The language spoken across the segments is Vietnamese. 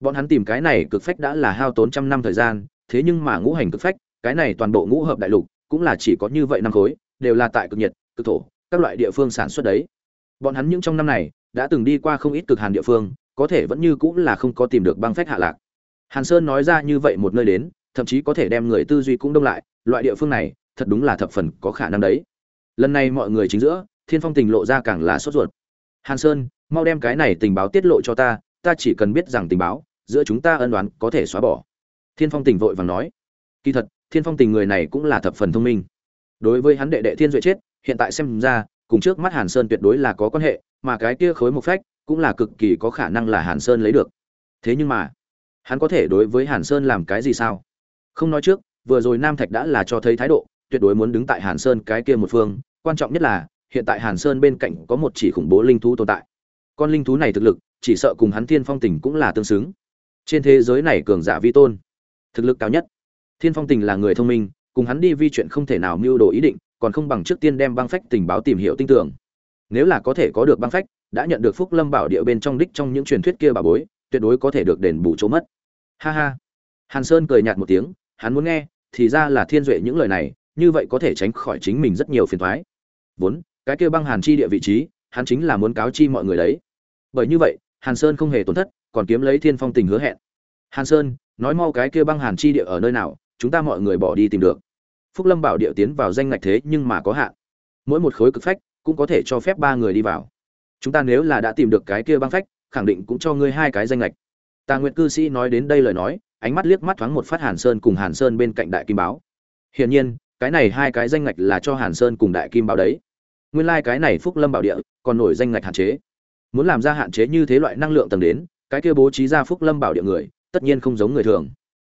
bọn hắn tìm cái này cực phách đã là hao tốn trăm năm thời gian, thế nhưng mà ngũ hành cực phách, cái này toàn bộ ngũ hợp đại lục, cũng là chỉ có như vậy năm khối, đều là tại cực nhiệt, cực thổ, các loại địa phương sản xuất đấy. Bọn hắn những trong năm này, đã từng đi qua không ít cực hàn địa phương, có thể vẫn như cũng là không có tìm được băng phách hạ lạc. Hàn sơn nói ra như vậy một nơi đến, thậm chí có thể đem người tư duy cũng đông lại, loại địa phương này, thật đúng là thập phần có khả năng đấy. Lần này mọi người chính giữa, thiên phong tình lộ ra càng là sốt ruột. Hàn sơn, mau đem cái này tình báo tiết lộ cho ta ta chỉ cần biết rằng tình báo giữa chúng ta ân đoán có thể xóa bỏ. Thiên phong tình vội vàng nói, kỳ thật, thiên phong tình người này cũng là thập phần thông minh. Đối với hắn đệ đệ thiên duệ chết, hiện tại xem ra, cùng trước mắt hàn sơn tuyệt đối là có quan hệ, mà cái kia khối một phách cũng là cực kỳ có khả năng là hàn sơn lấy được. Thế nhưng mà, hắn có thể đối với hàn sơn làm cái gì sao? Không nói trước, vừa rồi nam thạch đã là cho thấy thái độ, tuyệt đối muốn đứng tại hàn sơn cái kia một phương, quan trọng nhất là, hiện tại hàn sơn bên cạnh có một chỉ khủng bố linh thú tồn tại. Con linh thú này thực lực, chỉ sợ cùng hắn thiên phong tình cũng là tương xứng trên thế giới này cường giả vi tôn. Thực lực cao nhất. Thiên phong tình là người thông minh, cùng hắn đi vi chuyện không thể nào mưu đồ ý định, còn không bằng trước tiên đem băng phách tình báo tìm hiểu tinh tưởng. Nếu là có thể có được băng phách, đã nhận được phúc lâm bảo địa bên trong đích trong những truyền thuyết kia bà bối, tuyệt đối có thể được đền bù chỗ mất. Ha ha. Hàn sơn cười nhạt một tiếng, hắn muốn nghe, thì ra là thiên duệ những lời này, như vậy có thể tránh khỏi chính mình rất nhiều phiền thoái vốn, cái kia băng hàn chi địa vị trí, hắn chính là muốn cáo chi mọi người đấy. Bởi như vậy, hàn sơn không hề tổn thất còn kiếm lấy thiên phong tình hứa hẹn. Hàn sơn, nói mau cái kia băng hàn chi địa ở nơi nào, chúng ta mọi người bỏ đi tìm được. Phúc lâm bảo địa tiến vào danh ngạch thế nhưng mà có hạn. Mỗi một khối cực phách cũng có thể cho phép ba người đi vào. Chúng ta nếu là đã tìm được cái kia băng phách, khẳng định cũng cho ngươi hai cái danh ngạch. Tà nguyện cư sĩ nói đến đây lời nói, ánh mắt liếc mắt thoáng một phát hàn sơn cùng hàn sơn bên cạnh đại kim báo. Hiển nhiên, cái này hai cái danh ngạch là cho hàn sơn cùng đại kim báo đấy. Nguyên lai、like、cái này phúc lâm bảo địa còn nổi danh ngạch hạn chế. Muốn làm ra hạn chế như thế loại năng lượng tầng đến cái kia bố trí ra phúc lâm bảo địa người, tất nhiên không giống người thường.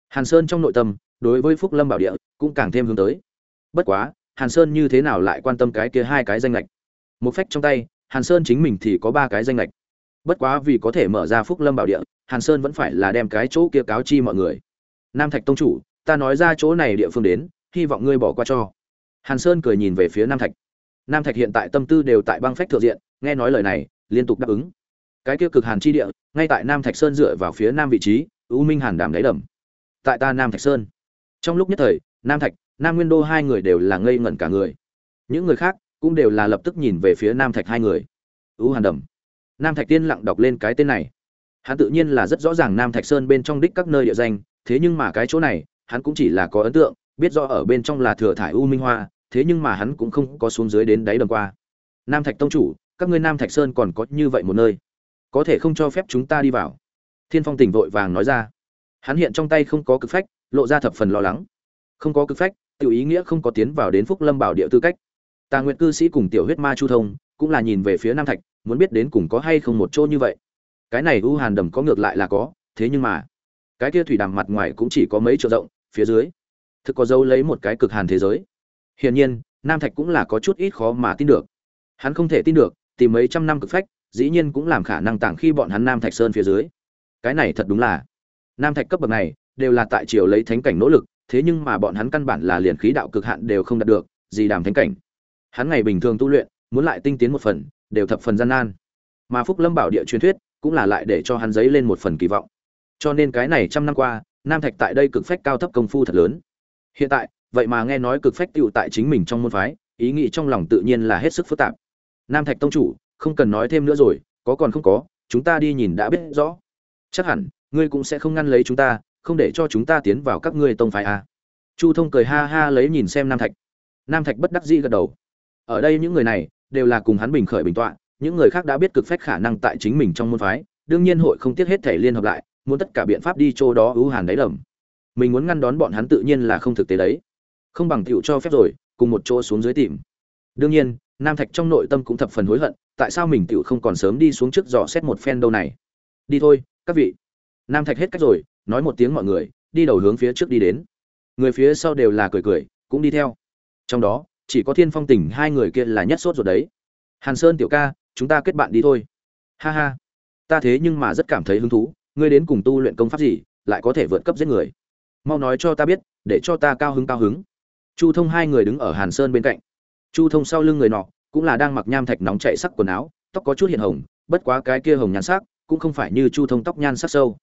Hàn sơn trong nội tâm, đối với phúc lâm bảo địa, cũng càng thêm hướng tới. Bất quá, hàn sơn như thế nào lại quan tâm cái kia hai cái danh lệch một phách trong tay, hàn sơn chính mình thì có ba cái danh lệch bất quá vì có thể mở ra phúc lâm bảo địa, hàn sơn vẫn phải là đem cái chỗ kia cáo chi mọi người. Nam thạch tông chủ, ta nói ra chỗ này địa phương đến, hy vọng ngươi bỏ qua cho. Hàn sơn cười nhìn về phía nam thạch. Nam thạch hiện tại tâm tư đều tại băng phách thượng diện, nghe nói lời này, liên tục đáp ứng cái kia cực hàn chi địa, ngay tại nam thạch sơn dựa vào phía nam vị trí, u minh hàn đàm đáy đầm. Tại ta nam thạch sơn. Trong lúc nhất thời, nam thạch, nam nguyên đô hai người đều là ngây ngẩn cả người. Những người khác cũng đều là lập tức nhìn về phía nam thạch hai người. U hàn đầm. Nam thạch tiên lặng đọc lên cái tên này. Hắn tự nhiên là rất rõ ràng nam thạch sơn bên trong đích các nơi địa danh, thế nhưng mà cái chỗ này, hắn cũng chỉ là có ấn tượng, biết rõ ở bên trong là thừa thải u minh hoa, thế nhưng mà hắn cũng không có xuống dưới đến đáy đầm qua. Nam thạch tông chủ, các ngươi nam thạch sơn còn có như vậy một nơi có thể không cho phép chúng ta đi vào. Thiên phong tỉnh vội vàng nói ra. Hắn hiện trong tay không có cực phách, lộ ra thập phần lo lắng. Không có cực phách tự ý nghĩa không có tiến vào đến phúc lâm bảo địa tư cách. Tà nguyện cư sĩ cùng tiểu huyết ma chu thông, cũng là nhìn về phía nam thạch, muốn biết đến cùng có hay không một chỗ như vậy. Cái này u hàn đầm có ngược lại là có, thế nhưng mà, cái kia thủy đàm mặt ngoài cũng chỉ có mấy chỗ rộng, phía dưới, thực có dấu lấy một cái cực hàn thế giới. Hiển nhiên, nam thạch cũng là có chút ít khó mà tin được. Hắn không thể tin được, tìm mấy trăm năm cực phách dĩ nhiên cũng làm khả năng tàng khi bọn hắn nam thạch sơn phía dưới. Cái này thật đúng là, nam thạch cấp bậc này đều là tại triều lấy thánh cảnh nỗ lực, thế nhưng mà bọn hắn căn bản là liền khí đạo cực hạn đều không đạt được, gì đàm thánh cảnh. Hắn ngày bình thường tu luyện, muốn lại tinh tiến một phần, đều thập phần gian nan. Mà phúc lâm bảo địa truyền thuyết cũng là lại để cho hắn giấy lên một phần kỳ vọng. Cho nên cái này trăm năm qua, nam thạch tại đây cực phách cao thấp công phu thật lớn. Hiện tại, vậy mà nghe nói cực phách tựu tại chính mình trong môn phái, ý nghĩ trong lòng tự nhiên là hết sức phức tạp. Nam thạch tông chủ không cần nói thêm nữa rồi có còn không có chúng ta đi nhìn đã biết rõ. Chắc hẳn ngươi cũng sẽ không ngăn lấy chúng ta không để cho chúng ta tiến vào các ngươi tông phái à. chu thông cười ha ha lấy nhìn xem nam thạch. Nam thạch bất đắc dĩ gật đầu. Ở đây những người này đều là cùng hắn bình khởi bình tọa những người khác đã biết cực phách khả năng tại chính mình trong môn phái đương nhiên hội không tiếc hết thể liên hợp lại muốn tất cả biện pháp đi chỗ đó ưu hàn đáy đầm mình muốn ngăn đón bọn hắn tự nhiên là không thực tế đấy. Không bằng tiểu cho phép rồi cùng một chỗ xuống dưới tìm. Đương nhiên nam thạch trong nội tâm cũng thập phần hối hận tại sao mình tựu không còn sớm đi xuống trước dò xét một phen đâu này? Đi thôi, các vị. Nam thạch hết cách rồi, nói một tiếng mọi người, đi đầu hướng phía trước đi đến. Người phía sau đều là cười cười, cũng đi theo. Trong đó, chỉ có thiên phong tỉnh hai người kia là nhất sốt rồi đấy. Hàn sơn tiểu ca, chúng ta kết bạn đi thôi. Ha ha. Ta thế nhưng mà rất cảm thấy hứng thú, ngươi đến cùng tu luyện công pháp gì, lại có thể vượt cấp giết người. Mau nói cho ta biết, để cho ta cao hứng cao hứng. Chu thông hai người đứng ở hàn sơn bên cạnh. Chu thông sau lưng người nọ cũng là đang mặc nham thạch nóng chạy sắc quần áo, tóc có chút hiện hồng, bất quá cái kia hồng nhan sắc cũng không phải như chu thông tóc nhan sắc sâu.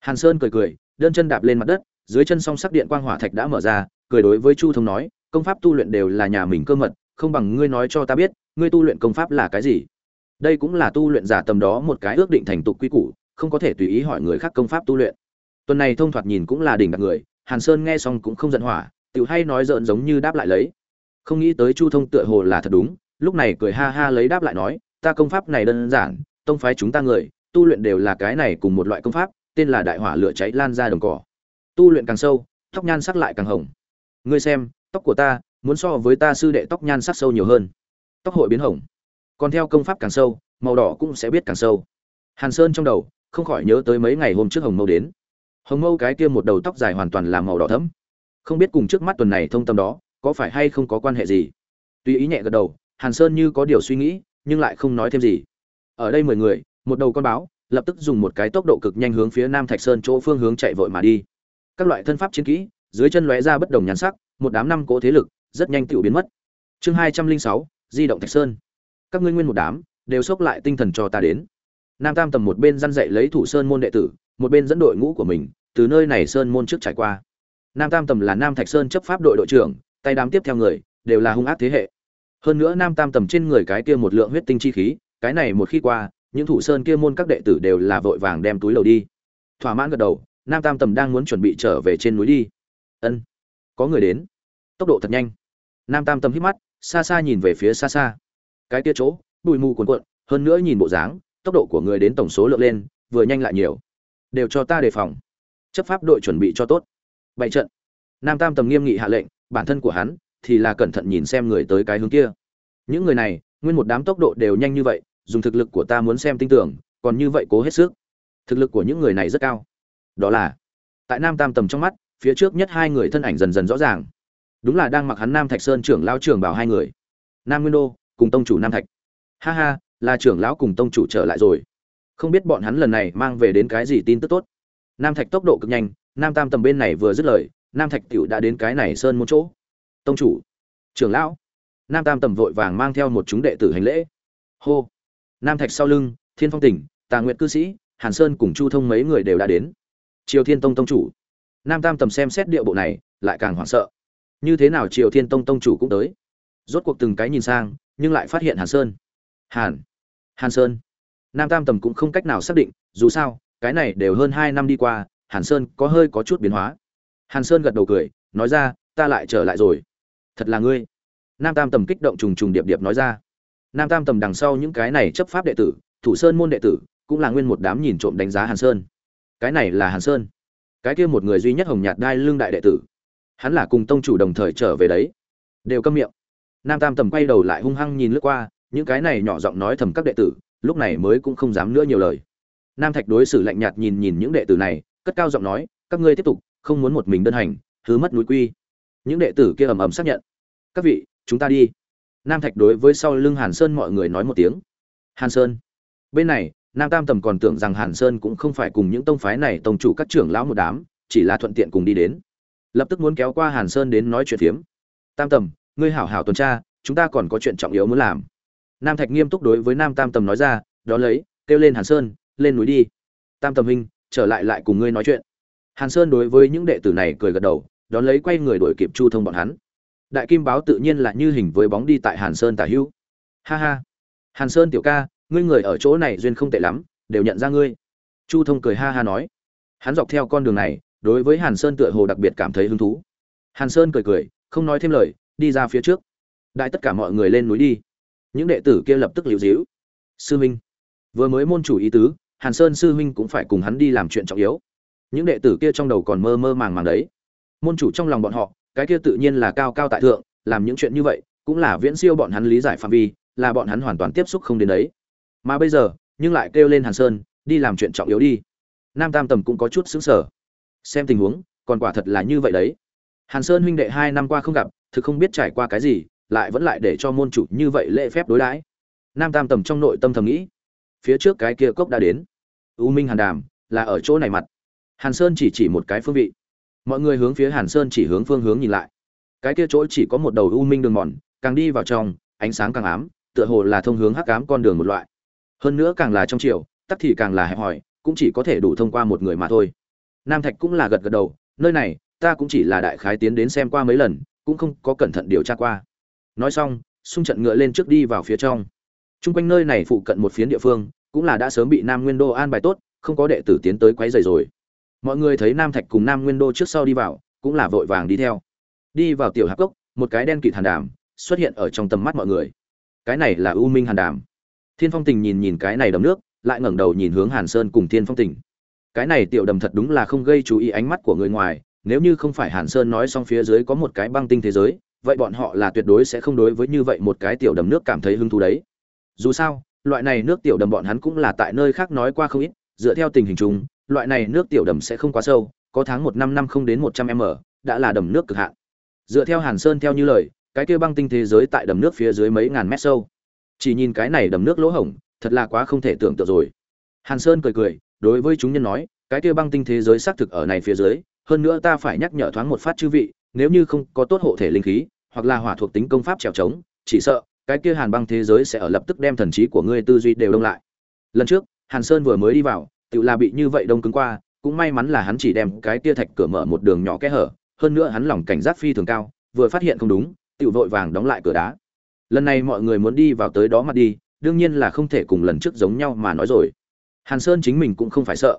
Hàn sơn cười cười, đơn chân đạp lên mặt đất, dưới chân song sắc điện quang hỏa thạch đã mở ra, cười đối với chu thông nói, công pháp tu luyện đều là nhà mình cơ mật, không bằng ngươi nói cho ta biết, ngươi tu luyện công pháp là cái gì? Đây cũng là tu luyện giả tầm đó một cái ước định thành tục quy củ, không có thể tùy ý hỏi người khác công pháp tu luyện. Tuần này thông thoạt nhìn cũng là đỉnh đặc người, hàn sơn nghe xong cũng không giận hỏa tự hay nói dợn giống như đáp lại lấy. Không nghĩ tới chu thông tựa hồ là thật đúng lúc này cười ha ha lấy đáp lại nói, ta công pháp này đơn giản, tông phái chúng ta người, tu luyện đều là cái này cùng một loại công pháp, tên là đại hỏa lửa cháy lan ra đồng cỏ. Tu luyện càng sâu, tóc nhan sắc lại càng hồng. Ngươi xem, tóc của ta, muốn so với ta sư đệ tóc nhan sắc sâu nhiều hơn. Tóc hội biến hồng. Còn theo công pháp càng sâu, màu đỏ cũng sẽ biết càng sâu. Hàn sơn trong đầu, không khỏi nhớ tới mấy ngày hôm trước hồng mâu đến. Hồng mâu cái kia một đầu tóc dài hoàn toàn là màu đỏ thẫm. Không biết cùng trước mắt tuần này thông tâm đó, có phải hay không có quan hệ gì? Tuy ý nhẹ gật đầu hàn sơn như có điều suy nghĩ, nhưng lại không nói thêm gì. Ở đây mười người, một đầu con báo, lập tức dùng một cái tốc độ cực nhanh hướng phía nam thạch sơn chỗ phương hướng chạy vội mà đi. Các loại thân pháp chiến kỹ, dưới chân lóe ra bất đồng nhan sắc, một đám năm cỗ thế lực, rất nhanh tiểu biến mất. Chương hai trăm linh sáu, di động thạch sơn. Các ngươi nguyên một đám, đều sốc lại tinh thần cho ta đến. Nam tam tầm một bên răn dạy lấy thủ sơn môn đệ tử, một bên dẫn đội ngũ của mình, từ nơi này sơn môn trước trải qua. Nam tam tầm là nam thạch sơn chấp pháp đội đội trưởng, tay đám tiếp theo người, đều là hung ác thế hệ hơn nữa nam tam tầm trên người cái kia một lượng huyết tinh chi khí, cái này một khi qua, những thủ sơn kia môn các đệ tử đều là vội vàng đem túi lầu đi. Thỏa mãn gật đầu, nam tam tầm đang muốn chuẩn bị trở về trên núi đi. Ân, có người đến. Tốc độ thật nhanh. Nam tam tầm hít mắt, xa xa nhìn về phía xa xa. Cái kia chỗ, bụi mù cuồn cuộn, hơn nữa nhìn bộ dáng, tốc độ của người đến tổng số lượng lên, vừa nhanh lại nhiều. Đều cho ta đề phòng. Chấp pháp đội chuẩn bị cho tốt. Bảy trận. Nam tam tầm nghiêm nghị hạ lệnh, bản thân của hắn thì là cẩn thận nhìn xem người tới cái hướng kia. Những người này, nguyên một đám tốc độ đều nhanh như vậy, dùng thực lực của ta muốn xem tin tưởng, còn như vậy cố hết sức. Thực lực của những người này rất cao. Đó là, tại nam tam tầm trong mắt, phía trước nhất hai người thân ảnh dần dần rõ ràng. Đúng là đang mặc hắn nam thạch sơn trưởng lao trưởng bảo hai người. Nam nguyên đô cùng tông chủ nam thạch. Ha ha, là trưởng lão cùng tông chủ trở lại rồi. Không biết bọn hắn lần này mang về đến cái gì tin tức tốt. Nam thạch tốc độ cực nhanh, nam tam tầm bên này vừa dứt lời, nam thạch tiểu đã đến cái này sơn một chỗ tông chủ, trưởng lão. Nam tam tầm vội vàng mang theo một chúng đệ tử hành lễ. Hô. Nam thạch sau lưng, thiên phong tỉnh, tà nguyện cư sĩ, hàn sơn cùng chu thông mấy người đều đã đến. Triều thiên tông tông chủ. Nam tam tầm xem xét địa bộ này, lại càng hoảng sợ. Như thế nào triều thiên tông tông chủ cũng tới? Rốt cuộc từng cái nhìn sang, nhưng lại phát hiện hàn sơn. Hàn. Hàn sơn. Nam tam tầm cũng không cách nào xác định, dù sao, cái này đều hơn hai năm đi qua, hàn sơn có hơi có chút biến hóa. Hàn sơn gật đầu cười, nói ra, ta lại trở lại rồi thật là ngươi. Nam tam tầm kích động trùng trùng điệp điệp nói ra. Nam tam tầm đằng sau những cái này chấp pháp đệ tử, thủ sơn môn đệ tử, cũng là nguyên một đám nhìn trộm đánh giá hàn sơn. Cái này là hàn sơn. Cái kia một người duy nhất hồng nhạt đai lương đại đệ tử. Hắn là cùng tông chủ đồng thời trở về đấy. Đều câm miệng. Nam tam tầm quay đầu lại hung hăng nhìn lướt qua, những cái này nhỏ giọng nói thầm các đệ tử, lúc này mới cũng không dám nữa nhiều lời. Nam thạch đối xử lạnh nhạt nhìn nhìn những đệ tử này, cất cao giọng nói, các ngươi tiếp tục, không muốn một mình đơn hành, thứ mất núi quy những đệ tử kia ầm ầm xác nhận. Các vị, chúng ta đi. Nam thạch đối với sau lưng hàn sơn mọi người nói một tiếng. Hàn sơn. Bên này, nam tam tầm còn tưởng rằng hàn sơn cũng không phải cùng những tông phái này tông chủ các trưởng lão một đám, chỉ là thuận tiện cùng đi đến. Lập tức muốn kéo qua hàn sơn đến nói chuyện phiếm. Tam tầm, ngươi hảo hảo tuần tra, chúng ta còn có chuyện trọng yếu muốn làm. Nam thạch nghiêm túc đối với nam tam tầm nói ra đó lấy, kêu lên hàn sơn, lên núi đi. Tam tầm huynh, trở lại lại cùng ngươi nói chuyện. Hàn sơn đối với những đệ tử này cười gật đầu đón lấy quay người đuổi kịp chu thông bọn hắn. Đại kim báo tự nhiên là như hình với bóng đi tại hàn sơn tả hữu. Ha ha. Hàn sơn tiểu ca, ngươi người ở chỗ này duyên không tệ lắm, đều nhận ra ngươi. Chu thông cười ha ha nói. Hắn dọc theo con đường này, đối với hàn sơn tựa hồ đặc biệt cảm thấy hứng thú. Hàn sơn cười cười, không nói thêm lời, đi ra phía trước. Đại tất cả mọi người lên núi đi. Những đệ tử kia lập tức liễu dĩu sư huynh vừa mới môn chủ ý tứ, hàn sơn sư huynh cũng phải cùng hắn đi làm chuyện trọng yếu. Những đệ tử kia trong đầu còn mơ mơ màng màng đấy môn chủ trong lòng bọn họ, cái kia tự nhiên là cao cao tại thượng, làm những chuyện như vậy, cũng là viễn siêu bọn hắn lý giải phạm vi, là bọn hắn hoàn toàn tiếp xúc không đến đấy. Mà bây giờ, nhưng lại kêu lên hàn sơn, đi làm chuyện trọng yếu đi. Nam tam tầm cũng có chút xứng sở xem tình huống, còn quả thật là như vậy đấy. Hàn sơn huynh đệ hai năm qua không gặp, thực không biết trải qua cái gì, lại vẫn lại để cho môn chủ như vậy lễ phép đối đãi. Nam tam tầm trong nội tâm thầm nghĩ, phía trước cái kia cốc đã đến. U minh hàn đàm là ở chỗ này mặt. Hàn sơn chỉ chỉ một cái phương vị mọi người hướng phía hàn sơn chỉ hướng phương hướng nhìn lại. Cái kia chỗ chỉ có một đầu u minh đường mòn càng đi vào trong ánh sáng càng ám tựa hồ là thông hướng hắc ám con đường một loại. Hơn nữa càng là trong chiều tắc thì càng là hẹp hòi cũng chỉ có thể đủ thông qua một người mà thôi. Nam thạch cũng là gật gật đầu nơi này ta cũng chỉ là đại khái tiến đến xem qua mấy lần cũng không có cẩn thận điều tra qua. Nói xong xung trận ngựa lên trước đi vào phía trong. Trung quanh nơi này phụ cận một phiến địa phương, cũng là đã sớm bị Nam Nguyên Đô an bài tốt, không có đệ tử tiến tới quấy rầy rồi. Mọi người thấy Nam Thạch cùng Nam Nguyên Đô trước sau đi vào, cũng là vội vàng đi theo. Đi vào tiểu hạp cốc, một cái đen kịt hàn đàm xuất hiện ở trong tầm mắt mọi người. Cái này là U Minh hàn đàm. Thiên Phong Tình nhìn nhìn cái này đầm nước, lại ngẩng đầu nhìn hướng Hàn Sơn cùng Thiên Phong Tình. Cái này tiểu đầm thật đúng là không gây chú ý ánh mắt của người ngoài, nếu như không phải Hàn Sơn nói xong phía dưới có một cái băng tinh thế giới, vậy bọn họ là tuyệt đối sẽ không đối với như vậy một cái tiểu đầm nước cảm thấy hứng thú đấy dù sao loại này nước tiểu đầm bọn hắn cũng là tại nơi khác nói qua không ít dựa theo tình hình chung loại này nước tiểu đầm sẽ không quá sâu, có tháng một năm năm không đến một trăm m, đã là đầm nước cực hạn. Dựa theo hàn sơn theo như lời, cái kia băng tinh thế giới tại đầm nước phía dưới mấy ngàn mét sâu. Chỉ nhìn cái này đầm nước lỗ hổng, thật là quá không thể tưởng tượng rồi. Hàn sơn cười cười, đối với chúng nhân nói, cái kia băng tinh thế giới xác thực ở này phía dưới, hơn nữa ta phải nhắc nhở thoáng một phát chư vị, nếu như không có tốt hộ thể linh khí, hoặc là hỏa thuộc tính công pháp trèo trống, chỉ sợ, cái kia hàn băng thế giới sẽ ở lập tức đem thần trí của ngươi tư duy đều đông lại. Lần trước, hàn sơn vừa mới đi vào tự là bị như vậy đông cứng qua cũng may mắn là hắn chỉ đem cái tia thạch cửa mở một đường nhỏ kẽ hở hơn nữa hắn lòng cảnh giác phi thường cao vừa phát hiện không đúng tự vội vàng đóng lại cửa đá. Lần này mọi người muốn đi vào tới đó mà đi đương nhiên là không thể cùng lần trước giống nhau mà nói rồi. Hàn sơn chính mình cũng không phải sợ.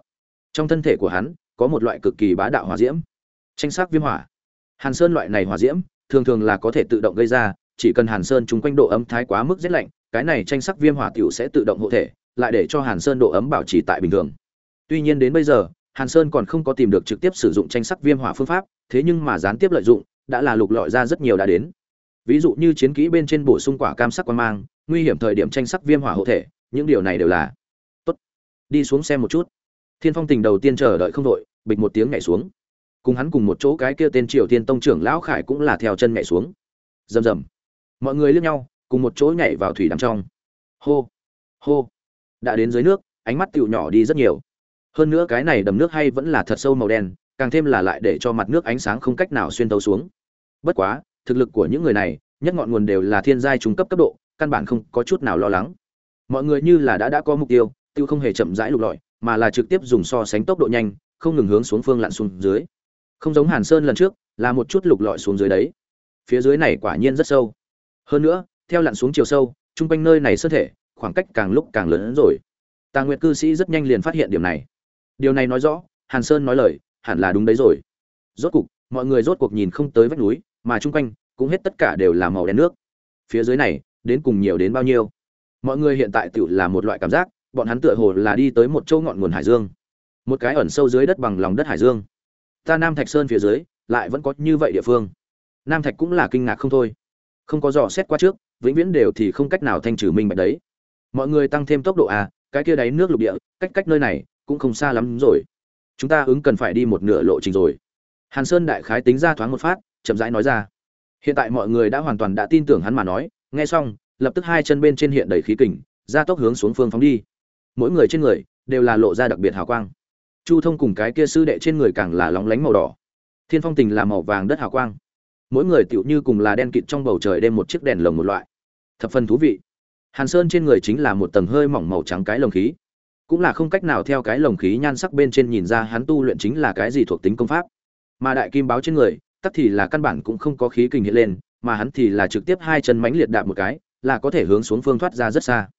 Trong thân thể của hắn có một loại cực kỳ bá đạo hỏa diễm. Tranh sắc viêm hỏa. Hàn sơn loại này hỏa diễm thường thường là có thể tự động gây ra chỉ cần Hàn Sơn chúng quanh độ ấm thái quá mức rất lạnh, cái này tranh sắc viêm hỏa tiểu sẽ tự động hộ thể, lại để cho Hàn Sơn độ ấm bảo trì tại bình thường. Tuy nhiên đến bây giờ, Hàn Sơn còn không có tìm được trực tiếp sử dụng tranh sắc viêm hỏa phương pháp, thế nhưng mà gián tiếp lợi dụng, đã là lục lọi ra rất nhiều đã đến. Ví dụ như chiến kỹ bên trên bổ sung quả cam sắc quan mang, nguy hiểm thời điểm tranh sắc viêm hỏa hộ thể, những điều này đều là tốt. Đi xuống xem một chút. Thiên Phong Tình đầu tiên chờ đợi không đội, bịch một tiếng nhảy xuống. Cùng hắn cùng một chỗ cái kia tên Triều Tiên tông trưởng lão Khải cũng là theo chân nhảy xuống. Rầm rầm mọi người liếc nhau cùng một chỗ nhảy vào thủy đằng trong hô hô đã đến dưới nước, ánh mắt tựu nhỏ đi rất nhiều. Hơn nữa cái này đầm nước hay vẫn là thật sâu màu đen, càng thêm là lại để cho mặt nước ánh sáng không cách nào xuyên tấu xuống. Bất quá, thực lực của những người này, nhất ngọn nguồn đều là thiên giai trung cấp cấp độ, căn bản không có chút nào lo lắng. Mọi người như là đã đã có mục tiêu tiêu không hề chậm rãi lục lọi, mà là trực tiếp dùng so sánh tốc độ nhanh, không ngừng hướng xuống phương lặn xuống dưới. Không giống hàn sơn lần trước, là một chút lục lọi xuống dưới đấy. Phía dưới này quả nhiên rất sâu. Hơn nữa, theo lặn xuống chiều sâu chung quanh nơi này sơn thể khoảng cách càng lúc càng lớn hơn rồi. Tà nguyệt cư sĩ rất nhanh liền phát hiện điểm này. Điều này nói rõ, hàn sơn nói lời, hẳn là đúng đấy rồi. Rốt cục, mọi người rốt cuộc nhìn không tới vách núi, mà chung quanh cũng hết tất cả đều là màu đen nước. Phía dưới này, đến cùng nhiều đến bao nhiêu? Mọi người hiện tại tự là một loại cảm giác, bọn hắn tựa hồ là đi tới một châu ngọn nguồn hải dương. Một cái ẩn sâu dưới đất bằng lòng đất hải dương. Ta nam thạch sơn phía dưới, lại vẫn có như vậy địa phương. Nam thạch cũng là kinh ngạc không thôi. Không có dò xét qua trước, vĩnh viễn đều thì không cách nào thanh trừ minh bạch đấy mọi người tăng thêm tốc độ à cái kia đáy nước lục địa, cách cách nơi này cũng không xa lắm rồi. Chúng ta ứng cần phải đi một nửa lộ trình rồi. Hàn sơn đại khái tính ra thoáng một phát, chậm rãi nói ra. Hiện tại mọi người đã hoàn toàn đã tin tưởng hắn mà nói, nghe xong, lập tức hai chân bên trên hiện đầy khí kình, ra tốc hướng xuống phương phóng đi. Mỗi người trên người đều là lộ ra đặc biệt hào quang. Chu thông cùng cái kia sư đệ trên người càng là lóng lánh màu đỏ. Thiên phong tình là màu vàng đất hào quang. Mỗi người tựu như cùng là đen kịt trong bầu trời đêm một chiếc đèn lồng một loại. Thập phần thú vị hàn sơn trên người chính là một tầng hơi mỏng màu trắng cái lồng khí. Cũng là không cách nào theo cái lồng khí nhan sắc bên trên nhìn ra hắn tu luyện chính là cái gì thuộc tính công pháp. Mà đại kim báo trên người tắc thì là căn bản cũng không có khí kình hiện lên mà hắn thì là trực tiếp hai chân mánh liệt đạp một cái là có thể hướng xuống phương thoát ra rất xa.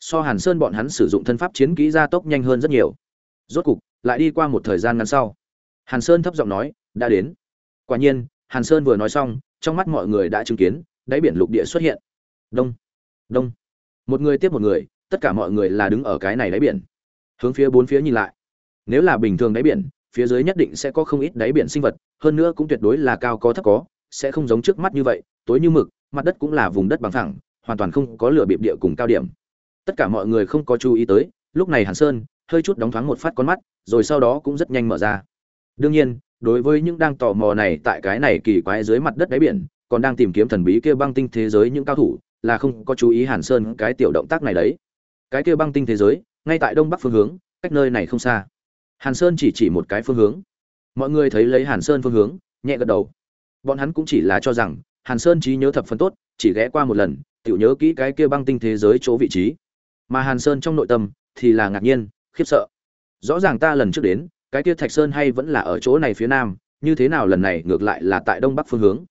So hàn sơn bọn hắn sử dụng thân pháp chiến kỹ gia tốc nhanh hơn rất nhiều. Rốt cục lại đi qua một thời gian ngắn sau. Hàn sơn thấp giọng nói đã đến. Quả nhiên Hàn Sơn vừa nói xong, trong mắt mọi người đã chứng kiến, đáy biển lục địa xuất hiện. Đông, đông. Một người tiếp một người, tất cả mọi người là đứng ở cái này đáy biển. Hướng phía bốn phía nhìn lại. Nếu là bình thường đáy biển, phía dưới nhất định sẽ có không ít đáy biển sinh vật, hơn nữa cũng tuyệt đối là cao có thấp có, sẽ không giống trước mắt như vậy, tối như mực, mặt đất cũng là vùng đất bằng thẳng, hoàn toàn không có lửa bịp địa cùng cao điểm. Tất cả mọi người không có chú ý tới, lúc này Hàn Sơn hơi chút đóng thoáng một phát con mắt, rồi sau đó cũng rất nhanh mở ra. Đương nhiên, đối với những đang tò mò này tại cái này kỳ quái dưới mặt đất đáy biển còn đang tìm kiếm thần bí kia băng tinh thế giới những cao thủ là không có chú ý hàn sơn cái tiểu động tác này đấy. Cái kia băng tinh thế giới, ngay tại đông bắc phương hướng, cách nơi này không xa. Hàn sơn chỉ chỉ một cái phương hướng. Mọi người thấy lấy hàn sơn phương hướng, nhẹ gật đầu. Bọn hắn cũng chỉ là cho rằng, hàn sơn trí nhớ thập phần tốt, chỉ ghé qua một lần, tiểu nhớ kỹ cái kia băng tinh thế giới chỗ vị trí. Mà hàn sơn trong nội tâm, thì là ngạc nhiên, khiếp sợ. Rõ ràng ta lần trước đến, cái kia thạch sơn hay vẫn là ở chỗ này phía nam, như thế nào lần này ngược lại là tại đông bắc phương hướng.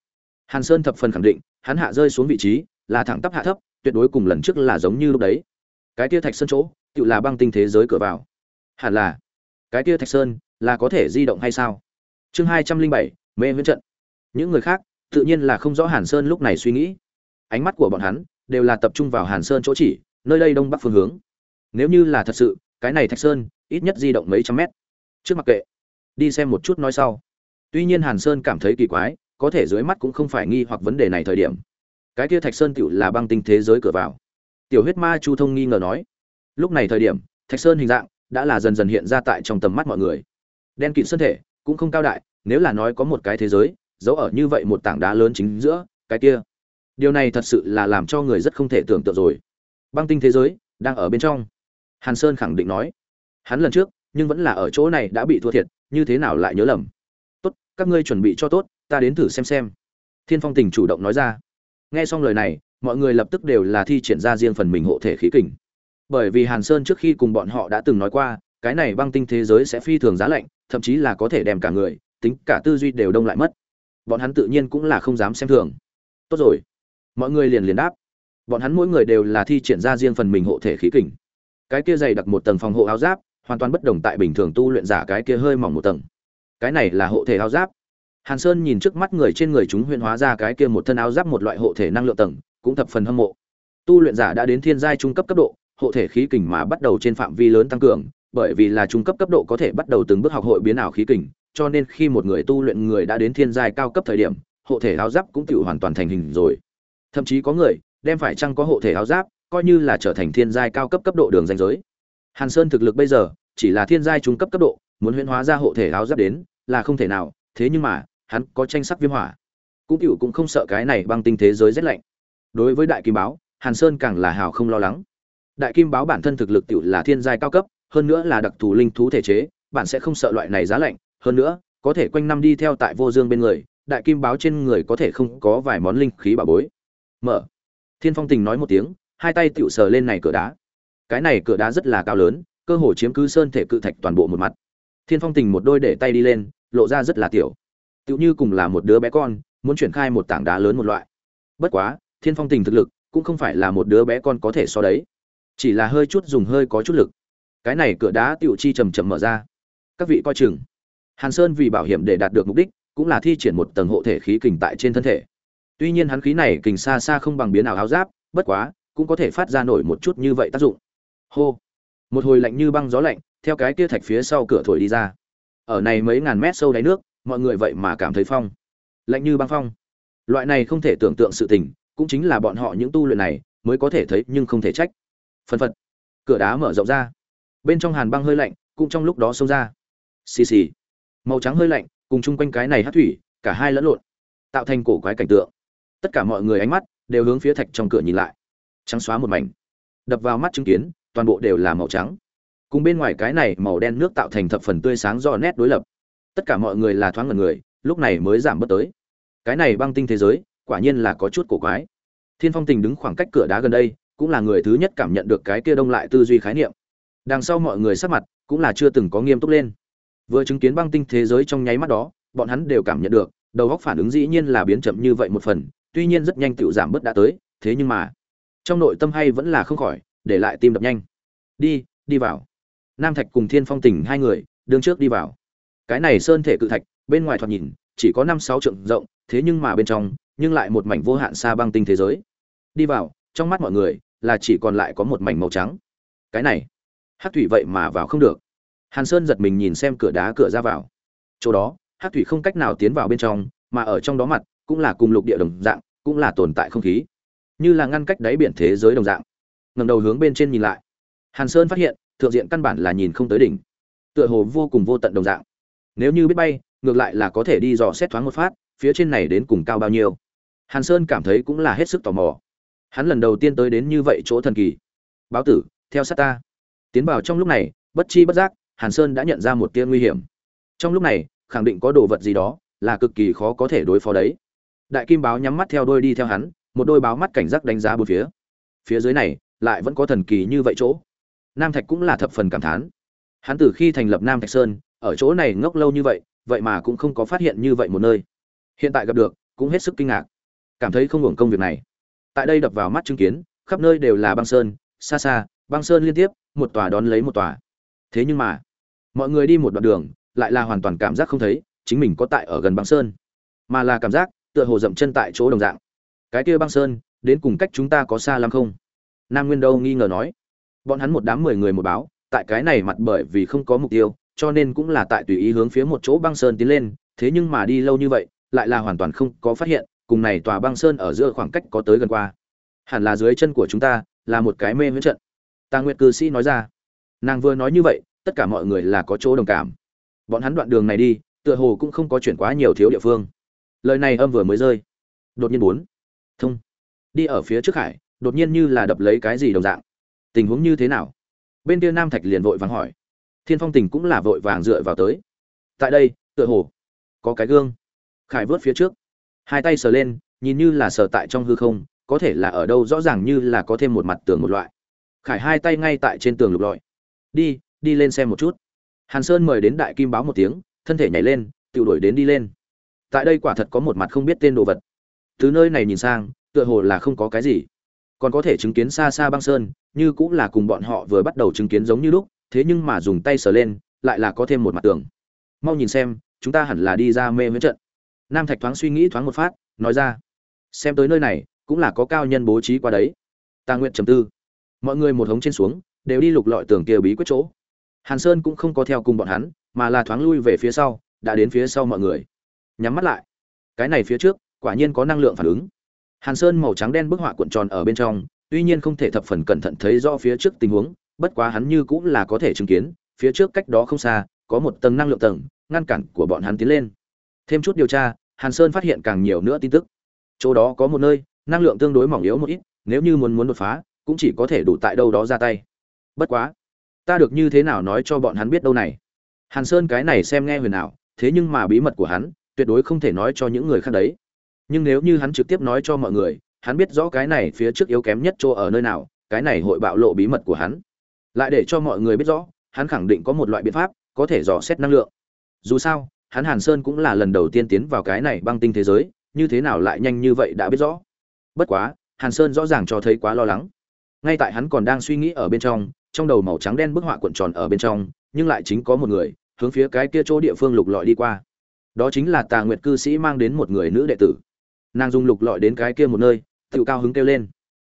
Hàn sơn thập phần khẳng định, hắn hạ rơi xuống vị trí là thẳng tắp hạ thấp, tuyệt đối cùng lần trước là giống như lúc đấy. Cái kia thạch sơn chỗ tự là băng tinh thế giới cửa vào. Hẳn là, cái kia thạch sơn là có thể di động hay sao? Chương hai trăm linh bảy, mê viễn trận. Những người khác, tự nhiên là không rõ hàn sơn lúc này suy nghĩ. Ánh mắt của bọn hắn đều là tập trung vào hàn sơn chỗ chỉ, nơi đây đông bắc phương hướng. Nếu như là thật sự, cái này thạch sơn ít nhất di động mấy trăm mét. Trước mặc kệ, đi xem một chút nói sau. Tuy nhiên hàn sơn cảm thấy kỳ quái, có thể dưới mắt cũng không phải nghi hoặc vấn đề này thời điểm cái kia thạch sơn tựu là băng tinh thế giới cửa vào. Tiểu huyết ma chu thông nghi ngờ nói, lúc này thời điểm, thạch sơn hình dạng đã là dần dần hiện ra tại trong tầm mắt mọi người. Đen kịt sơn thể cũng không cao đại, nếu là nói có một cái thế giới, giấu ở như vậy một tảng đá lớn chính giữa, cái kia, điều này thật sự là làm cho người rất không thể tưởng tượng rồi. Băng tinh thế giới đang ở bên trong. Hàn sơn khẳng định nói, hắn lần trước, nhưng vẫn là ở chỗ này đã bị thua thiệt, như thế nào lại nhớ lầm? Tốt, các ngươi chuẩn bị cho tốt, ta đến thử xem xem. Thiên phong tình chủ động nói ra nghe xong lời này, mọi người lập tức đều là thi triển ra riêng phần mình hộ thể khí kình. Bởi vì hàn sơn trước khi cùng bọn họ đã từng nói qua, cái này băng tinh thế giới sẽ phi thường giá lạnh, thậm chí là có thể đem cả người, tính cả tư duy đều đông lại mất. Bọn hắn tự nhiên cũng là không dám xem thường. Tốt rồi. Mọi người liền liền đáp. Bọn hắn mỗi người đều là thi triển ra riêng phần mình hộ thể khí kình. Cái kia dày đặc một tầng phòng hộ áo giáp, hoàn toàn bất đồng tại bình thường tu luyện giả cái kia hơi mỏng một tầng. Cái này là hộ thể áo giáp hàn sơn nhìn trước mắt người trên người chúng huyễn hóa ra cái kia một thân áo giáp một loại hộ thể năng lượng tầng, cũng thập phần hâm mộ. Tu luyện giả đã đến thiên giai trung cấp cấp độ, hộ thể khí kình mà bắt đầu trên phạm vi lớn tăng cường, bởi vì là trung cấp cấp độ có thể bắt đầu từng bước học hội biến ảo khí kình, cho nên khi một người tu luyện người đã đến thiên giai cao cấp thời điểm, hộ thể áo giáp cũng tự hoàn toàn thành hình rồi. Thậm chí có người đem phải chăng có hộ thể áo giáp, coi như là trở thành thiên giai cao cấp cấp độ đường danh giới. Hàn sơn thực lực bây giờ chỉ là thiên giai trung cấp cấp độ, muốn huyễn hóa ra hộ thể áo giáp đến là không thể nào, thế nhưng mà hắn có tranh sắc viêm hỏa. Cũng cựu cũng không sợ cái này băng tinh thế giới rét lạnh. Đối với đại kim báo, hàn sơn càng là hào không lo lắng. Đại kim báo bản thân thực lực cựu là thiên giai cao cấp, hơn nữa là đặc thù linh thú thể chế, bạn sẽ không sợ loại này giá lạnh. Hơn nữa, có thể quanh năm đi theo tại vô dương bên người, đại kim báo trên người có thể không có vài món linh khí bảo bối. Mở. Thiên phong tình nói một tiếng, hai tay tựu sờ lên này cửa đá. Cái này cửa đá rất là cao lớn, cơ hồ chiếm cứ sơn thể cự thạch toàn bộ một mặt. Thiên phong tình một đôi để tay đi lên, lộ ra rất là tiểu tựu như cùng là một đứa bé con, muốn triển khai một tảng đá lớn một loại. Bất quá, thiên phong tình thực lực cũng không phải là một đứa bé con có thể so đấy. Chỉ là hơi chút dùng hơi có chút lực. Cái này cửa đá tựu chi chầm chậm mở ra. Các vị coi chừng. Hàn sơn vì bảo hiểm để đạt được mục đích, cũng là thi triển một tầng hộ thể khí kình tại trên thân thể. Tuy nhiên hắn khí này kình xa xa không bằng biến ảo áo giáp, bất quá, cũng có thể phát ra nổi một chút như vậy tác dụng. Hô. Một hồi lạnh như băng gió lạnh, theo cái kia thạch phía sau cửa thổi đi ra. Ở này mấy ngàn mét sâu đáy nước mọi người vậy mà cảm thấy phong. Lạnh như băng phong. Loại này không thể tưởng tượng sự tình, cũng chính là bọn họ những tu luyện này mới có thể thấy nhưng không thể trách. Phân phật. Cửa đá mở rộng ra. Bên trong hàn băng hơi lạnh, cũng trong lúc đó xông ra. Xì xì. Màu trắng hơi lạnh, cùng chung quanh cái này hát thủy, cả hai lẫn lộn, tạo thành cổ quái cảnh tượng. Tất cả mọi người ánh mắt đều hướng phía thạch trong cửa nhìn lại. Trắng xóa một mảnh. Đập vào mắt chứng kiến, toàn bộ đều là màu trắng. Cùng bên ngoài cái này màu đen nước tạo thành thập phần tươi sáng do nét đối lập tất cả mọi người là thoáng ngẩn người, lúc này mới giảm bớt tới. Cái này băng tinh thế giới, quả nhiên là có chút cổ quái. Thiên phong tình đứng khoảng cách cửa đá gần đây, cũng là người thứ nhất cảm nhận được cái kia đông lại tư duy khái niệm. Đằng sau mọi người sắc mặt, cũng là chưa từng có nghiêm túc lên. Vừa chứng kiến băng tinh thế giới trong nháy mắt đó, bọn hắn đều cảm nhận được, đầu góc phản ứng dĩ nhiên là biến chậm như vậy một phần, tuy nhiên rất nhanh tựu giảm bớt đã tới, thế nhưng mà, trong nội tâm hay vẫn là không khỏi, để lại tim đập nhanh. Đi đi vào. Nam thạch cùng thiên phong tình hai người đương trước đi vào cái này sơn thể cự thạch, bên ngoài thoạt nhìn, chỉ có năm sáu trượng rộng, thế nhưng mà bên trong, nhưng lại một mảnh vô hạn xa băng tinh thế giới. Đi vào, trong mắt mọi người, là chỉ còn lại có một mảnh màu trắng. Cái này hát thủy vậy mà vào không được. Hàn sơn giật mình nhìn xem cửa đá cửa ra vào. Chỗ đó hát thủy không cách nào tiến vào bên trong, mà ở trong đó mặt, cũng là cùng lục địa đồng dạng, cũng là tồn tại không khí. Như là ngăn cách đáy biển thế giới đồng dạng. Ngầm đầu hướng bên trên nhìn lại. Hàn sơn phát hiện, thượng diện căn bản là nhìn không tới đỉnh. Tựa hồ vô cùng vô tận đồng dạng nếu như biết bay, ngược lại là có thể đi dò xét thoáng một phát, phía trên này đến cùng cao bao nhiêu. Hàn sơn cảm thấy cũng là hết sức tò mò. Hắn lần đầu tiên tới đến như vậy chỗ thần kỳ. Báo tử, theo sát ta. Tiến vào trong lúc này, bất chi bất giác, hàn sơn đã nhận ra một tia nguy hiểm. Trong lúc này, khẳng định có đồ vật gì đó là cực kỳ khó có thể đối phó đấy. Đại kim báo nhắm mắt theo đôi đi theo hắn, một đôi báo mắt cảnh giác đánh giá bốn phía. Phía dưới này, lại vẫn có thần kỳ như vậy chỗ. Nam thạch cũng là thập phần cảm thán. Hắn từ khi thành lập nam thạch sơn ở chỗ này ngốc lâu như vậy vậy mà cũng không có phát hiện như vậy một nơi. Hiện tại gặp được, cũng hết sức kinh ngạc. Cảm thấy không hưởng công việc này. Tại đây đập vào mắt chứng kiến, khắp nơi đều là băng sơn, xa xa, băng sơn liên tiếp, một tòa đón lấy một tòa. Thế nhưng mà, mọi người đi một đoạn đường, lại là hoàn toàn cảm giác không thấy, chính mình có tại ở gần băng sơn, mà là cảm giác, tựa hồ dậm chân tại chỗ đồng dạng. Cái kia băng sơn, đến cùng cách chúng ta có xa lắm không? Nam nguyên đâu nghi ngờ nói. Bọn hắn một đám mười người một báo, tại cái này mặt bởi vì không có mục tiêu cho nên cũng là tại tùy ý hướng phía một chỗ băng sơn tiến lên, thế nhưng mà đi lâu như vậy, lại là hoàn toàn không có phát hiện, cùng này tòa băng sơn ở giữa khoảng cách có tới gần qua. Hẳn là dưới chân của chúng ta, là một cái mê huyễn trận. Tà nguyệt cư sĩ nói ra. Nàng vừa nói như vậy, tất cả mọi người là có chỗ đồng cảm. Bọn hắn đoạn đường này đi, tựa hồ cũng không có chuyển quá nhiều thiếu địa phương. Lời này âm vừa mới rơi. Đột nhiên bốn. Thông. Đi ở phía trước hải, đột nhiên như là đập lấy cái gì đồng dạng. Tình huống như thế nào? Bên kia nam thạch liền vội vàng hỏi thiên phong tình cũng là vội vàng dựa vào tới. Tại đây, tựa hồ, có cái gương. Khải vớt phía trước. Hai tay sờ lên, nhìn như là sờ tại trong hư không, có thể là ở đâu rõ ràng như là có thêm một mặt tường một loại. Khải hai tay ngay tại trên tường lục lọi. Đi đi lên xem một chút. Hàn sơn mời đến đại kim báo một tiếng, thân thể nhảy lên tự đuổi đến đi lên. Tại đây quả thật có một mặt không biết tên đồ vật. Từ nơi này nhìn sang, tựa hồ là không có cái gì. Còn có thể chứng kiến xa xa băng sơn, như cũng là cùng bọn họ vừa bắt đầu chứng kiến giống như lúc thế nhưng mà dùng tay sờ lên, lại là có thêm một mặt tường. Mau nhìn xem, chúng ta hẳn là đi ra mê viễn trận. Nam thạch thoáng suy nghĩ thoáng một phát, nói ra. Xem tới nơi này, cũng là có cao nhân bố trí qua đấy. Ta nguyện trầm tư. Mọi người một hống trên xuống, đều đi lục lọi tường kia bí quyết chỗ. Hàn sơn cũng không có theo cùng bọn hắn, mà là thoáng lui về phía sau, đã đến phía sau mọi người. Nhắm mắt lại. Cái này phía trước, quả nhiên có năng lượng phản ứng. Hàn sơn màu trắng đen bức họa cuộn tròn ở bên trong, tuy nhiên không thể thập phần cẩn thận thấy rõ phía trước tình huống bất quá hắn như cũng là có thể chứng kiến, phía trước cách đó không xa, có một tầng năng lượng tầng, ngăn cản của bọn hắn tiến lên. Thêm chút điều tra, hàn sơn phát hiện càng nhiều nữa tin tức. Chỗ đó có một nơi, năng lượng tương đối mỏng yếu một ít, nếu như muốn muốn đột phá, cũng chỉ có thể đủ tại đâu đó ra tay. Bất quá, ta được như thế nào nói cho bọn hắn biết đâu này? Hàn sơn cái này xem nghe huyền ảo, thế nhưng mà bí mật của hắn, tuyệt đối không thể nói cho những người khác đấy. Nhưng nếu như hắn trực tiếp nói cho mọi người, hắn biết rõ cái này phía trước yếu kém nhất chỗ ở nơi nào, cái này hội bạo lộ bí mật của hắn lại để cho mọi người biết rõ, hắn khẳng định có một loại biện pháp, có thể dò xét năng lượng. Dù sao, hắn hàn sơn cũng là lần đầu tiên tiến vào cái này băng tinh thế giới, như thế nào lại nhanh như vậy đã biết rõ. Bất quá, hàn sơn rõ ràng cho thấy quá lo lắng. Ngay tại hắn còn đang suy nghĩ ở bên trong trong đầu màu trắng đen bức họa cuộn tròn ở bên trong, nhưng lại chính có một người, hướng phía cái kia chỗ địa phương lục lọi đi qua. Đó chính là tà nguyệt cư sĩ mang đến một người nữ đệ tử. Nàng dùng lục lọi đến cái kia một nơi, tự cao hứng kêu lên.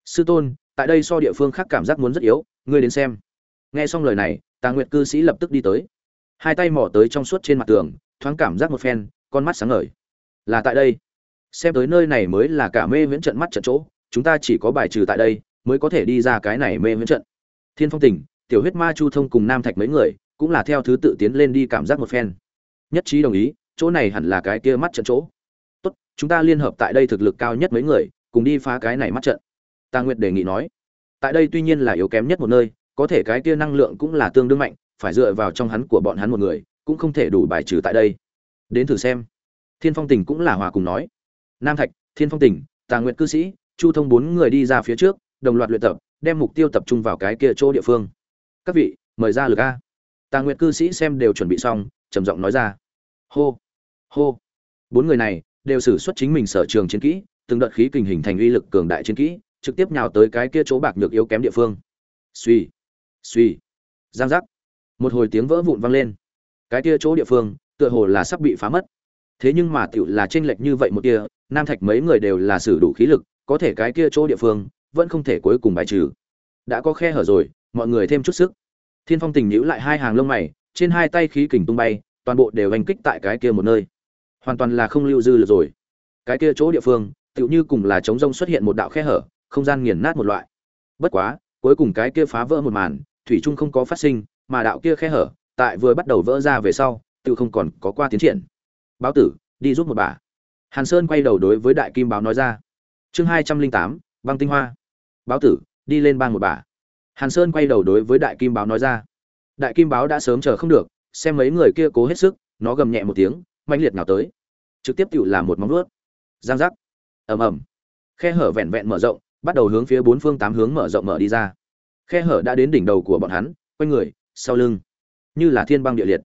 Sư tôn, tại đây so địa phương khác cảm giác muốn rất yếu, ngươi đến xem nghe xong lời này, tà nguyệt cư sĩ lập tức đi tới. Hai tay mỏ tới trong suốt trên mặt tường, thoáng cảm giác một phen, con mắt sáng ngời. Là tại đây. Xem tới nơi này mới là cả mê viễn trận mắt trận chỗ, chúng ta chỉ có bài trừ tại đây, mới có thể đi ra cái này mê viễn trận. Thiên phong tỉnh, tiểu huyết ma chu thông cùng nam thạch mấy người, cũng là theo thứ tự tiến lên đi cảm giác một phen. Nhất trí đồng ý, chỗ này hẳn là cái kia mắt trận chỗ. Tốt, chúng ta liên hợp tại đây thực lực cao nhất mấy người, cùng đi phá cái này mắt trận. Tà nguyệt đề nghị nói. Tại đây tuy nhiên là yếu kém nhất một nơi có thể cái kia năng lượng cũng là tương đương mạnh phải dựa vào trong hắn của bọn hắn một người cũng không thể đủ bài trừ tại đây. Đến thử xem. Thiên phong Tỉnh cũng là hòa cùng nói. Nam thạch thiên phong Tỉnh, tà nguyệt cư sĩ chu thông bốn người đi ra phía trước đồng loạt luyện tập đem mục tiêu tập trung vào cái kia chỗ địa phương. Các vị mời ra lực a. Tà nguyệt cư sĩ xem đều chuẩn bị xong trầm giọng nói ra. Hô hô. Bốn người này đều sử xuất chính mình sở trường chiến kỹ từng đợt khí kình hình thành uy lực cường đại chiến kỹ trực tiếp nhào tới cái kia chỗ bạc nhược yếu kém địa phương. Suy suy. Giang giác. Một hồi tiếng vỡ vụn vang lên. Cái kia chỗ địa phương, tựa hồ là sắp bị phá mất. Thế nhưng mà tựu là chênh lệch như vậy một kia, nam thạch mấy người đều là sử đủ khí lực, có thể cái kia chỗ địa phương, vẫn không thể cuối cùng bài trừ. Đã có khe hở rồi, mọi người thêm chút sức. Thiên phong tình nhữ lại hai hàng lông mày, trên hai tay khí kình tung bay, toàn bộ đều hành kích tại cái kia một nơi. Hoàn toàn là không lưu dư được rồi. Cái kia chỗ địa phương, tựu như cùng là trống rông xuất hiện một đạo khe hở, không gian nghiền nát một loại. Bất quá, cuối cùng cái kia phá vỡ một màn thủy trung không có phát sinh, mà đạo kia khe hở, tại vừa bắt đầu vỡ ra về sau, tự không còn có qua tiến triển. Báo tử, đi giúp một bà. Hàn sơn quay đầu đối với đại kim báo nói ra. Chương hai trăm linh tám, băng tinh hoa. Báo tử, đi lên bang một bà. Hàn sơn quay đầu đối với đại kim báo nói ra. Đại kim báo đã sớm chờ không được, xem mấy người kia cố hết sức, nó gầm nhẹ một tiếng mạnh liệt nào tới. Trực tiếp tiểu làm một móng vuốt. Giang giác. Ầm ầm. Khe hở vẹn vẹn mở rộng, bắt đầu hướng phía bốn phương tám hướng mở rộng mở đi ra khe hở đã đến đỉnh đầu của bọn hắn, quanh người, sau lưng. Như là thiên băng địa liệt.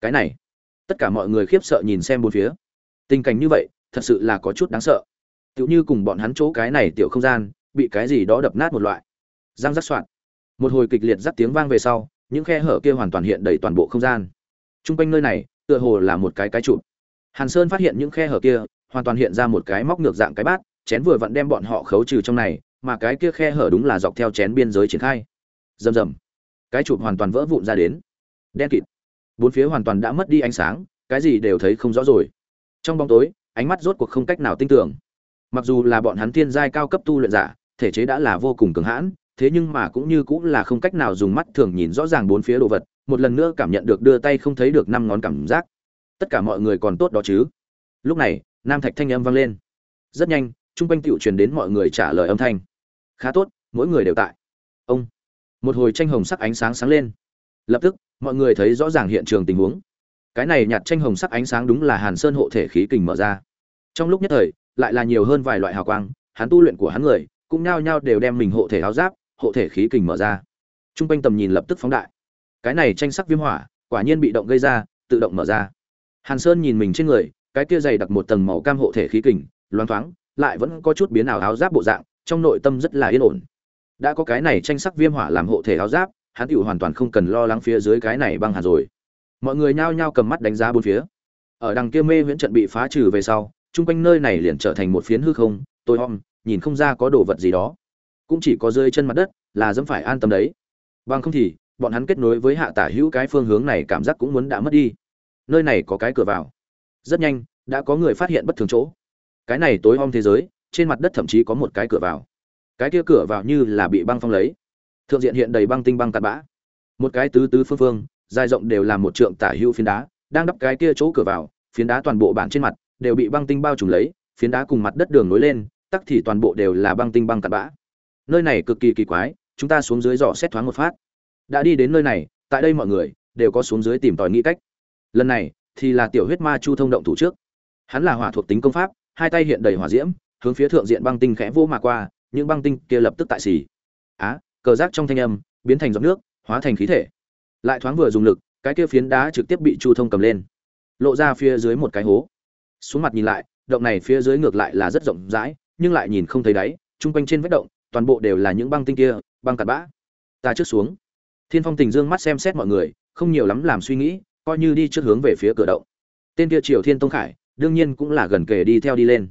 Cái này, tất cả mọi người khiếp sợ nhìn xem bốn phía. Tình cảnh như vậy, thật sự là có chút đáng sợ. Tựu như cùng bọn hắn chỗ cái này tiểu không gian, bị cái gì đó đập nát một loại. Răng rắc soạn. Một hồi kịch liệt rắc tiếng vang về sau, những khe hở kia hoàn toàn hiện đầy toàn bộ không gian. T r u n g quanh nơi này, tựa hồ là một cái cái chụp. Hàn sơn phát hiện những khe hở kia, hoàn toàn hiện ra một cái móc ngược dạng cái bát, chén vừa vặn đem bọn họ khấu trừ trong này mà cái kia khe hở đúng là dọc theo chén biên giới triển khai. Rầm rầm. Cái chụp hoàn toàn vỡ vụn ra đến. Đen kịt. Bốn phía hoàn toàn đã mất đi ánh sáng, cái gì đều thấy không rõ rồi. Trong bóng tối, ánh mắt rốt cuộc không cách nào tin tưởng. Mặc dù là bọn hắn thiên giai cao cấp tu luyện giả, thể chế đã là vô cùng cường hãn, thế nhưng mà cũng như cũng là không cách nào dùng mắt thường nhìn rõ ràng bốn phía đồ vật, một lần nữa cảm nhận được đưa tay không thấy được năm ngón cảm giác. Tất cả mọi người còn tốt đó chứ. Lúc này, nam thạch thanh âm vang lên. Rất nhanh chung quanh tựu truyền đến mọi người trả lời âm thanh khá tốt, mỗi người đều tại. Ông, một hồi tranh hồng sắc ánh sáng sáng lên. Lập tức, mọi người thấy rõ ràng hiện trường tình huống. Cái này nhạt tranh hồng sắc ánh sáng đúng là hàn sơn hộ thể khí kình mở ra. Trong lúc nhất thời, lại là nhiều hơn vài loại hào quang, hắn tu luyện của hắn người cũng nhao nhao đều đem mình hộ thể áo giáp, hộ thể khí kình mở ra. Trung quanh tầm nhìn lập tức phóng đại. Cái này tranh sắc viêm hỏa, quả nhiên bị động gây ra, tự động mở ra. Hàn sơn nhìn mình trên người, cái kia dày đặc một tầng màu cam hộ thể khí kình, loáng thoáng, lại vẫn có chút biến ảo áo giáp bộ dạng trong nội tâm rất là yên ổn. Đã có cái này tranh sắc viêm hỏa làm hộ thể áo giáp, hắn tựu hoàn toàn không cần lo lắng phía dưới cái này băng hà rồi. Mọi người nhao nhao cầm mắt đánh giá bốn phía. Ở đằng kia mê huyễn trận bị phá trừ về sau, chung quanh nơi này liền trở thành một phiến hư không, tôi om, nhìn không ra có đồ vật gì đó. Cũng chỉ có rơi chân mặt đất, là dẫm phải an tâm đấy. Bằng không thì, bọn hắn kết nối với hạ tả hữu cái phương hướng này cảm giác cũng muốn đã mất đi. Nơi này có cái cửa vào. Rất nhanh, đã có người phát hiện bất thường chỗ. Cái này tối om thế giới trên mặt đất thậm chí có một cái cửa vào. Cái kia cửa vào như là bị băng phong lấy. Thượng diện hiện đầy băng tinh băng tạt bã. Một cái tứ tứ phương phương, dài rộng đều là một trượng tả hữu phiến đá, đang đắp cái kia chỗ cửa vào, phiến đá toàn bộ bản trên mặt đều bị băng tinh bao trùm lấy, phiến đá cùng mặt đất đường nối lên, tắc thì toàn bộ đều là băng tinh băng tạt bã. Nơi này cực kỳ kỳ quái, chúng ta xuống dưới dò xét thoáng một phát. Đã đi đến nơi này, tại đây mọi người đều có xuống dưới tìm tòi nghĩ cách. Lần này thì là tiểu huyết ma chu thông động thủ trước. Hắn là hỏa thuộc tính công pháp, hai tay hiện đầy hỏa diễm hướng phía thượng diện băng tinh khẽ vô mà qua, những băng tinh kia lập tức tại xì. Á, cờ rác trong thanh âm biến thành giọt nước, hóa thành khí thể. Lại thoáng vừa dùng lực, cái kia phiến đá trực tiếp bị chu thông cầm lên. Lộ ra phía dưới một cái hố. Xuống mặt nhìn lại, động này phía dưới ngược lại là rất rộng rãi, nhưng lại nhìn không thấy đáy, chung quanh trên vách động, toàn bộ đều là những băng tinh kia, băng cặn bã. Ta trước xuống. Thiên phong tình dương mắt xem xét mọi người, không nhiều lắm làm suy nghĩ, coi như đi trước hướng về phía cửa động. Tên kia triều thiên tông khải, đương nhiên cũng là gần kề đi theo đi lên.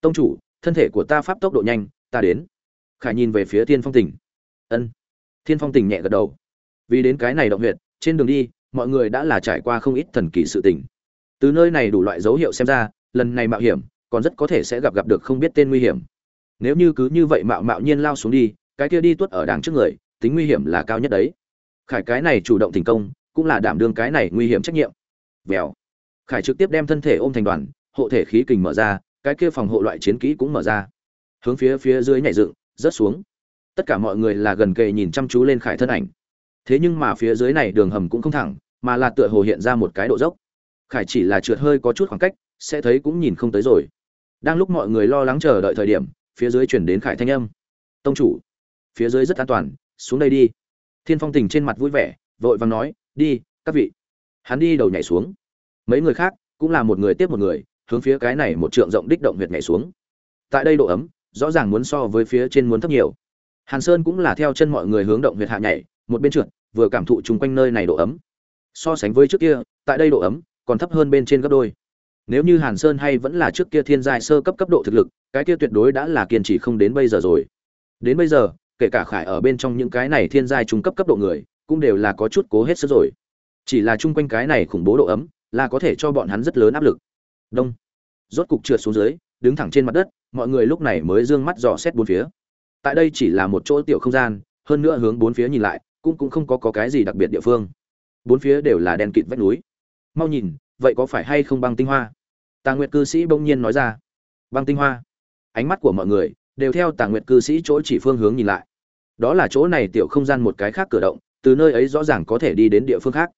Tông chủ thân thể của ta pháp tốc độ nhanh, ta đến. Khải nhìn về phía thiên phong tỉnh. Ân. Thiên phong tỉnh nhẹ gật đầu. Vì đến cái này động huyệt, trên đường đi, mọi người đã là trải qua không ít thần kỳ sự tình. Từ nơi này đủ loại dấu hiệu xem ra, lần này mạo hiểm, còn rất có thể sẽ gặp gặp được không biết tên nguy hiểm. Nếu như cứ như vậy mạo mạo nhiên lao xuống đi, cái kia đi tuốt ở đằng trước người, tính nguy hiểm là cao nhất đấy. Khải cái này chủ động thành công, cũng là đảm đương cái này nguy hiểm trách nhiệm. Vèo. Khải trực tiếp đem thân thể ôm thành đoàn, hộ thể khí kình mở ra cái kia phòng hộ loại chiến kỹ cũng mở ra. Hướng phía phía dưới nhảy dựng, rớt xuống. Tất cả mọi người là gần kề nhìn chăm chú lên khải thân ảnh. Thế nhưng mà phía dưới này đường hầm cũng không thẳng, mà là tựa hồ hiện ra một cái độ dốc. Khải chỉ là trượt hơi có chút khoảng cách, sẽ thấy cũng nhìn không tới rồi. Đang lúc mọi người lo lắng chờ đợi thời điểm, phía dưới chuyển đến khải thanh âm. Tông chủ, phía dưới rất an toàn, xuống đây đi. Thiên phong tình trên mặt vui vẻ, vội vàng nói, đi, các vị. Hắn đi đầu nhảy xuống. Mấy người khác, cũng là một người tiếp một người hướng phía cái này một trượng rộng đích động huyệt nhảy xuống. Tại đây độ ấm, rõ ràng muốn so với phía trên muốn thấp nhiều. Hàn sơn cũng là theo chân mọi người hướng động huyệt hạ nhảy, một bên trượt, vừa cảm thụ chung quanh nơi này độ ấm. So sánh với trước kia, tại đây độ ấm, còn thấp hơn bên trên gấp đôi. Nếu như hàn sơn hay vẫn là trước kia thiên giai sơ cấp cấp độ thực lực, cái kia tuyệt đối đã là kiên trì không đến bây giờ rồi. Đến bây giờ, kể cả khải ở bên trong những cái này thiên giai trung cấp cấp độ người, cũng đều là có chút cố hết sức rồi. Chỉ là chung quanh cái này khủng bố độ ấm, là có thể cho bọn hắn rất lớn áp lực đông. Rốt cục trượt xuống dưới đứng thẳng trên mặt đất mọi người lúc này mới dương mắt dò xét bốn phía. Tại đây chỉ là một chỗ tiểu không gian hơn nữa hướng bốn phía nhìn lại cũng cũng không có, có cái gì đặc biệt địa phương. Bốn phía đều là đen kịt vách núi. Mau nhìn vậy có phải hay không băng tinh hoa? Tà nguyệt cư sĩ bỗng nhiên nói ra. Băng tinh hoa. Ánh mắt của mọi người đều theo tà nguyệt cư sĩ chỗ chỉ phương hướng nhìn lại. Đó là chỗ này tiểu không gian một cái khác cửa động từ nơi ấy rõ ràng có thể đi đến địa phương khác.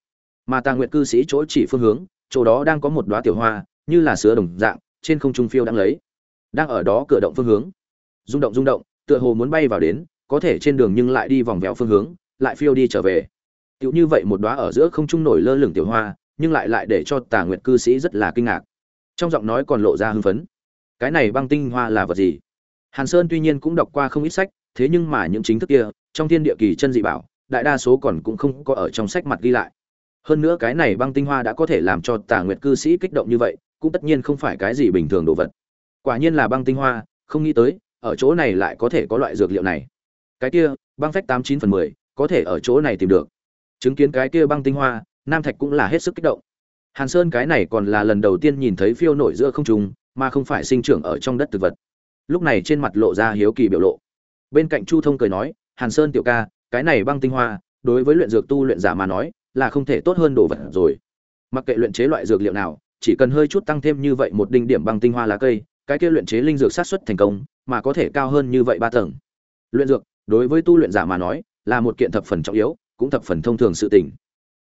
Mà tà nguyệt cư sĩ chỗ chỉ phương hướng chỗ đó đang có một đoá tiểu hoa như là sứa đồng dạng, trên không trung phiêu đang lấy. Đang ở đó cửa động phương hướng. Rung động rung động, tựa hồ muốn bay vào đến, có thể trên đường nhưng lại đi vòng vèo phương hướng, lại phiêu đi trở về. Tựu như vậy một đóa ở giữa không trung nổi lơ lửng tiểu hoa, nhưng lại lại để cho tà nguyệt cư sĩ rất là kinh ngạc. Trong giọng nói còn lộ ra hưng phấn. Cái này băng tinh hoa là vật gì? Hàn sơn tuy nhiên cũng đọc qua không ít sách, thế nhưng mà những chính thức kia, trong thiên địa kỳ chân dị bảo, đại đa số còn cũng không có ở trong sách mặt ghi lại. Hơn nữa cái này băng tinh hoa đã có thể làm cho tà nguyệt cư sĩ kích động như vậy cũng tất nhiên không phải cái gì bình thường đồ vật. Quả nhiên là băng tinh hoa, không nghĩ tới, ở chỗ này lại có thể có loại dược liệu này. Cái kia, băng phách tám chín phần mười, có thể ở chỗ này tìm được. Chứng kiến cái kia băng tinh hoa, nam thạch cũng là hết sức kích động. Hàn sơn cái này còn là lần đầu tiên nhìn thấy phiêu nổi giữa không trung, mà không phải sinh trưởng ở trong đất thực vật. Lúc này trên mặt lộ ra hiếu kỳ biểu lộ. Bên cạnh chu thông cười nói, hàn sơn tiểu ca, cái này băng tinh hoa, đối với luyện dược tu luyện giả mà nói, là không thể tốt hơn đồ vật rồi. Mặc kệ luyện chế loại dược liệu nào chỉ cần hơi chút tăng thêm như vậy một đinh điểm bằng tinh hoa lá cây, cái kia luyện chế linh dược sát xuất thành công, mà có thể cao hơn như vậy ba tầng. Luyện dược, đối với tu luyện giả mà nói, là một kiện thập phần trọng yếu, cũng thập phần thông thường sự tình.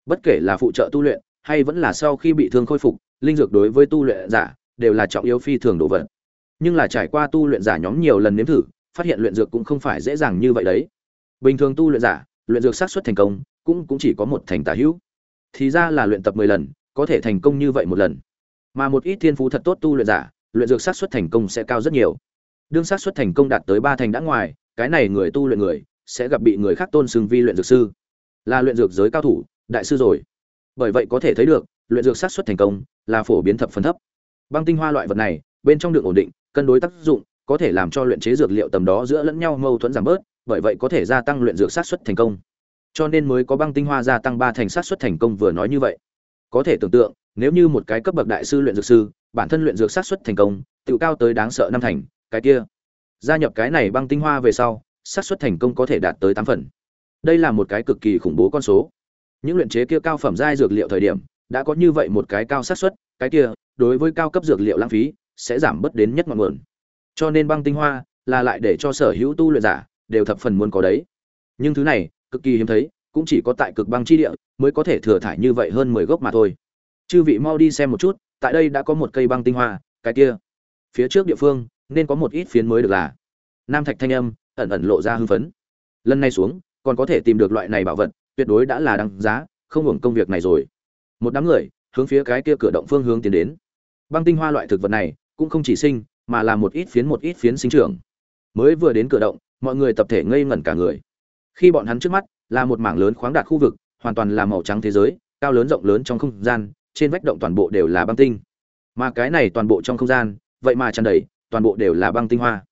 Bất kể là phụ trợ tu luyện, hay vẫn là sau khi bị thương khôi phục, linh dược đối với tu luyện giả, đều là trọng yếu phi thường đồ vật. Nhưng là trải qua tu luyện giả nhóm nhiều lần nếm thử, phát hiện luyện dược cũng không phải dễ dàng như vậy đấy. Bình thường tu luyện giả, luyện dược xác suất thành công, cũng cũng chỉ có một thành tả hữu. Thì ra là luyện tập mười lần, có thể thành công như vậy một lần mà một ít thiên phú thật tốt tu luyện giả, luyện dược sát suất thành công sẽ cao rất nhiều. Đương sát suất thành công đạt tới ba thành đã ngoài, cái này người tu luyện người sẽ gặp bị người khác tôn xưng vi luyện dược sư. Là luyện dược giới cao thủ, đại sư rồi. Bởi vậy có thể thấy được, luyện dược sát suất thành công là phổ biến thập phần thấp. Băng tinh hoa loại vật này, bên trong đường ổn định, cân đối tác dụng, có thể làm cho luyện chế dược liệu tầm đó giữa lẫn nhau mâu thuẫn giảm bớt, bởi vậy có thể gia tăng luyện dược sát suất thành công. Cho nên mới có băng tinh hoa gia tăng ba thành sát suất thành công vừa nói như vậy. Có thể tưởng tượng nếu như một cái cấp bậc đại sư luyện dược sư, bản thân luyện dược sát xuất thành công tự cao tới đáng sợ năm thành, cái kia. Gia nhập cái này băng tinh hoa về sau sát xuất thành công có thể đạt tới tám phần. Đây là một cái cực kỳ khủng bố con số. Những luyện chế kia cao phẩm giai dược liệu thời điểm, đã có như vậy một cái cao sát xuất cái kia, đối với cao cấp dược liệu lãng phí, sẽ giảm bớt đến nhất ngọn nguồn. Cho nên băng tinh hoa là lại để cho sở hữu tu luyện giả đều thập phần muốn có đấy. Nhưng thứ này, cực kỳ hiếm thấy, cũng chỉ có tại cực băng chi địa mới có thể thừa thải như vậy hơn mười gốc mà thôi chư vị mau đi xem một chút, tại đây đã có một cây băng tinh hoa, cái kia. Phía trước địa phương, nên có một ít phiến mới được là. Nam thạch thanh âm, ẩn ẩn lộ ra hưng phấn. Lần này xuống, còn có thể tìm được loại này bảo vật, tuyệt đối đã là đăng giá, không hưởng công việc này rồi. Một đám người, hướng phía cái kia cửa động phương hướng tiến đến. Băng tinh hoa loại thực vật này, cũng không chỉ sinh, mà là một ít phiến một ít phiến sinh trưởng. Mới vừa đến cửa động, mọi người tập thể ngây ngẩn cả người. Khi bọn hắn trước mắt, là một mảng lớn khoáng đạt khu vực, hoàn toàn là màu trắng thế giới, cao lớn rộng lớn trong không gian trên vách động toàn bộ đều là băng tinh. Mà cái này toàn bộ trong không gian, vậy mà tràn đầy, toàn bộ đều là băng tinh hoa.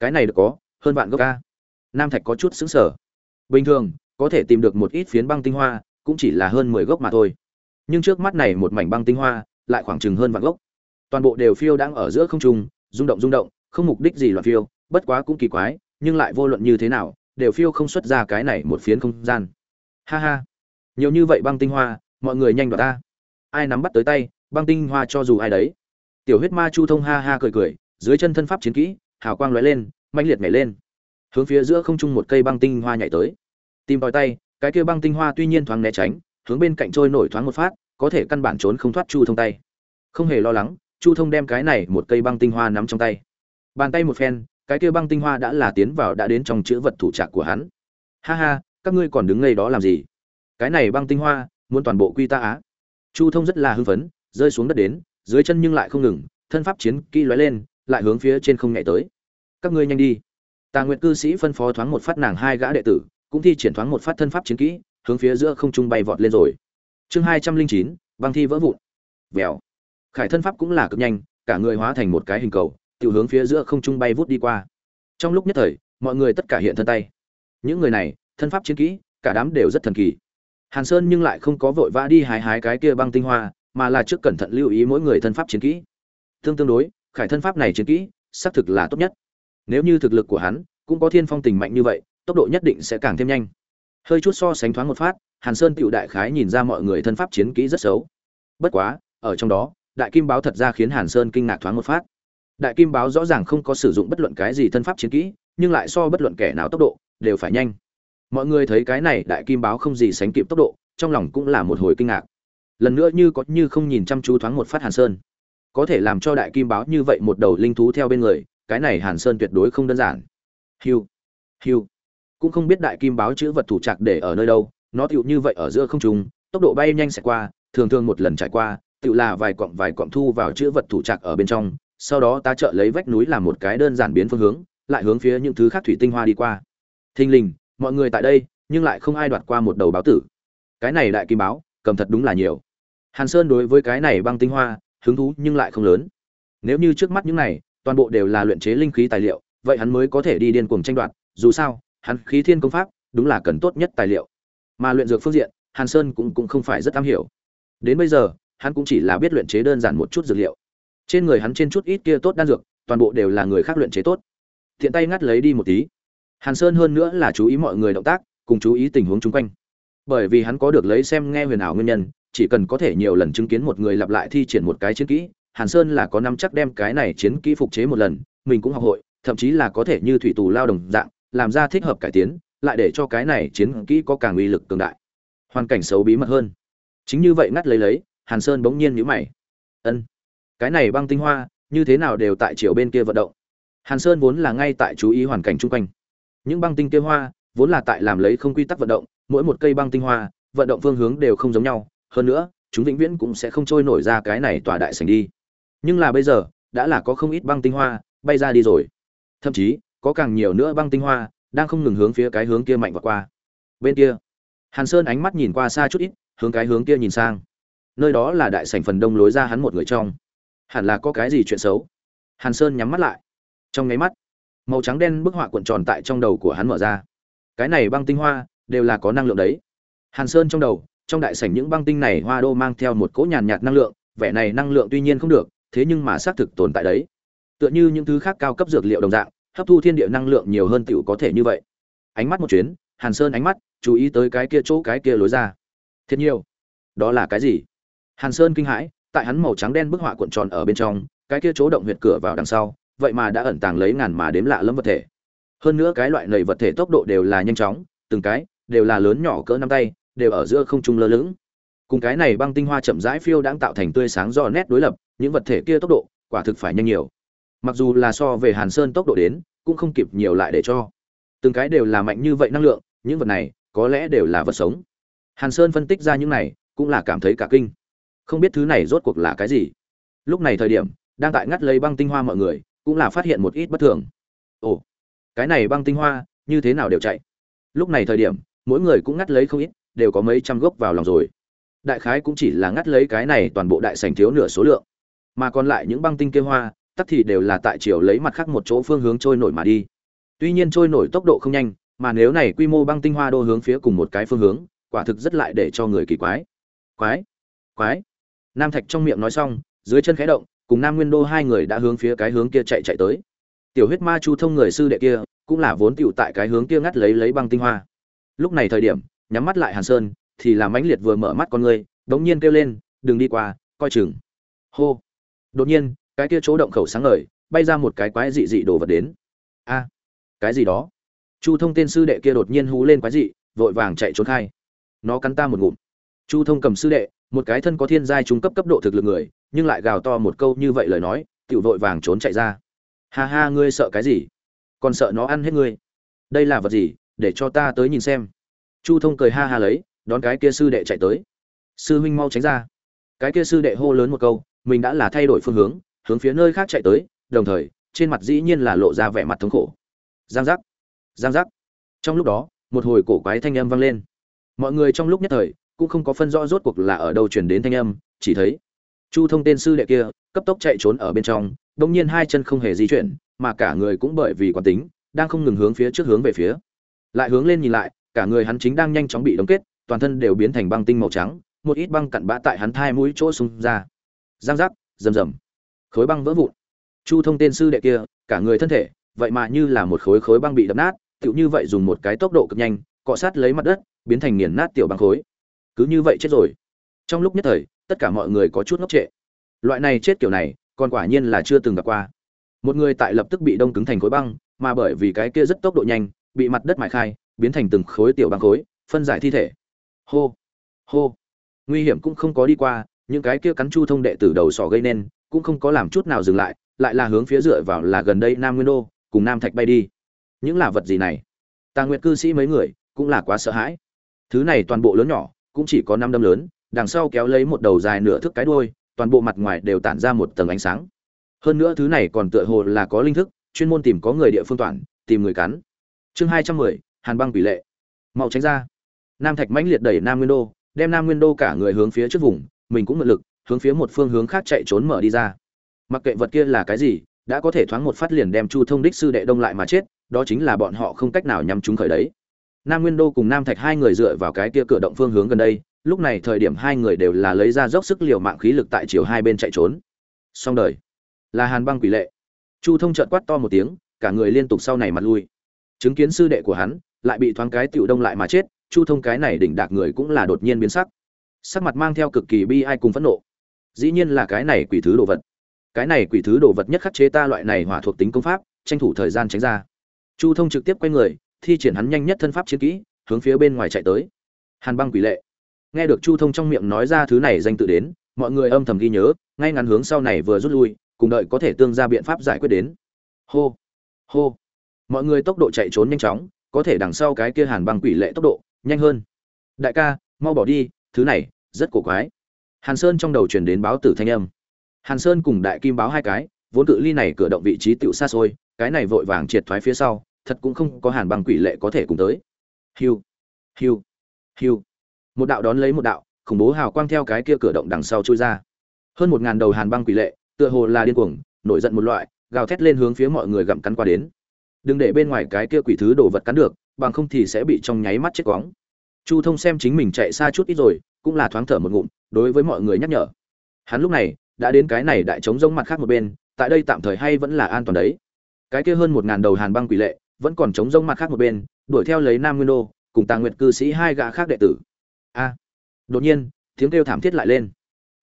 Cái này được có, hơn vạn gốc ca. Nam thạch có chút xứng sở bình thường, có thể tìm được một ít phiến băng tinh hoa, cũng chỉ là hơn mười gốc mà thôi. Nhưng trước mắt này một mảnh băng tinh hoa, lại khoảng chừng hơn vạn gốc. Toàn bộ đều phiêu đang ở giữa không trung, rung động rung động, không mục đích gì loạn phiêu, bất quá cũng kỳ quái, nhưng lại vô luận như thế nào, đều phiêu không xuất ra cái này một phiến không gian. Ha ha. Nhiều như vậy băng tinh hoa, mọi người nhanh đoạt ta ai nắm bắt tới tay, băng tinh hoa cho dù ai đấy. Tiểu huyết ma chu thông ha ha cười cười, dưới chân thân pháp chiến kỹ, hào quang lóe lên manh liệt nhảy lên. Hướng phía giữa không trung một cây băng tinh hoa nhảy tới. Tìm tòi tay, cái kia băng tinh hoa tuy nhiên thoáng né tránh, hướng bên cạnh trôi nổi thoáng một phát, có thể căn bản trốn không thoát chu thông tay. Không hề lo lắng, chu thông đem cái này một cây băng tinh hoa nắm trong tay. Bàn tay một phen, cái kia băng tinh hoa đã là tiến vào đã đến trong chữ vật thủ trạc của hắn. Ha ha, các ngươi còn đứng ngay đó làm gì? Cái này băng tinh hoa, muốn toàn bộ quy ta á chu thông rất là hưng phấn, rơi xuống đất đến, dưới chân nhưng lại không ngừng, thân pháp chiến kỹ lóe lên, lại hướng phía trên không nhảy tới. Các ngươi nhanh đi. Tà nguyện cư sĩ phân phó thoáng một phát nàng hai gã đệ tử, cũng thi triển thoáng một phát thân pháp chiến kỹ, hướng phía giữa không trung bay vọt lên rồi. Chương hai trăm linh chín, băng thi vỡ vụn. Vèo. Khải thân pháp cũng là cực nhanh, cả người hóa thành một cái hình cầu tự hướng phía giữa không trung bay vút đi qua. Trong lúc nhất thời, mọi người tất cả hiện thân tay. Những người này, thân pháp chiến kỹ, cả đám đều rất thần kỳ hàn sơn nhưng lại không có vội vã đi hái hái cái kia băng tinh hoa, mà là trước cẩn thận lưu ý mỗi người thân pháp chiến kỹ. Tương tương đối, khải thân pháp này chiến kỹ, xác thực là tốt nhất. Nếu như thực lực của hắn cũng có thiên phong tình mạnh như vậy, tốc độ nhất định sẽ càng thêm nhanh. Hơi chút so sánh thoáng một phát, hàn sơn tiểu đại khái nhìn ra mọi người thân pháp chiến kỹ rất xấu. Bất quá, ở trong đó, đại kim báo thật ra khiến hàn sơn kinh ngạc thoáng một phát. Đại kim báo rõ ràng không có sử dụng bất luận cái gì thân pháp chiến kỹ, nhưng lại so bất luận kẻ nào tốc độ đều phải nhanh mọi người thấy cái này đại kim báo không gì sánh kịp tốc độ, trong lòng cũng là một hồi kinh ngạc. Lần nữa như có như không nhìn chăm chú thoáng một phát hàn sơn. Có thể làm cho đại kim báo như vậy một đầu linh thú theo bên người, cái này hàn sơn tuyệt đối không đơn giản. Hiu hiu. Cũng không biết đại kim báo chữ vật thủ trạc để ở nơi đâu, nó tựu như vậy ở giữa không trung, tốc độ bay nhanh sẽ qua, thường thường một lần trải qua tự là vài cọng vài cọng thu vào chữ vật thủ trạc ở bên trong, sau đó ta trợ lấy vách núi làm một cái đơn giản biến phương hướng, lại hướng phía những thứ khác thủy tinh hoa đi qua. Thình lình mọi người tại đây, nhưng lại không ai đoạt qua một đầu báo tử. Cái này đại kim báo, cầm thật đúng là nhiều. Hàn sơn đối với cái này băng tinh hoa, hứng thú nhưng lại không lớn. Nếu như trước mắt những này, toàn bộ đều là luyện chế linh khí tài liệu, vậy hắn mới có thể đi điên cuồng tranh đoạt. Dù sao, hắn khí thiên công pháp, đúng là cần tốt nhất tài liệu. Mà luyện dược phương diện, hàn sơn cũng cũng không phải rất am hiểu. Đến bây giờ, hắn cũng chỉ là biết luyện chế đơn giản một chút dược liệu. Trên người hắn trên chút ít kia tốt đan dược, toàn bộ đều là người khác luyện chế tốt. Thiện tay ngắt lấy đi một tí hàn sơn hơn nữa là chú ý mọi người động tác, cùng chú ý tình huống chung quanh. Bởi vì hắn có được lấy xem nghe huyền ảo nguyên nhân, chỉ cần có thể nhiều lần chứng kiến một người lặp lại thi triển một cái chiến kỹ, hàn sơn là có năm chắc đem cái này chiến kỹ phục chế một lần, mình cũng học hội, thậm chí là có thể như thủy tù lao đồng dạng, làm ra thích hợp cải tiến, lại để cho cái này chiến kỹ có càng uy lực cường đại. Hoàn cảnh xấu bí mật hơn. Chính như vậy ngắt lấy lấy, hàn sơn bỗng nhiên nhíu mày. Ân, cái này băng tinh hoa, như thế nào đều tại chiều bên kia vận động? Hàn sơn vốn là ngay tại chú ý hoàn cảnh chung quanh những băng tinh kia hoa, vốn là tại làm lấy không quy tắc vận động, mỗi một cây băng tinh hoa, vận động phương hướng đều không giống nhau. Hơn nữa, chúng vĩnh viễn cũng sẽ không trôi nổi ra cái này tỏa đại sảnh đi. Nhưng là bây giờ, đã là có không ít băng tinh hoa bay ra đi rồi. Thậm chí, có càng nhiều nữa băng tinh hoa đang không ngừng hướng phía cái hướng kia mạnh và qua. Bên kia, hàn sơn ánh mắt nhìn qua xa chút ít, hướng cái hướng kia nhìn sang. Nơi đó là đại sảnh phần đông lối ra hắn một người trong. Hẳn là có cái gì chuyện xấu? Hàn sơn nhắm mắt lại. Trong nháy mắt màu trắng đen bức họa cuộn tròn tại trong đầu của hắn mở ra. Cái này băng tinh hoa đều là có năng lượng đấy. Hàn sơn trong đầu, trong đại sảnh những băng tinh này hoa đô mang theo một cỗ nhàn nhạt năng lượng, vẻ này năng lượng tuy nhiên không được, thế nhưng mà xác thực tồn tại đấy. Tựa như những thứ khác cao cấp dược liệu đồng dạng, hấp thu thiên địa năng lượng nhiều hơn tựu có thể như vậy. Ánh mắt một chuyến, hàn sơn ánh mắt chú ý tới cái kia chỗ cái kia lối ra. Thiệt nhiều. Đó là cái gì? Hàn sơn kinh hãi, tại hắn màu trắng đen bức họa cuộn tròn ở bên trong, cái kia chỗ động huyệt cửa vào đằng sau vậy mà đã ẩn tàng lấy ngàn mà đếm lạ lẫm vật thể. Hơn nữa cái loại nầy vật thể tốc độ đều là nhanh chóng, từng cái đều là lớn nhỏ cỡ năm tay, đều ở giữa không trung lơ lửng. Cùng cái này băng tinh hoa chậm rãi phiêu đang tạo thành tươi sáng do nét đối lập, những vật thể kia tốc độ quả thực phải nhanh nhiều. Mặc dù là so về hàn sơn tốc độ đến, cũng không kịp nhiều lại để cho. Từng cái đều là mạnh như vậy năng lượng, những vật này có lẽ đều là vật sống. Hàn sơn phân tích ra những này, cũng là cảm thấy cả kinh. Không biết thứ này rốt cuộc là cái gì. Lúc này thời điểm, đang tại ngắt lấy băng tinh hoa mọi người cũng là phát hiện một ít bất thường. Ồ, cái này băng tinh hoa, như thế nào đều chạy? Lúc này thời điểm, mỗi người cũng ngắt lấy không ít, đều có mấy trăm gốc vào lòng rồi. Đại khái cũng chỉ là ngắt lấy cái này toàn bộ đại sành thiếu nửa số lượng. Mà còn lại những băng tinh kia hoa tắc thì đều là tại chiều lấy mặt khác một chỗ phương hướng trôi nổi mà đi. Tuy nhiên trôi nổi tốc độ không nhanh, mà nếu này quy mô băng tinh hoa đô hướng phía cùng một cái phương hướng, quả thực rất lại để cho người kỳ quái. Quái quái. Nam thạch trong miệng nói xong, dưới chân khẽ động cùng nam nguyên đô hai người đã hướng phía cái hướng kia chạy chạy tới. Tiểu huyết ma chu thông người sư đệ kia, cũng là vốn tựu tại cái hướng kia ngắt lấy lấy băng tinh hoa. Lúc này thời điểm, nhắm mắt lại hàn sơn, thì làm mãnh liệt vừa mở mắt con người, đống nhiên kêu lên, đừng đi qua, coi chừng. Hô. Đột nhiên, cái kia chỗ động khẩu sáng ngời, bay ra một cái quái dị dị đồ vật đến. A! Cái gì đó? Chu thông tên sư đệ kia đột nhiên hú lên quái dị, vội vàng chạy trốn khai. Nó cắn ta một ngụm. Chu thông cầm sư đệ, một cái thân có thiên giai trung cấp cấp độ thực lực người nhưng lại gào to một câu như vậy lời nói, tiểu vội vàng trốn chạy ra. Ha ha, ngươi sợ cái gì? Còn sợ nó ăn hết ngươi. Đây là vật gì? Để cho ta tới nhìn xem. Chu thông cười ha ha lấy, đón cái kia sư đệ chạy tới. Sư huynh mau tránh ra. Cái kia sư đệ hô lớn một câu, mình đã là thay đổi phương hướng hướng phía nơi khác chạy tới, đồng thời, trên mặt dĩ nhiên là lộ ra vẻ mặt thống khổ. Giang giác. Giang giác. Trong lúc đó, một hồi cổ quái thanh âm vang lên. Mọi người trong lúc nhất thời, cũng không có phân rõ rốt cuộc là ở đâu chuyển đến thanh âm, chỉ thấy chu thông tên sư đệ kia, cấp tốc chạy trốn ở bên trong đông nhiên hai chân không hề di chuyển, mà cả người cũng bởi vì quán tính, đang không ngừng hướng phía trước hướng về phía. Lại hướng lên nhìn lại, cả người hắn chính đang nhanh chóng bị đóng kết, toàn thân đều biến thành băng tinh màu trắng, một ít băng cặn bã tại hắn thai mũi chỗ xung ra. Giang giác, rầm rầm. Khối băng vỡ vụn. Chu thông tên sư đệ kia, cả người thân thể, vậy mà như là một khối khối băng bị đập nát, tựu như vậy dùng một cái tốc độ cực nhanh, cọ sát lấy mặt đất, biến thành nghiền nát tiểu băng khối. Cứ như vậy chết rồi. Trong lúc nhất thời tất cả mọi người có chút ngốc trệ. Loại này chết kiểu này, còn quả nhiên là chưa từng gặp qua. Một người tại lập tức bị đông cứng thành khối băng, mà bởi vì cái kia rất tốc độ nhanh, bị mặt đất mài khai, biến thành từng khối tiểu băng khối, phân giải thi thể. Hô hô. Nguy hiểm cũng không có đi qua, những cái kia cắn chu thông đệ tử đầu sỏ gây nên, cũng không có làm chút nào dừng lại lại là hướng phía dựa vào là gần đây nam nguyên đô, cùng nam thạch bay đi. Những là vật gì này? Tà nguyệt cư sĩ mấy người, cũng là quá sợ hãi. Thứ này toàn bộ lớn nhỏ, cũng chỉ có năm đâm lớn đằng sau kéo lấy một đầu dài nửa thước cái đuôi, toàn bộ mặt ngoài đều tản ra một tầng ánh sáng. Hơn nữa thứ này còn tựa hồ là có linh thức, chuyên môn tìm có người địa phương toàn, tìm người cắn. Chương hai trăm mười, hàn băng quỷ lệ. Mau tránh ra. Nam thạch mãnh liệt đẩy nam nguyên đô, đem nam nguyên đô cả người hướng phía trước vùng, mình cũng mượn lực, hướng phía một phương hướng khác chạy trốn mở đi ra. Mặc kệ vật kia là cái gì, đã có thể thoáng một phát liền đem chu thông đích sư đệ đông lại mà chết, đó chính là bọn họ không cách nào nhắm chúng khởi đấy. Nam nguyên đô cùng nam thạch hai người dựa vào cái kia cửa động phương hướng gần đây lúc này thời điểm hai người đều là lấy ra dốc sức liều mạng khí lực tại chiều hai bên chạy trốn. Xong đời. Là hàn băng quỷ lệ. Chu thông trợn quát to một tiếng, cả người liên tục sau này mặt lui. Chứng kiến sư đệ của hắn, lại bị thoáng cái tiểu đông lại mà chết, chu thông cái này đỉnh đạc người cũng là đột nhiên biến sắc. Sắc mặt mang theo cực kỳ bi ai cùng phẫn nộ. Dĩ nhiên là cái này quỷ thứ đồ vật. Cái này quỷ thứ đồ vật nhất khắc chế ta loại này hỏa thuộc tính công pháp, tranh thủ thời gian tránh ra. Chu thông trực tiếp quay người, thi triển hắn nhanh nhất thân pháp chiến kỹ, hướng phía bên ngoài chạy tới. Hàn băng quỷ lệ nghe được chu thông trong miệng nói ra thứ này danh tự đến, mọi người âm thầm ghi nhớ, ngay ngắn hướng sau này vừa rút lui, cùng đợi có thể tương ra biện pháp giải quyết đến. Hô hô. Mọi người tốc độ chạy trốn nhanh chóng, có thể đằng sau cái kia hàn băng quỷ lệ tốc độ, nhanh hơn. Đại ca, mau bỏ đi, thứ này, rất cổ quái. Hàn sơn trong đầu truyền đến báo tử thanh âm. Hàn sơn cùng đại kim báo hai cái, vốn cự ly này cửa động vị trí tựu xa xôi, cái này vội vàng triệt thoái phía sau, thật cũng không có hàn băng quỷ lệ có thể cùng tới. Hiu hiu hiu một đạo đón lấy một đạo, khủng bố hào quang theo cái kia cửa động đằng sau chui ra. Hơn một ngàn đầu hàn băng quỷ lệ, tựa hồ là điên cuồng, nổi giận một loại, gào thét lên hướng phía mọi người gặm cắn qua đến. Đừng để bên ngoài cái kia quỷ thứ đồ vật cắn được, bằng không thì sẽ bị trong nháy mắt chết quóng. Chu thông xem chính mình chạy xa chút ít rồi, cũng là thoáng thở một ngụm, đối với mọi người nhắc nhở. Hắn lúc này, đã đến cái này đại chống rông mặt khác một bên, tại đây tạm thời hay vẫn là an toàn đấy. Cái kia hơn một ngàn đầu hàn băng quỷ lệ, vẫn còn chống rông mặt khác một bên, đuổi theo lấy nam nguyên đô, cùng tàng nguyệt cư sĩ hai gã khác đệ tử a, đột nhiên, tiếng kêu thảm thiết lại lên.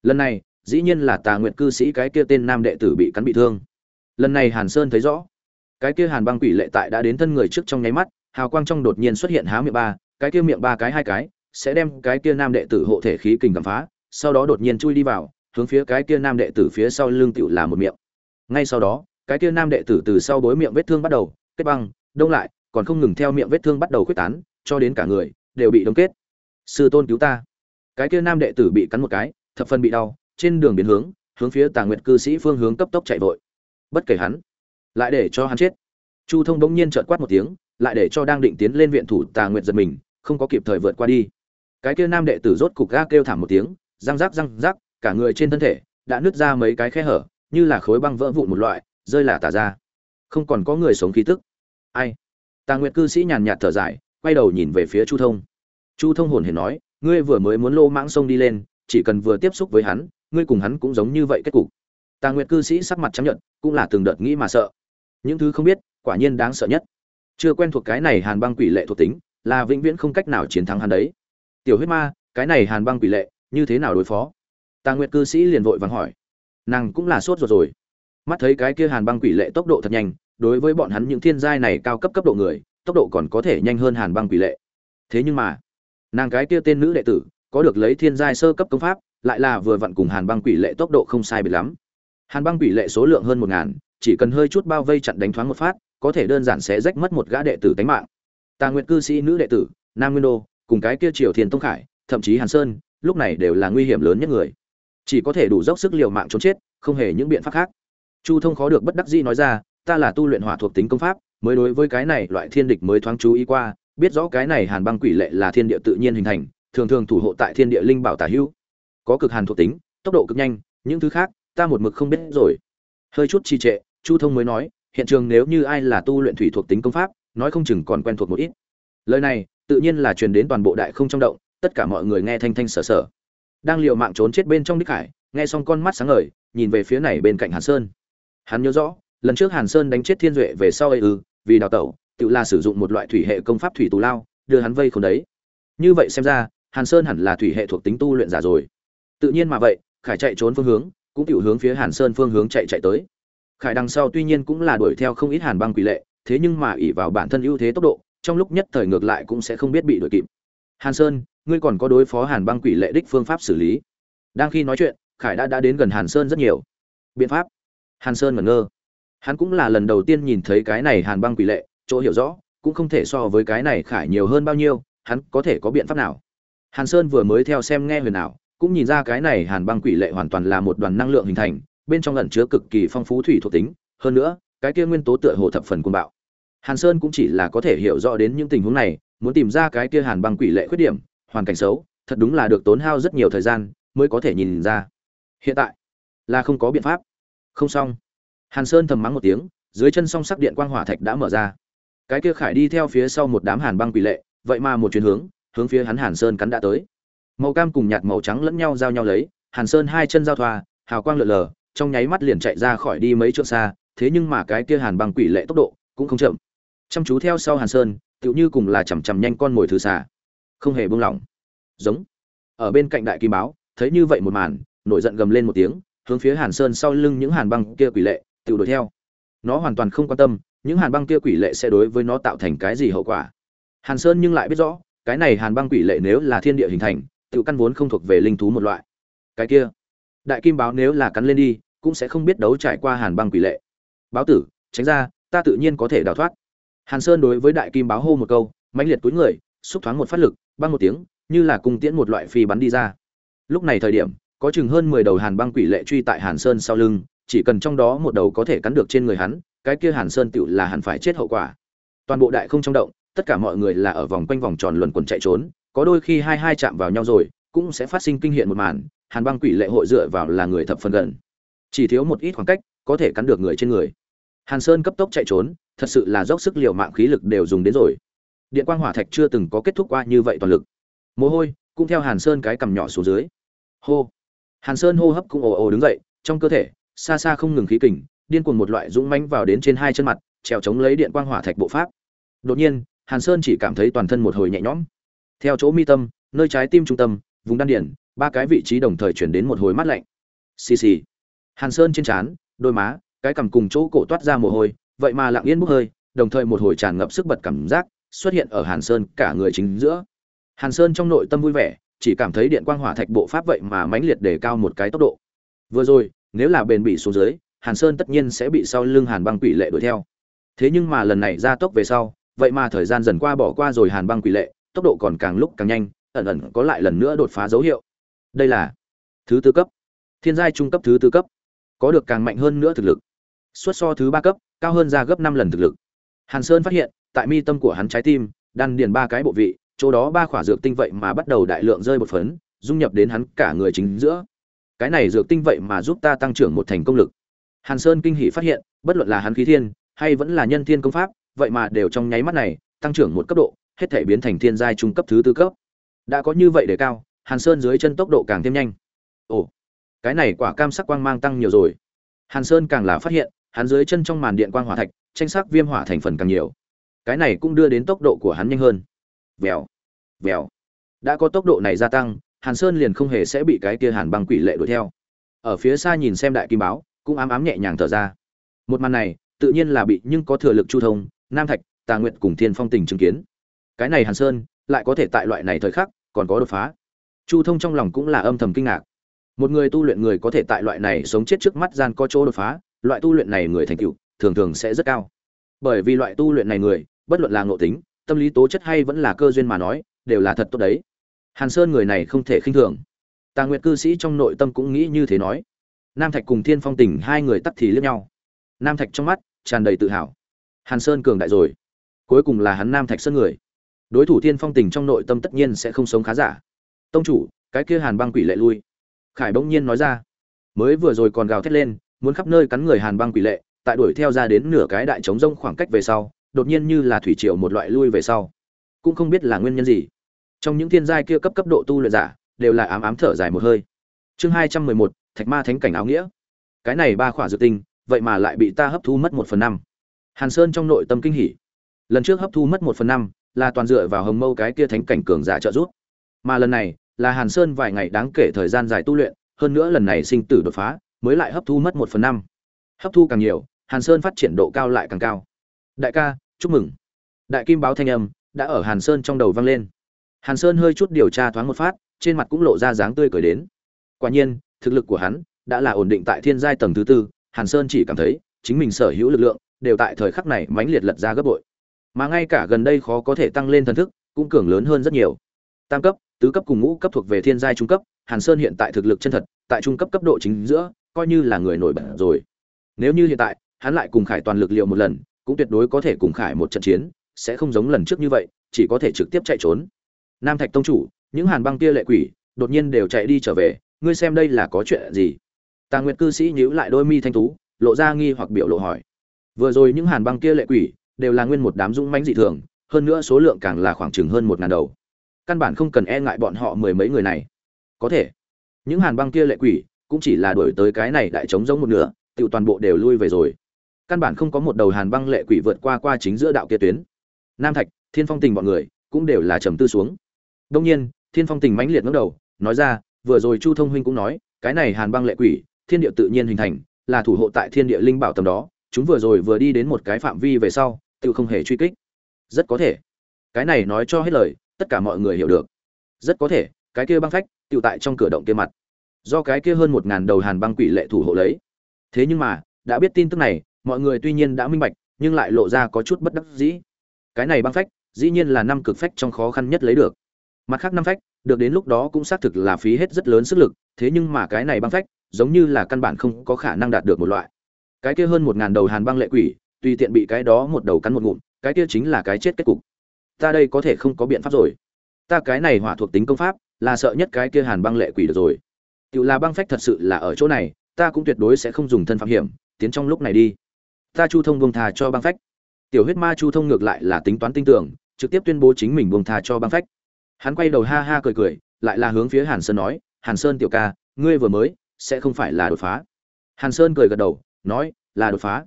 Lần này, dĩ nhiên là tà nguyệt cư sĩ cái kia tên nam đệ tử bị cắn bị thương. Lần này hàn sơn thấy rõ, cái kia hàn băng quỷ lệ tại đã đến thân người trước trong nháy mắt, hào quang trong đột nhiên xuất hiện há miệng ba, cái kia miệng ba cái hai cái, sẽ đem cái kia nam đệ tử hộ thể khí kình cầm phá, sau đó đột nhiên chui đi vào, hướng phía cái kia nam đệ tử phía sau lưng tựu là một miệng. Ngay sau đó, cái kia nam đệ tử từ sau bối miệng vết thương bắt đầu, kết băng, đông lại, còn không ngừng theo miệng vết thương bắt đầu khuếch tán, cho đến cả người đều bị đông kết sư tôn cứu ta. Cái kia nam đệ tử bị cắn một cái, thập phân bị đau, trên đường biến hướng hướng phía tà nguyệt cư sĩ phương hướng cấp tốc chạy vội. Bất kể hắn, lại để cho hắn chết. Chu thông bỗng nhiên trợn quát một tiếng, lại để cho đang định tiến lên viện thủ tà nguyệt giật mình, không có kịp thời vượt qua đi. Cái kia nam đệ tử rốt cục ga kêu thảm một tiếng, răng rắc răng rắc, cả người trên thân thể đã nứt ra mấy cái khe hở, như là khối băng vỡ vụn một loại, rơi là tả ra. Không còn có người sống khí tức. Ai? Tà nguyệt cư sĩ nhàn nhạt thở dài, quay đầu nhìn về phía chu thông chu thông hồn hề nói, ngươi vừa mới muốn lô mãng sông đi lên, chỉ cần vừa tiếp xúc với hắn, ngươi cùng hắn cũng giống như vậy kết cục. Tà nguyệt cư sĩ sắc mặt chấp nhận cũng là từng đợt nghĩ mà sợ. Những thứ không biết, quả nhiên đáng sợ nhất. Chưa quen thuộc cái này hàn băng quỷ lệ thuộc tính, là vĩnh viễn không cách nào chiến thắng hắn đấy. Tiểu huyết ma, cái này hàn băng quỷ lệ, như thế nào đối phó? Tà nguyệt cư sĩ liền vội vàng hỏi. Nàng cũng là sốt ruột rồi. Mắt thấy cái kia hàn băng quỷ lệ tốc độ thật nhanh, đối với bọn hắn những thiên giai này cao cấp cấp độ người, tốc độ còn có thể nhanh hơn hàn băng quỷ lệ. Thế nhưng mà nàng cái kia tên nữ đệ tử, có được lấy thiên giai sơ cấp công pháp, lại là vừa vặn cùng hàn băng quỷ lệ tốc độ không sai biệt lắm. Hàn băng quỷ lệ số lượng hơn một ngàn, chỉ cần hơi chút bao vây chặn đánh thoáng một phát, có thể đơn giản sẽ rách mất một gã đệ tử tánh mạng. Tà nguyện cư sĩ nữ đệ tử, nam nguyên đô, cùng cái kia triều thiên tông khải, thậm chí hàn sơn, lúc này đều là nguy hiểm lớn nhất người. Chỉ có thể đủ dốc sức liều mạng trốn chết, không hề những biện pháp khác. Chu thông khó được bất đắc dĩ nói ra, ta là tu luyện hỏa thuộc tính công pháp, mới đối với cái này loại thiên địch mới thoáng chú ý qua biết rõ cái này hàn băng quỷ lệ là thiên địa tự nhiên hình thành, thường thường thủ hộ tại thiên địa linh bảo tả hữu. Có cực hàn thuộc tính, tốc độ cực nhanh, những thứ khác, ta một mực không biết rồi. Hơi chút trì trệ, chu thông mới nói, hiện trường nếu như ai là tu luyện thủy thuộc tính công pháp, nói không chừng còn quen thuộc một ít. Lời này, tự nhiên là truyền đến toàn bộ đại không trong động, tất cả mọi người nghe thanh thanh sở sở. Đang liều mạng trốn chết bên trong đích hải, nghe xong con mắt sáng ngời, nhìn về phía này bên cạnh hàn sơn. Hắn nhớ rõ, lần trước hàn sơn đánh chết thiên duệ về sau ấy ư vì đào tẩu tự là sử dụng một loại thủy hệ công pháp thủy tù lao, đưa hắn vây không đấy. Như vậy xem ra, hàn sơn hẳn là thủy hệ thuộc tính tu luyện giả rồi. Tự nhiên mà vậy, khải chạy trốn phương hướng, cũng tự hướng phía hàn sơn phương hướng chạy chạy tới. Khải đằng sau tuy nhiên cũng là đuổi theo không ít hàn băng quỷ lệ, thế nhưng mà ỉ vào bản thân ưu thế tốc độ, trong lúc nhất thời ngược lại cũng sẽ không biết bị đuổi kịp. Hàn sơn, ngươi còn có đối phó hàn băng quỷ lệ đích phương pháp xử lý. Đang khi nói chuyện, khải đã đã đến gần hàn sơn rất nhiều. Biện pháp. Hàn sơn ngẩn ngơ. Hắn cũng là lần đầu tiên nhìn thấy cái này hàn băng quỷ lệ chỗ hiểu rõ, cũng không thể so với cái này khải nhiều hơn bao nhiêu, hắn có thể có biện pháp nào? Hàn sơn vừa mới theo xem nghe huyền nào cũng nhìn ra cái này hàn băng quỷ lệ hoàn toàn là một đoàn năng lượng hình thành, bên trong lẩn chứa cực kỳ phong phú thủy thuộc tính, hơn nữa, cái kia nguyên tố tựa hồ thập phần cuồng bạo. Hàn sơn cũng chỉ là có thể hiểu rõ đến những tình huống này, muốn tìm ra cái kia hàn băng quỷ lệ khuyết điểm, hoàn cảnh xấu, thật đúng là được tốn hao rất nhiều thời gian mới có thể nhìn ra. Hiện tại, là không có biện pháp. Không xong. Hàn sơn thầm mắng một tiếng, dưới chân song sắc điện quang hỏa thạch đã mở ra cái kia khải đi theo phía sau một đám hàn băng quỷ lệ, vậy mà một chuyến hướng hướng phía hắn hàn sơn cắn đã tới. Màu cam cùng nhạt màu trắng lẫn nhau giao nhau lấy, hàn sơn hai chân giao thoa, hào quang lượn lờ, trong nháy mắt liền chạy ra khỏi đi mấy chỗ xa, thế nhưng mà cái kia hàn băng quỷ lệ tốc độ cũng không chậm. Chăm chú theo sau hàn sơn, tựu như cùng là chằm chằm nhanh con mồi thử xả không hề buông lỏng. Giống. Ở bên cạnh đại kim báo, thấy như vậy một màn, nổi giận gầm lên một tiếng, hướng phía hàn sơn sau lưng những hàn băng kia quỷ lệ, tựu đuổi theo nó hoàn toàn không quan tâm, những hàn băng kia quỷ lệ sẽ đối với nó tạo thành cái gì hậu quả. Hàn sơn nhưng lại biết rõ, cái này hàn băng quỷ lệ nếu là thiên địa hình thành tự căn vốn không thuộc về linh thú một loại. Cái kia, đại kim báo nếu là cắn lên đi, cũng sẽ không biết đấu trải qua hàn băng quỷ lệ. Báo tử, tránh ra, ta tự nhiên có thể đào thoát. Hàn sơn đối với đại kim báo hô một câu, mãnh liệt túi người, xúc thoáng một phát lực, băng một tiếng, như là cung tiễn một loại phi bắn đi ra. Lúc này thời điểm, có chừng hơn mười đầu hàn băng quỷ lệ truy tại hàn sơn sau lưng chỉ cần trong đó một đầu có thể cắn được trên người hắn, cái kia hàn sơn tựu là hẳn phải chết hậu quả. Toàn bộ đại không trong động, tất cả mọi người là ở vòng quanh vòng tròn luẩn quẩn chạy trốn, có đôi khi hai hai chạm vào nhau rồi, cũng sẽ phát sinh kinh hiện một màn, hàn băng quỷ lệ hội dựa vào là người thập phần gần. Chỉ thiếu một ít khoảng cách, có thể cắn được người trên người. Hàn sơn cấp tốc chạy trốn, thật sự là dốc sức liều mạng khí lực đều dùng đến rồi. Điện quang hỏa thạch chưa từng có kết thúc qua như vậy toàn lực. Mồ hôi, cũng theo hàn sơn cái cầm nhỏ xuống dưới. Hô. Hàn sơn hô hấp cũng ồ ồ đứng dậy, trong cơ thể xa xa không ngừng khí kình, điên cuồng một loại dũng mãnh vào đến trên hai chân mặt, trèo chống lấy điện quang hỏa thạch bộ pháp. Đột nhiên, hàn sơn chỉ cảm thấy toàn thân một hồi nhẹ nhõm. Theo chỗ mi tâm, nơi trái tim trung tâm, vùng đan điển ba cái vị trí đồng thời chuyển đến một hồi mát lạnh. Xì xì. Hàn sơn trên trán, đôi má, cái cằm cùng chỗ cổ toát ra mồ hôi, vậy mà lặng yên bốc hơi, đồng thời một hồi tràn ngập sức bật cảm giác xuất hiện ở hàn sơn cả người chính giữa. Hàn sơn trong nội tâm vui vẻ, chỉ cảm thấy điện quang hỏa thạch bộ pháp vậy mà mãnh liệt để cao một cái tốc độ. Vừa rồi nếu là bền bị xuống dưới, hàn sơn tất nhiên sẽ bị sau lưng hàn băng quỷ lệ đuổi theo. Thế nhưng mà lần này ra tốc về sau, vậy mà thời gian dần qua bỏ qua rồi hàn băng quỷ lệ, tốc độ còn càng lúc càng nhanh, ẩn ẩn có lại lần nữa đột phá dấu hiệu. Đây là thứ tư cấp. Thiên giai trung cấp thứ tư cấp. Có được càng mạnh hơn nữa thực lực. Xuất so thứ ba cấp, cao hơn ra gấp năm lần thực lực. Hàn sơn phát hiện, tại mi tâm của hắn trái tim, đan điền ba cái bộ vị, chỗ đó ba khỏa dược tinh vậy mà bắt đầu đại lượng rơi bột phấn, dung nhập đến hắn cả người chính giữa cái này dược tinh vậy mà giúp ta tăng trưởng một thành công lực. Hàn sơn kinh hỉ phát hiện, bất luận là hắn khí thiên, hay vẫn là nhân thiên công pháp, vậy mà đều trong nháy mắt này, tăng trưởng một cấp độ, hết thể biến thành thiên giai trung cấp thứ tư cấp. Đã có như vậy để cao, hàn sơn dưới chân tốc độ càng thêm nhanh. Ồ, cái này quả cam sắc quang mang tăng nhiều rồi. Hàn sơn càng là phát hiện, hắn dưới chân trong màn điện quang hỏa thạch, tranh sắc viêm hỏa thành phần càng nhiều. Cái này cũng đưa đến tốc độ của hắn nhanh hơn. Vèo vèo. Đã có tốc độ này gia tăng hàn sơn liền không hề sẽ bị cái kia hàn băng quỷ lệ đuổi theo. Ở phía xa nhìn xem đại kim báo, cũng ám ám nhẹ nhàng thở ra. Một màn này, tự nhiên là bị nhưng có thừa lực chu thông, nam thạch, tà nguyện cùng thiên phong tình chứng kiến. Cái này hàn sơn, lại có thể tại loại này thời khắc, còn có đột phá. Chu thông trong lòng cũng là âm thầm kinh ngạc. Một người tu luyện người có thể tại loại này sống chết trước mắt gian có chỗ đột phá, loại tu luyện này người thành tựu, thường thường sẽ rất cao. Bởi vì loại tu luyện này người, bất luận là ngộ tính, tâm lý tố chất hay vẫn là cơ duyên mà nói, đều là thật tốt đấy hàn sơn người này không thể khinh thường. Tà nguyệt cư sĩ trong nội tâm cũng nghĩ như thế nói. Nam thạch cùng thiên phong tình hai người tắt thì liếc nhau. Nam thạch trong mắt tràn đầy tự hào. Hàn sơn cường đại rồi. Cuối cùng là hắn nam thạch sơn người. Đối thủ thiên phong tình trong nội tâm tất nhiên sẽ không sống khá giả. Tông chủ, cái kia hàn băng quỷ lệ lui. Khải bỗng nhiên nói ra. Mới vừa rồi còn gào thét lên, muốn khắp nơi cắn người hàn băng quỷ lệ, tại đuổi theo ra đến nửa cái đại trống rông khoảng cách về sau, đột nhiên như là thủy triều một loại lui về sau. Cũng không biết là nguyên nhân gì trong những thiên giai kia cấp cấp độ tu luyện giả, đều là ám ám thở dài một hơi. Chương hai trăm mười một, thạch ma thánh cảnh áo nghĩa. Cái này ba khỏa dự tinh, vậy mà lại bị ta hấp thu mất một phần năm. Hàn sơn trong nội tâm kinh hỉ. Lần trước hấp thu mất một phần năm, là toàn dựa vào hồng mâu cái kia thánh cảnh cường giả trợ giúp. Mà lần này, là hàn sơn vài ngày đáng kể thời gian dài tu luyện, hơn nữa lần này sinh tử đột phá, mới lại hấp thu mất một phần năm. Hấp thu càng nhiều, hàn sơn phát triển độ cao lại càng cao. Đại ca, chúc mừng. Đại kim báo thanh âm, đã ở hàn sơn trong đầu vang lên hàn sơn hơi chút điều tra thoáng một phát, trên mặt cũng lộ ra dáng tươi cười đến. Quả nhiên, thực lực của hắn đã là ổn định tại thiên giai tầng thứ tư, hàn sơn chỉ cảm thấy chính mình sở hữu lực lượng đều tại thời khắc này mãnh liệt lật ra gấp bội. Mà ngay cả gần đây khó có thể tăng lên thần thức cũng cường lớn hơn rất nhiều. Tam cấp, tứ cấp cùng ngũ cấp thuộc về thiên giai trung cấp, hàn sơn hiện tại thực lực chân thật, tại trung cấp cấp độ chính giữa, coi như là người nổi bật rồi. Nếu như hiện tại, hắn lại cùng khải toàn lực liệu một lần, cũng tuyệt đối có thể cùng khải một trận chiến, sẽ không giống lần trước như vậy, chỉ có thể trực tiếp chạy trốn nam thạch tông chủ, những hàn băng kia lệ quỷ, đột nhiên đều chạy đi trở về, ngươi xem đây là có chuyện gì? Tàng nguyệt cư sĩ nhíu lại đôi mi thanh tú, lộ ra nghi hoặc biểu lộ hỏi. Vừa rồi những hàn băng kia lệ quỷ, đều là nguyên một đám dũng mãnh dị thường, hơn nữa số lượng càng là khoảng chừng hơn một ngàn đầu. Căn bản không cần e ngại bọn họ mười mấy người này. Có thể, những hàn băng kia lệ quỷ, cũng chỉ là đổi tới cái này đại trống giống một nửa tự toàn bộ đều lui về rồi. Căn bản không có một đầu hàn băng lệ quỷ vượt qua qua chính giữa đạo kia tuyến. Nam thạch, thiên phong tình bọn người, cũng đều là trầm tư xuống đông nhiên, thiên phong tình mãnh liệt ngẩng đầu, nói ra, vừa rồi chu thông huynh cũng nói, cái này hàn băng lệ quỷ, thiên địa tự nhiên hình thành, là thủ hộ tại thiên địa linh bảo tầm đó, chúng vừa rồi vừa đi đến một cái phạm vi về sau, tự không hề truy kích. Rất có thể. Cái này nói cho hết lời, tất cả mọi người hiểu được. Rất có thể, cái kia băng phách, tự tại trong cửa động kia mặt. Do cái kia hơn một ngàn đầu hàn băng quỷ lệ thủ hộ lấy. Thế nhưng mà, đã biết tin tức này, mọi người tuy nhiên đã minh bạch, nhưng lại lộ ra có chút bất đắc dĩ. Cái này băng phách, dĩ nhiên là năm cực phách trong khó khăn nhất lấy được mặt khác năm phách, được đến lúc đó cũng xác thực là phí hết rất lớn sức lực, thế nhưng mà cái này băng phách, giống như là căn bản không có khả năng đạt được một loại. Cái kia hơn một ngàn đầu hàn băng lệ quỷ, tùy tiện bị cái đó một đầu cắn một ngụm, cái kia chính là cái chết kết cục. Ta đây có thể không có biện pháp rồi. Ta cái này hỏa thuộc tính công pháp, là sợ nhất cái kia hàn băng lệ quỷ được rồi. Tự là băng phách thật sự là ở chỗ này, ta cũng tuyệt đối sẽ không dùng thân phạm hiểm, tiến trong lúc này đi. Ta chu thông buông thà cho băng phách. Tiểu huyết ma chu thông ngược lại là tính toán tinh tưởng, trực tiếp tuyên bố chính mình buông thà cho băng phách hắn quay đầu ha ha cười cười, lại là hướng phía hàn sơn nói, hàn sơn tiểu ca, ngươi vừa mới sẽ không phải là đột phá. Hàn sơn cười gật đầu, nói, là đột phá.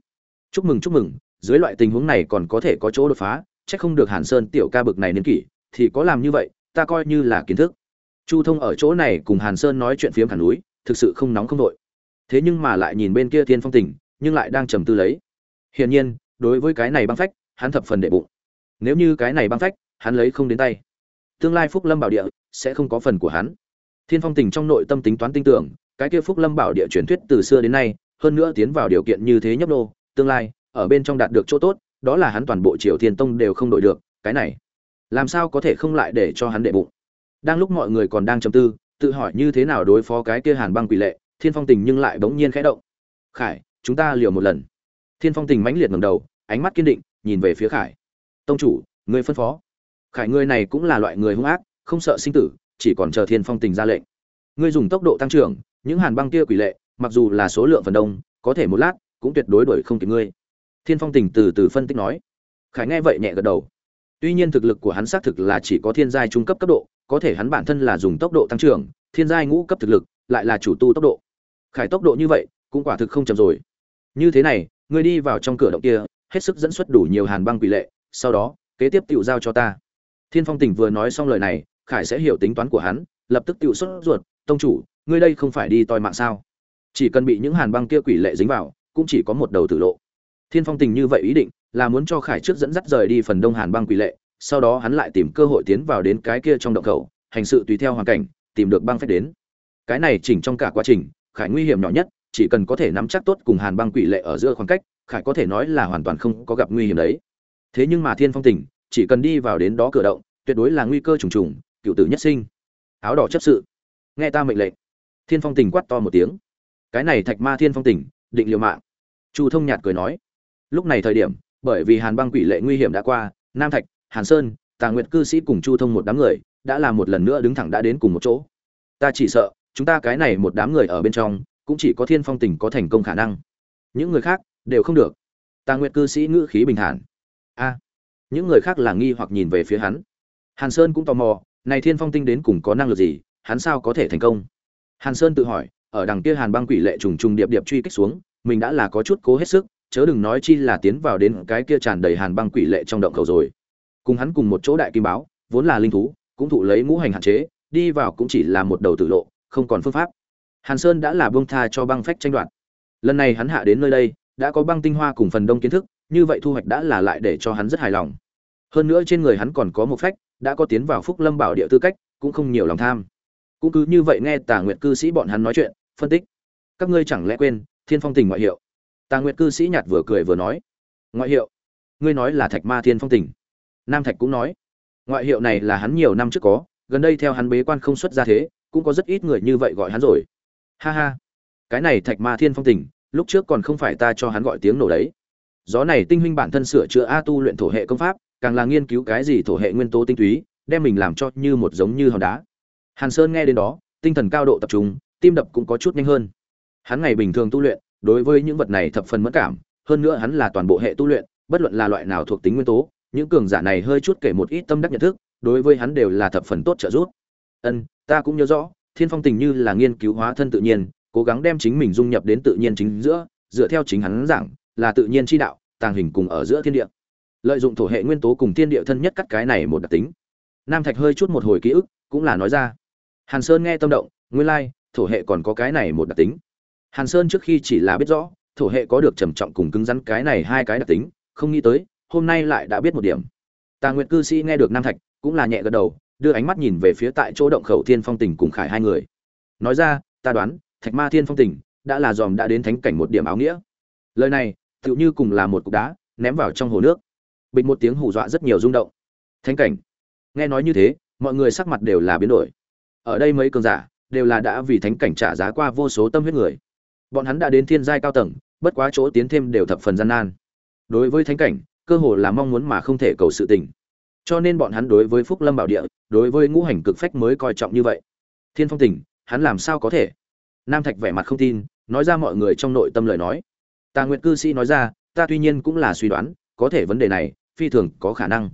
Chúc mừng chúc mừng, dưới loại tình huống này còn có thể có chỗ đột phá, chắc không được hàn sơn tiểu ca bực này niên kỷ, thì có làm như vậy, ta coi như là kiến thức. Chu thông ở chỗ này cùng hàn sơn nói chuyện phiếm hàn núi, thực sự không nóng không đội thế nhưng mà lại nhìn bên kia thiên phong tình nhưng lại đang trầm tư lấy. Hiển nhiên, đối với cái này băng phách, hắn thập phần đệ bụng. Nếu như cái này băng phách, hắn lấy không đến tay tương lai phúc lâm bảo địa sẽ không có phần của hắn. Thiên phong tình trong nội tâm tính toán tin tưởng, cái kia phúc lâm bảo địa truyền thuyết từ xưa đến nay, hơn nữa tiến vào điều kiện như thế nhấp nô, tương lai, ở bên trong đạt được chỗ tốt, đó là hắn toàn bộ triều thiên tông đều không đổi được, cái này, làm sao có thể không lại để cho hắn đệ bụng? Đang lúc mọi người còn đang trầm tư, tự hỏi như thế nào đối phó cái kia hàn băng quỷ lệ, thiên phong tình nhưng lại bỗng nhiên khẽ động. Khải, chúng ta liều một lần. Thiên phong tình mãnh liệt ngầm đầu, ánh mắt kiên định, nhìn về phía khải. Tông chủ, người phân phó khải người này cũng là loại người hung ác, không sợ sinh tử, chỉ còn chờ thiên phong tình ra lệnh. Ngươi dùng tốc độ tăng trưởng, những hàn băng kia quỷ lệ, mặc dù là số lượng phần đông, có thể một lát, cũng tuyệt đối đuổi không kịp ngươi. Thiên phong tình từ từ phân tích nói. Khải nghe vậy nhẹ gật đầu. Tuy nhiên thực lực của hắn xác thực là chỉ có thiên giai trung cấp cấp độ, có thể hắn bản thân là dùng tốc độ tăng trưởng, thiên giai ngũ cấp thực lực, lại là chủ tu tốc độ. Khải tốc độ như vậy, cũng quả thực không chậm rồi. Như thế này, ngươi đi vào trong cửa động kia, hết sức dẫn xuất đủ nhiều hàn băng quỷ lệ, sau đó, kế tiếp tự giao cho ta thiên phong Tỉnh vừa nói xong lời này, khải sẽ hiểu tính toán của hắn, lập tức tự xuất ruột, tông chủ, ngươi đây không phải đi toi mạng sao? Chỉ cần bị những hàn băng kia quỷ lệ dính vào, cũng chỉ có một đầu tử lộ. Thiên phong tình như vậy ý định, là muốn cho khải trước dẫn dắt rời đi phần đông hàn băng quỷ lệ, sau đó hắn lại tìm cơ hội tiến vào đến cái kia trong động khẩu, hành sự tùy theo hoàn cảnh, tìm được băng phách đến. Cái này chỉnh trong cả quá trình, khải nguy hiểm nhỏ nhất, chỉ cần có thể nắm chắc tốt cùng hàn băng quỷ lệ ở giữa khoảng cách, khải có thể nói là hoàn toàn không có gặp nguy hiểm đấy. Thế nhưng mà thiên phong tình chỉ cần đi vào đến đó cửa động, tuyệt đối là nguy cơ trùng trùng, cựu tử nhất sinh. Áo đỏ chấp sự. Nghe ta mệnh lệnh. Thiên phong tình quát to một tiếng. Cái này thạch ma thiên phong tình, định liều mạng. Chu thông nhạt cười nói. Lúc này thời điểm, bởi vì hàn băng quỷ lệ nguy hiểm đã qua, nam thạch, hàn sơn, tà nguyệt cư sĩ cùng chu thông một đám người, đã là một lần nữa đứng thẳng đã đến cùng một chỗ. Ta chỉ sợ, chúng ta cái này một đám người ở bên trong, cũng chỉ có thiên phong tình có thành công khả năng. Những người khác, đều không được. Tà nguyệt cư sĩ ngữ khí bình thản. A những người khác là nghi hoặc nhìn về phía hắn. Hàn sơn cũng tò mò, này thiên phong tinh đến cùng có năng lực gì, hắn sao có thể thành công? Hàn sơn tự hỏi, ở đằng kia hàn băng quỷ lệ trùng trùng điệp điệp truy kích xuống, mình đã là có chút cố hết sức, chớ đừng nói chi là tiến vào đến cái kia tràn đầy hàn băng quỷ lệ trong động cầu rồi. Cùng hắn cùng một chỗ đại kim báo, vốn là linh thú, cũng thụ lấy ngũ hành hạn chế, đi vào cũng chỉ là một đầu tự lộ, không còn phương pháp. Hàn sơn đã là bông tha cho băng phách tranh đoạt. Lần này hắn hạ đến nơi đây, đã có băng tinh hoa cùng phần đông kiến thức, như vậy thu hoạch đã là lại để cho hắn rất hài lòng hơn nữa trên người hắn còn có một phách, đã có tiến vào phúc lâm bảo địa tư cách, cũng không nhiều lòng tham. Cũng cứ như vậy nghe tà nguyệt cư sĩ bọn hắn nói chuyện, phân tích. Các ngươi chẳng lẽ quên, thiên phong tình ngoại hiệu? Tà nguyệt cư sĩ nhạt vừa cười vừa nói. Ngoại hiệu? Ngươi nói là thạch ma thiên phong tình nam thạch cũng nói. Ngoại hiệu này là hắn nhiều năm trước có, gần đây theo hắn bế quan không xuất ra thế, cũng có rất ít người như vậy gọi hắn rồi. Ha ha. Cái này thạch ma thiên phong tình lúc trước còn không phải ta cho hắn gọi tiếng nổ đấy. Gió này tinh huynh bản thân sửa chữa a tu luyện thổ hệ công pháp càng là nghiên cứu cái gì thổ hệ nguyên tố tinh túy, đem mình làm cho như một giống như hòn đá. Hàn sơn nghe đến đó, tinh thần cao độ tập trung, tim đập cũng có chút nhanh hơn. Hắn ngày bình thường tu luyện, đối với những vật này thập phần mất cảm, hơn nữa hắn là toàn bộ hệ tu luyện, bất luận là loại nào thuộc tính nguyên tố, những cường giả này hơi chút kể một ít tâm đắc nhận thức, đối với hắn đều là thập phần tốt trợ giúp. Ân, ta cũng nhớ rõ, thiên phong tình như là nghiên cứu hóa thân tự nhiên, cố gắng đem chính mình dung nhập đến tự nhiên chính giữa, dựa theo chính hắn giảng, là tự nhiên chi đạo, tàng hình cùng ở giữa thiên địa lợi dụng thổ hệ nguyên tố cùng thiên địa thân nhất cắt cái này một đặc tính. Nam thạch hơi chút một hồi ký ức, cũng là nói ra. Hàn sơn nghe tâm động, nguyên lai, thổ hệ còn có cái này một đặc tính. Hàn sơn trước khi chỉ là biết rõ, thổ hệ có được trầm trọng cùng cứng rắn cái này hai cái đặc tính, không nghĩ tới, hôm nay lại đã biết một điểm. Tà nguyệt cư sĩ nghe được nam thạch, cũng là nhẹ gật đầu, đưa ánh mắt nhìn về phía tại chỗ động khẩu thiên phong tỉnh cùng khải hai người. Nói ra, ta đoán, thạch ma thiên phong tỉnh đã là dòm đã đến thánh cảnh một điểm áo nghĩa. Lời này, tựu như cùng là một cục đá ném vào trong hồ nước bịch một tiếng hù dọa rất nhiều rung động. Thánh cảnh. Nghe nói như thế, mọi người sắc mặt đều là biến đổi. Ở đây mấy cường giả đều là đã vì thánh cảnh trả giá qua vô số tâm huyết người. Bọn hắn đã đến thiên giai cao tầng, bất quá chỗ tiến thêm đều thập phần gian nan. Đối với thánh cảnh, cơ hồ là mong muốn mà không thể cầu sự tình. Cho nên bọn hắn đối với phúc lâm bảo địa, đối với ngũ hành cực phách mới coi trọng như vậy. Thiên phong tình hắn làm sao có thể? Nam thạch vẻ mặt không tin, nói ra mọi người trong nội tâm lời nói. Tà nguyệt cư sĩ nói ra, ta tuy nhiên cũng là suy đoán, có thể vấn đề này phi thường có khả năng.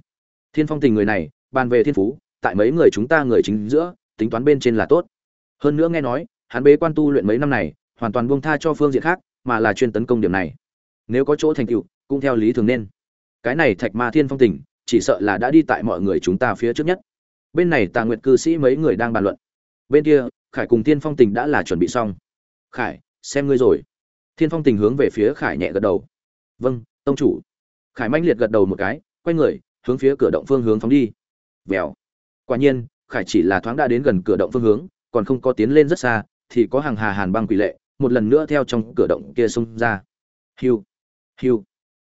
Thiên phong tình người này, bàn về thiên phú, tại mấy người chúng ta người chính giữa, tính toán bên trên là tốt. Hơn nữa nghe nói, hắn bế quan tu luyện mấy năm này, hoàn toàn buông tha cho phương diện khác, mà là chuyên tấn công điểm này. Nếu có chỗ thành tựu, cũng theo lý thường nên. Cái này thạch ma thiên phong tình, chỉ sợ là đã đi tại mọi người chúng ta phía trước nhất. Bên này tà nguyệt cư sĩ mấy người đang bàn luận. Bên kia, khải cùng thiên phong tình đã là chuẩn bị xong. Khải, xem ngươi rồi. Thiên phong tình hướng về phía khải nhẹ gật đầu. Vâng tông chủ khải manh liệt gật đầu một cái, quay người, hướng phía cửa động phương hướng phóng đi. Vèo. Quả nhiên, khải chỉ là thoáng đã đến gần cửa động phương hướng, còn không có tiến lên rất xa, thì có hàng hà hàn băng quỷ lệ, một lần nữa theo trong cửa động kia xông ra. Hiu. Hiu.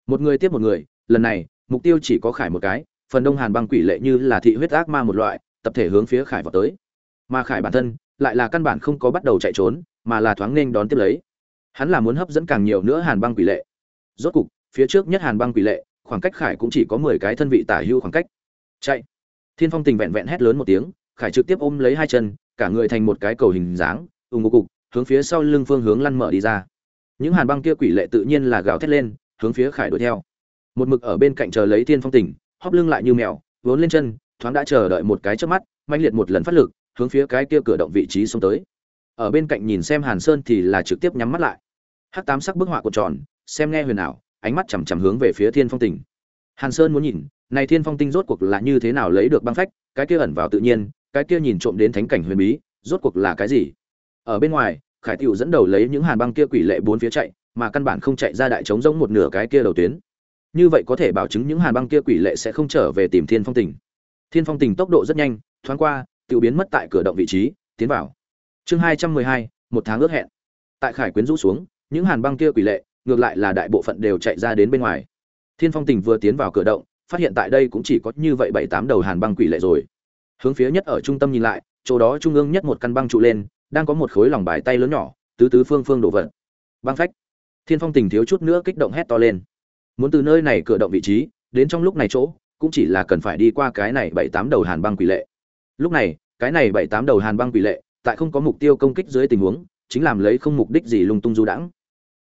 Một người tiếp một người, lần này, mục tiêu chỉ có khải một cái, phần đông hàn băng quỷ lệ như là thị huyết ác ma một loại, tập thể hướng phía khải vào tới. Mà khải bản thân, lại là căn bản không có bắt đầu chạy trốn, mà là thoáng nên đón tiếp lấy. Hắn là muốn hấp dẫn càng nhiều nữa hàn băng quỷ lệ. Rốt cục phía trước nhất hàn băng quỷ lệ, khoảng cách khải cũng chỉ có mười cái thân vị tả hưu khoảng cách. Chạy. Thiên phong tình vẹn vẹn hét lớn một tiếng, khải trực tiếp ôm lấy hai chân, cả người thành một cái cầu hình dáng ùng một cục, hướng phía sau lưng phương hướng lăn mở đi ra. Những hàn băng kia quỷ lệ tự nhiên là gào thét lên, hướng phía khải đuổi theo. Một mực ở bên cạnh chờ lấy thiên phong tình, hóp lưng lại như mèo, vốn lên chân, thoáng đã chờ đợi một cái trước mắt manh liệt một lần phát lực, hướng phía cái kia cửa động vị trí xông tới. Ở bên cạnh nhìn xem hàn sơn thì là trực tiếp nhắm mắt lại. H tám sắc bức họa cột tròn, xem nghe huyền ảo ánh mắt chằm chằm hướng về phía thiên phong tình hàn sơn muốn nhìn, này thiên phong tinh rốt cuộc là như thế nào lấy được băng phách, cái kia ẩn vào tự nhiên, cái kia nhìn trộm đến thánh cảnh huyền bí, rốt cuộc là cái gì? Ở bên ngoài, khải tiểu dẫn đầu lấy những hàn băng kia quỷ lệ bốn phía chạy, mà căn bản không chạy ra đại trống giống một nửa cái kia đầu tuyến. Như vậy có thể bảo chứng những hàn băng kia quỷ lệ sẽ không trở về tìm thiên phong tình thiên phong tình tốc độ rất nhanh, thoáng qua, tiểu biến mất tại cửa động vị trí, tiến vào. Chương hai trăm mười hai, một tháng ước hẹn. Tại khải quyến rũ xuống, những hàn băng kia quỷ lệ ngược lại là đại bộ phận đều chạy ra đến bên ngoài. Thiên phong tình vừa tiến vào cửa động, phát hiện tại đây cũng chỉ có như vậy bảy tám đầu hàn băng quỷ lệ rồi. Hướng phía nhất ở trung tâm nhìn lại, chỗ đó trung ương nhất một căn băng trụ lên, đang có một khối lòng bài tay lớn nhỏ, tứ tứ phương phương đổ vật băng phách. Thiên phong tình thiếu chút nữa kích động hét to lên. Muốn từ nơi này cửa động vị trí, đến trong lúc này chỗ, cũng chỉ là cần phải đi qua cái này bảy tám đầu hàn băng quỷ lệ. Lúc này, cái này bảy tám đầu hàn băng quỷ lệ, tại không có mục tiêu công kích dưới tình huống, chính làm lấy không mục đích gì lung tung du đãng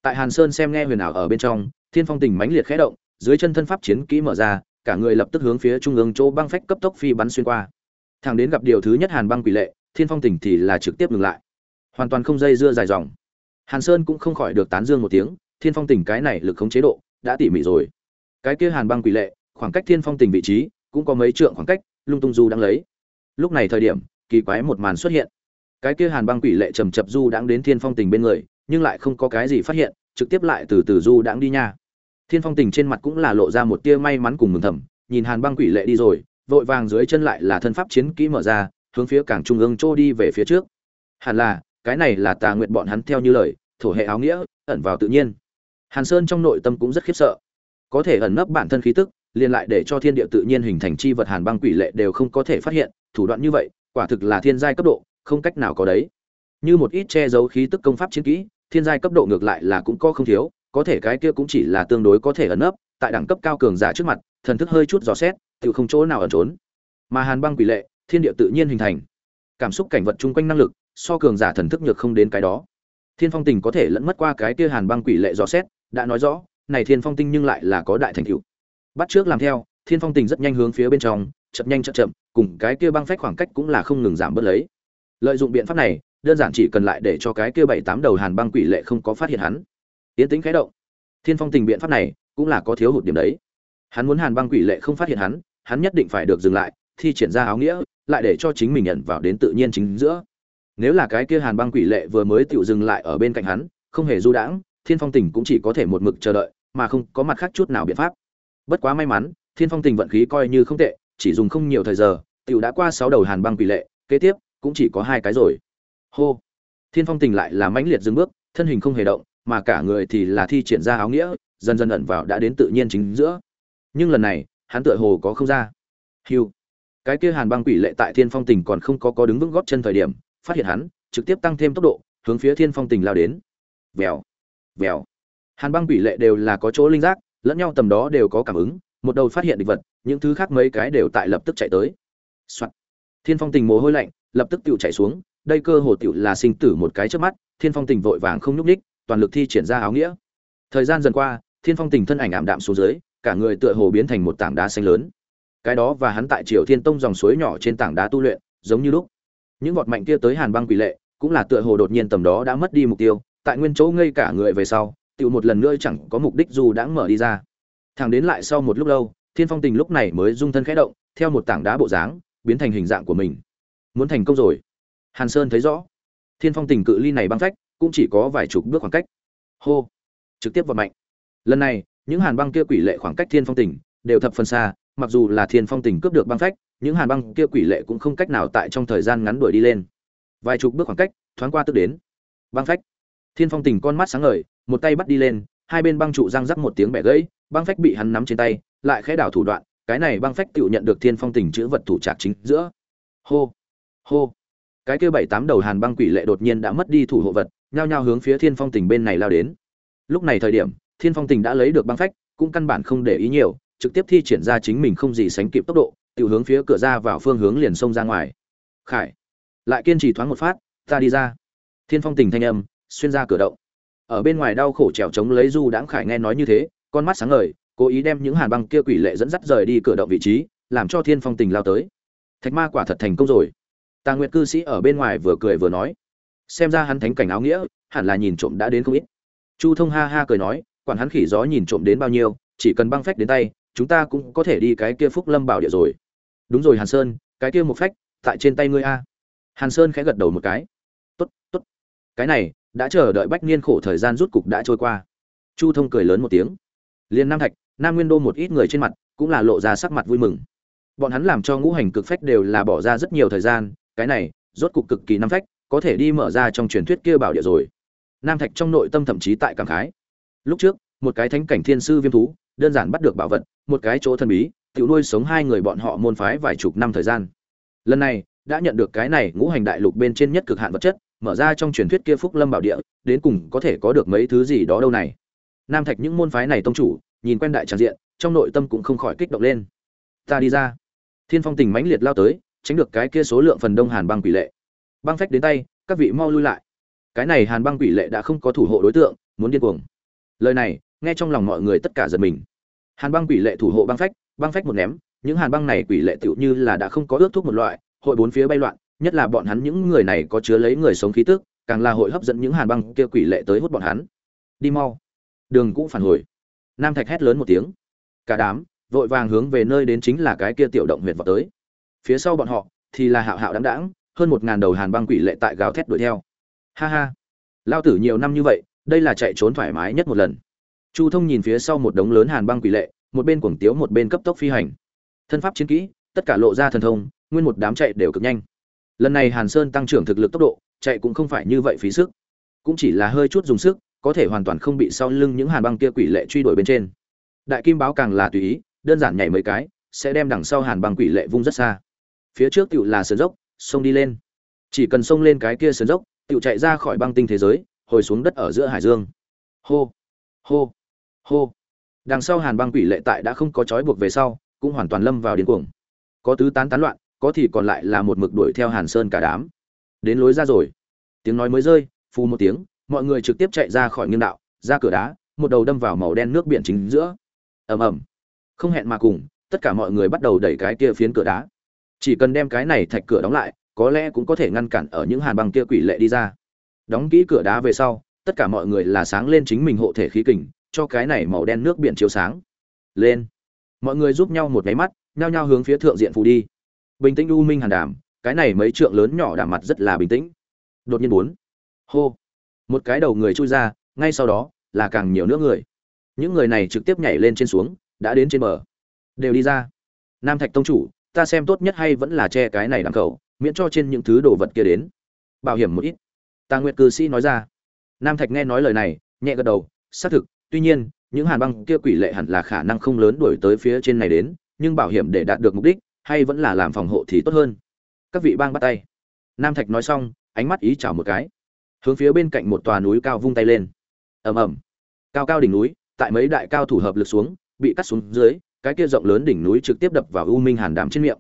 tại hàn sơn xem nghe huyền ảo ở bên trong, thiên phong tình mãnh liệt khẽ động, dưới chân thân pháp chiến kỹ mở ra, cả người lập tức hướng phía trung ương chỗ băng phách cấp tốc phi bắn xuyên qua. Thằng đến gặp điều thứ nhất hàn băng quỷ lệ, thiên phong tình thì là trực tiếp ngừng lại. Hoàn toàn không dây dưa dài dòng. Hàn sơn cũng không khỏi được tán dương một tiếng, thiên phong tình cái này lực khống chế độ đã tỉ mỉ rồi. Cái kia hàn băng quỷ lệ, khoảng cách thiên phong tình vị trí cũng có mấy trượng khoảng cách, lung tung du đang lấy. Lúc này thời điểm, kỳ quái một màn xuất hiện. Cái kia hàn băng quỷ lệ trầm chập du đang đến thiên phong tình bên người nhưng lại không có cái gì phát hiện, trực tiếp lại từ từ du đãng đi nha. Thiên phong tình trên mặt cũng là lộ ra một tia may mắn cùng mừng thầm, nhìn hàn băng quỷ lệ đi rồi, vội vàng dưới chân lại là thân pháp chiến kỹ mở ra, hướng phía cảng trung ương trô đi về phía trước. Hẳn là, cái này là tà nguyện bọn hắn theo như lời, thổ hệ áo nghĩa, ẩn vào tự nhiên. Hàn sơn trong nội tâm cũng rất khiếp sợ. Có thể ẩn nấp bản thân khí tức, liền lại để cho thiên địa tự nhiên hình thành chi vật hàn băng quỷ lệ đều không có thể phát hiện, thủ đoạn như vậy, quả thực là thiên giai cấp độ, không cách nào có đấy. Như một ít che giấu khí tức công pháp chiến kỹ thiên giai cấp độ ngược lại là cũng có không thiếu, có thể cái kia cũng chỉ là tương đối có thể ẩn nấp, tại đẳng cấp cao cường giả trước mặt, thần thức hơi chút dò xét, tự không chỗ nào ẩn trốn. Mà hàn băng quỷ lệ, thiên địa tự nhiên hình thành. Cảm xúc cảnh vật chung quanh năng lực, so cường giả thần thức nhược không đến cái đó. Thiên phong tình có thể lẫn mất qua cái kia hàn băng quỷ lệ dò xét, đã nói rõ, này thiên phong tinh nhưng lại là có đại thành tựu. Bắt trước làm theo, thiên phong tình rất nhanh hướng phía bên trong, chậm nhanh chậm chậm, cùng cái kia băng phách khoảng cách cũng là không ngừng giảm bớt lấy. Lợi dụng biện pháp này đơn giản chỉ cần lại để cho cái kia bảy tám đầu hàn băng quỷ lệ không có phát hiện hắn. Tiến tính khái động. Thiên phong tình biện pháp này cũng là có thiếu hụt điểm đấy. Hắn muốn hàn băng quỷ lệ không phát hiện hắn hắn nhất định phải được dừng lại, thi triển ra áo nghĩa, lại để cho chính mình nhận vào đến tự nhiên chính giữa. Nếu là cái kia hàn băng quỷ lệ vừa mới tự dừng lại ở bên cạnh hắn, không hề du đãng, thiên phong tình cũng chỉ có thể một mực chờ đợi, mà không có mặt khác chút nào biện pháp. Bất quá may mắn, thiên phong tình vận khí coi như không tệ, chỉ dùng không nhiều thời giờ tiểu đã qua sáu đầu hàn băng quỷ lệ, kế tiếp cũng chỉ có hai cái rồi hô. Thiên phong tình lại là mãnh liệt dừng bước, thân hình không hề động, mà cả người thì là thi triển ra áo nghĩa, dần dần ẩn vào đã đến tự nhiên chính giữa. Nhưng lần này, hắn tựa hồ có không ra. Hiu. Cái kia hàn băng quỷ lệ tại thiên phong tình còn không có có đứng vững góp chân thời điểm, phát hiện hắn, trực tiếp tăng thêm tốc độ, hướng phía thiên phong tình lao đến. Vèo. Vèo. Hàn băng quỷ lệ đều là có chỗ linh giác, lẫn nhau tầm đó đều có cảm ứng, một đầu phát hiện địch vật, những thứ khác mấy cái đều tại lập tức chạy tới、Soạn. thiên phong tình mồ hôi lạnh, lập tức tự chạy xuống đây cơ hồ tiểu là sinh tử một cái trước mắt thiên phong tình vội vàng không nhúc nhích, toàn lực thi triển ra áo nghĩa. Thời gian dần qua thiên phong tình thân ảnh ảm đạm xuống dưới cả người tựa hồ biến thành một tảng đá xanh lớn. Cái đó và hắn tại triều thiên tông dòng suối nhỏ trên tảng đá tu luyện giống như lúc. Những vọt mạnh kia tới hàn băng quỷ lệ cũng là tựa hồ đột nhiên tầm đó đã mất đi mục tiêu tại nguyên chỗ ngây cả người về sau tiểu một lần nữa chẳng có mục đích dù đã mở đi ra. Thẳng đến lại sau một lúc lâu thiên phong tình lúc này mới dung thân khẽ động theo một tảng đá bộ dáng biến thành hình dạng của mình. Muốn thành công rồi hàn sơn thấy rõ. Thiên phong tình cự ly này băng phách, cũng chỉ có vài chục bước khoảng cách. Hô! Trực tiếp vào mạnh. Lần này, những hàn băng kia quỷ lệ khoảng cách thiên phong Tỉnh đều thập phần xa, mặc dù là thiên phong Tỉnh cướp được băng phách, những hàn băng kia quỷ lệ cũng không cách nào tại trong thời gian ngắn đuổi đi lên. Vài chục bước khoảng cách, thoáng qua tức đến. Băng phách. Thiên phong Tỉnh con mắt sáng ngời, một tay bắt đi lên, hai bên băng trụ răng rắc một tiếng bẻ gãy, băng phách bị hắn nắm trên tay, lại khẽ đảo thủ đoạn, cái này băng phách tự nhận được thiên phong Tỉnh chữ vật thủ trạc chính giữa. Hô! Hô! Cái kia bảy tám đầu hàn băng quỷ lệ đột nhiên đã mất đi thủ hộ vật, nhao nhao hướng phía thiên phong tình bên này lao đến. Lúc này thời điểm, thiên phong tình đã lấy được băng phách, cũng căn bản không để ý nhiều, trực tiếp thi triển ra chính mình không gì sánh kịp tốc độ tự hướng phía cửa ra vào phương hướng liền xông ra ngoài. Khải, lại kiên trì thoáng một phát, ta đi ra. Thiên phong tình thanh âm, xuyên ra cửa động. Ở bên ngoài đau khổ trèo trống lấy du đãng khải nghe nói như thế, con mắt sáng ngời, cố ý đem những hàn băng kia quỷ lệ dẫn dắt rời đi cửa động vị trí, làm cho thiên phong tình lao tới. Thạch ma quả thật thành công rồi tà nguyệt cư sĩ ở bên ngoài vừa cười vừa nói. Xem ra hắn thánh cảnh áo nghĩa, hẳn là nhìn trộm đã đến không ít. Chu thông ha ha cười nói, quản hắn khỉ gió nhìn trộm đến bao nhiêu, chỉ cần băng phách đến tay, chúng ta cũng có thể đi cái kia phúc lâm bảo địa rồi. Đúng rồi hàn sơn, cái kia một phách, tại trên tay ngươi a. Hàn sơn khẽ gật đầu một cái. Tốt tốt. Cái này, đã chờ đợi bách niên khổ thời gian rút cục đã trôi qua. Chu thông cười lớn một tiếng. Liên nam thạch, nam nguyên đô một ít người trên mặt cũng là lộ ra sắc mặt vui mừng. Bọn hắn làm cho ngũ hành cực phách đều là bỏ ra rất nhiều thời gian cái này, rốt cục cực kỳ năm phách, có thể đi mở ra trong truyền thuyết kia bảo địa rồi. Nam thạch trong nội tâm thậm chí tại cảm khái. Lúc trước, một cái thánh cảnh thiên sư viêm thú, đơn giản bắt được bảo vật, một cái chỗ thần bí tự nuôi sống hai người bọn họ môn phái vài chục năm thời gian. Lần này, đã nhận được cái này ngũ hành đại lục bên trên nhất cực hạn vật chất, mở ra trong truyền thuyết kia phúc lâm bảo địa, đến cùng có thể có được mấy thứ gì đó đâu này. Nam thạch những môn phái này tông chủ, nhìn quen đại tràn diện, trong nội tâm cũng không khỏi kích động lên. Ta đi ra. Thiên phong tình mãnh liệt lao tới tránh được cái kia số lượng phần đông hàn băng quỷ lệ. Băng phách đến tay, các vị mau lui lại. Cái này hàn băng quỷ lệ đã không có thủ hộ đối tượng, muốn điên cuồng. Lời này, nghe trong lòng mọi người tất cả giật mình. Hàn băng quỷ lệ thủ hộ băng phách băng phách một ném, những hàn băng này quỷ lệ tựu như là đã không có ước thuốc một loại, hội bốn phía bay loạn, nhất là bọn hắn những người này có chứa lấy người sống khí tức, càng là hội hấp dẫn những hàn băng kia quỷ lệ tới hút bọn hắn. Đi mau. Đường cũng phản hồi. Nam thạch hét lớn một tiếng. Cả đám vội vàng hướng về nơi đến chính là cái kia tiểu động huyệt vào tới phía sau bọn họ thì là hạo hạo đáng đáng hơn một ngàn đầu hàn băng quỷ lệ tại gào thét đuổi theo. Ha ha. Lao tử nhiều năm như vậy, đây là chạy trốn thoải mái nhất một lần. Chu thông nhìn phía sau một đống lớn hàn băng quỷ lệ, một bên cuồng tiếu một bên cấp tốc phi hành. Thân pháp chiến kỹ, tất cả lộ ra thần thông, nguyên một đám chạy đều cực nhanh. Lần này hàn sơn tăng trưởng thực lực tốc độ, chạy cũng không phải như vậy phí sức. Cũng chỉ là hơi chút dùng sức, có thể hoàn toàn không bị sau lưng những hàn băng kia quỷ lệ truy đuổi bên trên. Đại kim báo càng là tùy ý, đơn giản nhảy mấy cái, sẽ đem đằng sau hàn băng quỷ lệ vung rất xa phía trước tựu là sườn dốc, sông đi lên. Chỉ cần sông lên cái kia sườn dốc tự chạy ra khỏi băng tinh thế giới, hồi xuống đất ở giữa hải dương. Hô hô hô. Đằng sau hàn băng quỷ lệ tại đã không có trói buộc về sau, cũng hoàn toàn lâm vào điên cuồng. Có tứ tán tán loạn, có thì còn lại là một mực đuổi theo hàn sơn cả đám. Đến lối ra rồi. Tiếng nói mới rơi, phù một tiếng, mọi người trực tiếp chạy ra khỏi nghiêm đạo, ra cửa đá, một đầu đâm vào màu đen nước biển chính giữa. Ầm ầm. Không hẹn mà cùng, tất cả mọi người bắt đầu đẩy cái kia phiến cửa đá chỉ cần đem cái này thạch cửa đóng lại, có lẽ cũng có thể ngăn cản ở những hàn băng kia quỷ lệ đi ra. Đóng kỹ cửa đá về sau, tất cả mọi người là sáng lên chính mình hộ thể khí kình, cho cái này màu đen nước biển chiếu sáng. Lên. Mọi người giúp nhau một máy mắt, nhao nhao hướng phía thượng diện phù đi. Bình tĩnh u minh hàn đàm, cái này mấy trượng lớn nhỏ đàm mặt rất là bình tĩnh. Đột nhiên bốn. Hô. Một cái đầu người chui ra, ngay sau đó là càng nhiều nữa người. Những người này trực tiếp nhảy lên trên xuống, đã đến trên bờ. Đều đi ra. Nam thạch tông chủ ta xem tốt nhất hay vẫn là che cái này đằng cầu miễn cho trên những thứ đồ vật kia đến. Bảo hiểm một ít. Tà nguyệt cư sĩ nói ra. Nam thạch nghe nói lời này, nhẹ gật đầu, xác thực, tuy nhiên, những hàn băng kia quỷ lệ hẳn là khả năng không lớn đuổi tới phía trên này đến, nhưng bảo hiểm để đạt được mục đích, hay vẫn là làm phòng hộ thì tốt hơn. Các vị bang bắt tay. Nam thạch nói xong, ánh mắt ý chào một cái. Hướng phía bên cạnh một tòa núi cao vung tay lên. Ầm ầm. Cao cao đỉnh núi, tại mấy đại cao thủ hợp lực xuống, bị cắt xuống dưới cái kia rộng lớn đỉnh núi trực tiếp đập vào u minh hàn đàm trên miệng,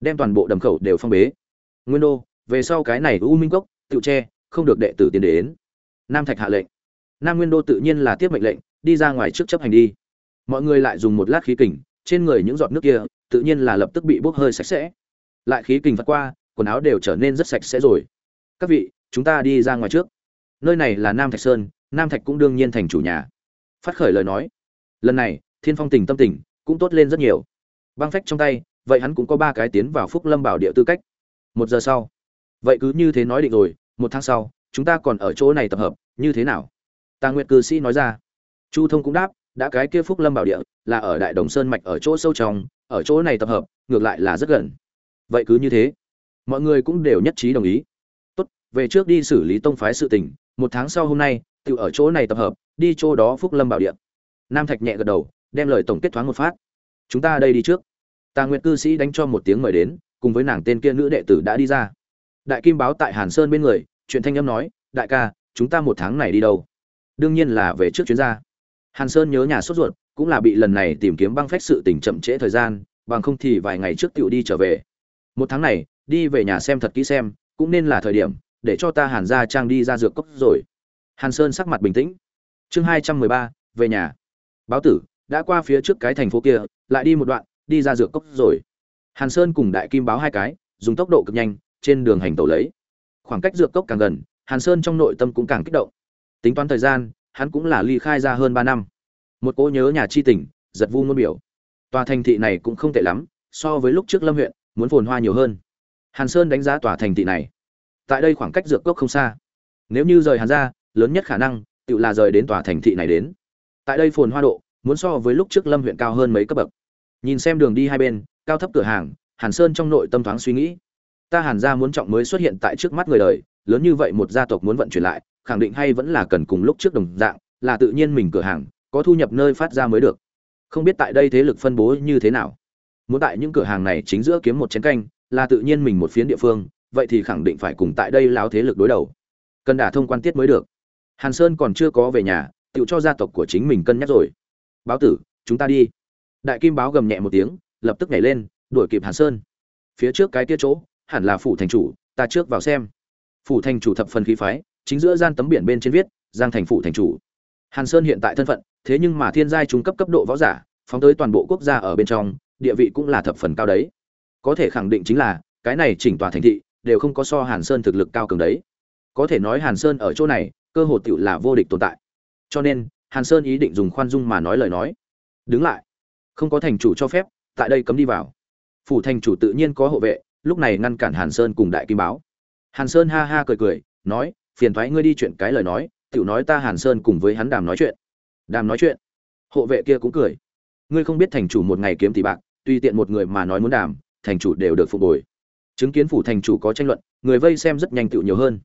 đem toàn bộ đầm khẩu đều phong bế. Nguyên đô, về sau cái này u minh cốc, tự che, không được đệ tử tiến đến. Nam thạch hạ lệnh. Nam nguyên đô tự nhiên là tiếp mệnh lệnh, đi ra ngoài trước chấp hành đi. Mọi người lại dùng một lát khí kình, trên người những giọt nước kia, tự nhiên là lập tức bị bốc hơi sạch sẽ. Lại khí kình vắt qua, quần áo đều trở nên rất sạch sẽ rồi. Các vị, chúng ta đi ra ngoài trước. Nơi này là nam thạch sơn, nam thạch cũng đương nhiên thành chủ nhà. Phát khởi lời nói. Lần này, thiên phong tình tâm tình cũng tốt lên rất nhiều. Băng phách trong tay, vậy hắn cũng có ba cái tiến vào phúc lâm bảo địa tư cách. Một giờ sau. Vậy cứ như thế nói định rồi, một tháng sau, chúng ta còn ở chỗ này tập hợp, như thế nào? Tà nguyệt cư sĩ nói ra. Chu thông cũng đáp, đã cái kia phúc lâm bảo địa, là ở đại đồng sơn mạch ở chỗ sâu trong, ở chỗ này tập hợp, ngược lại là rất gần. Vậy cứ như thế. Mọi người cũng đều nhất trí đồng ý. Tốt, về trước đi xử lý tông phái sự tình, một tháng sau hôm nay, tự ở chỗ này tập hợp, đi chỗ đó phúc lâm bảo địa. Nam thạch nhẹ gật đầu đem lời tổng kết thoáng một phát. Chúng ta đây đi trước. Tà nguyệt cư sĩ đánh cho một tiếng mời đến, cùng với nàng tên kia nữ đệ tử đã đi ra. Đại kim báo tại hàn sơn bên người, chuyện thanh âm nói, đại ca, chúng ta một tháng này đi đâu? Đương nhiên là về trước chuyến ra. Hàn sơn nhớ nhà sốt ruột, cũng là bị lần này tìm kiếm băng phách sự tình chậm trễ thời gian, bằng không thì vài ngày trước tựu đi trở về. Một tháng này, đi về nhà xem thật kỹ xem, cũng nên là thời điểm, để cho ta hàn ra trang đi ra dược cốc rồi. Hàn sơn sắc mặt bình tĩnh. Chương hai trăm mười ba, về nhà. Báo tử đã qua phía trước cái thành phố kia lại đi một đoạn đi ra dược cốc rồi. Hàn sơn cùng đại kim báo hai cái dùng tốc độ cực nhanh trên đường hành tẩu lấy. Khoảng cách dược cốc càng gần hàn sơn trong nội tâm cũng càng kích động. Tính toán thời gian hắn cũng là ly khai ra hơn ba năm. Một cỗ nhớ nhà chi tỉnh, giật vu ngôn biểu. Tòa thành thị này cũng không tệ lắm so với lúc trước lâm huyện muốn phồn hoa nhiều hơn. Hàn sơn đánh giá tòa thành thị này. Tại đây khoảng cách dược cốc không xa. Nếu như rời hàn ra lớn nhất khả năng tự là rời đến tòa thành thị này đến. Tại đây phồn hoa độ muốn so với lúc trước lâm huyện cao hơn mấy cấp bậc. Nhìn xem đường đi hai bên, cao thấp cửa hàng, hàn sơn trong nội tâm thoáng suy nghĩ. Ta hàn gia muốn trọng mới xuất hiện tại trước mắt người đời, lớn như vậy một gia tộc muốn vận chuyển lại, khẳng định hay vẫn là cần cùng lúc trước đồng dạng, là tự nhiên mình cửa hàng, có thu nhập nơi phát ra mới được. Không biết tại đây thế lực phân bố như thế nào. Muốn tại những cửa hàng này chính giữa kiếm một chén canh, là tự nhiên mình một phiến địa phương, vậy thì khẳng định phải cùng tại đây láo thế lực đối đầu. Cần đả thông quan tiết mới được. Hàn sơn còn chưa có về nhà tự cho gia tộc của chính mình cân nhắc rồi báo tử, chúng ta đi. Đại kim báo gầm nhẹ một tiếng, lập tức nhảy lên, đuổi kịp hàn sơn. Phía trước cái kia chỗ, hẳn là phủ thành chủ, ta trước vào xem. Phủ thành chủ thập phần khí phái, chính giữa gian tấm biển bên trên viết, giang thành phủ thành chủ. Hàn sơn hiện tại thân phận, thế nhưng mà thiên giai trung cấp cấp độ võ giả, phóng tới toàn bộ quốc gia ở bên trong, địa vị cũng là thập phần cao đấy. Có thể khẳng định chính là, cái này chỉnh tòa thành thị, đều không có so hàn sơn thực lực cao cường đấy. Có thể nói hàn sơn ở chỗ này, cơ hội tựu là vô địch tồn tại. Cho nên hàn sơn ý định dùng khoan dung mà nói lời nói. Đứng lại. Không có thành chủ cho phép, tại đây cấm đi vào. Phủ thành chủ tự nhiên có hộ vệ, lúc này ngăn cản hàn sơn cùng đại kim báo. Hàn sơn ha ha cười cười, nói, phiền thoái ngươi đi chuyện cái lời nói, tiểu nói ta hàn sơn cùng với hắn đàm nói chuyện. Đàm nói chuyện. Hộ vệ kia cũng cười. Ngươi không biết thành chủ một ngày kiếm tỷ bạc, tùy tiện một người mà nói muốn đàm, thành chủ đều được phục hồi. Chứng kiến phủ thành chủ có tranh luận, người vây xem rất nhanh tựu nhiều hơn.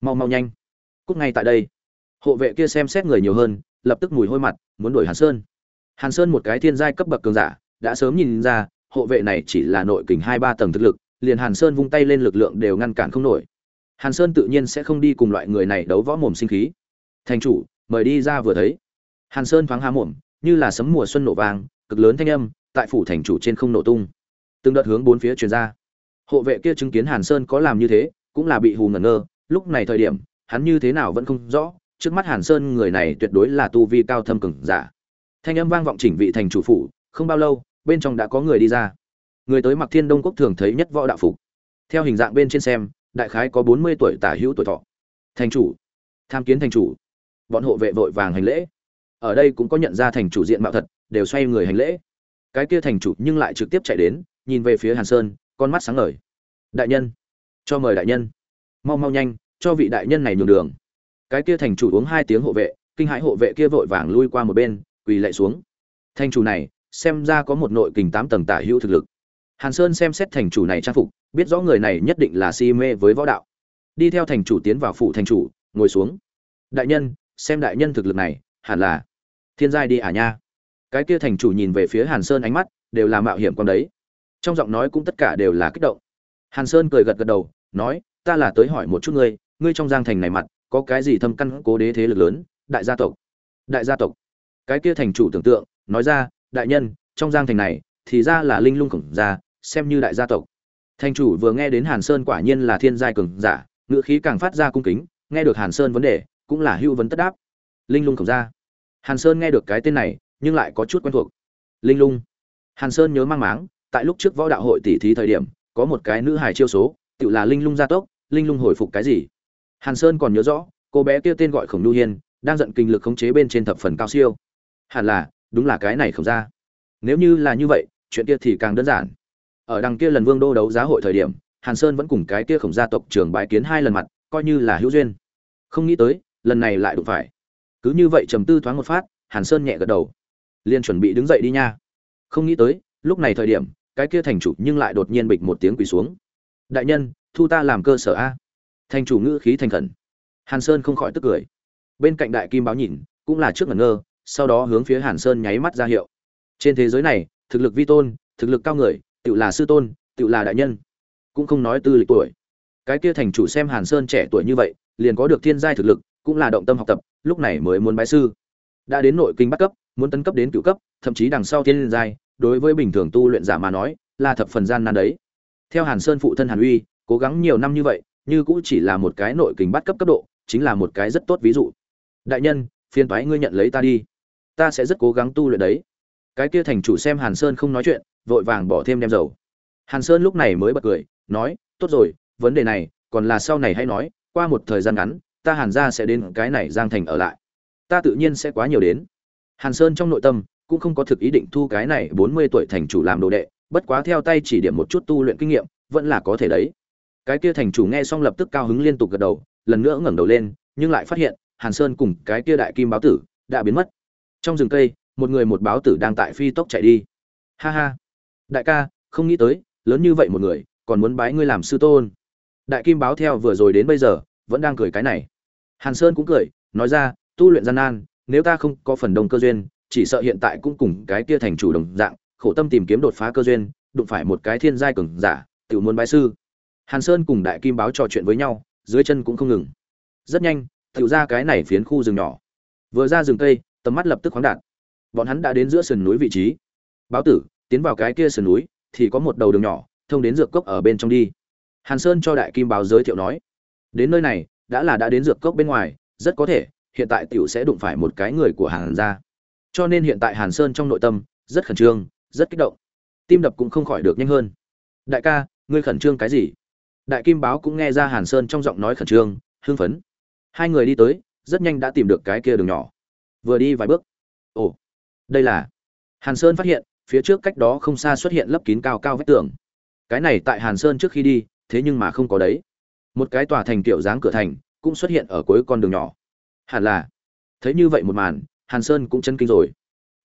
Mau mau nhanh. Cúc ngay tại đây. Hộ vệ kia xem xét người nhiều hơn lập tức mùi hôi mặt, muốn đuổi hàn sơn. Hàn sơn một cái thiên giai cấp bậc cường giả, đã sớm nhìn ra, hộ vệ này chỉ là nội kình hai ba tầng thực lực, liền hàn sơn vung tay lên lực lượng đều ngăn cản không nổi. Hàn sơn tự nhiên sẽ không đi cùng loại người này đấu võ mồm sinh khí. Thành chủ, mời đi ra vừa thấy. Hàn sơn thoáng há mồm, như là sấm mùa xuân nổ vàng cực lớn thanh âm, tại phủ thành chủ trên không nổ tung. Từng đợt hướng bốn phía truyền ra. Hộ vệ kia chứng kiến hàn sơn có làm như thế, cũng là bị hù ngẩn ngơ, lúc này thời điểm, hắn như thế nào vẫn không rõ trước mắt hàn sơn người này tuyệt đối là tu vi cao thâm cường giả. Thanh âm vang vọng chỉnh vị thành chủ phủ, không bao lâu, bên trong đã có người đi ra. Người tới mặc thiên đông quốc thường thấy nhất võ đạo phục. Theo hình dạng bên trên xem, đại khái có bốn mươi tuổi tả hữu tuổi thọ. Thành chủ, tham kiến thành chủ. Bọn hộ vệ vội vàng hành lễ. Ở đây cũng có nhận ra thành chủ diện mạo thật, đều xoay người hành lễ. Cái kia thành chủ nhưng lại trực tiếp chạy đến, nhìn về phía hàn sơn, con mắt sáng ngời. Đại nhân, cho mời đại nhân. Mau mau nhanh, cho vị đại nhân này nhường đường cái kia thành chủ uống hai tiếng hộ vệ, kinh hãi hộ vệ kia vội vàng lui qua một bên, quỳ lạy xuống. Thành chủ này, xem ra có một nội kình tám tầng tả hữu thực lực. Hàn sơn xem xét thành chủ này trang phục, biết rõ người này nhất định là si mê với võ đạo. Đi theo thành chủ tiến vào phủ thành chủ, ngồi xuống. Đại nhân, xem đại nhân thực lực này, hẳn là thiên giai đi à nha. Cái kia thành chủ nhìn về phía hàn sơn ánh mắt, đều là mạo hiểm con đấy. Trong giọng nói cũng tất cả đều là kích động. Hàn sơn cười gật gật đầu, nói, ta là tới hỏi một chút ngươi ngươi trong giang thành này mặt có cái gì thâm căn cố đế thế lực lớn, đại gia tộc. Đại gia tộc. Cái kia thành chủ tưởng tượng, nói ra, đại nhân, trong giang thành này, thì ra là linh lung khổng gia, xem như đại gia tộc. Thành chủ vừa nghe đến hàn sơn quả nhiên là thiên giai cường giả, ngữ khí càng phát ra cung kính, nghe được hàn sơn vấn đề, cũng là hưu vấn tất đáp. Linh lung khổng gia. Hàn sơn nghe được cái tên này, nhưng lại có chút quen thuộc. Linh lung. Hàn sơn nhớ mang máng, tại lúc trước võ đạo hội tỷ thí thời điểm, có một cái nữ hài chiêu số, tự là linh lung gia tốc, linh lung hồi phục cái gì? Hàn sơn còn nhớ rõ, cô bé kia tên gọi khổng nhu hiên, đang giận kinh lực khống chế bên trên thập phần cao siêu. Hẳn là, đúng là cái này không ra nếu như là như vậy, chuyện kia thì càng đơn giản. Ở đằng kia lần vương đô đấu giá hội thời điểm, hàn sơn vẫn cùng cái kia khổng gia tộc trưởng bái kiến hai lần mặt, coi như là hữu duyên. Không nghĩ tới, lần này lại đụng phải. Cứ như vậy trầm tư thoáng một phát, hàn sơn nhẹ gật đầu. Liền chuẩn bị đứng dậy đi nha. Không nghĩ tới, lúc này thời điểm, cái kia thành chủ nhưng lại đột nhiên bịch một tiếng quỳ xuống. Đại nhân, thu ta làm cơ sở a thành chủ ngữ khí thành khẩn. Hàn sơn không khỏi tức cười. Bên cạnh đại kim báo nhìn, cũng là trước ngẩn ngơ, sau đó hướng phía hàn sơn nháy mắt ra hiệu. Trên thế giới này, thực lực vi tôn, thực lực cao người tự là sư tôn tự là đại nhân. Cũng không nói tư lịch tuổi. Cái kia thành chủ xem hàn sơn trẻ tuổi như vậy, liền có được thiên giai thực lực, cũng là động tâm học tập, lúc này mới muốn bái sư. Đã đến nội kinh bắt cấp, muốn tấn cấp đến cựu cấp, thậm chí đằng sau thiên giai, đối với bình thường tu luyện giả mà nói, là thập phần gian nan đấy. Theo hàn sơn phụ thân hàn uy, cố gắng nhiều năm như vậy như cũng chỉ là một cái nội kình bắt cấp cấp độ, chính là một cái rất tốt ví dụ. Đại nhân phiên toái ngươi nhận lấy ta đi. Ta sẽ rất cố gắng tu luyện đấy. Cái kia thành chủ xem hàn sơn không nói chuyện, vội vàng bỏ thêm đem dầu. Hàn sơn lúc này mới bật cười, nói, tốt rồi, vấn đề này, còn là sau này hãy nói, qua một thời gian ngắn, ta hàn ra sẽ đến cái này giang thành ở lại. Ta tự nhiên sẽ quá nhiều đến. Hàn sơn trong nội tâm cũng không có thực ý định thu cái này bốn mươi tuổi thành chủ làm đồ đệ, bất quá theo tay chỉ điểm một chút tu luyện kinh nghiệm, vẫn là có thể đấy cái kia thành chủ nghe xong lập tức cao hứng liên tục gật đầu, lần nữa ngẩng đầu lên, nhưng lại phát hiện, hàn sơn cùng cái kia đại kim báo tử đã biến mất. Trong rừng cây, một người một báo tử đang tại phi tốc chạy đi. Ha ha. Đại ca, không nghĩ tới, lớn như vậy một người, còn muốn bái ngươi làm sư tôn. Đại kim báo theo vừa rồi đến bây giờ, vẫn đang cười cái này. Hàn sơn cũng cười, nói ra, tu luyện gian nan, nếu ta không có phần đông cơ duyên, chỉ sợ hiện tại cũng cùng cái kia thành chủ đồng dạng, khổ tâm tìm kiếm đột phá cơ duyên, đụng phải một cái thiên giai cường giả tự muốn bái sư hàn sơn cùng đại kim báo trò chuyện với nhau, dưới chân cũng không ngừng. Rất nhanh tự ra cái này phiến khu rừng nhỏ. Vừa ra rừng cây, tầm mắt lập tức khoáng đạt. Bọn hắn đã đến giữa sườn núi vị trí. Báo tử, tiến vào cái kia sườn núi, thì có một đầu đường nhỏ, thông đến dược cốc ở bên trong đi. Hàn sơn cho đại kim báo giới thiệu nói, đến nơi này, đã là đã đến dược cốc bên ngoài, rất có thể, hiện tại tiểu sẽ đụng phải một cái người của hàn gia. Cho nên hiện tại hàn sơn trong nội tâm, rất khẩn trương, rất kích động. Tim đập cũng không khỏi được nhanh hơn. Đại ca, ngươi khẩn trương cái gì? Đại kim báo cũng nghe ra hàn sơn trong giọng nói khẩn trương, hưng phấn. Hai người đi tới, rất nhanh đã tìm được cái kia đường nhỏ. Vừa đi vài bước. Ồ, đây là hàn sơn phát hiện, phía trước cách đó không xa xuất hiện lấp kín cao cao vách tường. Cái này tại hàn sơn trước khi đi, thế nhưng mà không có đấy. Một cái tòa thành kiểu dáng cửa thành, cũng xuất hiện ở cuối con đường nhỏ. Hẳn là, thấy như vậy một màn, hàn sơn cũng chân kinh rồi.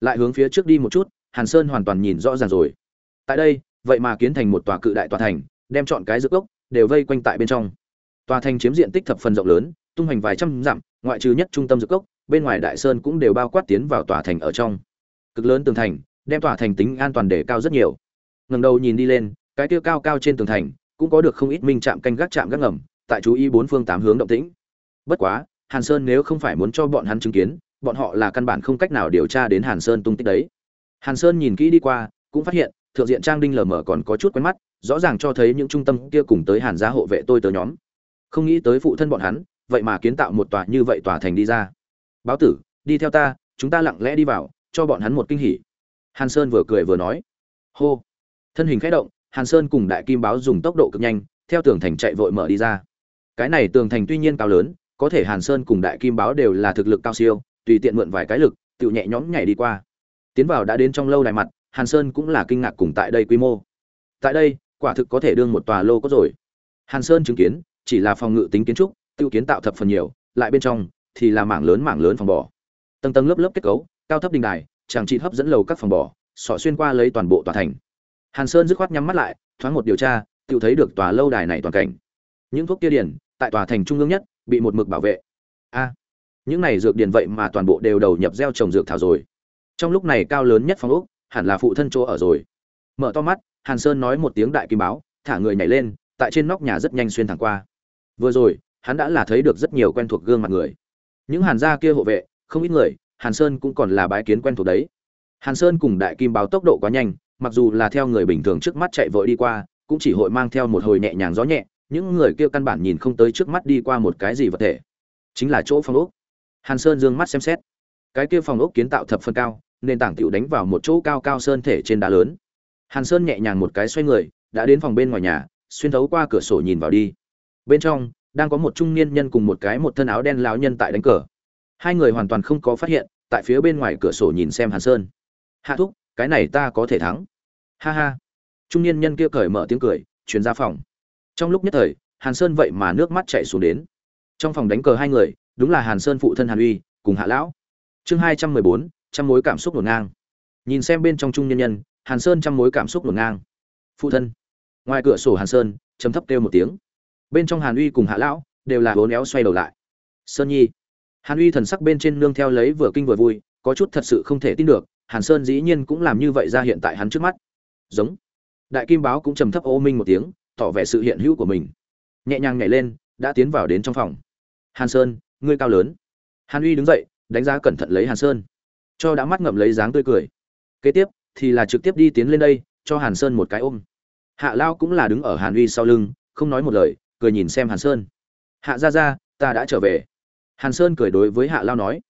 Lại hướng phía trước đi một chút, hàn sơn hoàn toàn nhìn rõ ràng rồi. Tại đây, vậy mà kiến thành một tòa cự đại tòa thành, đem chọn cái giữa gốc đều vây quanh tại bên trong. Tòa thành chiếm diện tích thập phần rộng lớn, tung hoành vài trăm dặm, ngoại trừ nhất trung tâm dược cốc, bên ngoài đại sơn cũng đều bao quát tiến vào tòa thành ở trong. Cực lớn tường thành, đem tòa thành tính an toàn để cao rất nhiều. Ngầm đầu nhìn đi lên, cái tiêu cao cao trên tường thành, cũng có được không ít minh chạm canh gác chạm gác ngầm, tại chú ý bốn phương tám hướng động tĩnh. Bất quá, hàn sơn nếu không phải muốn cho bọn hắn chứng kiến, bọn họ là căn bản không cách nào điều tra đến hàn sơn tung tích đấy. Hàn sơn nhìn kỹ đi qua, cũng phát hiện thượng diện trang đinh lờ mờ còn có chút quen mắt, rõ ràng cho thấy những trung tâm kia cùng tới hàn gia hộ vệ tôi tớ nhóm. Không nghĩ tới phụ thân bọn hắn, vậy mà kiến tạo một tòa như vậy tòa thành đi ra. Báo tử, đi theo ta, chúng ta lặng lẽ đi vào, cho bọn hắn một kinh hỉ. Hàn sơn vừa cười vừa nói. Hô. Thân hình khẽ động, hàn sơn cùng đại kim báo dùng tốc độ cực nhanh, theo tường thành chạy vội mở đi ra. Cái này tường thành tuy nhiên cao lớn, có thể hàn sơn cùng đại kim báo đều là thực lực cao siêu, tùy tiện mượn vài cái lực tự nhẹ nhõm nhảy đi qua. Tiến vào đã đến trong lâu đài mặt hàn sơn cũng là kinh ngạc cùng tại đây quy mô. Tại đây, quả thực có thể đương một tòa lô có rồi. Hàn sơn chứng kiến, chỉ là phòng ngự tính kiến trúc, tiêu kiến tạo thập phần nhiều, lại bên trong thì là mảng lớn mảng lớn phòng bỏ tầng tầng lớp lớp kết cấu, cao thấp đình đài, chẳng chỉ hấp dẫn lầu các phòng bỏ sọ xuyên qua lấy toàn bộ tòa thành. Hàn sơn dứt khoát nhắm mắt lại, thoáng một điều tra, tiêu thấy được tòa lâu đài này toàn cảnh. Những thuốc kia điển, tại tòa thành trung ương nhất, bị một mực bảo vệ. A, những này dược điển vậy mà toàn bộ đều đầu nhập gieo trồng dược thảo rồi. Trong lúc này cao lớn nhất phòng ốc hẳn là phụ thân chỗ ở rồi. Mở to mắt, hàn sơn nói một tiếng đại kim báo, thả người nhảy lên, tại trên nóc nhà rất nhanh xuyên thẳng qua. Vừa rồi, hắn đã là thấy được rất nhiều quen thuộc gương mặt người. Những hàn gia kia hộ vệ, không ít người, hàn sơn cũng còn là bái kiến quen thuộc đấy. Hàn sơn cùng đại kim báo tốc độ quá nhanh, mặc dù là theo người bình thường trước mắt chạy vội đi qua, cũng chỉ hội mang theo một hồi nhẹ nhàng gió nhẹ, những người kia căn bản nhìn không tới trước mắt đi qua một cái gì vật thể. Chính là chỗ phòng ốc. Hàn sơn dương mắt xem xét. Cái kia phòng ốc kiến tạo thập phân cao nền tảng tiểu đánh vào một chỗ cao cao sơn thể trên đá lớn. Hàn sơn nhẹ nhàng một cái xoay người, đã đến phòng bên ngoài nhà, xuyên thấu qua cửa sổ nhìn vào đi. Bên trong, đang có một trung niên nhân cùng một cái một thân áo đen lão nhân tại đánh cờ. Hai người hoàn toàn không có phát hiện, tại phía bên ngoài cửa sổ nhìn xem hàn sơn. Hạ thúc, cái này ta có thể thắng. Ha ha. Trung niên nhân kia cởi mở tiếng cười, chuyển ra phòng. Trong lúc nhất thời, hàn sơn vậy mà nước mắt chạy xuống đến. Trong phòng đánh cờ hai người, đúng là hàn sơn phụ thân hàn uy, cùng hạ lão. Chương hai trăm mười bốn trăm mối cảm xúc ngổn ngang. Nhìn xem bên trong trung nhân nhân, hàn sơn trăm mối cảm xúc ngổn ngang. Phụ thân. Ngoài cửa sổ hàn sơn chấm thấp kêu một tiếng. Bên trong hàn uy cùng hạ lão đều là hố éo xoay đầu lại. Sơn nhi. Hàn uy thần sắc bên trên nương theo lấy vừa kinh vừa vui, có chút thật sự không thể tin được, hàn sơn dĩ nhiên cũng làm như vậy ra hiện tại hắn trước mắt. Giống. Đại kim báo cũng trầm thấp ô minh một tiếng, tỏ vẻ sự hiện hữu của mình. Nhẹ nhàng nhảy lên, đã tiến vào đến trong phòng. Hàn sơn, ngươi cao lớn. Hàn uy đứng dậy, đánh giá cẩn thận lấy hàn sơn cho đã mắt ngậm lấy dáng tươi cười. Kế tiếp, thì là trực tiếp đi tiến lên đây, cho hàn sơn một cái ôm. Hạ lao cũng là đứng ở hàn uy sau lưng, không nói một lời, cười nhìn xem hàn sơn. Hạ ra ra, ta đã trở về. Hàn sơn cười đối với hạ lao nói.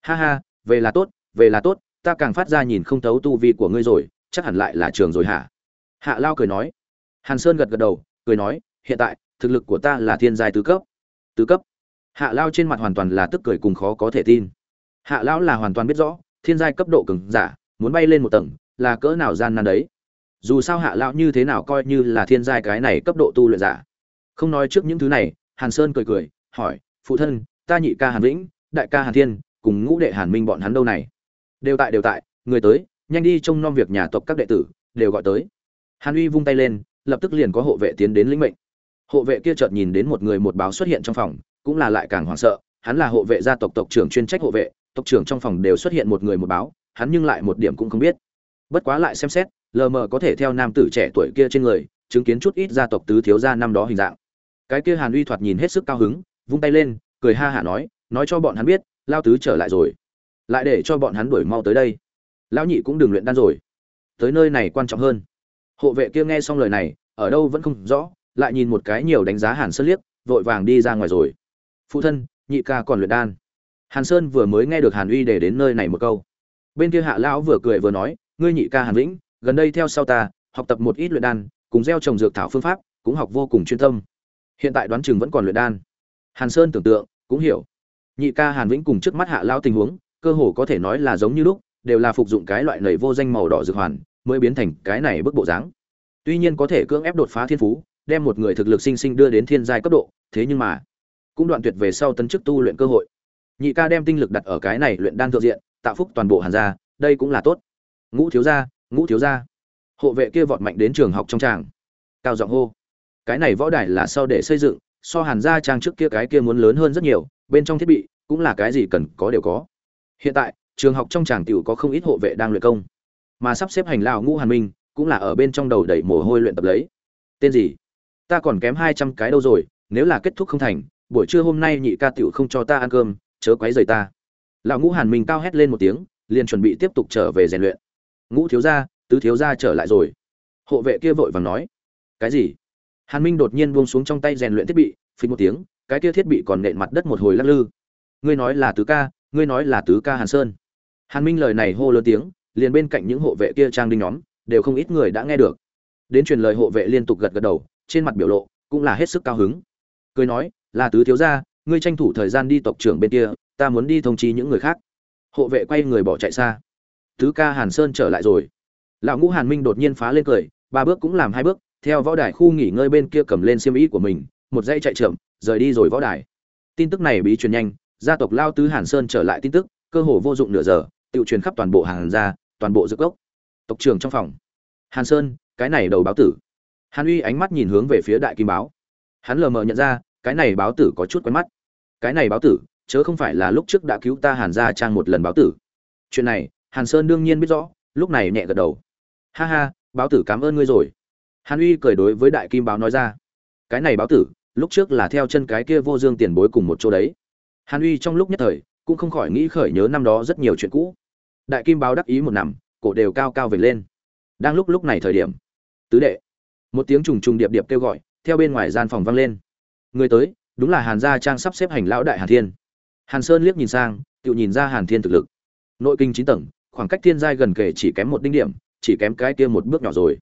Ha ha, về là tốt, về là tốt, ta càng phát ra nhìn không thấu tu vi của ngươi rồi, chắc hẳn lại là trường rồi hả? Hạ lao cười nói. Hàn sơn gật gật đầu, cười nói, hiện tại, thực lực của ta là thiên giai tứ cấp. Tứ cấp. Hạ lao trên mặt hoàn toàn là tức cười cùng khó có thể tin. Hạ lão là hoàn toàn biết rõ thiên giai cấp độ cường giả, muốn bay lên một tầng, là cỡ nào gian nan đấy? Dù sao hạ lão như thế nào coi như là thiên giai cái này cấp độ tu luyện giả. Không nói trước những thứ này, hàn sơn cười cười, hỏi, phụ thân, ta nhị ca hàn vĩnh, đại ca hàn thiên, cùng ngũ đệ hàn minh bọn hắn đâu này? Đều tại đều tại, người tới, nhanh đi trông nom việc nhà tộc các đệ tử, đều gọi tới. Hàn uy vung tay lên, lập tức liền có hộ vệ tiến đến lĩnh mệnh. Hộ vệ kia chợt nhìn đến một người một báo xuất hiện trong phòng, cũng là lại càng hoảng sợ, hắn là hộ vệ gia tộc tộc trưởng chuyên trách hộ vệ tộc trưởng trong phòng đều xuất hiện một người một báo, hắn nhưng lại một điểm cũng không biết. Bất quá lại xem xét, lờ mờ có thể theo nam tử trẻ tuổi kia trên người, chứng kiến chút ít gia tộc tứ thiếu gia năm đó hình dạng. Cái kia hàn uy thoạt nhìn hết sức cao hứng, vung tay lên, cười ha hả nói nói cho bọn hắn biết, lao tứ trở lại rồi. Lại để cho bọn hắn đuổi mau tới đây. Lão nhị cũng đừng luyện đan rồi. Tới nơi này quan trọng hơn. Hộ vệ kia nghe xong lời này, ở đâu vẫn không rõ, lại nhìn một cái nhiều đánh giá hàn sơn liếc, vội vàng đi ra ngoài rồi. Phụ thân, nhị ca còn luyện đan hàn sơn vừa mới nghe được hàn uy để đến nơi này một câu. Bên kia hạ lão vừa cười vừa nói, ngươi nhị ca hàn vĩnh, gần đây theo sau ta, học tập một ít luyện đan, cùng gieo trồng dược thảo phương pháp, cũng học vô cùng chuyên tâm. Hiện tại đoán chừng vẫn còn luyện đan. Hàn sơn tưởng tượng, cũng hiểu. Nhị ca hàn vĩnh cùng trước mắt hạ lão tình huống, cơ hồ có thể nói là giống như lúc, đều là phục dụng cái loại lầy vô danh màu đỏ dược hoàn, mới biến thành cái này bức bộ dáng. Tuy nhiên có thể cưỡng ép đột phá thiên phú, đem một người thực lực sinh sinh đưa đến thiên giai cấp độ, thế nhưng mà, cũng đoạn tuyệt về sau tấn chức tu luyện cơ hội nhị ca đem tinh lực đặt ở cái này luyện đan thượng diện, tạo phúc toàn bộ hàn gia, đây cũng là tốt. Ngũ thiếu gia, ngũ thiếu gia. Hộ vệ kia vọt mạnh đến trường học trong tràng. Cao giọng hô. Cái này võ đài là sau để xây dựng, so hàn gia trang trước kia cái kia muốn lớn hơn rất nhiều, bên trong thiết bị cũng là cái gì cần có đều có. Hiện tại, trường học trong tràng tiểu có không ít hộ vệ đang luyện công. Mà sắp xếp hành lao ngũ hàn minh cũng là ở bên trong đầu đẩy mồ hôi luyện tập lấy. Tên gì? Ta còn kém hai trăm cái đâu rồi, nếu là kết thúc không thành, buổi trưa hôm nay nhị ca tiểu không cho ta ăn cơm chớ quấy rầy ta. Lão ngũ hàn minh cao hét lên một tiếng, liền chuẩn bị tiếp tục trở về rèn luyện. Ngũ thiếu gia, tứ thiếu gia trở lại rồi. Hộ vệ kia vội vàng nói, cái gì? Hàn minh đột nhiên buông xuống trong tay rèn luyện thiết bị, phình một tiếng, cái kia thiết bị còn nện mặt đất một hồi lắc lư. Ngươi nói là tứ ca, ngươi nói là tứ ca hàn sơn. Hàn minh lời này hô lớn tiếng, liền bên cạnh những hộ vệ kia trang đinh nhóm, đều không ít người đã nghe được. Đến truyền lời hộ vệ liên tục gật gật đầu, trên mặt biểu lộ cũng là hết sức cao hứng. Cười nói, là tứ thiếu gia ngươi tranh thủ thời gian đi tộc trưởng bên kia, ta muốn đi thông chi những người khác. Hộ vệ quay người bỏ chạy xa. Tứ ca hàn sơn trở lại rồi. Lão ngũ hàn minh đột nhiên phá lên cười, ba bước cũng làm hai bước, theo võ đài khu nghỉ ngơi bên kia cầm lên xiêm ý của mình, một dãy chạy chậm, rời đi rồi võ đài. Tin tức này bí truyền nhanh, gia tộc lao tứ hàn sơn trở lại tin tức, cơ hồ vô dụng nửa giờ tự truyền khắp toàn bộ hàn gia, toàn bộ dược gốc. Tộc trưởng trong phòng. Hàn sơn, cái này đầu báo tử. Hàn uy ánh mắt nhìn hướng về phía đại kim báo. Hắn lờ mờ nhận ra, cái này báo tử có chút quen mắt cái này báo tử, chớ không phải là lúc trước đã cứu ta hàn gia trang một lần báo tử. Chuyện này, hàn sơn đương nhiên biết rõ, lúc này nhẹ gật đầu. Ha ha, báo tử cảm ơn ngươi rồi. Hàn uy cười đối với đại kim báo nói ra. Cái này báo tử, lúc trước là theo chân cái kia vô dương tiền bối cùng một chỗ đấy. Hàn uy trong lúc nhất thời, cũng không khỏi nghĩ khởi nhớ năm đó rất nhiều chuyện cũ. Đại kim báo đắc ý một nằm, cổ đều cao cao về lên. Đang lúc lúc này thời điểm, tứ đệ, một tiếng trùng trùng điệp điệp kêu gọi, theo bên ngoài gian phòng vang lên. Người tới đúng là hàn gia trang sắp xếp hành lão đại hàn thiên. Hàn sơn liếc nhìn sang tự nhìn ra hàn thiên thực lực. Nội kinh chín tầng, khoảng cách thiên giai gần kề chỉ kém một đinh điểm, chỉ kém cái kia một bước nhỏ rồi.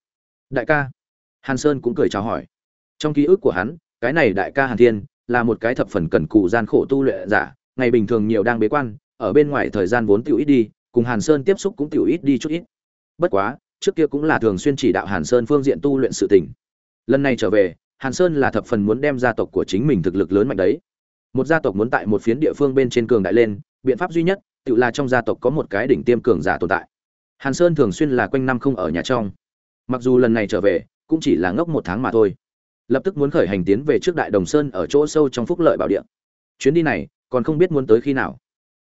Đại ca. Hàn sơn cũng cười chào hỏi. Trong ký ức của hắn, cái này đại ca hàn thiên là một cái thập phần cần cù gian khổ tu luyện giả, ngày bình thường nhiều đang bế quan, ở bên ngoài thời gian vốn tiểu ít đi, cùng hàn sơn tiếp xúc cũng tiểu ít đi chút ít. Bất quá, trước kia cũng là thường xuyên chỉ đạo hàn sơn phương diện tu luyện sự tình. Lần này trở về hàn sơn là thập phần muốn đem gia tộc của chính mình thực lực lớn mạnh đấy. Một gia tộc muốn tại một phiến địa phương bên trên cường đại lên, biện pháp duy nhất, tự là trong gia tộc có một cái đỉnh tiêm cường giả tồn tại. Hàn sơn thường xuyên là quanh năm không ở nhà trong. Mặc dù lần này trở về, cũng chỉ là ngốc một tháng mà thôi. Lập tức muốn khởi hành tiến về trước đại đồng sơn ở chỗ sâu trong phúc lợi bảo địa. Chuyến đi này, còn không biết muốn tới khi nào.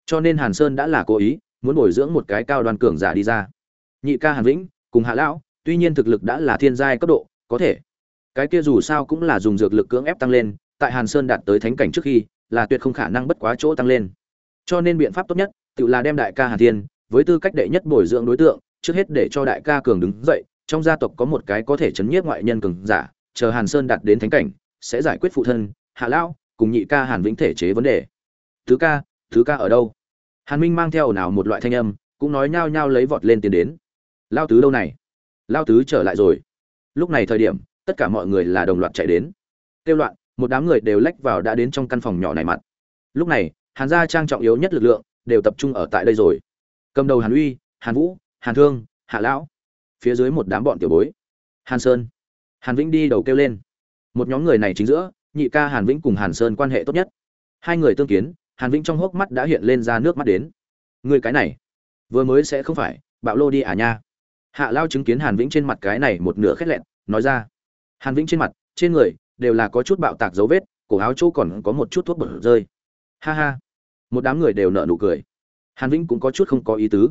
Cho nên hàn sơn đã là cố ý, muốn bồi dưỡng một cái cao đoàn cường giả đi ra. Nhị ca hàn vĩnh, cùng hạ lão, tuy nhiên thực lực đã là thiên giai cấp độ, có thể cái kia dù sao cũng là dùng dược lực cưỡng ép tăng lên, tại hàn sơn đạt tới thánh cảnh trước khi, là tuyệt không khả năng bất quá chỗ tăng lên. Cho nên biện pháp tốt nhất, tự là đem đại ca hàn thiên, với tư cách đệ nhất bồi dưỡng đối tượng, trước hết để cho đại ca cường đứng dậy, trong gia tộc có một cái có thể chấn nhiếp ngoại nhân cường giả, chờ hàn sơn đạt đến thánh cảnh, sẽ giải quyết phụ thân, hạ lão, cùng nhị ca hàn vĩnh thể chế vấn đề. Thứ ca thứ ca ở đâu? Hàn minh mang theo nào một loại thanh âm, cũng nói nhao nhao lấy vọt lên tiến đến. Lao tứ đâu này lao tứ trở lại rồi. Lúc này thời điểm tất cả mọi người là đồng loạt chạy đến. Kêu loạn, một đám người đều lách vào đã đến trong căn phòng nhỏ này mặt. Lúc này, hàn gia trang trọng yếu nhất lực lượng đều tập trung ở tại đây rồi. Cầm đầu hàn uy, hàn vũ, hàn thương, hạ lão. Phía dưới một đám bọn tiểu bối. Hàn sơn. Hàn vĩnh đi đầu kêu lên. Một nhóm người này chính giữa, nhị ca hàn vĩnh cùng hàn sơn quan hệ tốt nhất. Hai người tương kiến, hàn vĩnh trong hốc mắt đã hiện lên ra nước mắt đến. Người cái này, vừa mới sẽ không phải, bạo lô đi à nha. Hạ lao chứng kiến hàn vĩnh trên mặt cái này một nửa khét lẹn, nói ra hàn vĩnh trên mặt, trên người đều là có chút bạo tạc dấu vết, cổ áo chỗ còn có một chút thuốc bẩn rơi. Ha ha. Một đám người đều nợ nụ cười. Hàn vĩnh cũng có chút không có ý tứ.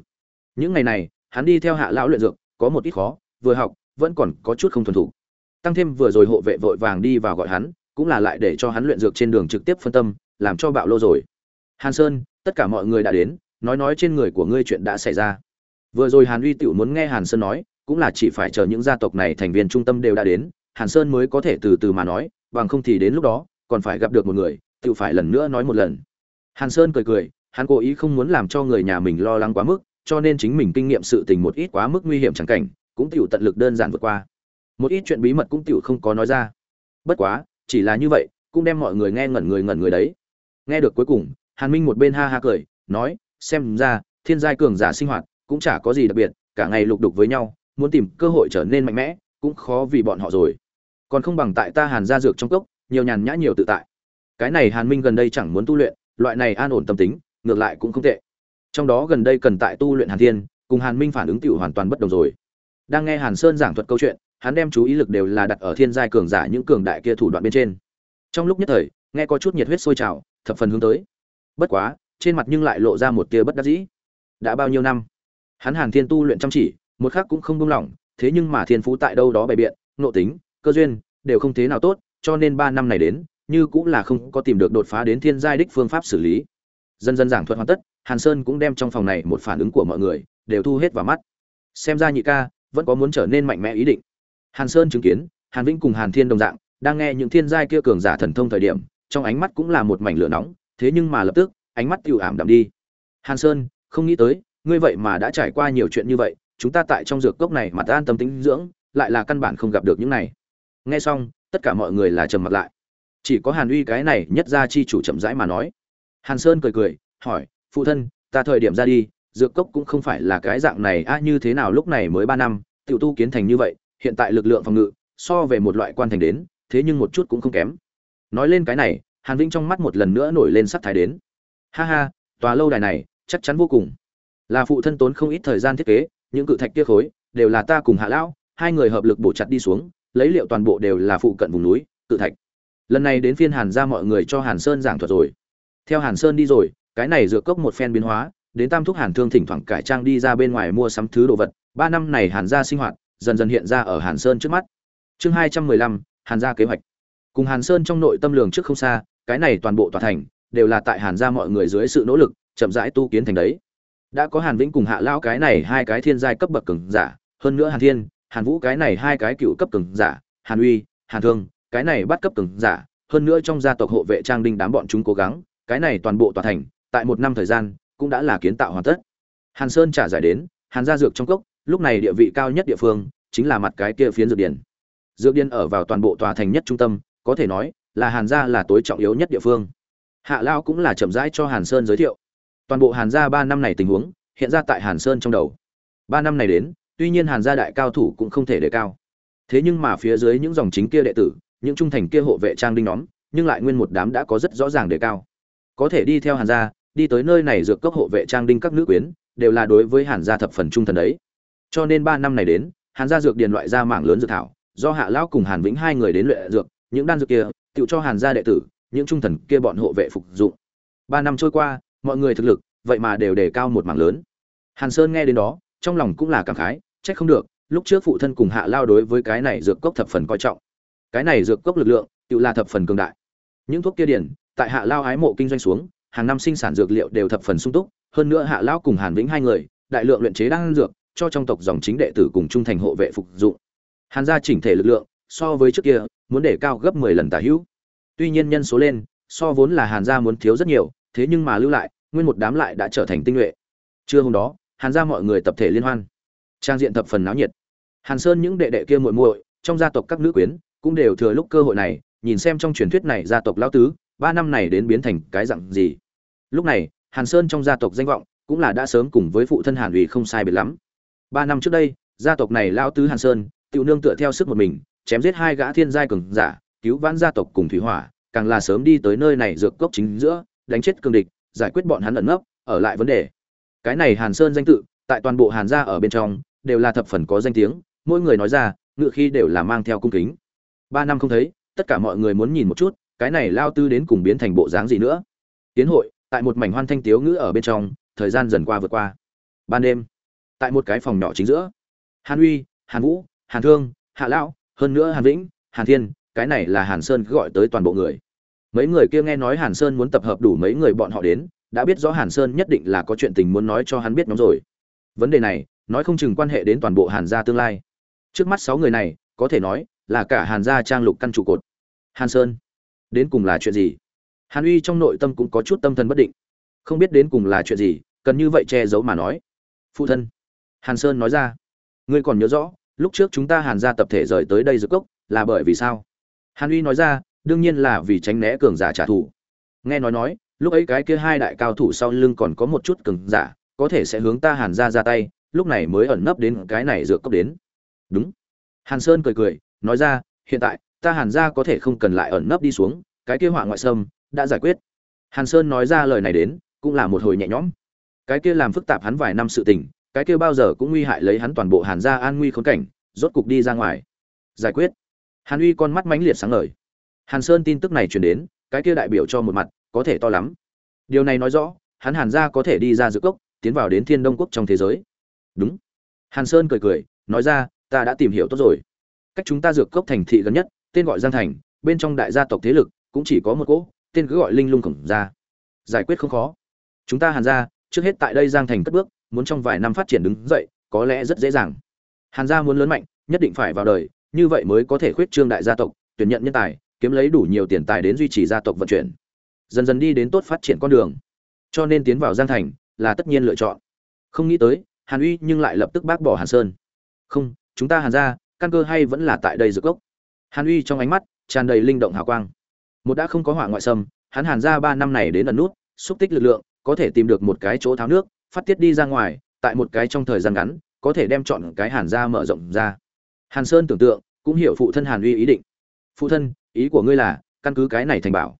Những ngày này, hắn đi theo hạ lão luyện dược, có một ít khó, vừa học, vẫn còn có chút không thuần thủ tăng thêm vừa rồi hộ vệ vội vàng đi vào gọi hắn, cũng là lại để cho hắn luyện dược trên đường trực tiếp phân tâm, làm cho bạo lô rồi. Hàn sơn, tất cả mọi người đã đến, nói nói trên người của ngươi chuyện đã xảy ra. Vừa rồi hàn uy tiểu muốn nghe hàn sơn nói, cũng là chỉ phải chờ những gia tộc này thành viên trung tâm đều đã đến hàn sơn mới có thể từ từ mà nói, bằng không thì đến lúc đó, còn phải gặp được một người, tự phải lần nữa nói một lần. Hàn sơn cười cười, hắn cố ý không muốn làm cho người nhà mình lo lắng quá mức, cho nên chính mình kinh nghiệm sự tình một ít quá mức nguy hiểm chẳng cảnh, cũng tiểu tận lực đơn giản vượt qua. Một ít chuyện bí mật cũng tiểu không có nói ra. Bất quá, chỉ là như vậy, cũng đem mọi người nghe ngẩn người ngẩn người đấy. Nghe được cuối cùng, hàn minh một bên ha ha cười, nói, xem ra, thiên giai cường giả sinh hoạt cũng chả có gì đặc biệt, cả ngày lục đục với nhau, muốn tìm cơ hội trở nên mạnh mẽ, cũng khó vì bọn họ rồi còn không bằng tại ta hàn gia dược trong cốc, nhiều nhàn nhã nhiều tự tại. Cái này hàn minh gần đây chẳng muốn tu luyện, loại này an ổn tâm tính, ngược lại cũng không tệ. Trong đó gần đây cần tại tu luyện hàn thiên, cùng hàn minh phản ứng tiểu hoàn toàn bất đồng rồi. Đang nghe hàn sơn giảng thuật câu chuyện, hắn đem chú ý lực đều là đặt ở thiên giai cường giả những cường đại kia thủ đoạn bên trên. Trong lúc nhất thời, nghe có chút nhiệt huyết sôi trào, thập phần hướng tới. Bất quá, trên mặt nhưng lại lộ ra một tia bất đắc dĩ. Đã bao nhiêu năm? Hắn hàn thiên tu luyện chăm chỉ, một khác cũng không buông lỏng, thế nhưng mà thiên phú tại đâu đó bày biện nộ tính cơ duyên, đều không thế nào tốt, cho nên ba năm này đến, như cũng là không có tìm được đột phá đến thiên giai đích phương pháp xử lý. Dần dần giảng thuật hoàn tất, hàn sơn cũng đem trong phòng này một phản ứng của mọi người, đều thu hết vào mắt. Xem ra nhị ca, vẫn có muốn trở nên mạnh mẽ ý định. Hàn sơn chứng kiến, hàn vĩnh cùng hàn thiên đồng dạng, đang nghe những thiên giai kia cường giả thần thông thời điểm, trong ánh mắt cũng là một mảnh lửa nóng, thế nhưng mà lập tức, ánh mắt tiêu ảm đạm đi. Hàn sơn, không nghĩ tới, ngươi vậy mà đã trải qua nhiều chuyện như vậy, chúng ta tại trong dược cốc này mà ta an tâm tính dưỡng, lại là căn bản không gặp được những này nghe xong, tất cả mọi người là trầm mặt lại. Chỉ có hàn uy cái này nhất ra chi chủ chậm rãi mà nói. Hàn sơn cười cười, hỏi, phụ thân, ta thời điểm ra đi, dược cốc cũng không phải là cái dạng này a như thế nào lúc này mới ba năm, tiểu tu kiến thành như vậy, hiện tại lực lượng phòng ngự, so về một loại quan thành đến, thế nhưng một chút cũng không kém. Nói lên cái này, hàn vĩnh trong mắt một lần nữa nổi lên sắc thái đến. Ha ha, tòa lâu đài này, chắc chắn vô cùng. Là phụ thân tốn không ít thời gian thiết kế, những cự thạch kia khối, đều là ta cùng hạ lão, hai người hợp lực bổ chặt đi xuống lấy liệu toàn bộ đều là phụ cận vùng núi cự thạch. Lần này đến phiên hàn ra mọi người cho hàn sơn giảng thuật rồi. Theo hàn sơn đi rồi, cái này dựa cốc một phen biến hóa, đến tam thúc hàn thương thỉnh thoảng cải trang đi ra bên ngoài mua sắm thứ đồ vật. Ba năm này hàn gia sinh hoạt, dần dần hiện ra ở hàn sơn trước mắt. Chương hai trăm mười lăm, hàn gia kế hoạch. Cùng hàn sơn trong nội tâm lường trước không xa, cái này toàn bộ tòa thành, đều là tại hàn gia mọi người dưới sự nỗ lực, chậm rãi tu kiến thành đấy. Đã có hàn vĩnh cùng hạ lao cái này hai cái thiên giai cấp bậc cường giả, hơn nữa hàn thiên hàn vũ cái này hai cái cựu cấp cường giả, hàn uy, hàn thương, cái này bắt cấp cường giả, hơn nữa trong gia tộc hộ vệ trang đinh đám bọn chúng cố gắng, cái này toàn bộ tòa thành, tại một năm thời gian, cũng đã là kiến tạo hoàn tất. Hàn sơn trả giải đến, hàn gia dược trong cốc, lúc này địa vị cao nhất địa phương, chính là mặt cái kia phiến dược điển dược điển ở vào toàn bộ tòa thành nhất trung tâm, có thể nói là hàn gia là tối trọng yếu nhất địa phương. Hạ lao cũng là chậm rãi cho hàn sơn giới thiệu. Toàn bộ hàn gia ba năm này tình huống, hiện ra tại hàn sơn trong đầu. Ba năm này đến tuy nhiên hàn gia đại cao thủ cũng không thể đề cao. Thế nhưng mà phía dưới những dòng chính kia đệ tử, những trung thành kia hộ vệ trang đinh nhóm, nhưng lại nguyên một đám đã có rất rõ ràng đề cao. Có thể đi theo hàn gia, đi tới nơi này dược cốc hộ vệ trang đinh các nữ quyến, đều là đối với hàn gia thập phần trung thần đấy. Cho nên ba năm này đến, hàn gia dược điền loại ra mảng lớn dược thảo, do hạ lão cùng hàn vĩnh hai người đến luyện dược, những đan dược kia tự cho hàn gia đệ tử, những trung thần kia bọn hộ vệ phục dụng. Ba năm trôi qua, mọi người thực lực, vậy mà đều đề cao một mảng lớn. Hàn sơn nghe đến đó, trong lòng cũng là cảm khái trách không được, lúc trước phụ thân cùng hạ lao đối với cái này dược cốc thập phần coi trọng. Cái này dược cốc lực lượng, tự là thập phần cường đại. Những thuốc kia điển, tại hạ lao ái mộ kinh doanh xuống, hàng năm sinh sản dược liệu đều thập phần sung túc, hơn nữa hạ lao cùng hàn vĩnh hai người, đại lượng luyện chế đan dược, cho trong tộc dòng chính đệ tử cùng trung thành hộ vệ phục dụng. Hàn gia chỉnh thể lực lượng, so với trước kia, muốn để cao gấp 10 lần tả hữu. Tuy nhiên nhân số lên, so vốn là hàn gia muốn thiếu rất nhiều, thế nhưng mà lưu lại, nguyên một đám lại đã trở thành tinh nhuệ. Trưa hôm đó, hàn gia mọi người tập thể liên hoan trang diện thập phần náo nhiệt. Hàn sơn những đệ đệ kia muội muội, trong gia tộc các nữ quyến, cũng đều thừa lúc cơ hội này, nhìn xem trong truyền thuyết này gia tộc lão tứ, ba năm này đến biến thành cái dạng gì. Lúc này, hàn sơn trong gia tộc danh vọng cũng là đã sớm cùng với phụ thân hàn ủy không sai biệt lắm. Ba năm trước đây, gia tộc này lão tứ hàn sơn tự nương tựa theo sức một mình, chém giết hai gã thiên giai cường giả, cứu vãn gia tộc cùng thủy hỏa, càng là sớm đi tới nơi này dược cốc chính giữa, đánh chết cường địch, giải quyết bọn hắn ẩn nấp, ở lại vấn đề. Cái này hàn sơn danh tự, tại toàn bộ hàn gia ở bên trong đều là thập phần có danh tiếng, mỗi người nói ra, ngựa khi đều là mang theo cung kính. Ba năm không thấy, tất cả mọi người muốn nhìn một chút, cái này lao tư đến cùng biến thành bộ dáng gì nữa. Tiến hội, tại một mảnh hoan thanh tiếu ngữ ở bên trong, thời gian dần qua vượt qua. Ban đêm, tại một cái phòng nhỏ chính giữa, hàn uy, hàn vũ, hàn thương, hạ lão, hơn nữa hàn vĩnh, hàn thiên, cái này là hàn sơn gọi tới toàn bộ người. Mấy người kia nghe nói hàn sơn muốn tập hợp đủ mấy người bọn họ đến, đã biết rõ hàn sơn nhất định là có chuyện tình muốn nói cho hắn biết nhóm rồi. Vấn đề này nói không chừng quan hệ đến toàn bộ hàn gia tương lai. Trước mắt sáu người này, có thể nói là cả hàn gia trang lục căn trụ cột. Hàn sơn, đến cùng là chuyện gì? Hàn uy trong nội tâm cũng có chút tâm thần bất định. Không biết đến cùng là chuyện gì, cần như vậy che giấu mà nói. Phụ thân, hàn sơn nói ra. Ngươi còn nhớ rõ, lúc trước chúng ta hàn gia tập thể rời tới đây dược cốc, là bởi vì sao? Hàn uy nói ra, đương nhiên là vì tránh né cường giả trả thù. Nghe nói nói, lúc ấy cái kia hai đại cao thủ sau lưng còn có một chút cường giả, có thể sẽ hướng ta hàn gia ra tay lúc này mới ẩn nấp đến cái này dược cốc đến. Đúng. Hàn sơn cười cười, nói ra, hiện tại, ta hàn gia có thể không cần lại ẩn nấp đi xuống, cái kia họa ngoại sâm đã giải quyết. Hàn sơn nói ra lời này đến, cũng là một hồi nhẹ nhõm. Cái kia làm phức tạp hắn vài năm sự tình, cái kia bao giờ cũng nguy hại lấy hắn toàn bộ hàn gia an nguy khốn cảnh, rốt cục đi ra ngoài. Giải quyết. Hàn uy con mắt mãnh liệt sáng ngời. Hàn sơn tin tức này truyền đến, cái kia đại biểu cho một mặt, có thể to lắm. Điều này nói rõ, hắn hàn gia có thể đi ra giữa cốc, tiến vào đến thiên đông quốc trong thế giới đúng. Hàn sơn cười cười, nói ra, ta đã tìm hiểu tốt rồi. Cách chúng ta dược cốc thành thị gần nhất, tên gọi giang thành, bên trong đại gia tộc thế lực cũng chỉ có một cỗ, tên cứ gọi linh lung khổng gia. Giải quyết không khó. Chúng ta hàn gia, trước hết tại đây giang thành cất bước, muốn trong vài năm phát triển đứng dậy, có lẽ rất dễ dàng. Hàn gia muốn lớn mạnh, nhất định phải vào đời, như vậy mới có thể khuyết trương đại gia tộc, tuyển nhận nhân tài, kiếm lấy đủ nhiều tiền tài đến duy trì gia tộc vận chuyển. Dần dần đi đến tốt phát triển con đường. Cho nên tiến vào giang thành là tất nhiên lựa chọn. Không nghĩ tới hàn uy nhưng lại lập tức bác bỏ hàn sơn. Không, chúng ta hàn ra căn cơ hay vẫn là tại đây dược gốc. Hàn uy trong ánh mắt tràn đầy linh động hào quang. Một đã không có hỏa ngoại sâm hắn hàn ra ba năm này đến ẩn nút, xúc tích lực lượng, có thể tìm được một cái chỗ tháo nước, phát tiết đi ra ngoài, tại một cái trong thời gian ngắn, có thể đem chọn cái hàn ra mở rộng ra. Hàn sơn tưởng tượng, cũng hiểu phụ thân hàn uy ý định. Phụ thân, ý của ngươi là, căn cứ cái này thành bảo.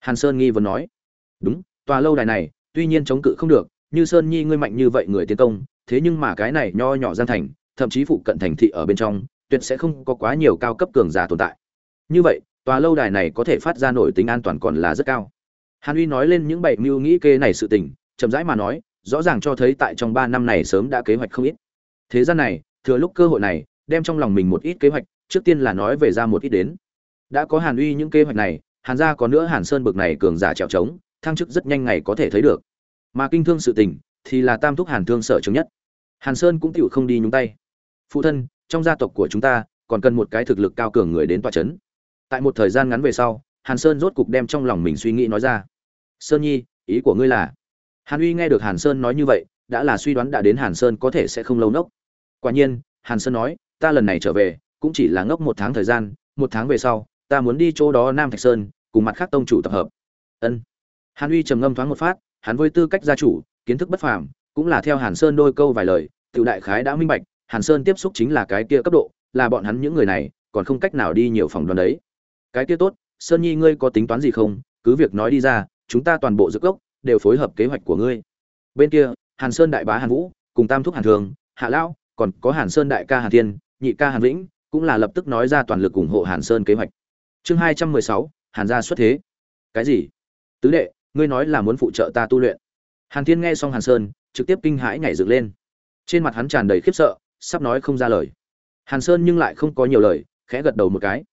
Hàn sơn nghi vấn nói. Đúng, tòa lâu đài này, tuy nhiên chống cự không được, như sơn nhi ngươi mạnh như vậy người tiến công thế nhưng mà cái này nho nhỏ gian thành, thậm chí phụ cận thành thị ở bên trong, tuyệt sẽ không có quá nhiều cao cấp cường giả tồn tại. Như vậy, tòa lâu đài này có thể phát ra nổi tính an toàn còn là rất cao. Hàn uy nói lên những bảy mưu nghĩ kê này sự tình, chậm rãi mà nói, rõ ràng cho thấy tại trong ba năm này sớm đã kế hoạch không ít. Thế gian này, thừa lúc cơ hội này, đem trong lòng mình một ít kế hoạch, trước tiên là nói về ra một ít đến. Đã có hàn uy những kế hoạch này, hàn gia có nữa hàn sơn bực này cường giả trèo trống, thăng chức rất nhanh ngày có thể thấy được. Mà kinh thương sự tình, thì là tam thúc hàn thương sở chứng nhất hàn sơn cũng tựu không đi nhúng tay. Phụ thân, trong gia tộc của chúng ta, còn cần một cái thực lực cao cường người đến tòa c h ấ n tại một thời gian ngắn về sau, hàn sơn rốt cục đem trong lòng mình suy nghĩ nói ra. Sơn nhi, ý của ngươi là? Hàn uy nghe được hàn sơn nói như vậy, đã là suy đoán đã đến hàn sơn có thể sẽ không lâu nốc. Quả nhiên, hàn sơn nói, ta lần này trở về, cũng chỉ là ngốc một tháng thời gian, một tháng về sau, ta muốn đi chỗ đó nam thạch sơn, cùng mặt khác tông chủ tập hợp. Ân. Hàn uy trầm ngâm thoáng một phát, hắn với tư cách gia chủ, kiến thức bất phàm cũng là theo hàn sơn đôi câu vài lời, tiểu đại khái đã minh bạch, hàn sơn tiếp xúc chính là cái kia cấp độ, là bọn hắn những người này, còn không cách nào đi nhiều phòng đoàn đấy. Cái kia tốt, sơn nhi ngươi có tính toán gì không? Cứ việc nói đi ra, chúng ta toàn bộ dược gốc, đều phối hợp kế hoạch của ngươi. Bên kia, hàn sơn đại bá hàn vũ, cùng tam thúc hàn thường, hạ lão, còn có hàn sơn đại ca hàn thiên, nhị ca hàn vĩnh, cũng là lập tức nói ra toàn lực ủng hộ hàn sơn kế hoạch. Chương hai trăm mười sáu, hàn gia xuất thế. Cái gì? Tứ đệ, ngươi nói là muốn phụ trợ ta tu luyện. Hàn thiên nghe xong hàn sơn trực tiếp kinh hãi nhảy dựng lên. Trên mặt hắn tràn đầy khiếp sợ, sắp nói không ra lời. Hàn sơn nhưng lại không có nhiều lời, khẽ gật đầu một cái.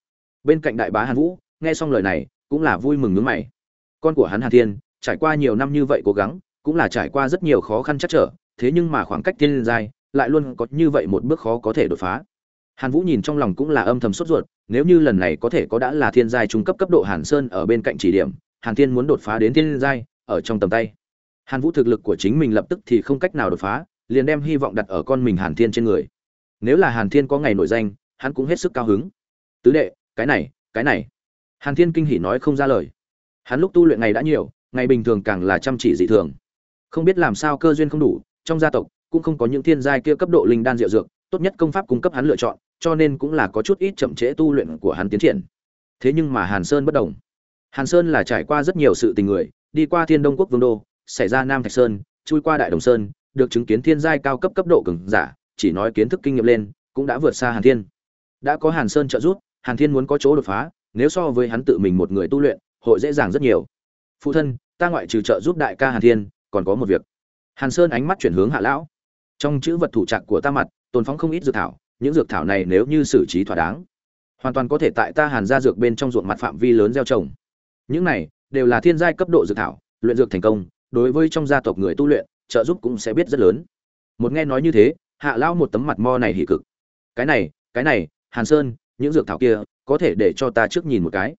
Bên cạnh đại bá hàn vũ, nghe xong lời này, cũng là vui mừng ngứng mày. Con của hắn hàn thiên, trải qua nhiều năm như vậy cố gắng, cũng là trải qua rất nhiều khó khăn chắc trở, thế nhưng mà khoảng cách thiên giai, lại luôn có như vậy một bước khó có thể đột phá. Hàn vũ nhìn trong lòng cũng là âm thầm sốt ruột, nếu như lần này có thể có đã là thiên giai trung cấp cấp độ hàn sơn ở bên cạnh chỉ điểm, hàn thiên muốn đột phá đến thiên giai, ở trong tầm tay hàn vũ thực lực của chính mình lập tức thì không cách nào đột phá, liền đem hy vọng đặt ở con mình hàn thiên trên người. Nếu là hàn thiên có ngày nổi danh, hắn cũng hết sức cao hứng. Tứ đệ, cái này cái này. Hàn thiên kinh hỉ nói không ra lời. Hắn lúc tu luyện ngày đã nhiều, ngày bình thường càng là chăm chỉ dị thường. Không biết làm sao cơ duyên không đủ, trong gia tộc cũng không có những thiên giai kia cấp độ linh đan diệu dược, tốt nhất công pháp cung cấp hắn lựa chọn, cho nên cũng là có chút ít chậm trễ tu luyện của hắn tiến triển. Thế nhưng mà hàn sơn bất đồng. Hàn sơn là trải qua rất nhiều sự tình người, đi qua thiên đông quốc vương đô xảy ra nam thạch sơn, chui qua đại đồng sơn, được chứng kiến thiên giai cao cấp cấp độ cường giả, chỉ nói kiến thức kinh nghiệm lên, cũng đã vượt xa hàn thiên. Đã có hàn sơn trợ giúp, hàn thiên muốn có chỗ đột phá, nếu so với hắn tự mình một người tu luyện, hội dễ dàng rất nhiều. Phụ thân, ta ngoại trừ trợ giúp đại ca hàn thiên, còn có một việc. Hàn sơn ánh mắt chuyển hướng hạ lão. Trong chữ vật thủ trạc của ta mặt, tồn phóng không ít dược thảo, những dược thảo này nếu như xử trí thỏa đáng, hoàn toàn có thể tại ta hàn ra dược bên trong ruộng mặt phạm vi lớn gieo trồng. Những này đều là thiên giai cấp độ dược thảo, luyện dược thành công đối với trong gia tộc người tu luyện, trợ giúp cũng sẽ biết rất lớn. Một nghe nói như thế, hạ lao một tấm mặt mo này hỉ cực. Cái này cái này, hàn sơn, những dược thảo kia, có thể để cho ta trước nhìn một cái.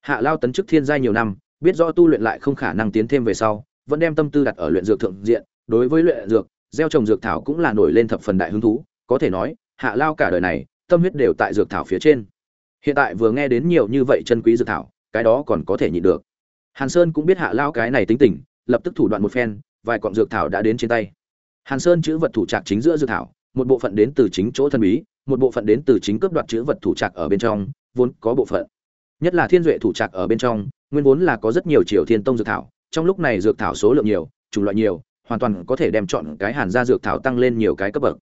Hạ lao tấn chức thiên giai nhiều năm, biết rõ tu luyện lại không khả năng tiến thêm về sau, vẫn đem tâm tư đặt ở luyện dược thượng diện, đối với luyện dược, gieo trồng dược thảo cũng là nổi lên thập phần đại hứng thú. Có thể nói, hạ lao cả đời này, tâm huyết đều tại dược thảo phía trên. Hiện tại vừa nghe đến nhiều như vậy chân quý dược thảo, cái đó còn có thể nhịn được. Hàn sơn cũng biết hạ lao cái này tính tình lập tức thủ đoạn một phen, vài cọng dược thảo đã đến trên tay. Hàn sơn chữ vật thủ trạc chính giữa dược thảo, một bộ phận đến từ chính chỗ thân bí, một bộ phận đến từ chính cướp đoạt chữ vật thủ trạc ở bên trong, vốn có bộ phận. Nhất là thiên duệ thủ trạc ở bên trong, nguyên vốn là có rất nhiều triều thiên tông dược thảo, trong lúc này dược thảo số lượng nhiều, chủng loại nhiều, hoàn toàn có thể đem chọn cái hàn gia dược thảo tăng lên nhiều cái cấp bậc.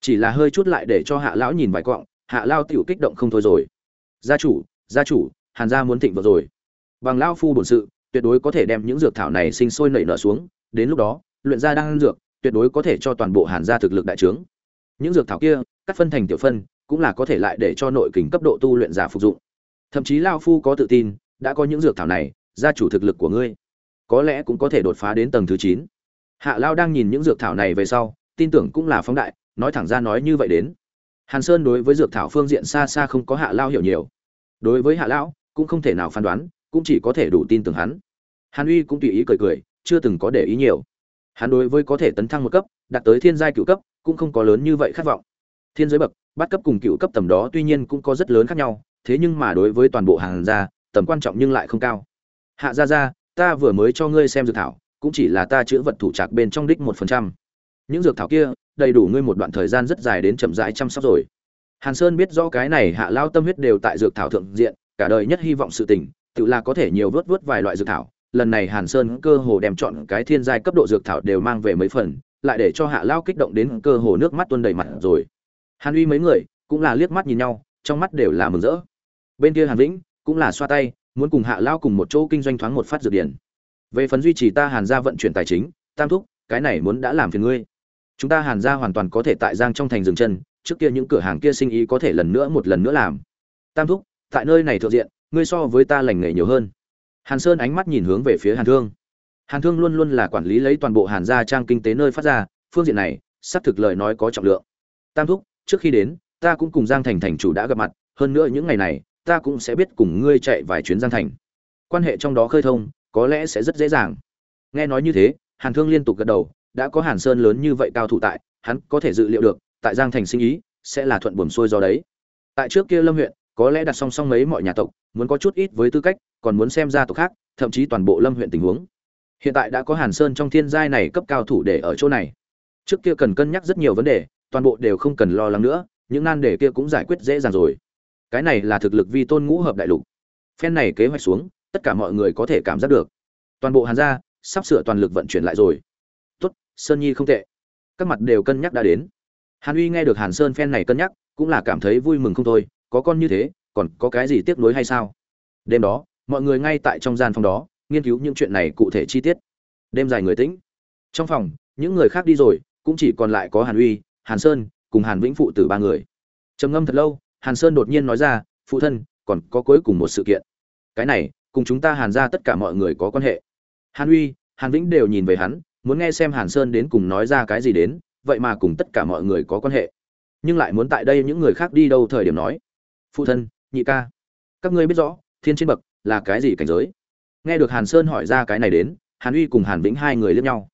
Chỉ là hơi chút lại để cho hạ lão nhìn vài cọng, hạ lao tiểu kích động không thôi rồi. Gia chủ gia chủ, hàn gia muốn thịnh vượng rồi. Bằng lão phu bổn sự tuyệt đối có thể đem những dược thảo này sinh sôi nảy nở xuống, đến lúc đó, luyện ra đang dược, tuyệt đối có thể cho toàn bộ hàn gia thực lực đại trướng. Những dược thảo kia, cắt phân thành tiểu phân, cũng là có thể lại để cho nội kình cấp độ tu luyện giả phục dụng. Thậm chí lao phu có tự tin, đã có những dược thảo này, gia chủ thực lực của ngươi, có lẽ cũng có thể đột phá đến tầng thứ chín. Hạ lao đang nhìn những dược thảo này về sau, tin tưởng cũng là phóng đại, nói thẳng ra nói như vậy đến. Hàn sơn đối với dược thảo phương diện xa xa không có hạ lao hiểu nhiều. Đối với hạ lão, cũng không thể nào phán đoán cũng chỉ có thể đủ tin tưởng hắn. Hàn uy cũng tùy ý cười cười, chưa từng có để ý nhiều. Hắn đối với có thể tấn thăng một cấp, đạt tới thiên giai cựu cấp, cũng không có lớn như vậy khát vọng. Thiên giới bậc, bắt cấp cùng cựu cấp tầm đó tuy nhiên cũng có rất lớn khác nhau, thế nhưng mà đối với toàn bộ hàng gia, tầm quan trọng nhưng lại không cao. Hạ gia gia, ta vừa mới cho ngươi xem dược thảo, cũng chỉ là ta chữa vật thủ trạc bên trong đích một phần trăm. Những dược thảo kia, đầy đủ ngươi một đoạn thời gian rất dài đến chậm rãi chăm sóc rồi. Hàn sơn biết rõ cái này hạ lao tâm huyết đều tại dược thảo thượng diện, cả đời nhất hy vọng sự tình tự là có thể nhiều vớt vớt vài loại dược thảo, lần này hàn sơn cơ hồ đem chọn cái thiên giai cấp độ dược thảo đều mang về mấy phần, lại để cho hạ lao kích động đến cơ hồ nước mắt tuôn đầy mặt rồi. Hàn uy mấy người cũng là liếc mắt nhìn nhau, trong mắt đều là mừng rỡ. Bên kia hàn vĩnh cũng là xoa tay, muốn cùng hạ lao cùng một chỗ kinh doanh thoáng một phát dược điển về phần duy trì ta hàn gia vận chuyển tài chính, tam thúc, cái này muốn đã làm phiền ngươi. Chúng ta hàn gia hoàn toàn có thể tại giang trong thành dừng chân, trước kia những cửa hàng kia sinh ý có thể lần nữa một lần nữa làm. Tam thúc, tại nơi này thượng diện ngươi so với ta lành nghề nhiều hơn. Hàn sơn ánh mắt nhìn hướng về phía hàn thương. Hàn thương luôn luôn là quản lý lấy toàn bộ hàn gia trang kinh tế nơi phát ra, phương diện này, xác thực lời nói có trọng lượng. Tam thúc, trước khi đến, ta cũng cùng giang thành thành chủ đã gặp mặt, hơn nữa những ngày này, ta cũng sẽ biết cùng ngươi chạy vài chuyến giang thành. Quan hệ trong đó khơi thông, có lẽ sẽ rất dễ dàng. Nghe nói như thế, hàn thương liên tục gật đầu, đã có hàn sơn lớn như vậy cao thủ tại, hắn có thể dự liệu được, tại giang thành sinh ý, sẽ là thuận buồm xuôi do đấy. Tại trước kia lâm huyện có lẽ đặt song song mấy mọi nhà tộc, muốn có chút ít với tư cách, còn muốn xem gia tộc khác, thậm chí toàn bộ lâm huyện tình huống. Hiện tại đã có hàn sơn trong thiên giai này cấp cao thủ để ở chỗ này. Trước kia cần cân nhắc rất nhiều vấn đề, toàn bộ đều không cần lo lắng nữa, những nan đề kia cũng giải quyết dễ dàng rồi. Cái này là thực lực vi tôn ngũ hợp đại lục. Phen này kế hoạch xuống, tất cả mọi người có thể cảm giác được. Toàn bộ hàn gia sắp sửa toàn lực vận chuyển lại rồi. Tốt, sơn nhi không tệ. Các mặt đều cân nhắc đã đến. Hàn uy nghe được hàn sơn phen này cân nhắc, cũng là cảm thấy vui mừng không thôi có con như thế, còn có cái gì tiếc nuối hay sao? Đêm đó, mọi người ngay tại trong gian phòng đó, nghiên cứu những chuyện này cụ thể chi tiết. Đêm dài người tĩnh. Trong phòng, những người khác đi rồi, cũng chỉ còn lại có hàn uy, hàn sơn, cùng hàn vĩnh phụ tử ba người. Trầm ngâm thật lâu, hàn sơn đột nhiên nói ra, phụ thân, còn có cuối cùng một sự kiện. Cái này, cùng chúng ta hàn ra tất cả mọi người có quan hệ. Hàn uy, hàn vĩnh đều nhìn về hắn, muốn nghe xem hàn sơn đến cùng nói ra cái gì đến, vậy mà cùng tất cả mọi người có quan hệ. Nhưng lại muốn tại đây những người khác đi đâu thời điểm nói phụ thân, nhị ca. Các ngươi biết rõ, thiên trên bậc là cái gì cảnh giới? Nghe được hàn sơn hỏi ra cái này đến, hàn uy cùng hàn vĩnh hai người liếc nhau.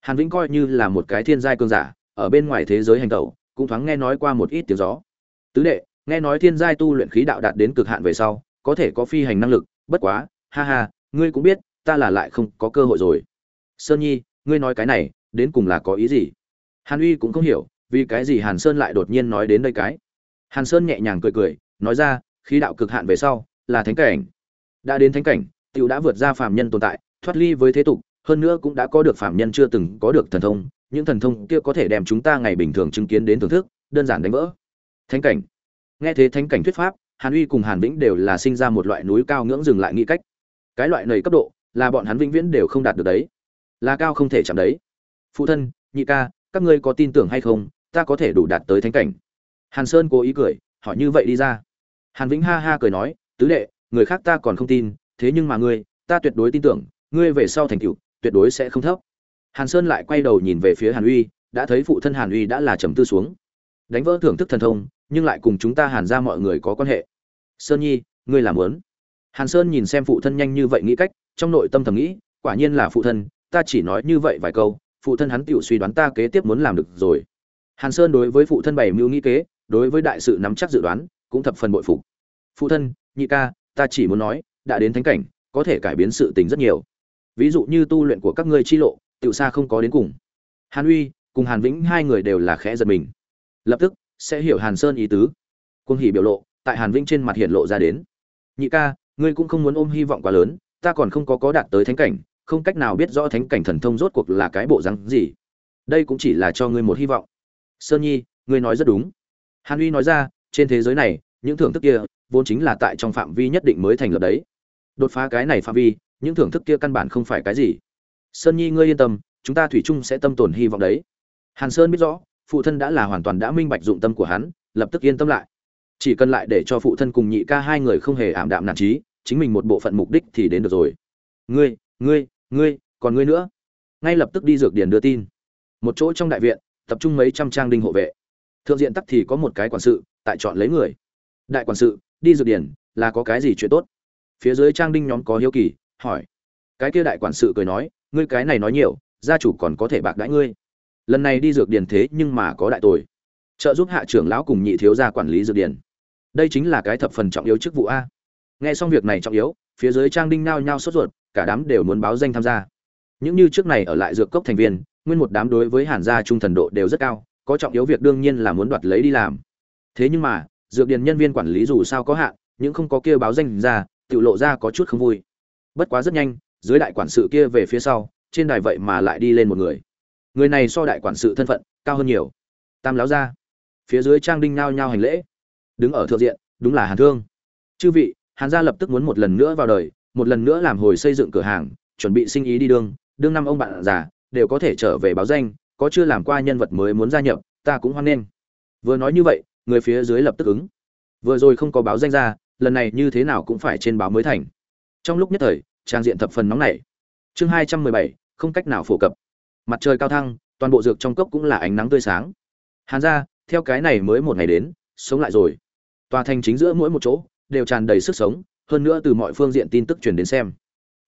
Hàn vĩnh coi như là một cái thiên giai cương giả, ở bên ngoài thế giới hành tẩu, cũng thoáng nghe nói qua một ít tiếng gió. Tứ đệ, nghe nói thiên giai tu luyện khí đạo đạt đến cực hạn về sau, có thể có phi hành năng lực, bất quá, ha ha, ngươi cũng biết, ta là lại không có cơ hội rồi. Sơn nhi, ngươi nói cái này, đến cùng là có ý gì? Hàn uy cũng không hiểu, vì cái gì hàn sơn lại đột nhiên nói đến đây cái. Hàn sơn nhẹ nhàng cười cười nói ra, khí đạo cực hạn về sau, là thánh cảnh. Đã đến thánh cảnh, tiểu đã vượt ra phàm nhân tồn tại, thoát ly với thế tục, hơn nữa cũng đã có được phàm nhân chưa từng có được thần thông, những thần thông kia có thể đem chúng ta ngày bình thường chứng kiến đến thưởng thức, đơn giản đánh vỡ. Thánh cảnh. Nghe thế thánh cảnh thuyết pháp, hàn uy cùng hàn vĩnh đều là sinh ra một loại núi cao ngưỡng dừng lại nghĩ cách. Cái loại nầy cấp độ, là bọn hắn vĩnh viễn đều không đạt được đấy. Là cao không thể chạm đấy. Phụ thân, nhị ca, các ngươi có tin tưởng hay không, ta có thể đủ đạt tới thánh cảnh. Hàn sơn cố ý cười hỏi như vậy đi ra. Hàn vĩnh ha ha cười nói, tứ đệ, người khác ta còn không tin, thế nhưng mà ngươi, ta tuyệt đối tin tưởng, ngươi về sau thành tựu, tuyệt đối sẽ không thấp. Hàn sơn lại quay đầu nhìn về phía hàn uy, đã thấy phụ thân hàn uy đã là trầm tư xuống. Đánh vỡ thưởng thức thần thông, nhưng lại cùng chúng ta hàn ra mọi người có quan hệ. Sơn nhi, ngươi làm muốn. Hàn sơn nhìn xem phụ thân nhanh như vậy nghĩ cách, trong nội tâm thầm nghĩ, quả nhiên là phụ thân, ta chỉ nói như vậy vài câu, phụ thân hắn tự suy đoán ta kế tiếp muốn làm được rồi. Hàn sơn đối với phụ thân bảy mưu nghĩ kế đối với đại sự nắm chắc dự đoán, cũng thập phần bội phục. Phụ thân, nhị ca, ta chỉ muốn nói, đã đến thánh cảnh, có thể cải biến sự tình rất nhiều. Ví dụ như tu luyện của các ngươi chi lộ tự xa không có đến cùng. Hàn uy, cùng hàn vĩnh hai người đều là khẽ giật mình. Lập tức, sẽ hiểu hàn sơn ý tứ. Quân hỉ biểu lộ, tại hàn vĩnh trên mặt hiện lộ ra đến. Nhị ca, ngươi cũng không muốn ôm hy vọng quá lớn, ta còn không có có đạt tới thánh cảnh, không cách nào biết rõ thánh cảnh thần thông rốt cuộc là cái bộ rắn gì. Đây cũng chỉ là cho ngươi một hy vọng. Sơn nhi, ngươi nói rất đúng hàn uy nói ra, trên thế giới này, những thưởng thức kia, vốn chính là tại trong phạm vi nhất định mới thành lập đấy. Đột phá cái này phạm vi, những thưởng thức kia căn bản không phải cái gì. Sơn nhi ngươi yên tâm, chúng ta thủy chung sẽ tâm tồn hy vọng đấy. Hàn sơn biết rõ, phụ thân đã là hoàn toàn đã minh bạch dụng tâm của hắn, lập tức yên tâm lại. Chỉ cần lại để cho phụ thân cùng nhị ca hai người không hề ảm đạm nản trí, chính mình một bộ phận mục đích thì đến được rồi. Ngươi ngươi ngươi, còn ngươi nữa? Ngay lập tức đi dược điền đưa tin. Một chỗ trong đại viện, tập trung mấy trăm trang đinh hộ vệ thượng diện tắc thì có một cái quản sự, tại chọn lấy người. Đại quản sự, đi dược điển, là có cái gì chuyện tốt? Phía dưới trang đinh nhóm có hiếu kỳ, hỏi. Cái kia đại quản sự cười nói, ngươi cái này nói nhiều, gia chủ còn có thể bạc đãi ngươi. Lần này đi dược điển thế nhưng mà có đại tội. Trợ giúp hạ trưởng lão cùng nhị thiếu gia quản lý dược điển. Đây chính là cái thập phần trọng yếu chức vụ a. Nghe xong việc này trọng yếu, phía dưới trang đinh nao nhao sốt ruột, cả đám đều muốn báo danh tham gia. Những như trước này ở lại dược cốc thành viên, nguyên một đám đối với hàn gia trung thần độ đều rất cao có trọng yếu việc đương nhiên là muốn đoạt lấy đi làm. Thế nhưng mà, dược điền nhân viên quản lý dù sao có hạn, những không có kia báo danh ra, tự lộ ra có chút không vui. Bất quá rất nhanh, dưới đại quản sự kia về phía sau, trên đài vậy mà lại đi lên một người. Người này so đại quản sự thân phận cao hơn nhiều. Tam láo ra phía dưới trang đinh nao nhao hành lễ. Đứng ở thượng diện, đúng là hàn thương. Chư vị, hàn gia lập tức muốn một lần nữa vào đời, một lần nữa làm hồi xây dựng cửa hàng, chuẩn bị sinh ý đi đường, đương năm ông bạn già, đều có thể trở về báo danh có chưa làm qua nhân vật mới muốn gia nhập, ta cũng hoan nghênh. Vừa nói như vậy, người phía dưới lập tức ứng. Vừa rồi không có báo danh ra, lần này như thế nào cũng phải trên báo mới thành. Trong lúc nhất thời, trang diện thập phần nóng nảy. Chương hai trăm mười bảy, không cách nào phổ cập. Mặt trời cao thăng, toàn bộ dược trong cốc cũng là ánh nắng tươi sáng. Hàn ra theo cái này mới một ngày đến, sống lại rồi. Tòa thành chính giữa mỗi một chỗ, đều tràn đầy sức sống, hơn nữa từ mọi phương diện tin tức truyền đến xem.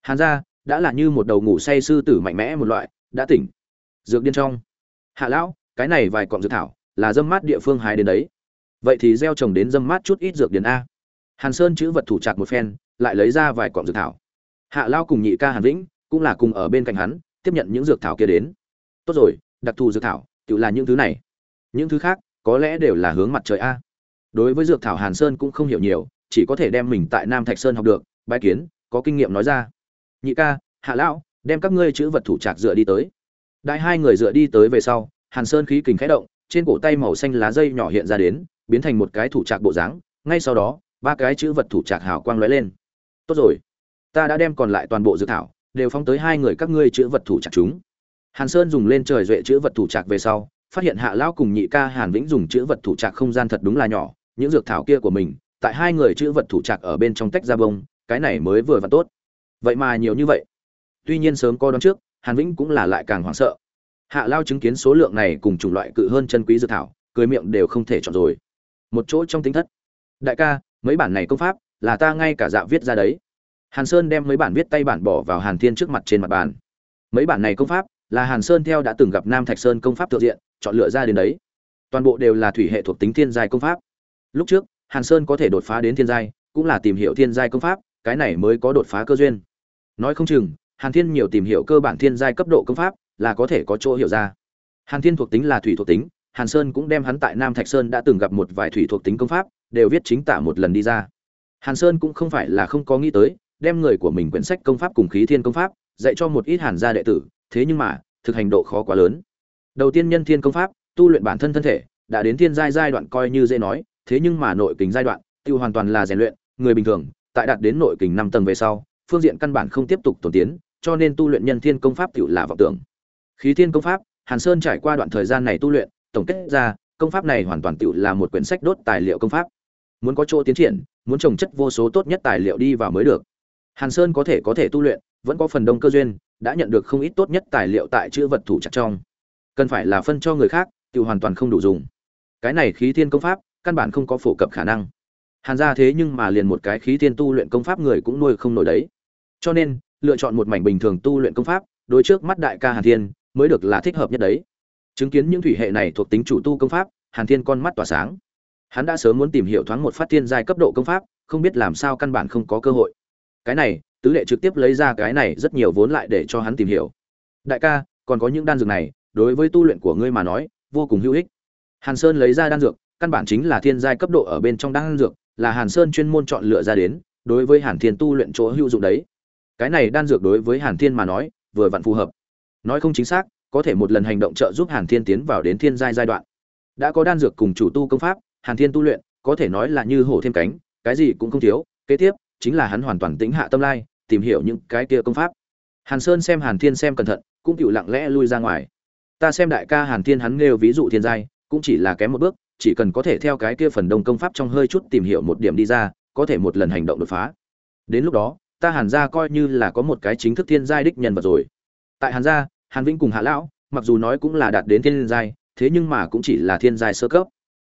Hàn ra đã là như một đầu ngủ say sư tử mạnh mẽ một loại, đã tỉnh dược điên trong. Hạ lão, cái này vài cọng dược thảo, là dâm mát địa phương hái đến đấy. Vậy thì gieo trồng đến dâm mát chút ít dược điền a. Hàn sơn chữ vật thủ chặt một phen, lại lấy ra vài cọng dược thảo. Hạ lao cùng nhị ca hàn vĩnh, cũng là cùng ở bên cạnh hắn, tiếp nhận những dược thảo kia đến. Tốt rồi, đặc thù dược thảo, tự là những thứ này. Những thứ khác, có lẽ đều là hướng mặt trời a. Đối với dược thảo hàn sơn cũng không hiểu nhiều, chỉ có thể đem mình tại nam thạch sơn học được, bái kiến, có kinh nghiệm nói ra. Nhị ca, hạ lão, đem các ngươi chữ vật thủ trạc dựa đi tới đại hai người dựa đi tới về sau, hàn sơn khí kình khẽ động, trên cổ tay màu xanh lá dây nhỏ hiện ra đến, biến thành một cái thủ trạc bộ dáng, ngay sau đó, ba cái chữ vật thủ trạc hào quang lóe lên. Tốt rồi, ta đã đem còn lại toàn bộ dự thảo, đều phóng tới hai người các ngươi chữ vật thủ trạc chúng. Hàn sơn dùng lên trời duệ chữ vật thủ trạc về sau, phát hiện hạ lão cùng nhị ca hàn vĩnh dùng chữ vật thủ trạc không gian thật đúng là nhỏ, những dược thảo kia của mình, tại hai người chữ vật thủ trạc ở bên trong tách ra bông, cái này mới vừa và tốt. Vậy mà nhiều như vậy. Tuy nhiên sớm có đoán trước hàn vĩnh cũng là lại càng hoảng sợ. Hạ lao chứng kiến số lượng này cùng chủng loại cự hơn chân quý dược thảo, cười miệng đều không thể chọn rồi. Một chỗ trong tính thất. Đại ca, mấy bản này công pháp, là ta ngay cả dạ viết ra đấy. Hàn sơn đem mấy bản viết tay bản bỏ vào hàn thiên trước mặt trên mặt bàn. Mấy bản này công pháp, là hàn sơn theo đã từng gặp nam thạch sơn công pháp tự diện, chọn lựa ra đến đấy. Toàn bộ đều là thủy hệ thuộc tính thiên giai công pháp. Lúc trước, hàn sơn có thể đột phá đến thiên giai, cũng là tìm hiểu thiên giai công pháp, cái này mới có đột phá cơ duyên. Nói không chừng hàn thiên nhiều tìm hiểu cơ bản thiên giai cấp độ công pháp, là có thể có chỗ hiểu ra. Hàn thiên thuộc tính là thủy thuộc tính, hàn sơn cũng đem hắn tại nam thạch sơn đã từng gặp một vài thủy thuộc tính công pháp, đều viết chính tả một lần đi ra. Hàn sơn cũng không phải là không có nghĩ tới, đem người của mình quyển sách công pháp cùng khí thiên công pháp, dạy cho một ít hàn gia đệ tử, thế nhưng mà, thực hành độ khó quá lớn. Đầu tiên nhân thiên công pháp, tu luyện bản thân thân thể, đã đến thiên giai giai đoạn coi như dễ nói, thế nhưng mà nội kình giai đoạn, tiêu hoàn toàn là rèn luyện, người bình thường, tại đạt đến nội kình năm tầng về sau, phương diện căn bản không tiếp tục tổn tiến cho nên tu luyện nhân thiên công pháp tiểu là vọng tưởng. Khí thiên công pháp, hàn sơn trải qua đoạn thời gian này tu luyện, tổng kết ra, công pháp này hoàn toàn tiểu là một quyển sách đốt tài liệu công pháp. Muốn có chỗ tiến triển, muốn trồng chất vô số tốt nhất tài liệu đi vào mới được. Hàn sơn có thể có thể tu luyện, vẫn có phần đông cơ duyên, đã nhận được không ít tốt nhất tài liệu tại chữ vật thủ chặt trong. Cần phải là phân cho người khác tự hoàn toàn không đủ dùng. Cái này khí thiên công pháp, căn bản không có phổ cập khả năng. Hàn ra thế nhưng mà liền một cái khí thiên tu luyện công pháp người cũng nuôi không nổi đấy. Cho nên lựa chọn một mảnh bình thường tu luyện công pháp, đối trước mắt đại ca hàn thiên mới được là thích hợp nhất đấy. Chứng kiến những thủy hệ này thuộc tính chủ tu công pháp, hàn thiên con mắt tỏa sáng. Hắn đã sớm muốn tìm hiểu thoáng một phát thiên giai cấp độ công pháp, không biết làm sao căn bản không có cơ hội. Cái này, tứ lệ trực tiếp lấy ra cái này rất nhiều vốn lại để cho hắn tìm hiểu. Đại ca, còn có những đan dược này, đối với tu luyện của ngươi mà nói, vô cùng hữu ích. Hàn sơn lấy ra đan dược, căn bản chính là thiên giai cấp độ ở bên trong đan dược, là hàn sơn chuyên môn chọn lựa ra đến, đối với hàn thiên tu luyện chỗ hữu dụng đấy cái này đan dược đối với hàn thiên mà nói, vừa vặn phù hợp. Nói không chính xác, có thể một lần hành động trợ giúp hàn thiên tiến vào đến thiên giai giai đoạn. Đã có đan dược cùng chủ tu công pháp, hàn thiên tu luyện, có thể nói là như hổ thêm cánh, cái gì cũng không thiếu, kế tiếp, chính là hắn hoàn toàn tính hạ tâm lai, tìm hiểu những cái kia công pháp. Hàn sơn xem hàn thiên xem cẩn thận, cũng chịu lặng lẽ lui ra ngoài. Ta xem đại ca hàn thiên hắn nêu ví dụ thiên giai, cũng chỉ là kém một bước, chỉ cần có thể theo cái kia phần đông công pháp trong hơi chút tìm hiểu một điểm đi ra, có thể một lần hành động đột phá. Đến lúc đó ta hàn gia coi như là có một cái chính thức thiên giai đích nhân vật rồi. Tại hàn gia, hàn vĩnh cùng hạ lão, mặc dù nói cũng là đạt đến thiên giai, thế nhưng mà cũng chỉ là thiên giai sơ cấp.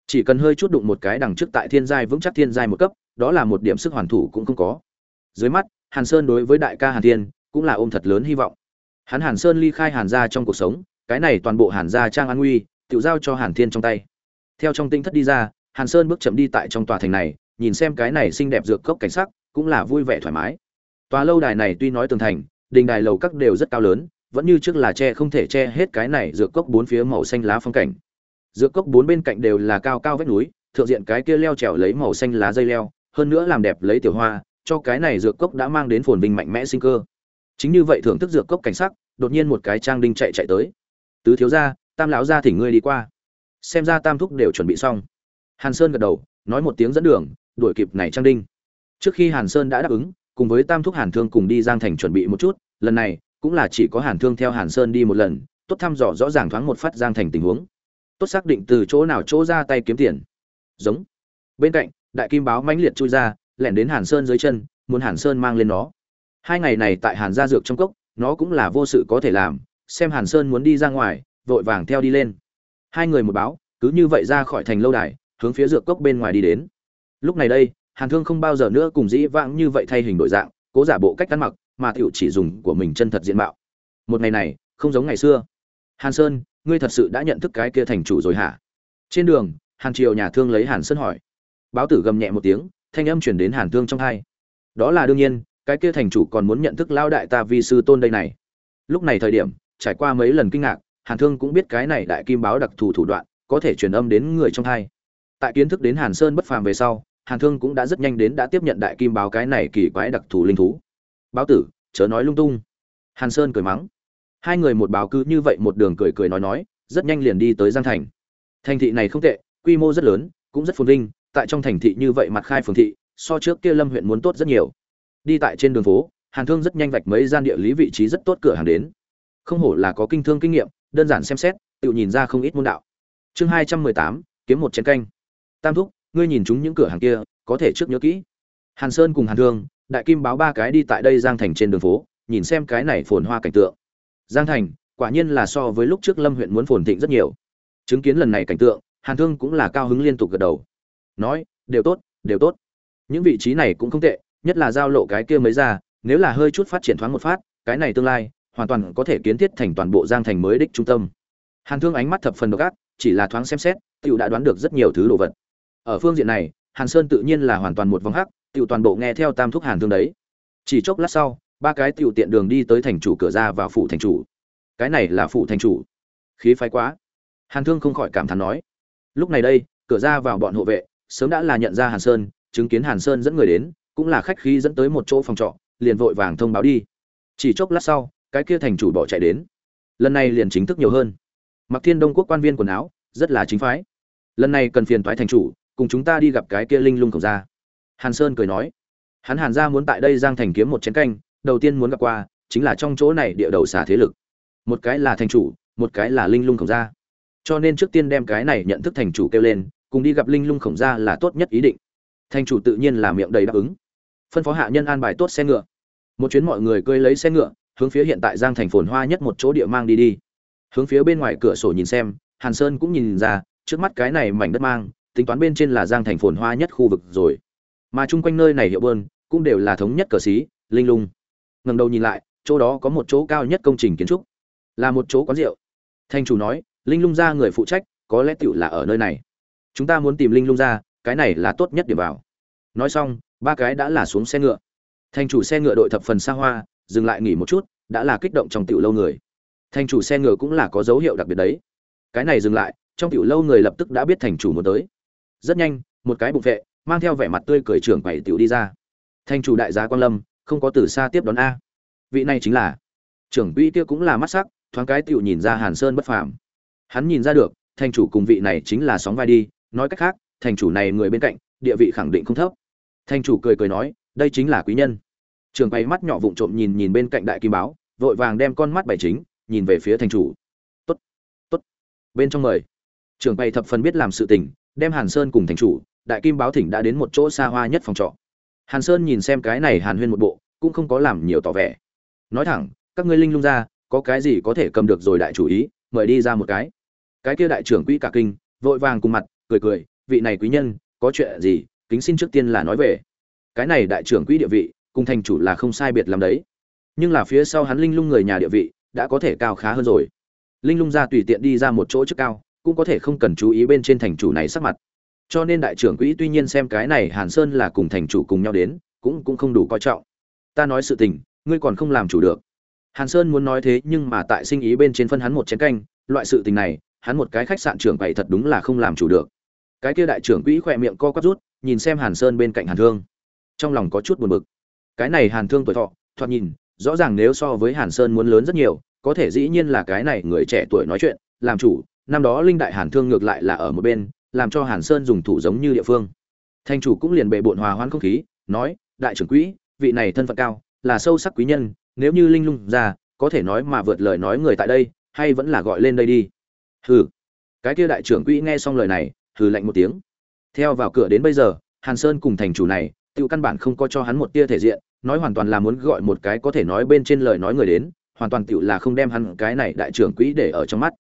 Chỉ cần hơi chút đụng một cái đằng trước tại thiên giai vững chắc thiên giai một cấp, đó là một điểm sức hoàn thủ cũng không có. Dưới mắt, hàn sơn đối với đại ca hàn thiên cũng là ôm thật lớn hy vọng. Hắn hàn sơn ly khai hàn gia trong cuộc sống, cái này toàn bộ hàn gia trang an nguy tự giao cho hàn thiên trong tay. Theo trong tinh thất đi ra, hàn sơn bước chậm đi tại trong tòa thành này, nhìn xem cái này xinh đẹp dược cốc cảnh sắc, cũng là vui vẻ thoải mái tòa lâu đài này tuy nói tường thành, đình đài lầu các đều rất cao lớn, vẫn như trước là che không thể che hết cái này dược cốc bốn phía màu xanh lá phong cảnh. Dược cốc bốn bên cạnh đều là cao cao vách núi, thượng diện cái kia leo trèo lấy màu xanh lá dây leo, hơn nữa làm đẹp lấy tiểu hoa, cho cái này dược cốc đã mang đến phồn vinh mạnh mẽ sinh cơ. Chính như vậy thưởng thức dược cốc cảnh sắc, đột nhiên một cái trang đinh chạy chạy tới. Tứ thiếu gia, tam lão gia thỉnh ngươi đi qua. Xem ra tam thúc đều chuẩn bị xong. Hàn sơn gật đầu, nói một tiếng dẫn đường, đuổi kịp này trang đinh. Trước khi hàn sơn đã đáp ứng cùng với tam thúc hàn thương cùng đi giang thành chuẩn bị một chút, lần này cũng là chỉ có hàn thương theo hàn sơn đi một lần, tốt thăm dò rõ ràng thoáng một phát giang thành tình huống. Tốt xác định từ chỗ nào chỗ ra tay kiếm tiền. Giống. Bên cạnh, đại kim báo mãnh liệt chui ra, lẻn đến hàn sơn dưới chân, muốn hàn sơn mang lên nó. Hai ngày này tại hàn gia dược trong cốc, nó cũng là vô sự có thể làm, xem hàn sơn muốn đi ra ngoài, vội vàng theo đi lên. Hai người một báo, cứ như vậy ra khỏi thành lâu đài, hướng phía dược cốc bên ngoài đi đến. Lúc này đây hàn thương không bao giờ nữa cùng dĩ vãng như vậy thay hình đổi dạng, cố giả bộ cách ăn mặc, mà tiểu chỉ dùng của mình chân thật diện mạo. Một ngày này, không giống ngày xưa. Hàn sơn, ngươi thật sự đã nhận thức cái kia thành chủ rồi hả? Trên đường, hàn triều nhà thương lấy hàn sơn hỏi. Báo tử gầm nhẹ một tiếng, thanh âm chuyển đến hàn thương trong hai. Đó là đương nhiên, cái kia thành chủ còn muốn nhận thức lao đại ta vi sư tôn đây này. Lúc này thời điểm, trải qua mấy lần kinh ngạc, hàn thương cũng biết cái này đại kim báo đặc thù thủ đoạn, có thể truyền âm đến người trong hai. Tại kiến thức đến hàn sơn bất phàm về sau hàn thương cũng đã rất nhanh đến đã tiếp nhận đại kim báo cái này kỳ quái đặc thù linh thú. Báo tử, chớ nói lung tung. Hàn sơn cười mắng. Hai người một báo cứ như vậy một đường cười cười nói nói, rất nhanh liền đi tới giang thành. Thành thị này không tệ, quy mô rất lớn, cũng rất phồn vinh, tại trong thành thị như vậy mặt khai phường thị, so trước kia lâm huyện muốn tốt rất nhiều. Đi tại trên đường phố, hàn thương rất nhanh vạch mấy gian địa lý vị trí rất tốt cửa hàng đến. Không hổ là có kinh thương kinh nghiệm, đơn giản xem xét, tự nhìn ra không ít môn đạo. Chương hai trăm mười tám, kiếm một chén canh. Tam thúc ngươi nhìn chúng những cửa hàng kia, có thể trước nhớ kỹ. Hàn sơn cùng hàn thương, đại kim báo ba cái đi tại đây giang thành trên đường phố, nhìn xem cái này phồn hoa cảnh tượng. Giang thành, quả nhiên là so với lúc trước lâm huyện muốn phồn thịnh rất nhiều. Chứng kiến lần này cảnh tượng, hàn thương cũng là cao hứng liên tục gật đầu. Nói, đều tốt đều tốt. Những vị trí này cũng không tệ, nhất là giao lộ cái kia mới ra, nếu là hơi chút phát triển thoáng một phát, cái này tương lai, hoàn toàn có thể kiến thiết thành toàn bộ giang thành mới đích trung tâm. Hàn thương ánh mắt thập phần độc ác, chỉ là thoáng xem xét tựu đã đoán được rất nhiều thứ đồ vật ở phương diện này, hàn sơn tự nhiên là hoàn toàn một vòng hắc tựu toàn bộ nghe theo tam thúc hàn thương đấy. Chỉ chốc lát sau, ba cái tựu tiện đường đi tới thành chủ cửa ra vào phủ thành chủ. Cái này là phủ thành chủ. Khí phái quá. Hàn thương không khỏi cảm thán nói. Lúc này đây, cửa ra vào bọn hộ vệ, sớm đã là nhận ra hàn sơn, chứng kiến hàn sơn dẫn người đến, cũng là khách khí dẫn tới một chỗ phòng trọ, liền vội vàng thông báo đi. Chỉ chốc lát sau, cái kia thành chủ bỏ chạy đến. Lần này liền chính thức nhiều hơn. Mặc thiên đông quốc quan viên quần áo, rất là chính phái. Lần này cần phiền thoái thành chủ cùng chúng ta đi gặp cái kia linh lung khổng gia. Hàn sơn cười nói. Hắn hàn gia muốn tại đây giang thành kiếm một chén canh, đầu tiên muốn gặp qua, chính là trong chỗ này địa đầu xả thế lực. Một cái là thành chủ, một cái là linh lung khổng gia. Cho nên trước tiên đem cái này nhận thức thành chủ kêu lên, cùng đi gặp linh lung khổng gia là tốt nhất ý định. Thành chủ tự nhiên là miệng đầy đáp ứng. Phân phó hạ nhân an bài tốt xe ngựa. Một chuyến mọi người cơi lấy xe ngựa, hướng phía hiện tại giang thành phồn hoa nhất một chỗ địa mang đi đi. Hướng phía bên ngoài cửa sổ nhìn xem, hàn sơn cũng nhìn ra, trước mắt cái này mảnh đất mang tính toán bên trên là giang thành phồn hoa nhất khu vực rồi. Mà chung quanh nơi này hiệu bơn cũng đều là thống nhất cờ xí, linh lung. Ngầm đầu nhìn lại, chỗ đó có một chỗ cao nhất công trình kiến trúc, là một chỗ quán rượu. Thanh chủ nói, linh lung gia người phụ trách, có lẽ tựu là ở nơi này. Chúng ta muốn tìm linh lung gia cái này là tốt nhất điểm vào. Nói xong, ba cái đã là xuống xe ngựa. Thành chủ xe ngựa đội thập phần xa hoa, dừng lại nghỉ một chút, đã là kích động trong tiểu lâu người. Thành chủ xe ngựa cũng là có dấu hiệu đặc biệt đấy. Cái này dừng lại, trong tiểu lâu người lập tức đã biết thành chủ muốn tới rất nhanh, một cái bụng vệ mang theo vẻ mặt tươi cười trưởng quầy tiểu đi ra. Thành chủ đại gia quan lâm, không có từ xa tiếp đón a. Vị này chính là trưởng quỹ kia cũng là mắt sắc, thoáng cái tiểu nhìn ra hàn sơn bất phàm. Hắn nhìn ra được, thành chủ cùng vị này chính là sóng vai đi, nói cách khác, thành chủ này người bên cạnh, địa vị khẳng định không thấp. Thành chủ cười cười nói, đây chính là quý nhân. Trường quay mắt nhỏ vụng trộm nhìn nhìn bên cạnh đại kim báo, vội vàng đem con mắt bảy chính, nhìn về phía thành chủ. Tốt tốt, bên trong mời. Trường quay thập phần biết làm sự tình đem hàn sơn cùng thành chủ, đại kim báo thỉnh đã đến một chỗ xa hoa nhất phòng trọ. Hàn sơn nhìn xem cái này hàn huyên một bộ, cũng không có làm nhiều tỏ vẻ. Nói thẳng, các ngươi linh lung ra, có cái gì có thể cầm được rồi đại chủ ý, mời đi ra một cái. Cái kia đại trưởng quỹ cả kinh, vội vàng cùng mặt, cười cười, vị này quý nhân, có chuyện gì, kính xin trước tiên là nói về. Cái này đại trưởng quỹ địa vị, cùng thành chủ là không sai biệt làm đấy. Nhưng là phía sau hắn linh lung người nhà địa vị, đã có thể cao khá hơn rồi. Linh lung ra tùy tiện đi ra một chỗ trước cao cũng có thể không cần chú ý bên trên thành chủ này sắc mặt. Cho nên đại trưởng quỹ tuy nhiên xem cái này hàn sơn là cùng thành chủ cùng nhau đến, cũng cũng không đủ coi trọng. Ta nói sự tình, ngươi còn không làm chủ được. Hàn sơn muốn nói thế nhưng mà tại sinh ý bên trên phân hắn một chén canh, loại sự tình này, hắn một cái khách sạn trưởng bày thật đúng là không làm chủ được. Cái kia đại trưởng quỹ khỏe miệng co quắp rút, nhìn xem hàn sơn bên cạnh hàn thương. Trong lòng có chút buồn bực. Cái này hàn thương tuổi thọ, thoạt nhìn, rõ ràng nếu so với hàn sơn muốn lớn rất nhiều, có thể dĩ nhiên là cái này người trẻ tuổi nói chuyện, làm chủ năm đó linh đại hàn thương ngược lại là ở một bên, làm cho hàn sơn dùng thủ giống như địa phương. Thành chủ cũng liền bệ bộn hòa hoãn không khí, nói, đại trưởng quỹ, vị này thân phận cao, là sâu sắc quý nhân, nếu như linh lung ra, có thể nói mà vượt lời nói người tại đây, hay vẫn là gọi lên đây đi? Hừ. Cái kia đại trưởng quỹ nghe xong lời này, hừ lạnh một tiếng. Theo vào cửa đến bây giờ, hàn sơn cùng thành chủ này tự căn bản không có cho hắn một tia thể diện, nói hoàn toàn là muốn gọi một cái có thể nói bên trên lời nói người đến, hoàn toàn tự là không đem hắn cái này đại trưởng quỹ để ở trong mắt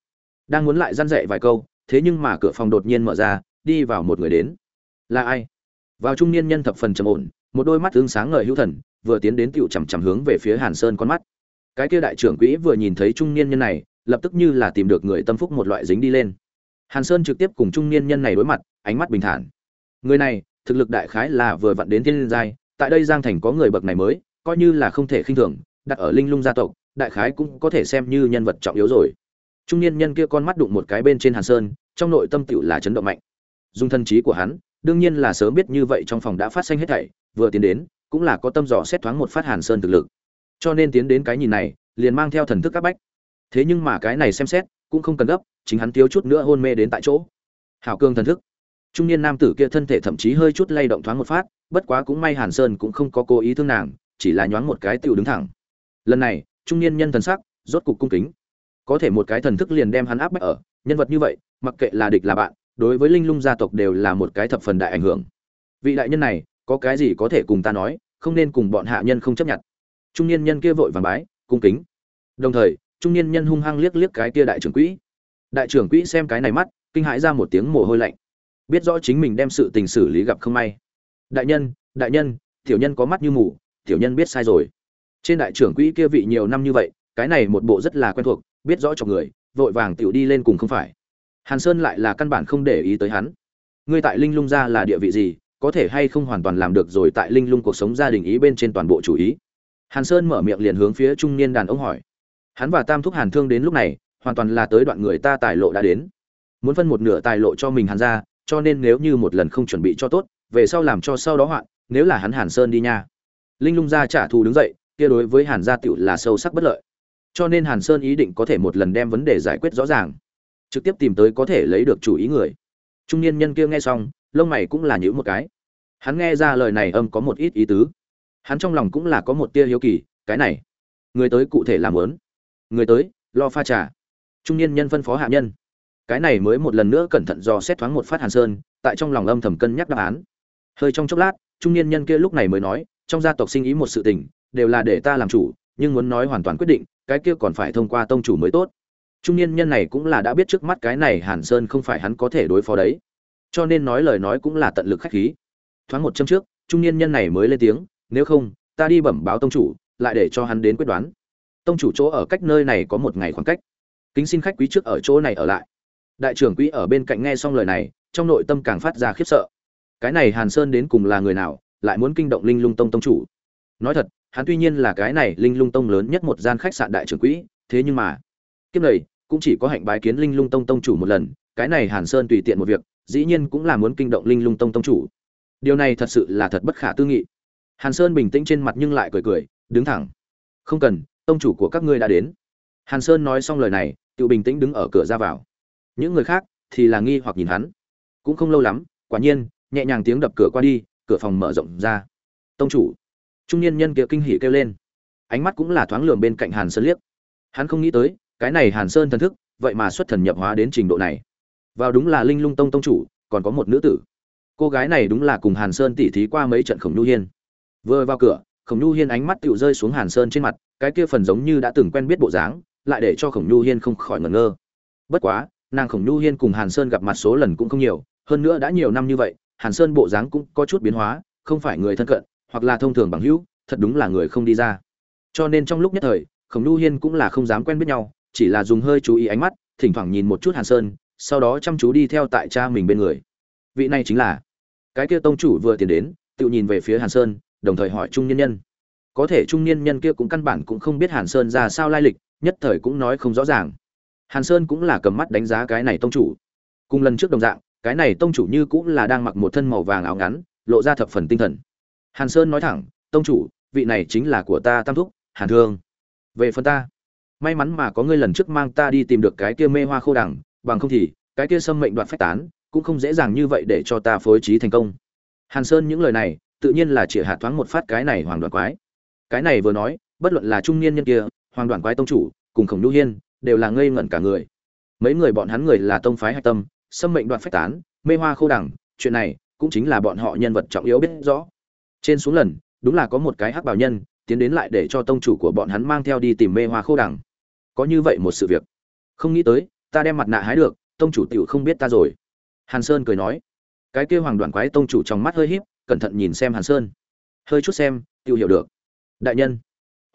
đang muốn lại răn dạy vài câu, thế nhưng mà cửa phòng đột nhiên mở ra, đi vào một người đến. Là ai? Vào trung niên nhân thập phần trầm ổn, một đôi mắt tương sáng ngời hữu thần, vừa tiến đến tựu chằm chằm hướng về phía hàn sơn con mắt. Cái kia đại trưởng quỹ vừa nhìn thấy trung niên nhân này, lập tức như là tìm được người tâm phúc một loại dính đi lên. Hàn sơn trực tiếp cùng trung niên nhân này đối mặt, ánh mắt bình thản. Người này, thực lực đại khái là vừa vặn đến thiên liên giai, tại đây giang thành có người bậc này mới, coi như là không thể khinh thường, đặt ở linh lung gia tộc, đại khái cũng có thể xem như nhân vật trọng yếu rồi trung niên nhân kia con mắt đụng một cái bên trên hàn sơn, trong nội tâm tựu là chấn động mạnh. Dung thân trí của hắn, đương nhiên là sớm biết như vậy trong phòng đã phát sinh hết thảy, vừa tiến đến, cũng là có tâm dò xét thoáng một phát hàn sơn thực lực. Cho nên tiến đến cái nhìn này, liền mang theo thần thức các bách. Thế nhưng mà cái này xem xét, cũng không cần gấp, chính hắn thiếu chút nữa hôn mê đến tại chỗ. Hảo cương thần thức. Trung niên nam tử kia thân thể thậm chí hơi chút lay động thoáng một phát, bất quá cũng may hàn sơn cũng không có cố ý thương nàng, chỉ là nhoáng một cái tựu đứng thẳng. Lần này, trung niên nhân thần sắc rốt cục cung kính có thể một cái thần thức liền đem hắn áp bách ở, nhân vật như vậy, mặc kệ là địch là bạn, đối với linh lung gia tộc đều là một cái thập phần đại ảnh hưởng. Vị đại nhân này, có cái gì có thể cùng ta nói, không nên cùng bọn hạ nhân không chấp nhận. Trung niên nhân kia vội vàng bái, cung kính. Đồng thời, trung niên nhân hung hăng liếc liếc cái kia đại trưởng quỹ. Đại trưởng quỹ xem cái này mắt, kinh hãi ra một tiếng mồ hôi lạnh. Biết rõ chính mình đem sự tình xử lý gặp không may. Đại nhân đại nhân, tiểu nhân có mắt như mù, tiểu nhân biết sai rồi. Trên đại trưởng quỹ kia vị nhiều năm như vậy, cái này một bộ rất là quen thuộc biết rõ cho người, vội vàng tiểu đi lên cùng không phải. Hàn sơn lại là căn bản không để ý tới hắn. Ngươi tại linh lung gia là địa vị gì, có thể hay không hoàn toàn làm được rồi tại linh lung cuộc sống gia đình ý bên trên toàn bộ chủ ý? Hàn sơn mở miệng liền hướng phía trung niên đàn ông hỏi. Hắn và tam thúc hàn thương đến lúc này, hoàn toàn là tới đoạn người ta tài lộ đã đến. Muốn phân một nửa tài lộ cho mình hàn ra, cho nên nếu như một lần không chuẩn bị cho tốt, về sau làm cho sau đó hoạn, nếu là hắn hàn sơn đi nha. Linh lung gia trả thù đứng dậy, kia đối với hàn gia tựu là sâu sắc bất lợi cho nên hàn sơn ý định có thể một lần đem vấn đề giải quyết rõ ràng. Trực tiếp tìm tới có thể lấy được chủ ý người. Trung niên nhân kia nghe xong, lông mày cũng là nhữ một cái. Hắn nghe ra lời này âm có một ít ý tứ. Hắn trong lòng cũng là có một tia hiếu kỳ, cái này, người tới cụ thể làm lớn người tới, lo pha trà. Trung niên nhân phân phó hạ nhân. Cái này mới một lần nữa cẩn thận do xét thoáng một phát hàn sơn, tại trong lòng âm thầm cân nhắc đáp án. Hơi trong chốc lát, trung niên nhân kia lúc này mới nói, trong gia tộc sinh ý một sự tình, đều là để ta làm chủ, nhưng muốn nói hoàn toàn quyết định cái kia còn phải thông qua tông chủ mới tốt. Trung niên nhân này cũng là đã biết trước mắt cái này hàn sơn không phải hắn có thể đối phó đấy. Cho nên nói lời nói cũng là tận lực khách khí. Thoáng một châm trước, trung niên nhân này mới lên tiếng, nếu không, ta đi bẩm báo tông chủ, lại để cho hắn đến quyết đoán. Tông chủ chỗ ở cách nơi này có một ngày khoảng cách. Kính xin khách quý trước ở chỗ này ở lại. Đại trưởng quý ở bên cạnh nghe xong lời này, trong nội tâm càng phát ra khiếp sợ. Cái này hàn sơn đến cùng là người nào, lại muốn kinh động linh lung tông tông chủ? Nói thật, hắn tuy nhiên là cái này linh lung tông lớn nhất một gian khách sạn đại trưởng quỹ, thế nhưng mà, kiếp này, cũng chỉ có hạnh bái kiến linh lung tông tông chủ một lần, cái này hàn sơn tùy tiện một việc, dĩ nhiên cũng là muốn kinh động linh lung tông tông chủ. Điều này thật sự là thật bất khả tư nghị. Hàn sơn bình tĩnh trên mặt nhưng lại cười cười, đứng thẳng. Không cần, tông chủ của các ngươi đã đến. Hàn sơn nói xong lời này tự bình tĩnh đứng ở cửa ra vào. Những người khác thì là nghi hoặc nhìn hắn. Cũng không lâu lắm, quả nhiên, nhẹ nhàng tiếng đập cửa qua đi, cửa phòng mở rộng ra. Tông chủ trung niên nhân kia kinh hỉ kêu lên. Ánh mắt cũng là thoáng lường bên cạnh hàn sơn liếc. Hắn không nghĩ tới, cái này hàn sơn thần thức, vậy mà xuất thần nhập hóa đến trình độ này. Vào đúng là linh lung tông tông chủ, còn có một nữ tử. Cô gái này đúng là cùng hàn sơn tỉ thí qua mấy trận khổng nhu hiên. Vừa vào cửa, khổng nhu hiên ánh mắt tựu rơi xuống hàn sơn trên mặt, cái kia phần giống như đã từng quen biết bộ dáng, lại để cho khổng nhu hiên không khỏi ngẩn ngơ. Bất quá, nàng khổng nhu hiên cùng hàn sơn gặp mặt số lần cũng không nhiều, hơn nữa đã nhiều năm như vậy, hàn sơn bộ dáng cũng có chút biến hóa, không phải người thân cận hoặc là thông thường bằng hữu, thật đúng là người không đi ra. Cho nên trong lúc nhất thời, khổng nhu hiên cũng là không dám quen biết nhau, chỉ là dùng hơi chú ý ánh mắt, thỉnh thoảng nhìn một chút hàn sơn, sau đó chăm chú đi theo tại cha mình bên người. Vị này chính là cái kia tông chủ vừa tiến đến, tự nhìn về phía hàn sơn, đồng thời hỏi trung nhân nhân. Có thể trung niên nhân kia cũng căn bản cũng không biết hàn sơn ra sao lai lịch, nhất thời cũng nói không rõ ràng. Hàn sơn cũng là cầm mắt đánh giá cái này tông chủ. Cùng lần trước đồng dạng, cái này tông chủ như cũng là đang mặc một thân màu vàng áo ngắn, lộ ra thập phần tinh thần hàn sơn nói thẳng, tông chủ, vị này chính là của ta tam thúc, hàn thương. Về phần ta, may mắn mà có ngươi lần trước mang ta đi tìm được cái kia mê hoa khô đẳng bằng không thì, cái kia xâm mệnh Đoạn phách tán, cũng không dễ dàng như vậy để cho ta phối trí thành công. Hàn sơn những lời này, tự nhiên là chỉ hạ thoáng một phát cái này hoàng Đoạn quái. Cái này vừa nói, bất luận là trung niên nhân kia, hoàng Đoạn quái tông chủ, cùng khổng nhu hiên, đều là ngây ngẩn cả người. Mấy người bọn hắn người là tông phái hạch tâm, xâm mệnh Đoạn phách tán, mê hoa khô đẳng chuyện này cũng chính là bọn họ nhân vật trọng yếu biết rõ trên xuống lần, đúng là có một cái hắc bảo nhân, tiến đến lại để cho tông chủ của bọn hắn mang theo đi tìm mê hoa khô đằng. Có như vậy một sự việc. Không nghĩ tới, ta đem mặt nạ hái được, tông chủ tiểu không biết ta rồi. Hàn sơn cười nói. Cái kia hoàng đoàn quái tông chủ trong mắt hơi híp, cẩn thận nhìn xem hàn sơn. Hơi chút xem, tiểu hiểu được. Đại nhân.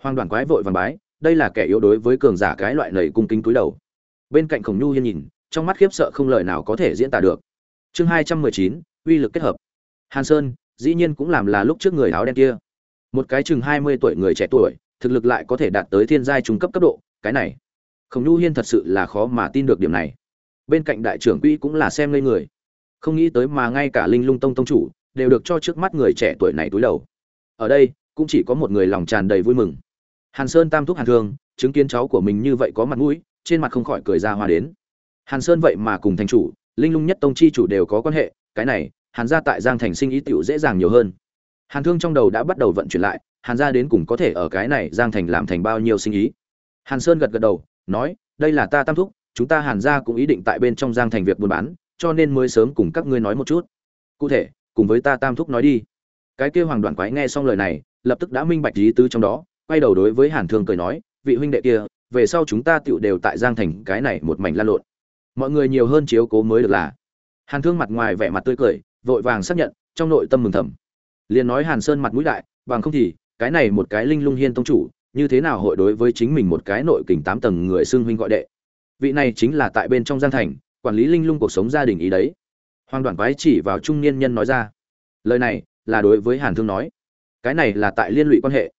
Hoàng đoàn quái vội vàng bái, đây là kẻ yếu đối với cường giả cái loại lầy cung kính túi đầu. Bên cạnh khổng nhu hiên nhìn, trong mắt khiếp sợ không lời nào có thể diễn tả được. Chương hai trăm mười chín, uy lực kết hợp. Hàn sơn dĩ nhiên cũng làm là lúc trước người áo đen kia. Một cái chừng hai mươi tuổi người trẻ tuổi, thực lực lại có thể đạt tới thiên giai trung cấp cấp độ, cái này. Khổng nhu hiên thật sự là khó mà tin được điểm này. Bên cạnh đại trưởng quỹ cũng là xem lên người. Không nghĩ tới mà ngay cả linh lung tông tông chủ đều được cho trước mắt người trẻ tuổi này túi đầu. Ở đây, cũng chỉ có một người lòng tràn đầy vui mừng. Hàn sơn tam thúc hàn thương chứng kiến cháu của mình như vậy có mặt mũi, trên mặt không khỏi cười ra hoa đến. Hàn sơn vậy mà cùng thành chủ, linh lung nhất tông chi chủ đều có quan hệ, cái này hàn gia tại giang thành sinh ý tiểu dễ dàng nhiều hơn. Hàn thương trong đầu đã bắt đầu vận chuyển lại, hàn gia đến cùng có thể ở cái này giang thành làm thành bao nhiêu sinh ý. Hàn sơn gật gật đầu, nói, đây là ta tam thúc, chúng ta hàn gia cũng ý định tại bên trong giang thành việc buôn bán, cho nên mới sớm cùng các ngươi nói một chút. Cụ thể, cùng với ta tam thúc nói đi. Cái kia hoàng đoạn quái nghe xong lời này, lập tức đã minh bạch lý tứ trong đó, quay đầu đối với hàn thương cười nói, vị huynh đệ kia, về sau chúng ta tựu đều tại giang thành, cái này một mảnh lan lộn. Mọi người nhiều hơn chiếu cố mới được là. Hàn thương mặt ngoài vẻ mặt tươi cười vội vàng xác nhận, trong nội tâm mừng thầm. Liền nói hàn sơn mặt mũi đại, bằng không thì, cái này một cái linh lung hiên tông chủ, như thế nào hội đối với chính mình một cái nội kình tám tầng người xưng huynh gọi đệ? Vị này chính là tại bên trong giang thành, quản lý linh lung cuộc sống gia đình ý đấy. Hoàng đoàn quái chỉ vào trung niên nhân nói ra, lời này là đối với hàn thương nói. Cái này là tại liên lụy quan hệ.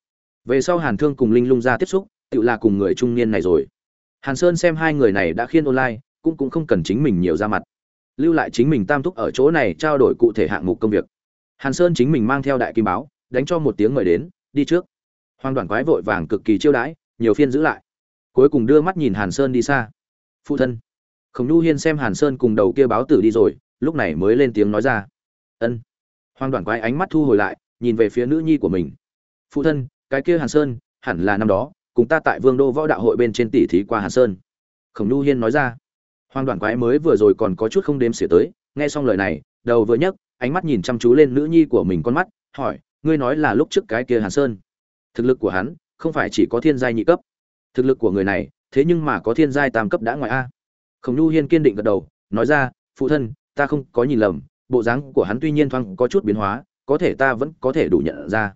Về sau hàn thương cùng linh lung ra tiếp xúc, tự là cùng người trung niên này rồi. Hàn sơn xem hai người này đã khiên online, cũng cũng không cần chính mình nhiều ra mặt lưu lại chính mình tam thúc ở chỗ này trao đổi cụ thể hạng mục công việc. Hàn sơn chính mình mang theo đại kim báo, đánh cho một tiếng mời đến, đi trước. Hoàng đoàn quái vội vàng cực kỳ chiêu đãi, nhiều phiên giữ lại. Cuối cùng đưa mắt nhìn hàn sơn đi xa. Phụ thân. Khổng nhu hiên xem hàn sơn cùng đầu kia báo tử đi rồi, lúc này mới lên tiếng nói ra. Ân. Hoàng đoàn quái ánh mắt thu hồi lại, nhìn về phía nữ nhi của mình. Phụ thân, cái kia hàn sơn, hẳn là năm đó, cùng ta tại vương đô võ đạo hội bên trên tỷ thí qua hàn sơn. Khổng nhu hiên nói ra hoàng đoàn quái mới vừa rồi còn có chút không đếm xỉa tới, nghe xong lời này, đầu vừa nhấc, ánh mắt nhìn chăm chú lên nữ nhi của mình con mắt, hỏi, ngươi nói là lúc trước cái kia hàn sơn? Thực lực của hắn, không phải chỉ có thiên giai nhị cấp. Thực lực của người này, thế nhưng mà có thiên giai tam cấp đã ngoài a. Khổng nhu hiên kiên định gật đầu, nói ra, phụ thân, ta không có nhìn lầm, bộ dáng của hắn tuy nhiên thoáng có chút biến hóa, có thể ta vẫn có thể đủ nhận ra.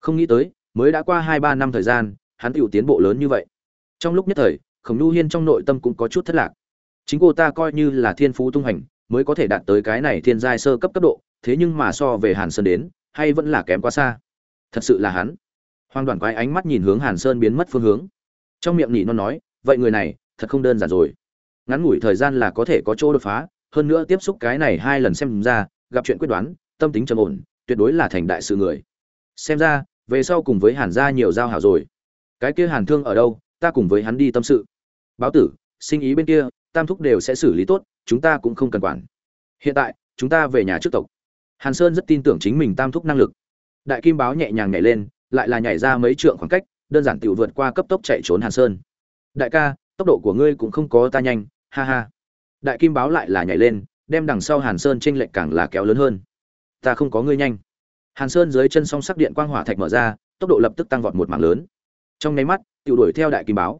Không nghĩ tới, mới đã qua hai ba năm thời gian, hắn tựu tiến bộ lớn như vậy. Trong lúc nhất thời, khổng nhu hiên trong nội tâm cũng có chút thất lạc chính cô ta coi như là thiên phú tung hành mới có thể đạt tới cái này thiên giai sơ cấp cấp độ, thế nhưng mà so về hàn sơn đến, hay vẫn là kém quá xa. Thật sự là hắn. Hoàng đoàn quái ánh mắt nhìn hướng hàn sơn biến mất phương hướng. Trong miệng nhị non nói, vậy người này, thật không đơn giản rồi. Ngắn ngủi thời gian là có thể có chỗ đột phá, hơn nữa tiếp xúc cái này hai lần xem ra, gặp chuyện quyết đoán, tâm tính trầm ổn, tuyệt đối là thành đại sự người. Xem ra, về sau cùng với hàn gia nhiều giao hảo rồi. Cái kia hàn thương ở đâu, ta cùng với hắn đi tâm sự. Báo tử sinh ý bên kia tam thúc đều sẽ xử lý tốt, chúng ta cũng không cần quản. Hiện tại, chúng ta về nhà trước tộc. Hàn sơn rất tin tưởng chính mình tam thúc năng lực. Đại kim báo nhẹ nhàng nhảy lên, lại là nhảy ra mấy trượng khoảng cách, đơn giản tự vượt qua cấp tốc chạy trốn hàn sơn. Đại ca, tốc độ của ngươi cũng không có ta nhanh, ha ha. Đại kim báo lại là nhảy lên, đem đằng sau hàn sơn t r ê n lệch càng là kéo lớn hơn. Ta không có ngươi nhanh. Hàn sơn dưới chân song sắc điện quang hỏa thạch mở ra, tốc độ lập tức tăng vọt một mảng lớn. Trong nháy mắt tự đuổi theo đại kim báo.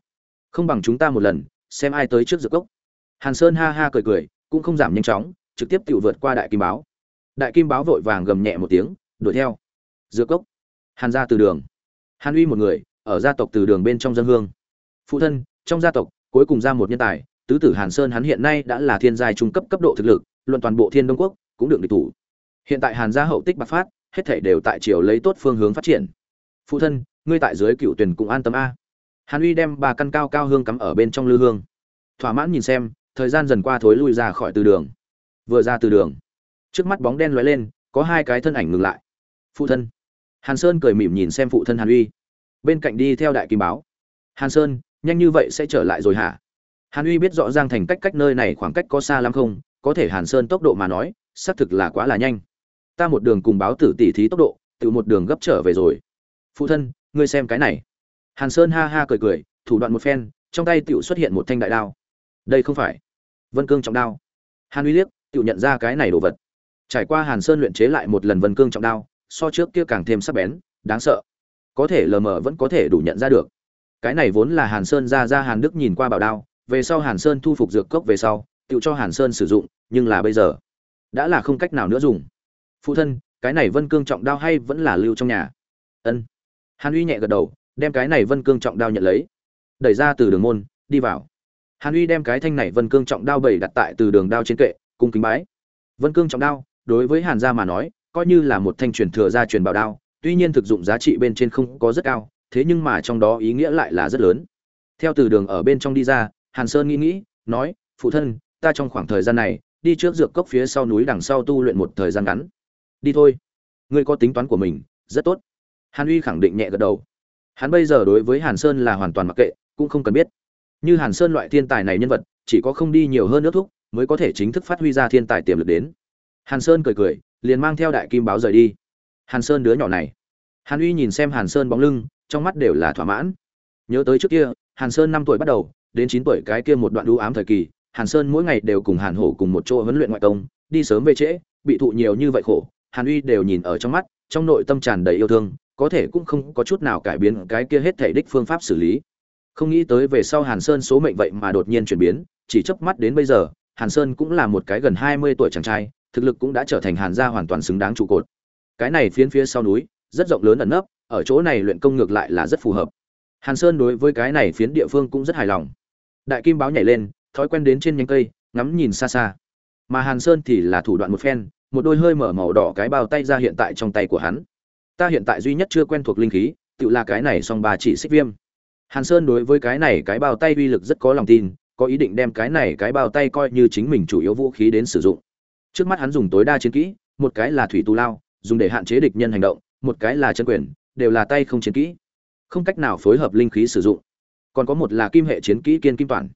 Không bằng chúng ta một lần, xem ai tới trước dược cốc hàn sơn ha ha cười cười, cũng không giảm nhanh chóng, trực tiếp tự vượt qua đại kim báo. Đại kim báo vội vàng gầm nhẹ một tiếng, đuổi theo. Dựa cốc. Hàn ra từ đường. Hàn uy một người, ở gia tộc từ đường bên trong dân hương. Phụ thân, trong gia tộc, cuối cùng ra một nhân tài, tứ tử hàn sơn hắn hiện nay đã là thiên giai trung cấp cấp độ thực lực, luận toàn bộ thiên đông quốc, cũng được địch thủ. Hiện tại hàn gia hậu tích bạc phát, hết thảy đều tại triều lấy tốt phương hướng phát triển. Phụ thân, ngươi tại dưới cựu tuyển cũng an tâm a. Hàn uy đem ba căn cao cao hương cắm ở bên trong lư hương. Thỏa mãn nhìn xem thời gian dần qua thối lui ra khỏi từ đường. Vừa ra từ đường, trước mắt bóng đen lóe lên, có hai cái thân ảnh ngừng lại. Phụ thân. Hàn sơn cười mỉm nhìn xem phụ thân hàn uy. Bên cạnh đi theo đại kim báo. Hàn sơn, nhanh như vậy sẽ trở lại rồi hả? Hàn uy biết rõ giang thành cách cách nơi này khoảng cách có xa lắm không, có thể hàn sơn tốc độ mà nói, xác thực là quá là nhanh. Ta một đường cùng báo tử tỉ thí tốc độ, tự một đường gấp trở về rồi. Phụ thân, ngươi xem cái này. Hàn sơn ha ha cười cười, thủ đoạn một phen, trong tay tựu xuất hiện một thanh đại đao đây không phải. Vân cương trọng đao. Hàn uy liếc tự nhận ra cái này đồ vật. Trải qua hàn sơn luyện chế lại một lần vân cương trọng đao, so trước kia càng thêm sắc bén, đáng sợ. Có thể lờ mờ vẫn có thể đủ nhận ra được. Cái này vốn là hàn sơn ra ra hàn đức nhìn qua bảo đao, về sau hàn sơn thu phục dược cốc về sau tự cho hàn sơn sử dụng, nhưng là bây giờ, đã là không cách nào nữa dùng. Phụ thân, cái này vân cương trọng đao hay vẫn là lưu trong nhà? Ân. Hàn uy nhẹ gật đầu, đem cái này vân cương trọng đao nhận lấy. Đẩy ra từ đường môn, đi vào hàn uy đem cái thanh này vân cương trọng đao bảy đặt tại từ đường đao trên kệ, cung kính bái. Vân cương trọng đao, đối với hàn gia mà nói, coi như là một thanh truyền thừa gia truyền bảo đao, tuy nhiên thực dụng giá trị bên trên không có rất cao, thế nhưng mà trong đó ý nghĩa lại là rất lớn. Theo từ đường ở bên trong đi ra, hàn sơn nghĩ nghĩ, nói, phụ thân, ta trong khoảng thời gian này, đi trước dược cốc phía sau núi đằng sau tu luyện một thời gian ngắn. Đi thôi. Ngươi có tính toán của mình, rất tốt. Hàn uy khẳng định nhẹ gật đầu. Hắn bây giờ đối với hàn sơn là hoàn toàn mặc kệ, cũng không cần biết như hàn sơn loại thiên tài này nhân vật, chỉ có không đi nhiều hơn nước thúc mới có thể chính thức phát huy ra thiên tài tiềm lực đến. Hàn sơn cười cười, liền mang theo đại kim báo rời đi. Hàn sơn đứa nhỏ này. Hàn uy nhìn xem hàn sơn bóng lưng, trong mắt đều là thỏa mãn. Nhớ tới trước kia, hàn sơn năm tuổi bắt đầu, đến chín tuổi cái kia một đoạn đũ ám thời kỳ, hàn sơn mỗi ngày đều cùng hàn hổ cùng một chỗ huấn luyện ngoại công, đi sớm về trễ, bị thụ nhiều như vậy khổ, hàn uy đều nhìn ở trong mắt, trong nội tâm tràn đầy yêu thương, có thể cũng không có chút nào cải biến cái kia hết thể đích phương pháp xử lý không nghĩ tới về sau hàn sơn số mệnh vậy mà đột nhiên chuyển biến, chỉ chớp mắt đến bây giờ, hàn sơn cũng là một cái gần hai mươi tuổi chàng trai, thực lực cũng đã trở thành hàn gia hoàn toàn xứng đáng trụ cột. Cái này phiến phía sau núi, rất rộng lớn ẩn nấp, ở chỗ này luyện công ngược lại là rất phù hợp. Hàn sơn đối với cái này phiến địa phương cũng rất hài lòng. Đại kim báo nhảy lên, thói quen đến trên nhánh cây, ngắm nhìn xa xa. Mà hàn sơn thì là thủ đoạn một phen, một đôi hơi mở màu đỏ cái bao tay ra hiện tại trong tay của hắn. Ta hiện tại duy nhất chưa quen thuộc linh khí, tự là cái này song ba chỉ xích viêm hàn sơn đối với cái này cái bao tay uy lực rất có lòng tin, có ý định đem cái này cái bao tay coi như chính mình chủ yếu vũ khí đến sử dụng. Trước mắt hắn dùng tối đa chiến kỹ, một cái là thủy tu lao, dùng để hạn chế địch nhân hành động, một cái là chân quyền, đều là tay không chiến kỹ. Không cách nào phối hợp linh khí sử dụng. Còn có một là kim hệ chiến kỹ kiên kim toàn.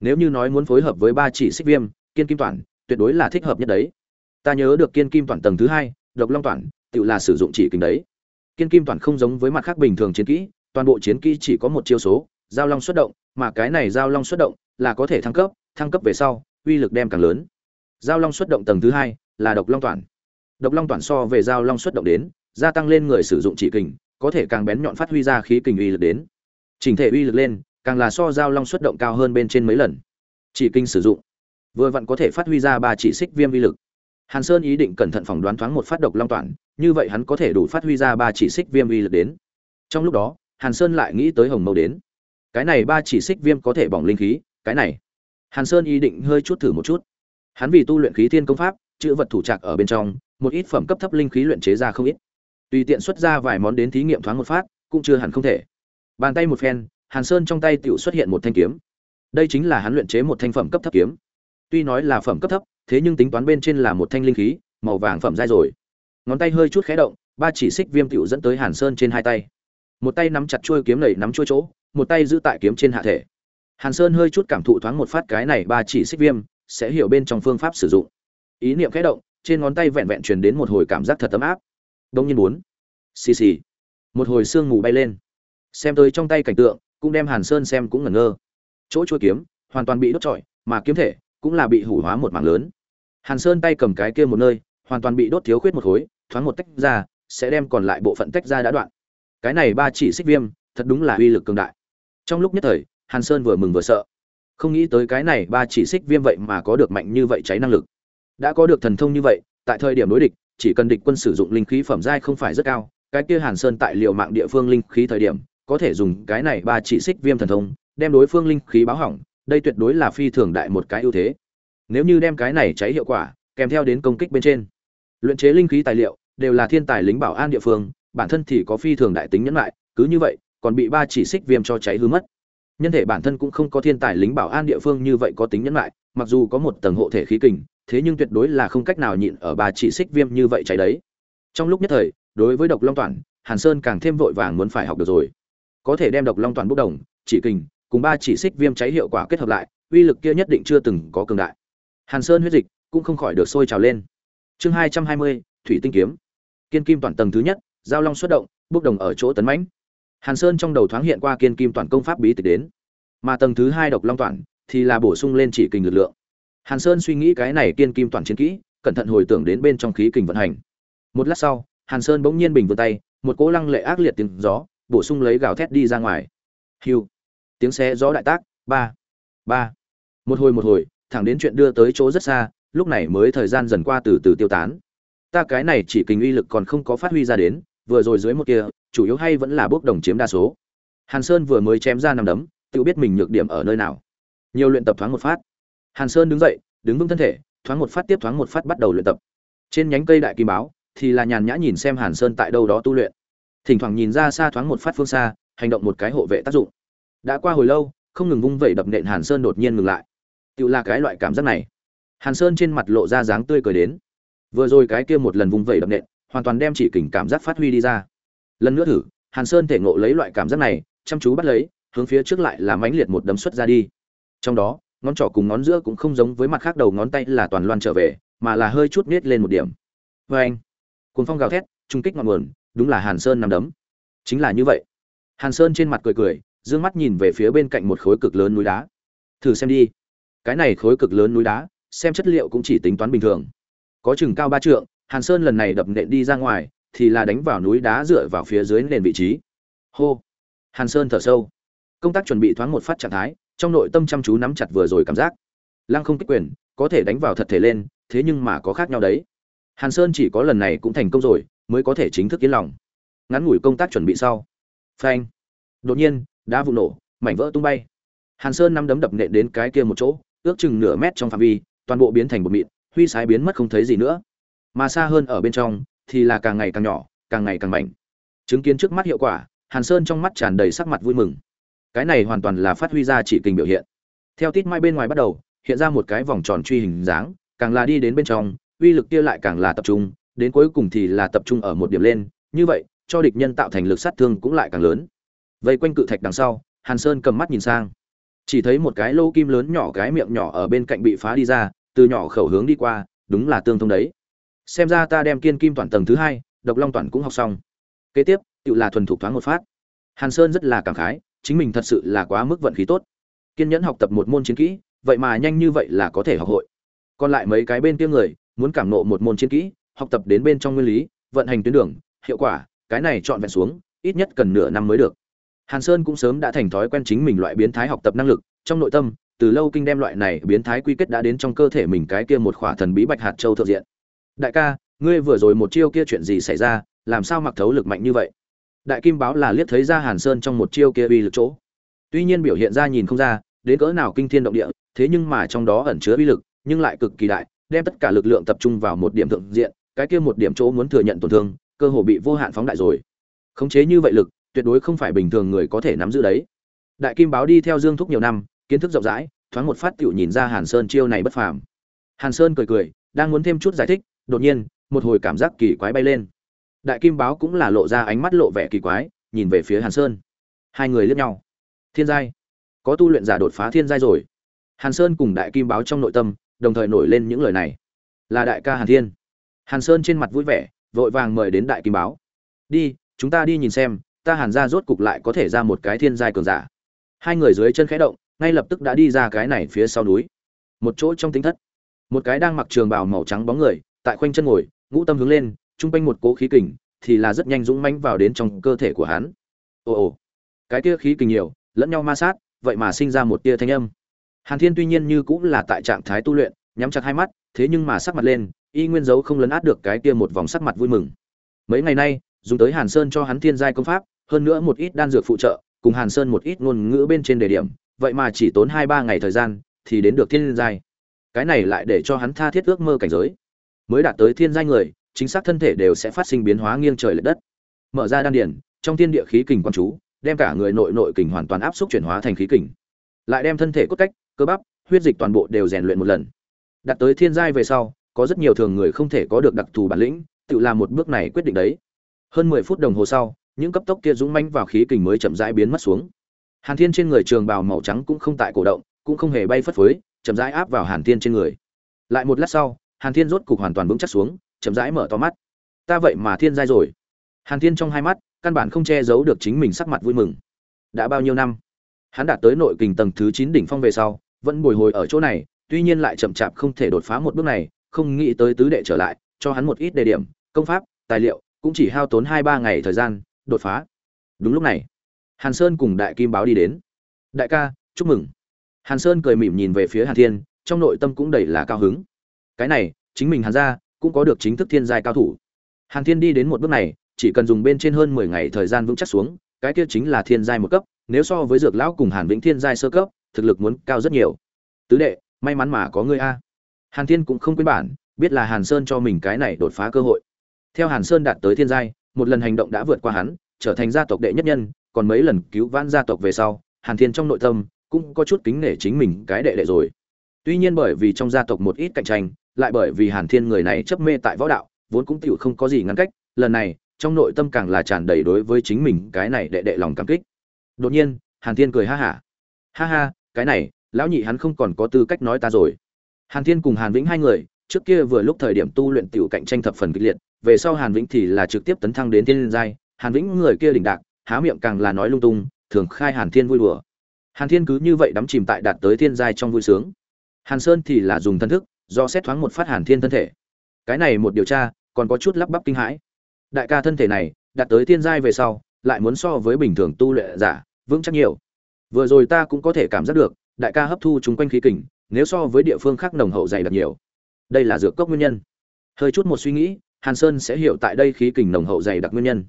Nếu như nói muốn phối hợp với ba chỉ xích viêm, kiên kim toàn, tuyệt đối là thích hợp nhất đấy. Ta nhớ được kiên kim toàn tầng thứ hai, độc long toàn, tự là sử dụng chỉ kinh đấy. Kiên kim toàn không giống với mặt khác bình thường chiến kỹ toàn bộ chiến kỹ chỉ có một chiêu số, giao long xuất động, mà cái này giao long xuất động là có thể thăng cấp thăng cấp về sau, uy lực đem càng lớn. Giao long xuất động tầng thứ hai là độc long toàn. Độc long toàn so về giao long xuất động đến, gia tăng lên người sử dụng chỉ kình, có thể càng bén nhọn phát huy ra khí kình uy lực đến. Chỉnh thể uy lực lên, càng là so giao long xuất động cao hơn bên trên mấy lần. Chỉ kinh sử dụng, vừa vặn có thể phát huy ra ba chỉ xích viêm uy lực. Hàn sơn ý định cẩn thận phỏng đoán thoáng một phát độc long toàn, như vậy hắn có thể đủ phát huy ra ba chỉ xích viêm uy lực đến. Trong lúc đó hàn sơn lại nghĩ tới hồng mâu đến. Cái này ba chỉ xích viêm có thể bỏng linh khí, cái này. Hàn sơn ý định hơi chút thử một chút. Hắn vì tu luyện khí thiên công pháp, chữ vật thủ trạc ở bên trong, một ít phẩm cấp thấp linh khí luyện chế ra không ít. Tùy tiện xuất ra vài món đến thí nghiệm thoáng một phát, cũng chưa hẳn không thể. Bàn tay một phen, hàn sơn trong tay tựu xuất hiện một thanh kiếm. Đây chính là hắn luyện chế một thanh phẩm cấp thấp kiếm. Tuy nói là phẩm cấp thấp, thế nhưng tính toán bên trên là một thanh linh khí, màu vàng phẩm dai rồi. Ngón tay hơi chút khé động, ba chỉ xích viêm tựu dẫn tới hàn sơn trên hai tay một tay nắm chặt chuôi kiếm lầy nắm chuôi chỗ, một tay giữ tại kiếm trên hạ thể. Hàn sơn hơi chút cảm thụ thoáng một phát cái này ba chỉ xích viêm, sẽ hiểu bên trong phương pháp sử dụng. Ý niệm khẽ động, trên ngón tay vẹn vẹn truyền đến một hồi cảm giác thật ấm áp. Đông nhiên bốn. Xì xì. Một hồi sương mù bay lên. Xem tới trong tay cảnh tượng, cũng đem hàn sơn xem cũng ngẩn ngơ. Chỗ chuôi kiếm, hoàn toàn bị đốt trọi, mà kiếm thể cũng là bị hủ hóa một mảng lớn. Hàn sơn tay cầm cái kia một nơi, hoàn toàn bị đốt thiếu khuyết một khối, thoáng một tách ra, sẽ đem còn lại bộ phận tách ra đã đoạn cái này ba chỉ xích viêm, thật đúng là uy lực cường đại. Trong lúc nhất thời, hàn sơn vừa mừng vừa sợ. Không nghĩ tới cái này ba chỉ xích viêm vậy mà có được mạnh như vậy cháy năng lực. Đã có được thần thông như vậy, tại thời điểm đối địch, chỉ cần địch quân sử dụng linh khí phẩm giai không phải rất cao, cái kia hàn sơn tại liệu mạng địa phương linh khí thời điểm, có thể dùng cái này ba chỉ xích viêm thần thông, đem đối phương linh khí báo hỏng, đây tuyệt đối là phi thường đại một cái ưu thế. Nếu như đem cái này cháy hiệu quả, kèm theo đến công kích bên trên, luyện chế linh khí tài liệu, đều là thiên tài lính bảo an địa phương bản thân thì có phi thường đại tính nhẫn lại, cứ như vậy, còn bị ba chỉ xích viêm cho cháy hư mất. Nhân thể bản thân cũng không có thiên tài lính bảo an địa phương như vậy có tính nhẫn lại, mặc dù có một tầng hộ thể khí kình, thế nhưng tuyệt đối là không cách nào nhịn ở ba chỉ xích viêm như vậy cháy đấy. Trong lúc nhất thời, đối với độc long toàn, hàn sơn càng thêm vội vàng muốn phải học được rồi. Có thể đem độc long toàn bốc đồng, chỉ kình, cùng ba chỉ xích viêm cháy hiệu quả kết hợp lại, uy lực kia nhất định chưa từng có cường đại. Hàn sơn huyết dịch cũng không khỏi được sôi trào lên. Chương hai trăm hai mươi, thủy tinh kiếm. Kiên kim toàn tầng thứ nhất giao long xuất động bốc đồng ở chỗ tấn mãnh. Hàn sơn trong đầu thoáng hiện qua kiên kim toàn công pháp bí tịch đến. Mà tầng thứ hai độc long toàn thì là bổ sung lên chỉ kình lực lượng. Hàn sơn suy nghĩ cái này kiên kim toàn chiến kỹ, cẩn thận hồi tưởng đến bên trong khí kình vận hành. Một lát sau, hàn sơn bỗng nhiên bình vươn tay, một cỗ lăng lệ ác liệt tiếng gió bổ sung lấy gào thét đi ra ngoài. Hiu. Tiếng xe gió đại tác, ba ba. Một hồi một hồi, thẳng đến chuyện đưa tới chỗ rất xa, lúc này mới thời gian dần qua từ từ tiêu tán. Ta cái này chỉ kình uy lực còn không có phát huy ra đến vừa rồi dưới một kia, chủ yếu hay vẫn là bước đồng chiếm đa số. Hàn sơn vừa mới chém ra năm đấm, tự biết mình nhược điểm ở nơi nào. Nhiều luyện tập thoáng một phát. Hàn sơn đứng dậy, đứng vững thân thể, thoáng một phát tiếp thoáng một phát bắt đầu luyện tập. Trên nhánh cây đại kim báo, thì là nhàn nhã nhìn xem hàn sơn tại đâu đó tu luyện. Thỉnh thoảng nhìn ra xa thoáng một phát phương xa, hành động một cái hộ vệ tác dụng. Đã qua hồi lâu, không ngừng vung vẩy đập nện hàn sơn đột nhiên ngừng lại. Tự là cái loại cảm giác này. Hàn sơn trên mặt lộ ra dáng tươi cười đến. Vừa rồi cái kia một lần vung vẩy đập nện hoàn toàn đem chỉ kình cảm giác phát huy đi ra. Lần nữa thử, hàn sơn thể ngộ lấy loại cảm giác này, chăm chú bắt lấy, hướng phía trước lại là mãnh liệt một đấm xuất ra đi. Trong đó, ngón trỏ cùng ngón giữa cũng không giống với mặt khác đầu ngón tay là toàn loan trở về, mà là hơi chút nết lên một điểm. Vê anh cuốn phong gào thét trung kích ngọn nguồn, đúng là hàn sơn nằm đấm. Chính là như vậy. Hàn sơn trên mặt cười cười d ư ơ n g mắt nhìn về phía bên cạnh một khối cực lớn núi đá. Thử xem đi. Cái này khối cực lớn núi đá, xem chất liệu cũng chỉ tính toán bình thường. Có chừng cao ba trượng hàn sơn lần này đập nện đi ra ngoài, thì là đánh vào núi đá dựa vào phía dưới nền vị trí. Hô! Hàn sơn thở sâu. Công tác chuẩn bị thoáng một phát trạng thái, trong nội tâm chăm chú nắm chặt vừa rồi cảm giác. Lăng không kích quyền, có thể đánh vào thật thể lên, thế nhưng mà có khác nhau đấy. Hàn sơn chỉ có lần này cũng thành công rồi, mới có thể chính thức yên lòng. Ngắn ngủi công tác chuẩn bị sau. Phanh! Đột nhiên, đá vụ nổ, mảnh vỡ tung bay. Hàn sơn năm đấm đập nện đến cái kia một chỗ, ước chừng nửa mét trong phạm vi, toàn bộ biến thành một mịn, huy sái biến mất không thấy gì nữa mà xa hơn ở bên trong, thì là càng ngày càng nhỏ, càng ngày càng mạnh chứng kiến trước mắt hiệu quả, hàn sơn trong mắt tràn đầy sắc mặt vui mừng. Cái này hoàn toàn là phát huy ra chỉ kình biểu hiện. Theo tít mai bên ngoài bắt đầu, hiện ra một cái vòng tròn truy hình dáng, càng là đi đến bên trong, uy lực kia lại càng là tập trung, đến cuối cùng thì là tập trung ở một điểm lên. Như vậy, cho địch nhân tạo thành lực sát thương cũng lại càng lớn. Vây quanh cự thạch đằng sau, hàn sơn cầm mắt nhìn sang. Chỉ thấy một cái lô kim lớn nhỏ cái miệng nhỏ ở bên cạnh bị phá đi ra, từ nhỏ khẩu hướng đi qua, đúng là tương thông đấy xem ra ta đem kiên kim toàn tầng thứ hai, độc long toàn cũng học xong. Kế tiếp, tự là thuần thục thoáng một phát. Hàn sơn rất là cảm khái, chính mình thật sự là quá mức vận khí tốt. Kiên nhẫn học tập một môn chiến kỹ, vậy mà nhanh như vậy là có thể học hội. Còn lại mấy cái bên kia người, muốn cảm nộ một môn chiến kỹ, học tập đến bên trong nguyên lý, vận hành tuyến đường, hiệu quả, cái này chọn vẹn xuống, ít nhất cần nửa năm mới được. Hàn sơn cũng sớm đã thành thói quen chính mình loại biến thái học tập năng lực, trong nội tâm, từ lâu kinh đem loại này biến thái quy kết đã đến trong cơ thể mình cái kia một khỏa thần bí bạch hạt châu thượng diện đại ca, ngươi vừa rồi một chiêu kia chuyện gì xảy ra, làm sao mặc thấu lực mạnh như vậy? Đại kim báo là liếc thấy ra hàn sơn trong một chiêu kia uy lực chỗ. Tuy nhiên biểu hiện ra nhìn không ra, đến cỡ nào kinh thiên động địa, thế nhưng mà trong đó ẩn chứa uy lực, nhưng lại cực kỳ đại, đem tất cả lực lượng tập trung vào một điểm thượng diện, cái kia một điểm chỗ muốn thừa nhận tổn thương, cơ hồ bị vô hạn phóng đại rồi. Khống chế như vậy lực, tuyệt đối không phải bình thường người có thể nắm giữ đấy. Đại kim báo đi theo dương thúc nhiều năm, kiến thức rộng rãi, thoáng một phát tiểu nhìn ra hàn sơn chiêu này bất phàm. Hàn sơn cười cười, đang muốn thêm chút giải thích đột nhiên, một hồi cảm giác kỳ quái bay lên. Đại kim báo cũng là lộ ra ánh mắt lộ vẻ kỳ quái, nhìn về phía hàn sơn. Hai người liếc nhau. Thiên giai. Có tu luyện giả đột phá thiên giai rồi. Hàn sơn cùng đại kim báo trong nội tâm, đồng thời nổi lên những lời này. Là đại ca hàn thiên. Hàn sơn trên mặt vui vẻ, vội vàng mời đến đại kim báo. Đi, chúng ta đi nhìn xem, ta hàn ra rốt cục lại có thể ra một cái thiên giai cường giả. Hai người dưới chân khẽ động, ngay lập tức đã đi ra cái này phía sau núi. Một chỗ trong tính thất. Một cái đang mặc trường bào màu trắng bóng người tại khoanh chân ngồi, ngũ tâm hướng lên, trung quanh một cố khí kình thì là rất nhanh dũng mãnh vào đến trong cơ thể của hắn. Ồ ồ, cái kia khí kình nhiều, lẫn nhau ma sát, vậy mà sinh ra một tia thanh âm. Hàn thiên tuy nhiên như cũng là tại trạng thái tu luyện, nhắm chặt hai mắt, thế nhưng mà sắc mặt lên, y nguyên dấu không lấn át được cái kia một vòng sắc mặt vui mừng. Mấy ngày nay, dùng tới hàn sơn cho hắn thiên giai công pháp, hơn nữa một ít đan dược phụ trợ, cùng hàn sơn một ít ngôn ngữ bên trên đề điểm, vậy mà chỉ tốn hai ba ngày thời gian thì đến được thiên giai. Cái này lại để cho hắn tha thiết ước mơ cảnh giới mới đạt tới thiên giai người, chính xác thân thể đều sẽ phát sinh biến hóa nghiêng trời lệch đất. Mở ra đan điển trong thiên địa khí kình quan chú, đem cả người nội nội kình hoàn toàn áp xúc chuyển hóa thành khí kình. Lại đem thân thể cốt cách, cơ bắp, huyết dịch toàn bộ đều rèn luyện một lần. Đạt tới thiên giai về sau, có rất nhiều thường người không thể có được đặc thù bản lĩnh, tự làm một bước này quyết định đấy. Hơn mười phút đồng hồ sau, những cấp tốc kia dũng manh vào khí kình mới chậm rãi biến mất xuống. Hàn thiên trên người trường bào màu trắng cũng không tại cổ động, cũng không hề bay phất phới, chậm rãi áp vào hàn thiên trên người. Lại một lát sau hàn thiên rốt cục hoàn toàn vững chắc xuống, chậm rãi mở to mắt. Ta vậy mà thiên giai rồi. Hàn thiên trong hai mắt, căn bản không che giấu được chính mình sắc mặt vui mừng. Đã bao nhiêu năm? Hắn đạt tới nội kình tầng thứ chín đỉnh phong về sau, vẫn bồi hồi ở chỗ này, tuy nhiên lại chậm chạp không thể đột phá một bước này, không nghĩ tới tứ đệ trở lại, cho hắn một ít đề điểm, công pháp, tài liệu, cũng chỉ hao tốn hai ba ngày thời gian, đột phá. Đúng lúc này, hàn sơn cùng đại kim báo đi đến. Đại ca, chúc mừng. Hàn sơn cười mỉm nhìn về phía hàn thiên, trong nội tâm cũng đầy là cao hứng cái này, chính mình hàn ra cũng có được chính thức thiên giai cao thủ. Hàn thiên đi đến một bước này, chỉ cần dùng bên trên hơn mười ngày thời gian vững chắc xuống, cái kia chính là thiên giai một cấp, nếu so với dược lão cùng hàn vĩnh thiên giai sơ cấp, thực lực muốn cao rất nhiều. Tứ đệ, may mắn mà có ngươi a. Hàn thiên cũng không quên bản, biết là hàn sơn cho mình cái này đột phá cơ hội. Theo hàn sơn đạt tới thiên giai, một lần hành động đã vượt qua hắn, trở thành gia tộc đệ nhất nhân, còn mấy lần cứu vãn gia tộc về sau, hàn thiên trong nội tâm cũng có chút kính nể chính mình cái đệ đệ rồi tuy nhiên bởi vì trong gia tộc một ít cạnh tranh, lại bởi vì hàn thiên người này chấp mê tại võ đạo, vốn cũng tiểu không có gì ngăn cách, lần này, trong nội tâm càng là tràn đầy đối với chính mình cái này đệ đệ lòng cảm kích. Đột nhiên, hàn thiên cười ha hả. Ha. ha ha cái này, lão nhị hắn không còn có tư cách nói ta rồi. Hàn thiên cùng hàn vĩnh hai người, trước kia vừa lúc thời điểm tu luyện tiểu cạnh tranh thập phần kịch liệt, về sau hàn vĩnh thì là trực tiếp tấn thăng đến thiên giai. Hàn vĩnh người kia đỉnh đạc, há miệng càng là nói lung tung, thường khai hàn thiên vui đùa. Hàn thiên cứ như vậy đắm chìm tại đạt tới thiên giai trong vui sướng hàn sơn thì là dùng thân thức, do xét thoáng một phát hàn thiên thân thể. Cái này một điều tra, còn có chút lắp bắp kinh hãi. Đại ca thân thể này, đạt tới thiên giai về sau, lại muốn so với bình thường tu luyện giả, vững chắc nhiều. Vừa rồi ta cũng có thể cảm giác được, đại ca hấp thu chúng quanh khí kình, nếu so với địa phương khác nồng hậu dày đặc nhiều. Đây là dược cốc nguyên nhân. Hơi chút một suy nghĩ, hàn sơn sẽ hiểu tại đây khí kình nồng hậu dày đặc nguyên nhân.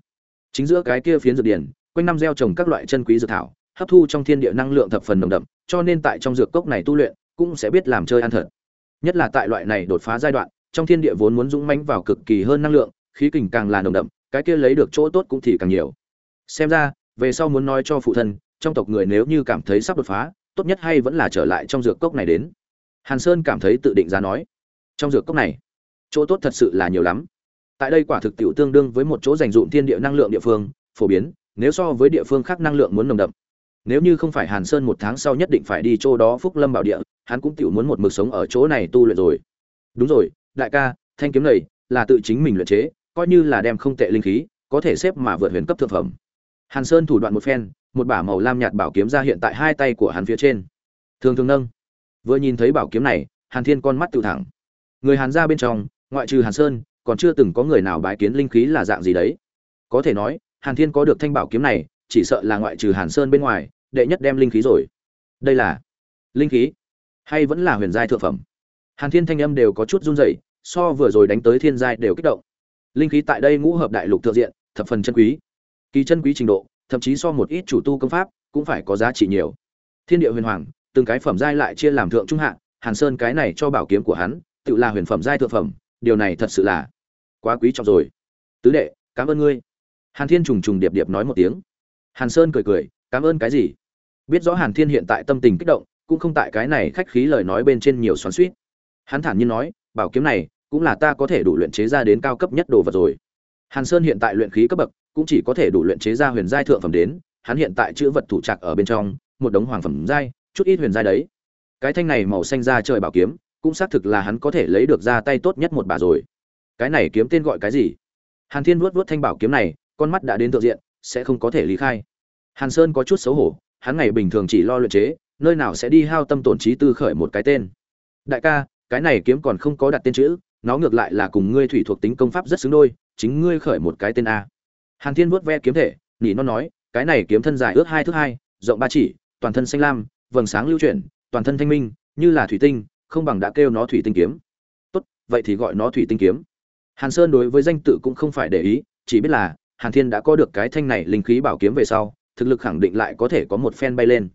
Chính giữa cái kia phiến dược điển, quanh năm gieo trồng các loại chân quý dược thảo, hấp thu trong thiên địa năng lượng thập phần nồng đậm, cho nên tại trong dược cốc này tu luyện cũng sẽ biết làm chơi ăn thật. Nhất là tại loại này đột phá giai đoạn, trong thiên địa vốn muốn dũng mãnh vào cực kỳ hơn năng lượng, khí kình càng là nồng đậm, cái kia lấy được chỗ tốt cũng thì càng nhiều. Xem ra, về sau muốn nói cho phụ thân, trong tộc người nếu như cảm thấy sắp đột phá, tốt nhất hay vẫn là trở lại trong dược cốc này đến. Hàn sơn cảm thấy tự định ra nói. Trong dược cốc này, chỗ tốt thật sự là nhiều lắm. Tại đây quả thực tiểu tương đương với một chỗ dành dụm thiên địa năng lượng địa phương, phổ biến, nếu so với địa phương khác năng lượng muốn nồng đậm nếu như không phải hàn sơn một tháng sau nhất định phải đi chỗ đó phúc lâm bảo địa, hắn cũng tự muốn một mực sống ở chỗ này tu luyện rồi. Đúng rồi, đại ca, thanh kiếm này là tự chính mình luyện chế, coi như là đem không tệ linh khí, có thể xếp mà vượt huyền cấp thượng phẩm. Hàn sơn thủ đoạn một phen, một bả màu lam nhạt bảo kiếm ra hiện tại hai tay của hắn phía trên. Thường thường nâng. Vừa nhìn thấy bảo kiếm này, hàn thiên con mắt tự thẳng. Người hàn ra bên trong, ngoại trừ hàn sơn, còn chưa từng có người nào bái kiến linh khí là dạng gì đấy. Có thể nói, hàn thiên có được thanh bảo kiếm này, chỉ sợ là ngoại trừ hàn sơn bên ngoài đệ nhất đem linh khí rồi. Đây là linh khí hay vẫn là huyền giai thượng phẩm? Hàn thiên thanh âm đều có chút run rẩy, so vừa rồi đánh tới thiên giai đều kích động. Linh khí tại đây ngũ hợp đại lục thượng diện, thập phần chân quý. Kỳ chân quý trình độ, thậm chí so một ít chủ tu công pháp cũng phải có giá trị nhiều. Thiên địa huyền hoàng, từng cái phẩm giai lại chia làm thượng trung hạ, hàn sơn cái này cho bảo kiếm của hắn, tự là huyền phẩm giai thượng phẩm, điều này thật sự là quá quý trọng rồi. Tứ đệ, cảm ơn ngươi. Hàn thiên trùng trùng điệp điệp nói một tiếng. Hàn sơn cười cười, cảm ơn cái gì? Biết rõ hàn thiên hiện tại tâm tình kích động, cũng không tại cái này khách khí lời nói bên trên nhiều xoắn suýt hắn thản nhiên nói, bảo kiếm này, cũng là ta có thể đủ luyện chế ra đến cao cấp nhất đồ vật rồi. Hàn sơn hiện tại luyện khí cấp bậc, cũng chỉ có thể đủ luyện chế ra huyền giai thượng phẩm đến, hắn hiện tại chữ vật thủ trạc ở bên trong, một đống hoàng phẩm giai, chút ít huyền giai đấy. Cái thanh này màu xanh ra trời bảo kiếm, cũng xác thực là hắn có thể lấy được ra tay tốt nhất một bà rồi. Cái này kiếm tên gọi cái gì? Hàn thiên vuốt vuốt thanh bảo kiếm này, con mắt đã đến tự diện, sẽ không có thể lý khai. Hàn sơn có chút xấu hổ hắn ngày bình thường chỉ lo luyện chế, nơi nào sẽ đi hao tâm tổn trí tư khởi một cái tên. Đại ca, cái này kiếm còn không có đặt tên chữ, nó ngược lại là cùng ngươi thủy thuộc tính công pháp rất xứng đôi, chính ngươi khởi một cái tên a. Hàn thiên vuốt ve kiếm thể nhỉ nó nói, cái này kiếm thân dài ước hai thước hai, rộng ba chỉ, toàn thân xanh lam, vầng sáng lưu chuyển, toàn thân thanh minh, như là thủy tinh, không bằng đã kêu nó thủy tinh kiếm. Tốt, vậy thì gọi nó thủy tinh kiếm. Hàn sơn đối với danh tự cũng không phải để ý, chỉ biết là hàn thiên đã có được cái thanh này linh khí bảo kiếm về sau thực lực khẳng định lại có thể có một phen bay lên.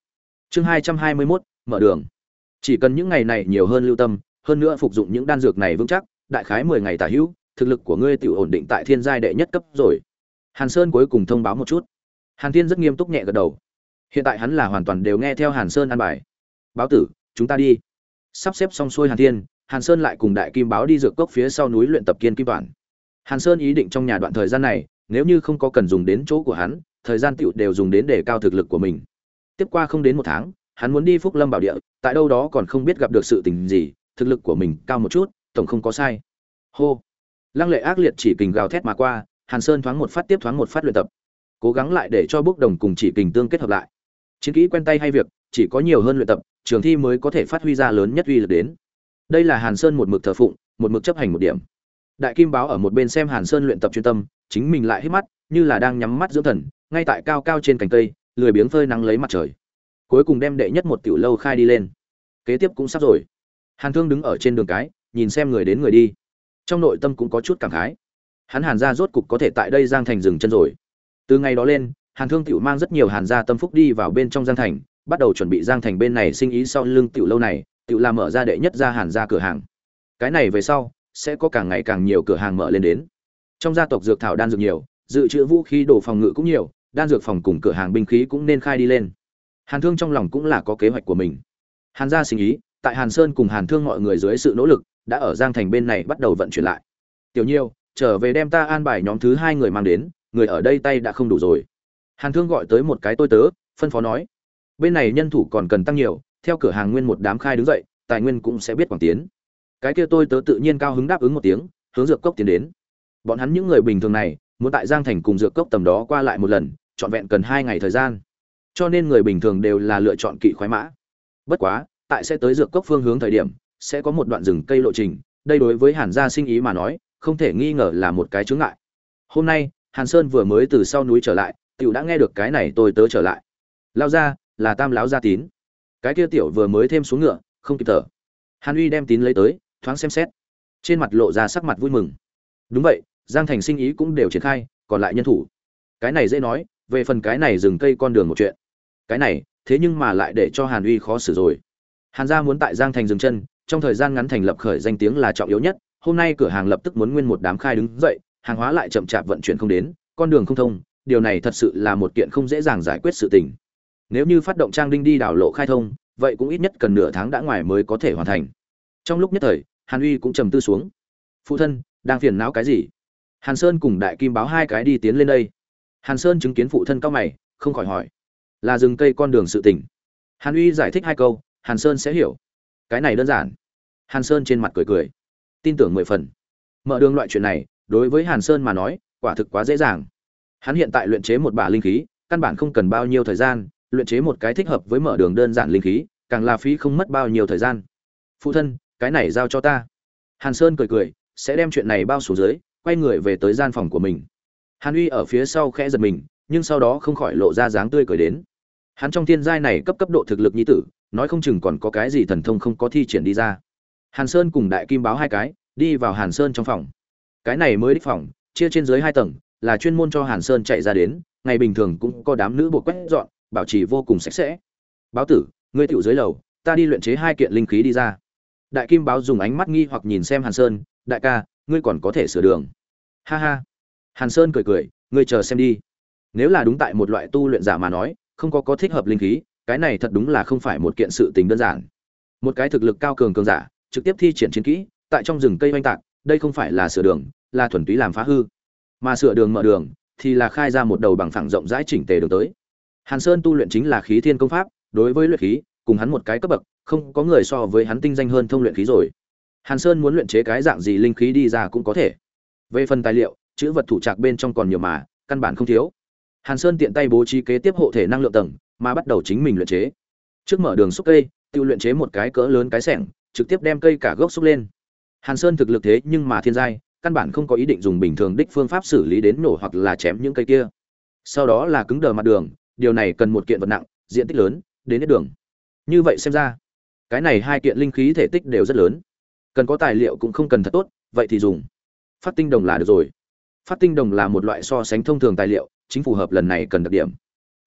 Chương hai trăm hai mươi mốt, mở đường. Chỉ cần những ngày này nhiều hơn lưu tâm, hơn nữa phục dụng những đan dược này vững chắc, đại khái mười ngày tả hữu, thực lực của ngươi tự ổn định tại thiên giai đệ nhất cấp rồi. Hàn sơn cuối cùng thông báo một chút. Hàn thiên rất nghiêm túc nhẹ gật đầu. Hiện tại hắn là hoàn toàn đều nghe theo hàn sơn an bài. Báo tử, chúng ta đi. Sắp xếp xong xuôi hàn thiên, hàn sơn lại cùng đại kim báo đi dược cốc phía sau núi luyện tập kiên kim bản hàn sơn ý định trong nhà đoạn thời gian này, nếu như không có cần dùng đến chỗ của hắn thời gian tựu đều dùng đến để cao thực lực của mình. Tiếp qua không đến một tháng, hắn muốn đi phúc lâm bảo địa, tại đâu đó còn không biết gặp được sự tình gì, thực lực của mình cao một chút, tổng không có sai. Hô. Lăng lệ ác liệt chỉ kình gào thét mà qua, hàn sơn thoáng một phát tiếp thoáng một phát luyện tập. Cố gắng lại để cho bước đồng cùng chỉ kình tương kết hợp lại. Chiến kỹ quen tay hay việc, chỉ có nhiều hơn luyện tập, trường thi mới có thể phát huy ra lớn nhất uy lực đến. Đây là hàn sơn một mực thờ phụng, một mực chấp hành một điểm. Đại kim báo ở một bên xem hàn sơn luyện tập chuyên tâm, chính mình lại hít mắt, như là đang nhắm mắt dưỡng thần ngay tại cao cao trên cành cây, lười biếng phơi nắng lấy mặt trời. Cuối cùng đem đệ nhất một tiểu lâu khai đi lên. Kế tiếp cũng sắp rồi. Hàn thương đứng ở trên đường cái, nhìn xem người đến người đi. Trong nội tâm cũng có chút cảm khái. Hắn hàn gia rốt cục có thể tại đây giang thành dừng chân rồi. Từ ngày đó lên, hàn thương tiểu mang rất nhiều hàn gia tâm phúc đi vào bên trong giang thành, bắt đầu chuẩn bị giang thành bên này sinh ý sau lưng tiểu lâu này, tiểu làm mở ra đệ nhất ra hàn gia cửa hàng. Cái này về sau, sẽ có càng ngày càng nhiều cửa hàng mở lên đến. Trong gia tộc dược thảo đan dược nhiều, dự trữ vũ khí đồ phòng ngự cũng nhiều đan dược phòng cùng cửa hàng binh khí cũng nên khai đi lên. Hàn thương trong lòng cũng là có kế hoạch của mình. Hàn gia sinh ý, tại hàn sơn cùng hàn thương mọi người dưới sự nỗ lực, đã ở giang thành bên này bắt đầu vận chuyển lại. Tiểu nhiêu, trở về đem ta an bài nhóm thứ hai người mang đến, người ở đây tay đã không đủ rồi. Hàn thương gọi tới một cái tôi tớ, phân phó nói, bên này nhân thủ còn cần tăng nhiều, theo cửa hàng nguyên một đám khai đứng dậy, tài nguyên cũng sẽ biết quảng tiến. Cái kia tôi tớ tự nhiên cao hứng đáp ứng một tiếng, hướng dược cốc tiến đến. Bọn hắn những người bình thường này, muốn tại giang thành cùng dược cốc tầm đó qua lại một lần trọn vẹn cần hai ngày thời gian. Cho nên người bình thường đều là lựa chọn kỵ khoái mã. Bất quá, tại sẽ tới dược cốc phương hướng thời điểm, sẽ có một đoạn rừng cây lộ trình, đây đối với hàn gia sinh ý mà nói, không thể nghi ngờ là một cái chướng ngại. Hôm nay, hàn sơn vừa mới từ sau núi trở lại, tiểu đã nghe được cái này tôi tớ trở lại. Lao ra, là tam lão gia tín. Cái kia tiểu vừa mới thêm xuống ngựa, không kịp thở. Hàn uy đem tín lấy tới, thoáng xem xét. Trên mặt lộ ra sắc mặt vui mừng. Đúng vậy, giang thành sinh ý cũng đều triển khai, còn lại nhân thủ. Cái này dễ nói về phần cái này dừng cây con đường một chuyện. Cái này, thế nhưng mà lại để cho hàn uy khó xử rồi. Hàn gia muốn tại giang thành dừng chân, trong thời gian ngắn thành lập khởi danh tiếng là trọng yếu nhất, hôm nay cửa hàng lập tức muốn nguyên một đám khai đứng dậy, hàng hóa lại chậm chạp vận chuyển không đến, con đường không thông, điều này thật sự là một kiện không dễ dàng giải quyết sự tình. Nếu như phát động trang đinh đi đảo lộ khai thông, vậy cũng ít nhất cần nửa tháng đã ngoài mới có thể hoàn thành. Trong lúc nhất thời, hàn uy cũng trầm tư xuống. Phụ thân, đang phiền não cái gì? Hàn sơn cùng đại kim báo hai cái đi tiến lên đây hàn sơn chứng kiến phụ thân cao mày, không khỏi hỏi, là rừng cây con đường sự tỉnh hàn uy giải thích hai câu, hàn sơn sẽ hiểu. Cái này đơn giản. Hàn sơn trên mặt cười cười, tin tưởng mười phần. Mở đường loại chuyện này, đối với hàn sơn mà nói, quả thực quá dễ dàng. Hắn hiện tại luyện chế một bả linh khí, căn bản không cần bao nhiêu thời gian, luyện chế một cái thích hợp với mở đường đơn giản linh khí, càng là phí không mất bao nhiêu thời gian. Phụ thân, cái này giao cho ta. Hàn sơn cười cười, sẽ đem chuyện này bao xuống dưới, quay người về tới gian phòng của mình hàn uy ở phía sau khẽ giật mình, nhưng sau đó không khỏi lộ ra dáng tươi cười đến. Hắn trong thiên giai này cấp cấp độ thực lực nhi tử, nói không chừng còn có cái gì thần thông không có thi triển đi ra. Hàn sơn cùng đại kim báo hai cái, đi vào hàn sơn trong phòng. Cái này mới đích phòng, chia trên dưới hai tầng, là chuyên môn cho hàn sơn chạy ra đến, ngày bình thường cũng có đám nữ bộ quét dọn, bảo trì vô cùng sạch sẽ. Báo tử, ngươi tiểu dưới lầu, ta đi luyện chế hai kiện linh khí đi ra. Đại kim báo dùng ánh mắt nghi hoặc nhìn xem hàn sơn, đại ca, ngươi còn có thể sửa đường. Ha ha hàn sơn cười cười, ngươi chờ xem đi. Nếu là đúng tại một loại tu luyện giả mà nói, không có có thích hợp linh khí, cái này thật đúng là không phải một kiện sự tình đơn giản. Một cái thực lực cao cường cường giả, trực tiếp thi triển chiến kỹ, tại trong rừng cây oanh tạc, đây không phải là sửa đường, là thuần túy làm phá hư. Mà sửa đường mở đường, thì là khai ra một đầu bằng phẳng rộng rãi chỉnh tề đường tới. Hàn sơn tu luyện chính là khí thiên công pháp, đối với luyện khí, cùng hắn một cái cấp bậc, không có người so với hắn tinh danh hơn thông luyện khí rồi. Hàn sơn muốn luyện chế cái dạng gì linh khí đi ra cũng có thể. Về phần tài liệu chữ vật thủ trạc bên trong còn nhiều mà, căn bản không thiếu. Hàn sơn tiện tay bố trí kế tiếp hộ thể năng lượng tầng, mà bắt đầu chính mình luyện chế. Trước mở đường xúc cây tự luyện chế một cái cỡ lớn cái sẻng, trực tiếp đem cây cả gốc xúc lên. Hàn sơn thực lực thế nhưng mà thiên giai, căn bản không có ý định dùng bình thường đích phương pháp xử lý đến nổ hoặc là chém những cây kia. Sau đó là cứng đờ mặt đường, điều này cần một kiện vật nặng, diện tích lớn, đến hết đường. Như vậy xem ra, cái này hai kiện linh khí thể tích đều rất lớn. Cần có tài liệu cũng không cần thật tốt, vậy thì dùng. Phát tinh đồng là được rồi phát tinh đồng là một loại so sánh thông thường tài liệu, chính phù hợp lần này cần đặc điểm.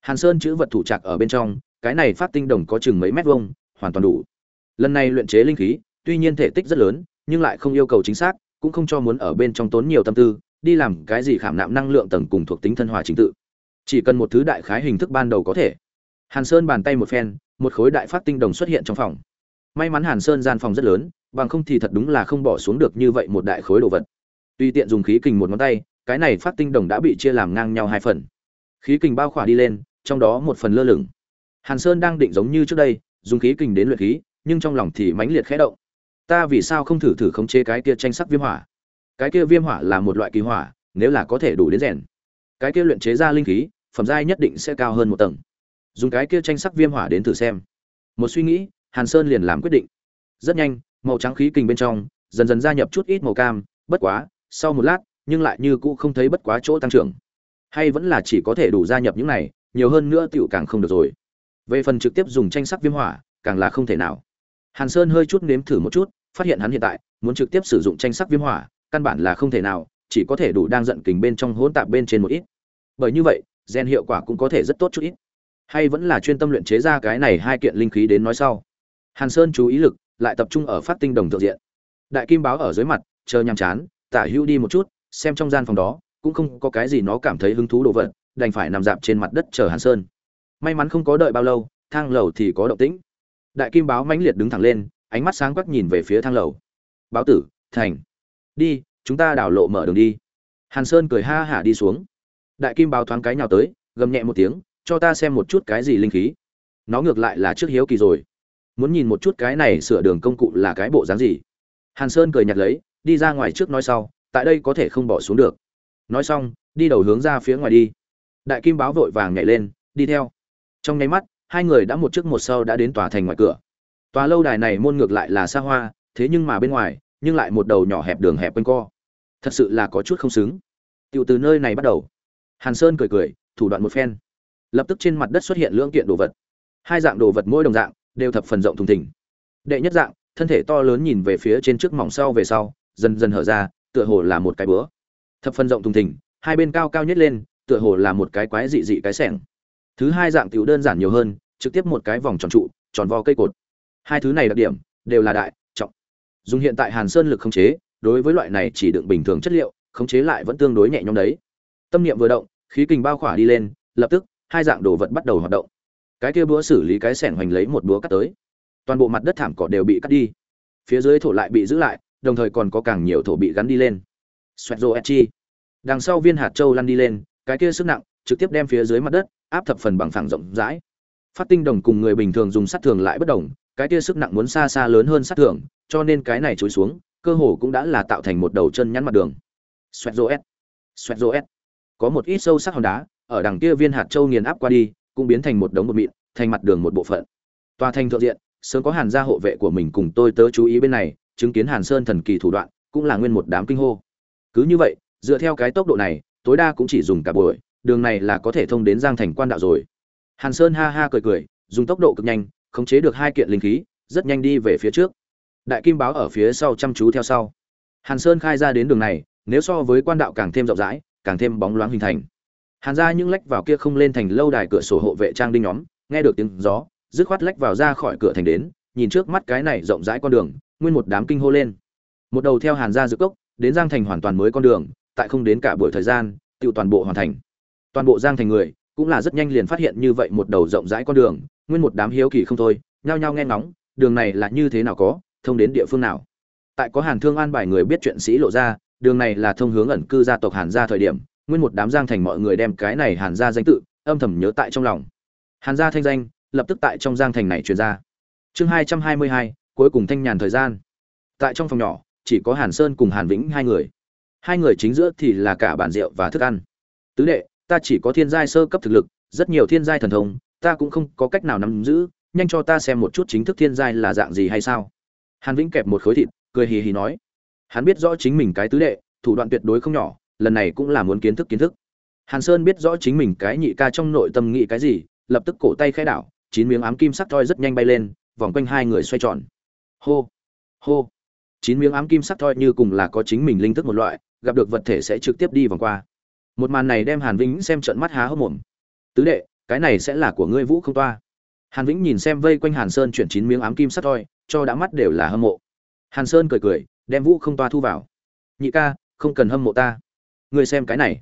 Hàn sơn chữ vật thủ trạc ở bên trong, cái này phát tinh đồng có chừng mấy mét vuông, hoàn toàn đủ. Lần này luyện chế linh khí, tuy nhiên thể tích rất lớn, nhưng lại không yêu cầu chính xác, cũng không cho muốn ở bên trong tốn nhiều tâm tư, đi làm cái gì khảm nạm năng lượng tầng cùng thuộc tính thân hòa chính tự. Chỉ cần một thứ đại khái hình thức ban đầu có thể. Hàn sơn bàn tay một phen, một khối đại phát tinh đồng xuất hiện trong phòng. May mắn hàn sơn gian phòng rất lớn, bằng không thì thật đúng là không bỏ xuống được như vậy một đại khối đồ vật tùy tiện dùng khí kình một ngón tay, cái này phát tinh đồng đã bị chia làm ngang nhau hai phần. Khí kình bao khỏa đi lên, trong đó một phần lơ lửng. Hàn sơn đang định giống như trước đây, dùng khí kình đến luyện khí, nhưng trong lòng thì mãnh liệt khẽ động. Ta vì sao không thử thử khống chế cái kia tranh sắc viêm hỏa? Cái kia viêm hỏa là một loại kỳ hỏa, nếu là có thể đủ đến rèn. Cái kia luyện chế ra linh khí, phẩm giai nhất định sẽ cao hơn một tầng. Dùng cái kia tranh sắc viêm hỏa đến thử xem. Một suy nghĩ, hàn sơn liền làm quyết định. Rất nhanh, màu trắng khí kình bên trong, dần dần gia nhập chút ít màu cam, bất quá sau một lát, nhưng lại như cũ không thấy bất quá chỗ tăng trưởng. Hay vẫn là chỉ có thể đủ gia nhập những này, nhiều hơn nữa tựu càng không được rồi. Về phần trực tiếp dùng tranh sắc viêm hỏa, càng là không thể nào. Hàn sơn hơi chút nếm thử một chút, phát hiện hắn hiện tại, muốn trực tiếp sử dụng tranh sắc viêm hỏa, căn bản là không thể nào, chỉ có thể đủ đang giận kình bên trong hỗn tạp bên trên một ít. Bởi như vậy, gen hiệu quả cũng có thể rất tốt chút ít. Hay vẫn là chuyên tâm luyện chế ra cái này hai kiện linh khí đến nói sau. Hàn sơn chú ý lực, lại tập trung ở phát tinh đồng thượng diện. Đại kim báo ở dưới mặt, chờ nhàm chán tả hữu đi một chút, xem trong gian phòng đó, cũng không có cái gì nó cảm thấy hứng thú đồ vật, đành phải nằm dạp trên mặt đất chờ hàn sơn. May mắn không có đợi bao lâu, thang lầu thì có động tĩnh. Đại kim báo mãnh liệt đứng thẳng lên, ánh mắt sáng quắc nhìn về phía thang lầu. Báo tử, thành, đi, chúng ta đảo lộ mở đường đi. Hàn sơn cười ha hả đi xuống. Đại kim báo thoáng cái nhào tới, gầm nhẹ một tiếng, cho ta xem một chút cái gì linh khí. Nó ngược lại là trước hiếu kỳ rồi. Muốn nhìn một chút cái này sửa đường công cụ là cái bộ dáng gì? Hàn sơn cười nhặt lấy đi ra ngoài trước nói sau, tại đây có thể không bỏ xuống được. Nói xong, đi đầu hướng ra phía ngoài đi. Đại kim báo vội vàng nhảy lên, đi theo. Trong nháy mắt, hai người đã một trước một sau đã đến tòa thành ngoài cửa. Tòa lâu đài này môn ngược lại là xa hoa, thế nhưng mà bên ngoài, nhưng lại một đầu nhỏ hẹp đường hẹp quanh co. Thật sự là có chút không xứng. Tựu từ nơi này bắt đầu. Hàn sơn cười cười, thủ đoạn một phen. Lập tức trên mặt đất xuất hiện lưỡng kiện đồ vật. Hai dạng đồ vật mỗi đồng dạng, đều thập phần rộng thùng thình. Đệ nhất dạng, thân thể to lớn nhìn về phía trên trước mỏng sau về sau dần dần hở ra, tựa hồ là một cái búa thập phân rộng thùng thình, hai bên cao cao nhất lên, tựa hồ là một cái quái dị dị cái sẻng. Thứ hai dạng tiểu đơn giản nhiều hơn, trực tiếp một cái vòng tròn trụ, tròn vo cây cột. Hai thứ này đặc điểm, đều là đại, trọng. Dùng hiện tại hàn sơn lực khống chế, đối với loại này chỉ đựng bình thường chất liệu, khống chế lại vẫn tương đối nhẹ nhõm đấy. Tâm niệm vừa động, khí kình bao khỏa đi lên, lập tức, hai dạng đồ vật bắt đầu hoạt động. Cái kia búa xử lý cái sẻng hoành lấy một búa cắt tới. Toàn bộ mặt đất thảm cỏ đều bị cắt đi. Phía dưới thổ lại bị giữ lại đồng thời còn có càng nhiều thổ bị gắn đi lên. Xoẹt rô etchi đằng sau viên hạt châu lăn đi lên, cái kia sức nặng trực tiếp đem phía dưới mặt đất áp thập phần bằng phẳng rộng rãi. Phát tinh đồng cùng người bình thường dùng sắt thường lại bất đồng, cái kia sức nặng muốn xa xa lớn hơn sắt thường, cho nên cái này chối xuống, cơ hồ cũng đã là tạo thành một đầu chân nhắn mặt đường. Xoẹt rô s xoẹt rô s có một ít sâu sắc hòn đá, ở đằng kia viên hạt châu nghiền áp qua đi, cũng biến thành một đống bột mịn, thành mặt đường một bộ phận. Tòa thành thượng diện, sớm có hàn gia hộ vệ của mình cùng tôi tớ chú ý bên này chứng kiến hàn sơn thần kỳ thủ đoạn, cũng là nguyên một đám kinh hô. Cứ như vậy, dựa theo cái tốc độ này, tối đa cũng chỉ dùng cả buổi, đường này là có thể thông đến giang thành quan đạo rồi. Hàn sơn ha ha cười cười, dùng tốc độ cực nhanh, khống chế được hai kiện linh khí, rất nhanh đi về phía trước. Đại kim báo ở phía sau chăm chú theo sau. Hàn sơn khai ra đến đường này, nếu so với quan đạo càng thêm rộng rãi, càng thêm bóng loáng hình thành. Hàn ra những lách vào kia không lên thành lâu đài cửa sổ hộ vệ trang đinh nhóm, nghe được tiếng gió, dứt khoát lách vào ra khỏi cửa thành đến, nhìn trước mắt cái này rộng rãi con đường nguyên một đám kinh hô lên. Một đầu theo hàn gia dự cốc, đến giang thành hoàn toàn mới con đường, tại không đến cả buổi thời gian tự toàn bộ hoàn thành. Toàn bộ giang thành người, cũng là rất nhanh liền phát hiện như vậy một đầu rộng rãi con đường, nguyên một đám hiếu kỳ không thôi, nhao nhao nghe ngóng, đường này là như thế nào có, thông đến địa phương nào. Tại có hàn thương an bài người biết chuyện sĩ lộ ra, đường này là thông hướng ẩn cư gia tộc hàn gia thời điểm, nguyên một đám giang thành mọi người đem cái này hàn gia danh tự, âm thầm nhớ tại trong lòng. Hàn gia thanh danh, lập tức tại trong giang thành này truyền ra. Chương hai trăm hai mươi hai cuối cùng thanh nhàn thời gian. Tại trong phòng nhỏ, chỉ có hàn sơn cùng hàn vĩnh hai người. Hai người chính giữa thì là cả bản rượu và thức ăn. Tứ đệ, ta chỉ có thiên giai sơ cấp thực lực, rất nhiều thiên giai thần thông, ta cũng không có cách nào nắm giữ, nhanh cho ta xem một chút chính thức thiên giai là dạng gì hay sao. Hàn vĩnh kẹp một khối thịt, cười hì hì nói. Hắn biết rõ chính mình cái tứ đệ, thủ đoạn tuyệt đối không nhỏ, lần này cũng là muốn kiến thức kiến thức. Hàn sơn biết rõ chính mình cái nhị ca trong nội tâm nghĩ cái gì, lập tức cổ tay khẽ đảo, chín miếng ám kim sắc thoi rất nhanh bay lên, vòng quanh hai người xoay tròn hô. Hô. Chín miếng ám kim sắc thoi như cùng là có chính mình linh thức một loại, gặp được vật thể sẽ trực tiếp đi vòng qua. Một màn này đem hàn vĩnh xem trận mắt há hốc mồm. Tứ đệ, cái này sẽ là của ngươi vũ không toa. Hàn vĩnh nhìn xem vây quanh hàn sơn chuyển chín miếng ám kim sắc thoi, cho đã mắt đều là hâm mộ. Hàn sơn cười cười, đem vũ không toa thu vào. Nhị ca, không cần hâm mộ ta. Ngươi xem cái này.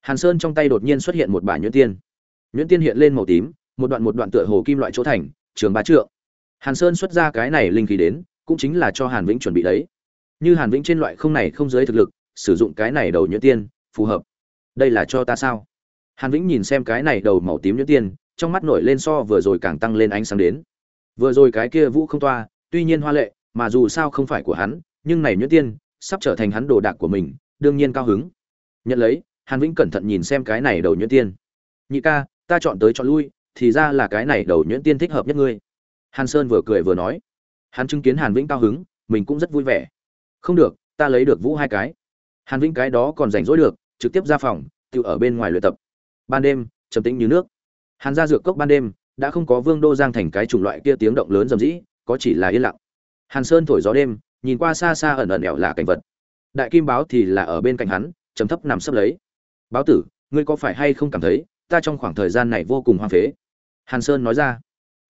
Hàn sơn trong tay đột nhiên xuất hiện một bả nhuyễn tiên. Nhuyễn tiên hiện lên màu tím, một đoạn một đoạn tựa hồ kim loại chỗ thành, trường bá trượng hàn sơn xuất ra cái này linh khí đến, cũng chính là cho hàn vĩnh chuẩn bị đấy. Như hàn vĩnh trên loại không này không giới thực lực, sử dụng cái này đầu nhuyễn tiên, phù hợp. Đây là cho ta sao? Hàn vĩnh nhìn xem cái này đầu màu tím nhuyễn tiên, trong mắt nổi lên so vừa rồi càng tăng lên ánh sáng đến. Vừa rồi cái kia vũ không toa, tuy nhiên hoa lệ, mà dù sao không phải của hắn, nhưng này nhuyễn tiên sắp trở thành hắn đồ đạc của mình, đương nhiên cao hứng. Nhận lấy, hàn vĩnh cẩn thận nhìn xem cái này đầu nhuyễn tiên. Nhị ca, ta chọn tới chọn lui, thì ra là cái này đầu nhuyễn tiên thích hợp nhất ngươi hàn sơn vừa cười vừa nói. Hắn chứng kiến hàn vĩnh cao hứng, mình cũng rất vui vẻ. Không được, ta lấy được vũ hai cái. Hàn vĩnh cái đó còn rảnh rỗi được, trực tiếp ra phòng, tự ở bên ngoài luyện tập. Ban đêm, trầm tĩnh như nước. Hàn ra dược cốc ban đêm, đã không có vương đô giang thành cái chủng loại kia tiếng động lớn rầm rĩ, có chỉ là yên lặng. Hàn sơn thổi gió đêm, nhìn qua xa xa ẩn ẩn ẻo là cảnh vật. Đại kim báo thì là ở bên cạnh hắn chấm thấp nằm sấp lấy. Báo tử, ngươi có phải hay không cảm thấy, ta trong khoảng thời gian này vô cùng hoang phế? Hàn sơn nói ra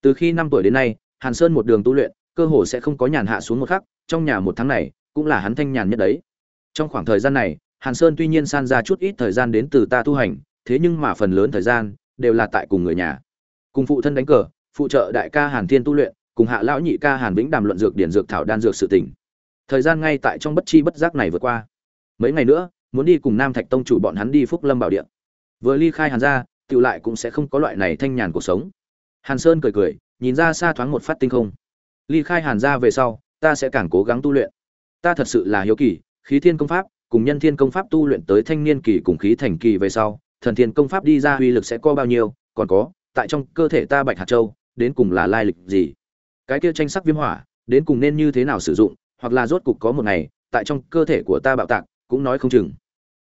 từ khi năm tuổi đến nay, hàn sơn một đường tu luyện, cơ hồ sẽ không có nhàn hạ xuống một khắc, trong nhà một tháng này, cũng là hắn thanh nhàn nhất đấy. Trong khoảng thời gian này, hàn sơn tuy nhiên san ra chút ít thời gian đến từ ta tu hành, thế nhưng mà phần lớn thời gian, đều là tại cùng người nhà. Cùng phụ thân đánh cờ, phụ trợ đại ca hàn thiên tu luyện, cùng hạ lão nhị ca hàn vĩnh đàm luận dược điển dược thảo đan dược sự tỉnh thời gian ngay tại trong bất chi bất giác này vượt qua. Mấy ngày nữa, muốn đi cùng nam thạch tông chủ bọn hắn đi phúc lâm bảo điện vừa ly khai hàn ra tự lại cũng sẽ không có loại này thanh nhàn cuộc sống hàn sơn cười cười, nhìn ra xa thoáng một phát tinh không. Ly khai hàn ra về sau, ta sẽ càng cố gắng tu luyện. Ta thật sự là hiếu kỳ, khí thiên công pháp cùng nhân thiên công pháp tu luyện tới thanh niên kỳ cùng khí thành kỳ về sau, thần thiên công pháp đi ra uy lực sẽ có bao nhiêu, còn có, tại trong cơ thể ta bạch hạt châu, đến cùng là lai lịch gì? Cái kia tranh sắc viêm hỏa, đến cùng nên như thế nào sử dụng, hoặc là rốt cục có một ngày, tại trong cơ thể của ta bạo tạc, cũng nói không chừng.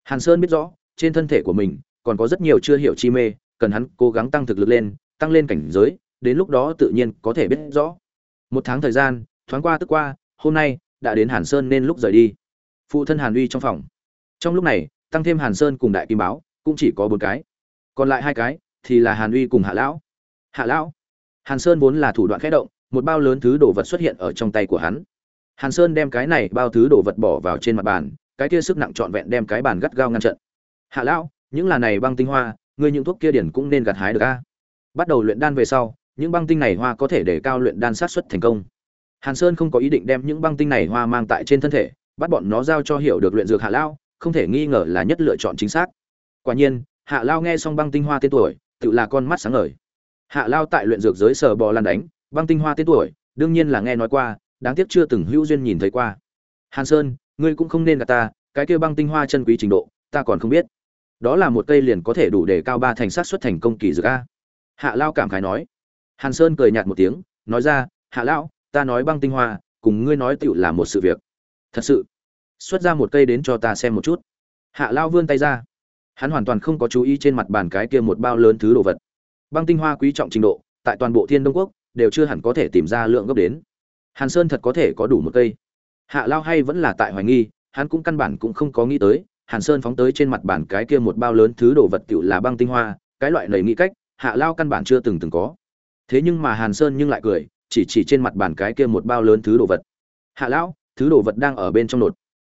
Hàn sơn biết rõ, trên thân thể của mình, còn có rất nhiều chưa hiểu chi mê, cần hắn cố gắng tăng thực lực lên tăng lên cảnh giới, đến lúc đó tự nhiên có thể biết rõ. Một tháng thời gian, thoáng qua tức qua, hôm nay, đã đến hàn sơn nên lúc rời đi. Phụ thân hàn uy trong phòng. Trong lúc này, tăng thêm hàn sơn cùng đại kim báo, cũng chỉ có bốn cái. Còn lại hai cái, thì là hàn uy cùng hạ lão. Hạ lão, hàn sơn vốn là thủ đoạn khẽ động, một bao lớn thứ đồ vật xuất hiện ở trong tay của hắn. Hàn sơn đem cái này bao thứ đồ vật bỏ vào trên mặt bàn, cái kia sức nặng trọn vẹn đem cái bàn gắt gao ngăn trận hạ lão, những là này băng tinh hoa, ngươi những thuốc kia điển cũng nên gặt hái được a bắt đầu luyện đan về sau, những băng tinh này hoa có thể để cao luyện đan sát xuất thành công. Hàn sơn không có ý định đem những băng tinh này hoa mang tại trên thân thể, bắt bọn nó giao cho hiểu được luyện dược hạ lao, không thể nghi ngờ là nhất lựa chọn chính xác. Quả nhiên, hạ lao nghe xong băng tinh hoa tên tuổi, tự là con mắt sáng ngời. Hạ lao tại luyện dược giới sờ bò lan đánh, băng tinh hoa tên tuổi, đương nhiên là nghe nói qua, đáng tiếc chưa từng hữu duyên nhìn thấy qua. Hàn sơn, ngươi cũng không nên gạt ta, cái kia băng tinh hoa chân quý trình độ, ta còn không biết. Đó là một cây liền có thể đủ để cao ba thành sát xuất thành công kỳ dược a hạ lao cảm khái nói. Hàn sơn cười nhạt một tiếng, nói ra, hạ lão ta nói băng tinh hoa, cùng ngươi nói tựu là một sự việc. Thật sự? Xuất ra một cây đến cho ta xem một chút. Hạ lao vươn tay ra. Hắn hoàn toàn không có chú ý trên mặt bàn cái kia một bao lớn thứ đồ vật. Băng tinh hoa quý trọng trình độ, tại toàn bộ thiên đông quốc, đều chưa hẳn có thể tìm ra lượng gốc đến. Hàn sơn thật có thể có đủ một cây. Hạ lao hay vẫn là tại hoài nghi, hắn cũng căn bản cũng không có nghĩ tới, hàn sơn phóng tới trên mặt bàn cái kia một bao lớn thứ đồ vật tựu là băng tinh hoa, cái loại lầy nghĩ cách hạ lao căn bản chưa từng từng có. Thế nhưng mà hàn sơn nhưng lại cười, chỉ chỉ trên mặt bàn cái kia một bao lớn thứ đồ vật. Hạ lão thứ đồ vật đang ở bên trong nột.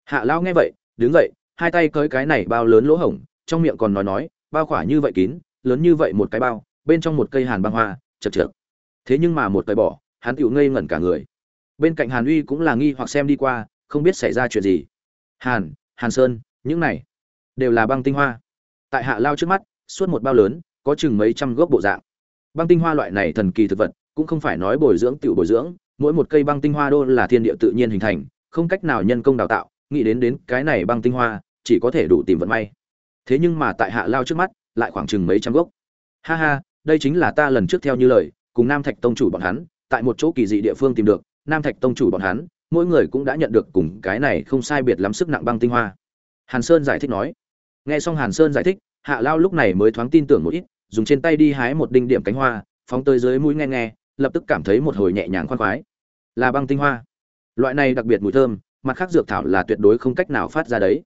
Hạ lão nghe vậy, đứng dậy, hai tay cới cái này bao lớn lỗ hổng, trong miệng còn nói nói, bao khỏa như vậy kín, lớn như vậy một cái bao, bên trong một cây hàn băng hoa, chật chật thế nhưng mà một cây bỏ, hắn tựu ngây ngẩn cả người. Bên cạnh hàn uy cũng là nghi hoặc xem đi qua, không biết xảy ra chuyện gì. Hàn hàn sơn, những này đều là băng tinh hoa. Tại hạ lao trước mắt, suốt một bao lớn có chừng mấy trăm gốc bộ dạng. Băng tinh hoa loại này thần kỳ thực vật, cũng không phải nói bồi dưỡng tiểu bồi dưỡng, mỗi một cây băng tinh hoa đô là thiên địa tự nhiên hình thành, không cách nào nhân công đào tạo, nghĩ đến đến cái này băng tinh hoa, chỉ có thể đủ tìm vận may. Thế nhưng mà tại hạ lao trước mắt, lại khoảng chừng mấy trăm gốc. Ha ha, đây chính là ta lần trước theo như lời, cùng nam thạch tông chủ bọn hắn, tại một chỗ kỳ dị địa phương tìm được, nam thạch tông chủ bọn hắn, mỗi người cũng đã nhận được cùng cái này không sai biệt lắm sức nặng băng tinh hoa. Hàn sơn giải thích nói. Nghe xong hàn sơn giải thích, hạ lao lúc này mới thoáng tin tưởng một ít dùng trên tay đi hái một đinh điểm cánh hoa, phóng tới dưới mũi nghe nghe, lập tức cảm thấy một hồi nhẹ nhàng khoan khoái. Là băng tinh hoa. Loại này đặc biệt mùi thơm, mặt khác dược thảo là tuyệt đối không cách nào phát ra đấy.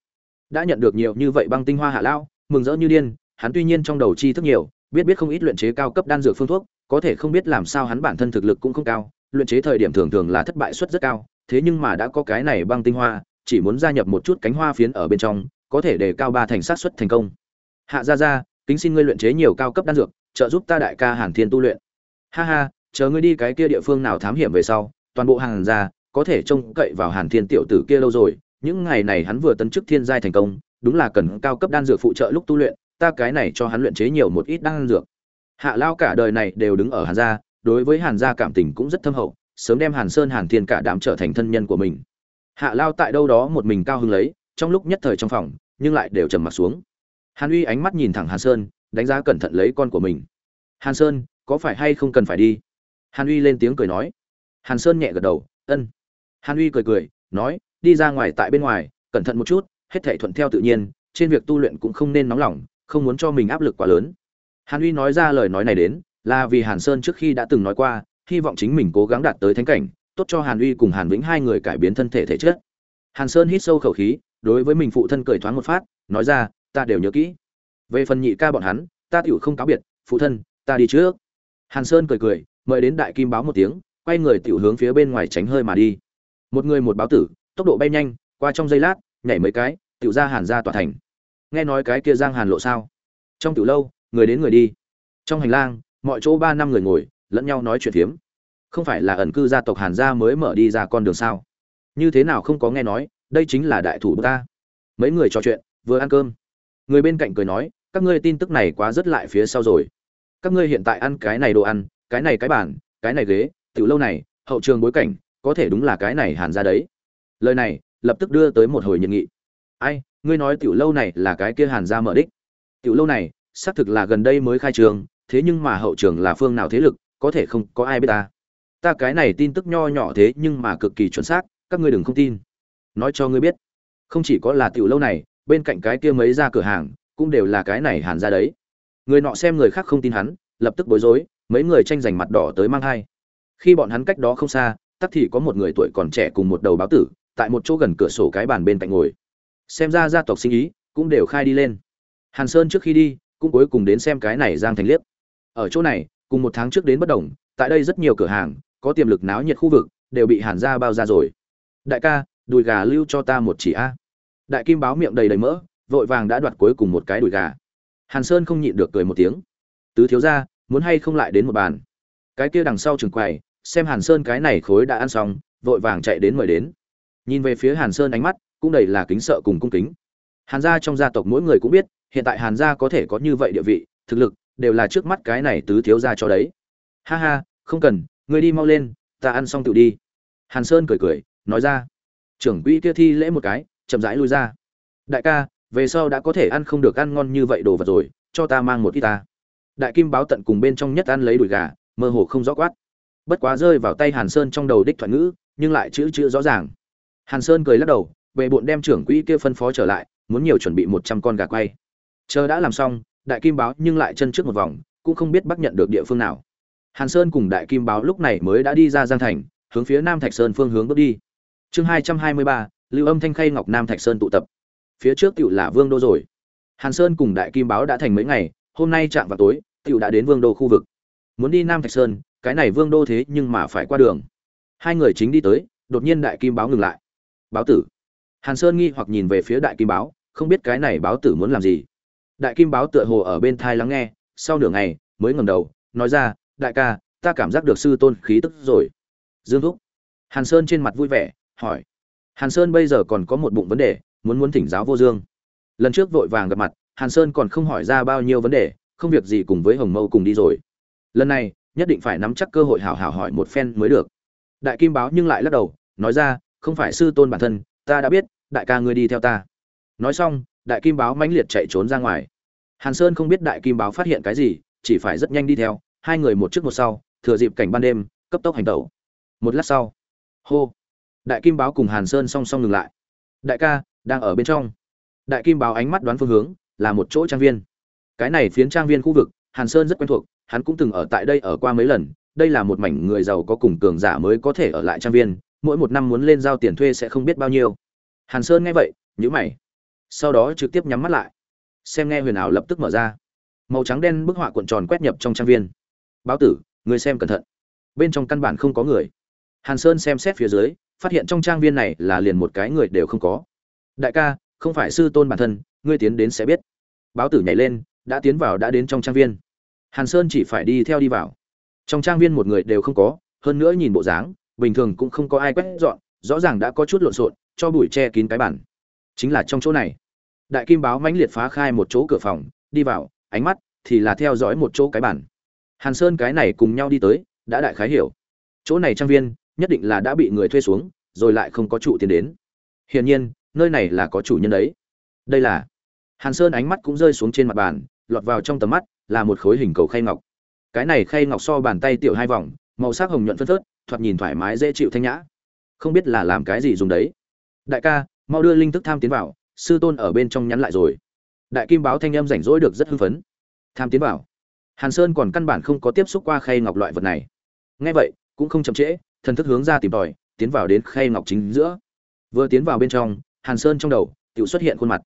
Đã nhận được nhiều như vậy băng tinh hoa hạ lao mừng rỡ như điên, hắn tuy nhiên trong đầu chi thức nhiều, biết biết không ít luyện chế cao cấp đan dược phương thuốc, có thể không biết làm sao hắn bản thân thực lực cũng không cao, luyện chế thời điểm thường thường là thất bại suất rất cao, thế nhưng mà đã có cái này băng tinh hoa, chỉ muốn gia nhập một chút cánh hoa phiến ở bên trong, có thể để cao ba thành sát suất thành công. Hạ gia gia kính xin ngươi luyện chế nhiều cao cấp đan dược, trợ giúp ta đại ca hàn thiên tu luyện. Ha ha, chờ ngươi đi cái kia địa phương nào thám hiểm về sau, toàn bộ hàng gia có thể trông cậy vào hàn thiên tiểu tử kia lâu rồi, những ngày này hắn vừa tấn chức thiên giai thành công, đúng là cần cao cấp đan dược phụ trợ lúc tu luyện, ta cái này cho hắn luyện chế nhiều một ít đan dược. Hạ lao cả đời này đều đứng ở hàn gia, đối với hàn gia cảm tình cũng rất thâm hậu, sớm đem hàn sơn hàn thiên cả đám trở thành thân nhân của mình. Hạ lao tại đâu đó một mình cao hứng lấy, trong lúc nhất thời trong phòng, nhưng lại đều trầm mặt xuống hàn uy ánh mắt nhìn thẳng hàn sơn, đánh giá cẩn thận lấy con của mình. Hàn sơn, có phải hay không cần phải đi? Hàn uy lên tiếng cười nói. Hàn sơn nhẹ gật đầu, ân. Hàn uy cười cười, nói, đi ra ngoài tại bên ngoài, cẩn thận một chút, hết thể thuận theo tự nhiên, trên việc tu luyện cũng không nên nóng lòng, không muốn cho mình áp lực quá lớn. Hàn uy nói ra lời nói này đến, là vì hàn sơn trước khi đã từng nói qua, hy vọng chính mình cố gắng đạt tới thánh cảnh, tốt cho hàn uy cùng hàn vĩnh hai người cải biến thân thể thể chất. Hàn sơn hít sâu khẩu khí, đối với mình phụ thân cười thoáng một phát, nói ra ta đều nhớ kỹ. Về phần nhị ca bọn hắn, ta tiểu không cáo biệt, phụ thân, ta đi trước. Hàn sơn cười cười, mời đến đại kim báo một tiếng, quay người tiểu hướng phía bên ngoài tránh hơi mà đi. Một người một báo tử, tốc độ bay nhanh, qua trong giây lát, nhảy mấy cái, tiểu ra hàn ra tòa thành. Nghe nói cái kia giang hàn lộ sao? Trong tiểu lâu, người đến người đi. Trong hành lang, mọi chỗ ba năm người ngồi, lẫn nhau nói chuyện phiếm không phải là ẩn cư gia tộc hàn gia mới mở đi ra con đường sao? Như thế nào không có nghe nói, đây chính là đại thủ ta. Mấy người trò chuyện, vừa ăn cơm người bên cạnh cười nói, các ngươi tin tức này quá rất lại phía sau rồi. Các ngươi hiện tại ăn cái này đồ ăn, cái này cái bàn, cái này ghế, tiểu lâu này, hậu trường bối cảnh, có thể đúng là cái này hàn ra đấy. Lời này, lập tức đưa tới một hồi nhiệt nghị. Ai, ngươi nói tiểu lâu này là cái kia hàn ra mở đích? Tiểu lâu này, xác thực là gần đây mới khai trường, thế nhưng mà hậu trường là phương nào thế lực, có thể không có ai biết ta. Ta cái này tin tức nho nhỏ thế nhưng mà cực kỳ chuẩn xác, các ngươi đừng không tin. Nói cho ngươi biết. Không chỉ có là tiểu lâu này bên cạnh cái kia mấy ra cửa hàng, cũng đều là cái này hàn ra đấy. Người nọ xem người khác không tin hắn, lập tức bối rối, mấy người tranh giành mặt đỏ tới mang hai khi bọn hắn cách đó không xa, tắc thì có một người tuổi còn trẻ cùng một đầu báo tử, tại một chỗ gần cửa sổ cái bàn bên cạnh ngồi. Xem ra gia tộc sinh ý cũng đều khai đi lên. Hàn sơn trước khi đi, cũng cuối cùng đến xem cái này giang thành liếc ở chỗ này, cùng một tháng trước đến bất đồng, tại đây rất nhiều cửa hàng, có tiềm lực náo nhiệt khu vực, đều bị hàn ra bao ra rồi. Đại ca, đùi gà lưu cho ta một chỉ a đại kim báo miệng đầy đầy mỡ, vội vàng đã đoạt cuối cùng một cái đùi gà. Hàn sơn không nhịn được cười một tiếng. Tứ thiếu ra muốn hay không lại đến một bàn? Cái kia đằng sau trường quầy, xem hàn sơn cái này khối đã ăn xong, vội vàng chạy đến mời đến. Nhìn về phía hàn sơn ánh mắt, cũng đầy là kính sợ cùng cung kính. Hàn gia trong gia tộc mỗi người cũng biết, hiện tại hàn gia có thể có như vậy địa vị, thực lực đều là trước mắt cái này tứ thiếu gia cho đấy. Ha ha, không cần, ngươi đi mau lên, ta ăn xong tự đi. Hàn sơn cười cười, nói ra. Trưởng quỹ kia thi lễ một cái chậm rãi lui ra. Đại ca, về sau đã có thể ăn không được ăn ngon như vậy đồ vật rồi, cho ta mang một ít ta. Đại kim báo tận cùng bên trong nhất ăn lấy đùi gà, mơ hồ không rõ quát. Bất quá rơi vào tay hàn sơn trong đầu đích thoại ngữ, nhưng lại chữ chữ rõ ràng. Hàn sơn cười lắc đầu, về bộn đem trưởng quỹ kia phân phó trở lại, muốn nhiều chuẩn bị một trăm con gà quay. Chờ đã làm xong, đại kim báo nhưng lại chân trước một vòng, cũng không biết bắc nhận được địa phương nào. Hàn sơn cùng đại kim báo lúc này mới đã đi ra giang thành, hướng phía nam thạch sơn phương hướng bước đi. Chương hai trăm hai mươi ba lưu âm thanh khay ngọc nam thạch sơn tụ tập. Phía trước tựu là vương đô rồi. Hàn sơn cùng đại kim báo đã thành mấy ngày, hôm nay chạm vào tối tựu đã đến vương đô khu vực. Muốn đi nam thạch sơn, cái này vương đô thế nhưng mà phải qua đường. Hai người chính đi tới, đột nhiên đại kim báo ngừng lại. Báo tử. Hàn sơn nghi hoặc nhìn về phía đại kim báo, không biết cái này báo tử muốn làm gì. Đại kim báo tựa hồ ở bên thai lắng nghe, sau nửa ngày, mới ngẩng đầu, nói ra, đại ca, ta cảm giác được sư tôn khí tức rồi. Dương thúc. Hàn sơn trên mặt vui vẻ, hỏi hàn sơn bây giờ còn có một bụng vấn đề, muốn muốn thỉnh giáo vô dương. Lần trước vội vàng gặp mặt, hàn sơn còn không hỏi ra bao nhiêu vấn đề, không việc gì cùng với hồng mâu cùng đi rồi. Lần này, nhất định phải nắm chắc cơ hội hảo hảo hỏi một phen mới được. Đại kim báo nhưng lại lắc đầu, nói ra, không phải sư tôn bản thân, ta đã biết, đại ca ngươi đi theo ta. Nói xong, đại kim báo mãnh liệt chạy trốn ra ngoài. Hàn sơn không biết đại kim báo phát hiện cái gì, chỉ phải rất nhanh đi theo, hai người một trước một sau, thừa dịp cảnh ban đêm, cấp tốc hành động. một lát sau, hô đại kim báo cùng hàn sơn song song ngừng lại. Đại ca, đang ở bên trong. Đại kim báo ánh mắt đoán phương hướng, là một chỗ trang viên. Cái này phiến trang viên khu vực, hàn sơn rất quen thuộc, hắn cũng từng ở tại đây ở qua mấy lần. Đây là một mảnh người giàu có cùng cường giả mới có thể ở lại trang viên, mỗi một năm muốn lên giao tiền thuê sẽ không biết bao nhiêu. Hàn sơn nghe vậy nhữ mày. Sau đó trực tiếp nhắm mắt lại. Xem nghe huyền ảo lập tức mở ra. Màu trắng đen bức họa cuộn tròn quét nhập trong trang viên. Báo tử, người xem cẩn thận. Bên trong căn bản không có người. Hàn sơn xem xét phía dưới phát hiện trong trang viên này là liền một cái người đều không có. Đại ca, không phải sư tôn bản thân, ngươi tiến đến sẽ biết. Báo tử nhảy lên, đã tiến vào đã đến trong trang viên. Hàn sơn chỉ phải đi theo đi vào. Trong trang viên một người đều không có, hơn nữa nhìn bộ dáng, bình thường cũng không có ai quét dọn, rõ ràng đã có chút lộn xộn, cho bụi che kín cái bản chính là trong chỗ này. Đại kim báo mãnh liệt phá khai một chỗ cửa phòng, đi vào, ánh mắt thì là theo dõi một chỗ cái bản hàn sơn cái này cùng nhau đi tới, đã đại khái hiểu. Chỗ này trang viên nhất định là đã bị người thuê xuống, rồi lại không có chủ tiền đến. Hiển nhiên, nơi này là có chủ nhân đấy. Đây là hàn sơn ánh mắt cũng rơi xuống trên mặt bàn, lọt vào trong tầm mắt, là một khối hình cầu khay ngọc. Cái này khay ngọc so bàn tay tiểu hai vòng, màu sắc hồng nhuận phân phớt, thoạt nhìn thoải mái dễ chịu thanh nhã. Không biết là làm cái gì dùng đấy. Đại ca, mau đưa linh thức tham tiến vào, sư tôn ở bên trong nhắn lại rồi. Đại kim báo thanh âm rảnh rỗi được rất hưng phấn. Tham tiến vào. Hàn sơn còn căn bản không có tiếp xúc qua khay ngọc loại vật này. Nghe vậy, cũng không chậm trễ thần thức hướng ra tìm tòi, tiến vào đến khay ngọc chính giữa. Vừa tiến vào bên trong, hàn sơn trong đầu tự xuất hiện khuôn mặt.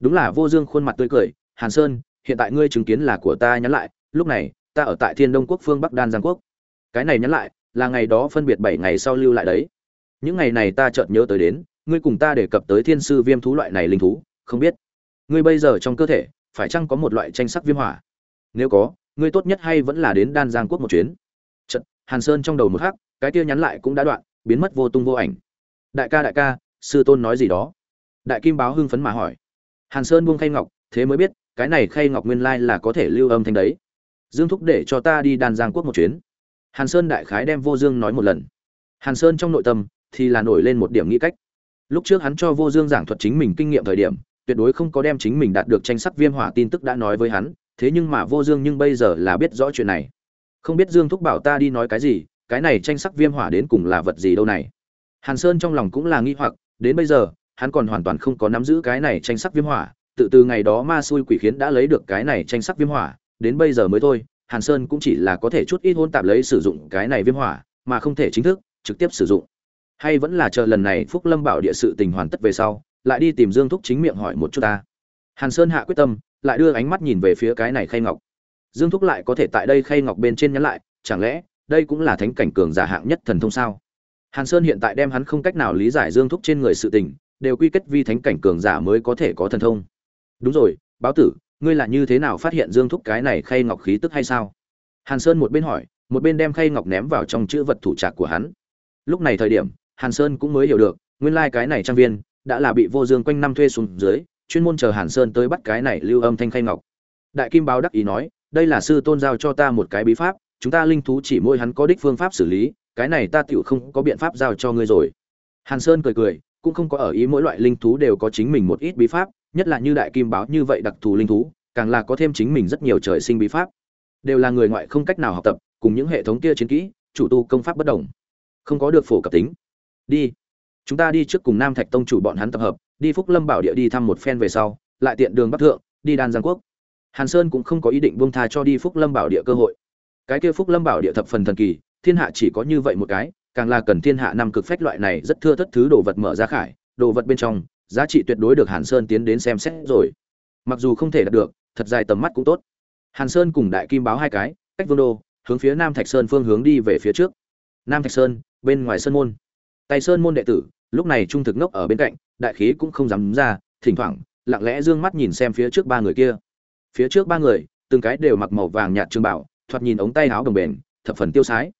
Đúng là vô dương khuôn mặt tươi cười, hàn sơn, hiện tại ngươi chứng kiến là của ta nhắn lại, lúc này, ta ở tại thiên đông quốc phương bắc đan giang quốc. Cái này nhắn lại, là ngày đó phân biệt bảy ngày sau lưu lại đấy. Những ngày này ta chợt nhớ tới đến, ngươi cùng ta đề cập tới thiên sư viêm thú loại này linh thú, không biết. Ngươi bây giờ trong cơ thể, phải chăng có một loại tranh sắc viêm hỏa? Nếu có, ngươi tốt nhất hay vẫn là đến đan giang quốc một chuyến hàn sơn trong đầu một khắc, cái kia nhắn lại cũng đã đoạn, biến mất vô tung vô ảnh. Đại ca đại ca, sư tôn nói gì đó? Đại kim báo hưng phấn mà hỏi. Hàn sơn buông khay ngọc, thế mới biết, cái này khay ngọc nguyên lai là có thể lưu âm thanh đấy. Dương thúc để cho ta đi đan giang quốc một chuyến. Hàn sơn đại khái đem vô dương nói một lần. Hàn sơn trong nội tâm thì là nổi lên một điểm nghĩ cách. Lúc trước hắn cho vô dương giảng thuật chính mình kinh nghiệm thời điểm, tuyệt đối không có đem chính mình đạt được tranh sắc viêm hỏa tin tức đã nói với hắn, thế nhưng mà vô dương nhưng bây giờ là biết rõ chuyện này không biết dương thúc bảo ta đi nói cái gì, cái này tranh sắc viêm hỏa đến cùng là vật gì đâu này. Hàn sơn trong lòng cũng là nghi hoặc, đến bây giờ, hắn còn hoàn toàn không có nắm giữ cái này tranh sắc viêm hỏa, tự từ ngày đó ma xui quỷ khiến đã lấy được cái này tranh sắc viêm hỏa, đến bây giờ mới thôi, hàn sơn cũng chỉ là có thể chút ít hôn tạp lấy sử dụng cái này viêm hỏa, mà không thể chính thức, trực tiếp sử dụng. Hay vẫn là chờ lần này phúc lâm bảo địa sự tình hoàn tất về sau, lại đi tìm dương thúc chính miệng hỏi một chút ta. Hàn sơn hạ quyết tâm, lại đưa ánh mắt nhìn về phía cái này khay ngọc dương thúc lại có thể tại đây khay ngọc bên trên nhắn lại, chẳng lẽ, đây cũng là thánh cảnh cường giả hạng nhất thần thông sao? Hàn sơn hiện tại đem hắn không cách nào lý giải dương thúc trên người sự tình, đều quy kết vi thánh cảnh cường giả mới có thể có thần thông. Đúng rồi, báo tử, ngươi là như thế nào phát hiện dương thúc cái này khay ngọc khí tức hay sao? Hàn sơn một bên hỏi, một bên đem khay ngọc ném vào trong chữ vật thủ trạc của hắn. Lúc này thời điểm, hàn sơn cũng mới hiểu được, nguyên lai cái này trang viên, đã là bị vô dương quanh năm thuê xuống dưới, chuyên môn chờ hàn sơn tới bắt cái này lưu âm thanh khay ngọc. Đại kim báo đắc ý nói đây là sư tôn giao cho ta một cái bí pháp, chúng ta linh thú chỉ mỗi hắn có đích phương pháp xử lý, cái này ta tựu không có biện pháp giao cho ngươi rồi. Hàn sơn cười cười, cũng không có ở ý mỗi loại linh thú đều có chính mình một ít bí pháp, nhất là như đại kim báo như vậy đặc thù linh thú, càng là có thêm chính mình rất nhiều trời sinh bí pháp. Đều là người ngoại không cách nào học tập, cùng những hệ thống kia chiến kỹ, chủ tu công pháp bất đồng. Không có được phổ cập tính. Đi. Chúng ta đi trước cùng nam thạch tông chủ bọn hắn tập hợp, đi phúc lâm bảo địa đi thăm một phen về sau, lại tiện đường bắc thượng, đi đan giang quốc hàn sơn cũng không có ý định buông tha cho đi phúc lâm bảo địa cơ hội. Cái kia phúc lâm bảo địa thập phần thần kỳ, thiên hạ chỉ có như vậy một cái, càng là cần thiên hạ năm cực phách loại này rất thưa thất thứ đồ vật mở ra khải, đồ vật bên trong, giá trị tuyệt đối được hàn sơn tiến đến xem xét rồi. Mặc dù không thể đạt được, thật dài tầm mắt cũng tốt. Hàn sơn cùng đại kim báo hai cái, cách vương đô, hướng phía nam thạch sơn phương hướng đi về phía trước. Nam thạch sơn, bên ngoài sơn môn. Tay sơn môn đệ tử, lúc này trung thực ngốc ở bên cạnh, đại khí cũng không dám ra, thỉnh thoảng, lặng lẽ d ư ơ n g mắt nhìn xem phía trước ba người kia phía trước ba người, từng cái đều mặc màu vàng nhạt trường bảo, thoạt nhìn ống tay áo đồng bền, thập phần tiêu sái.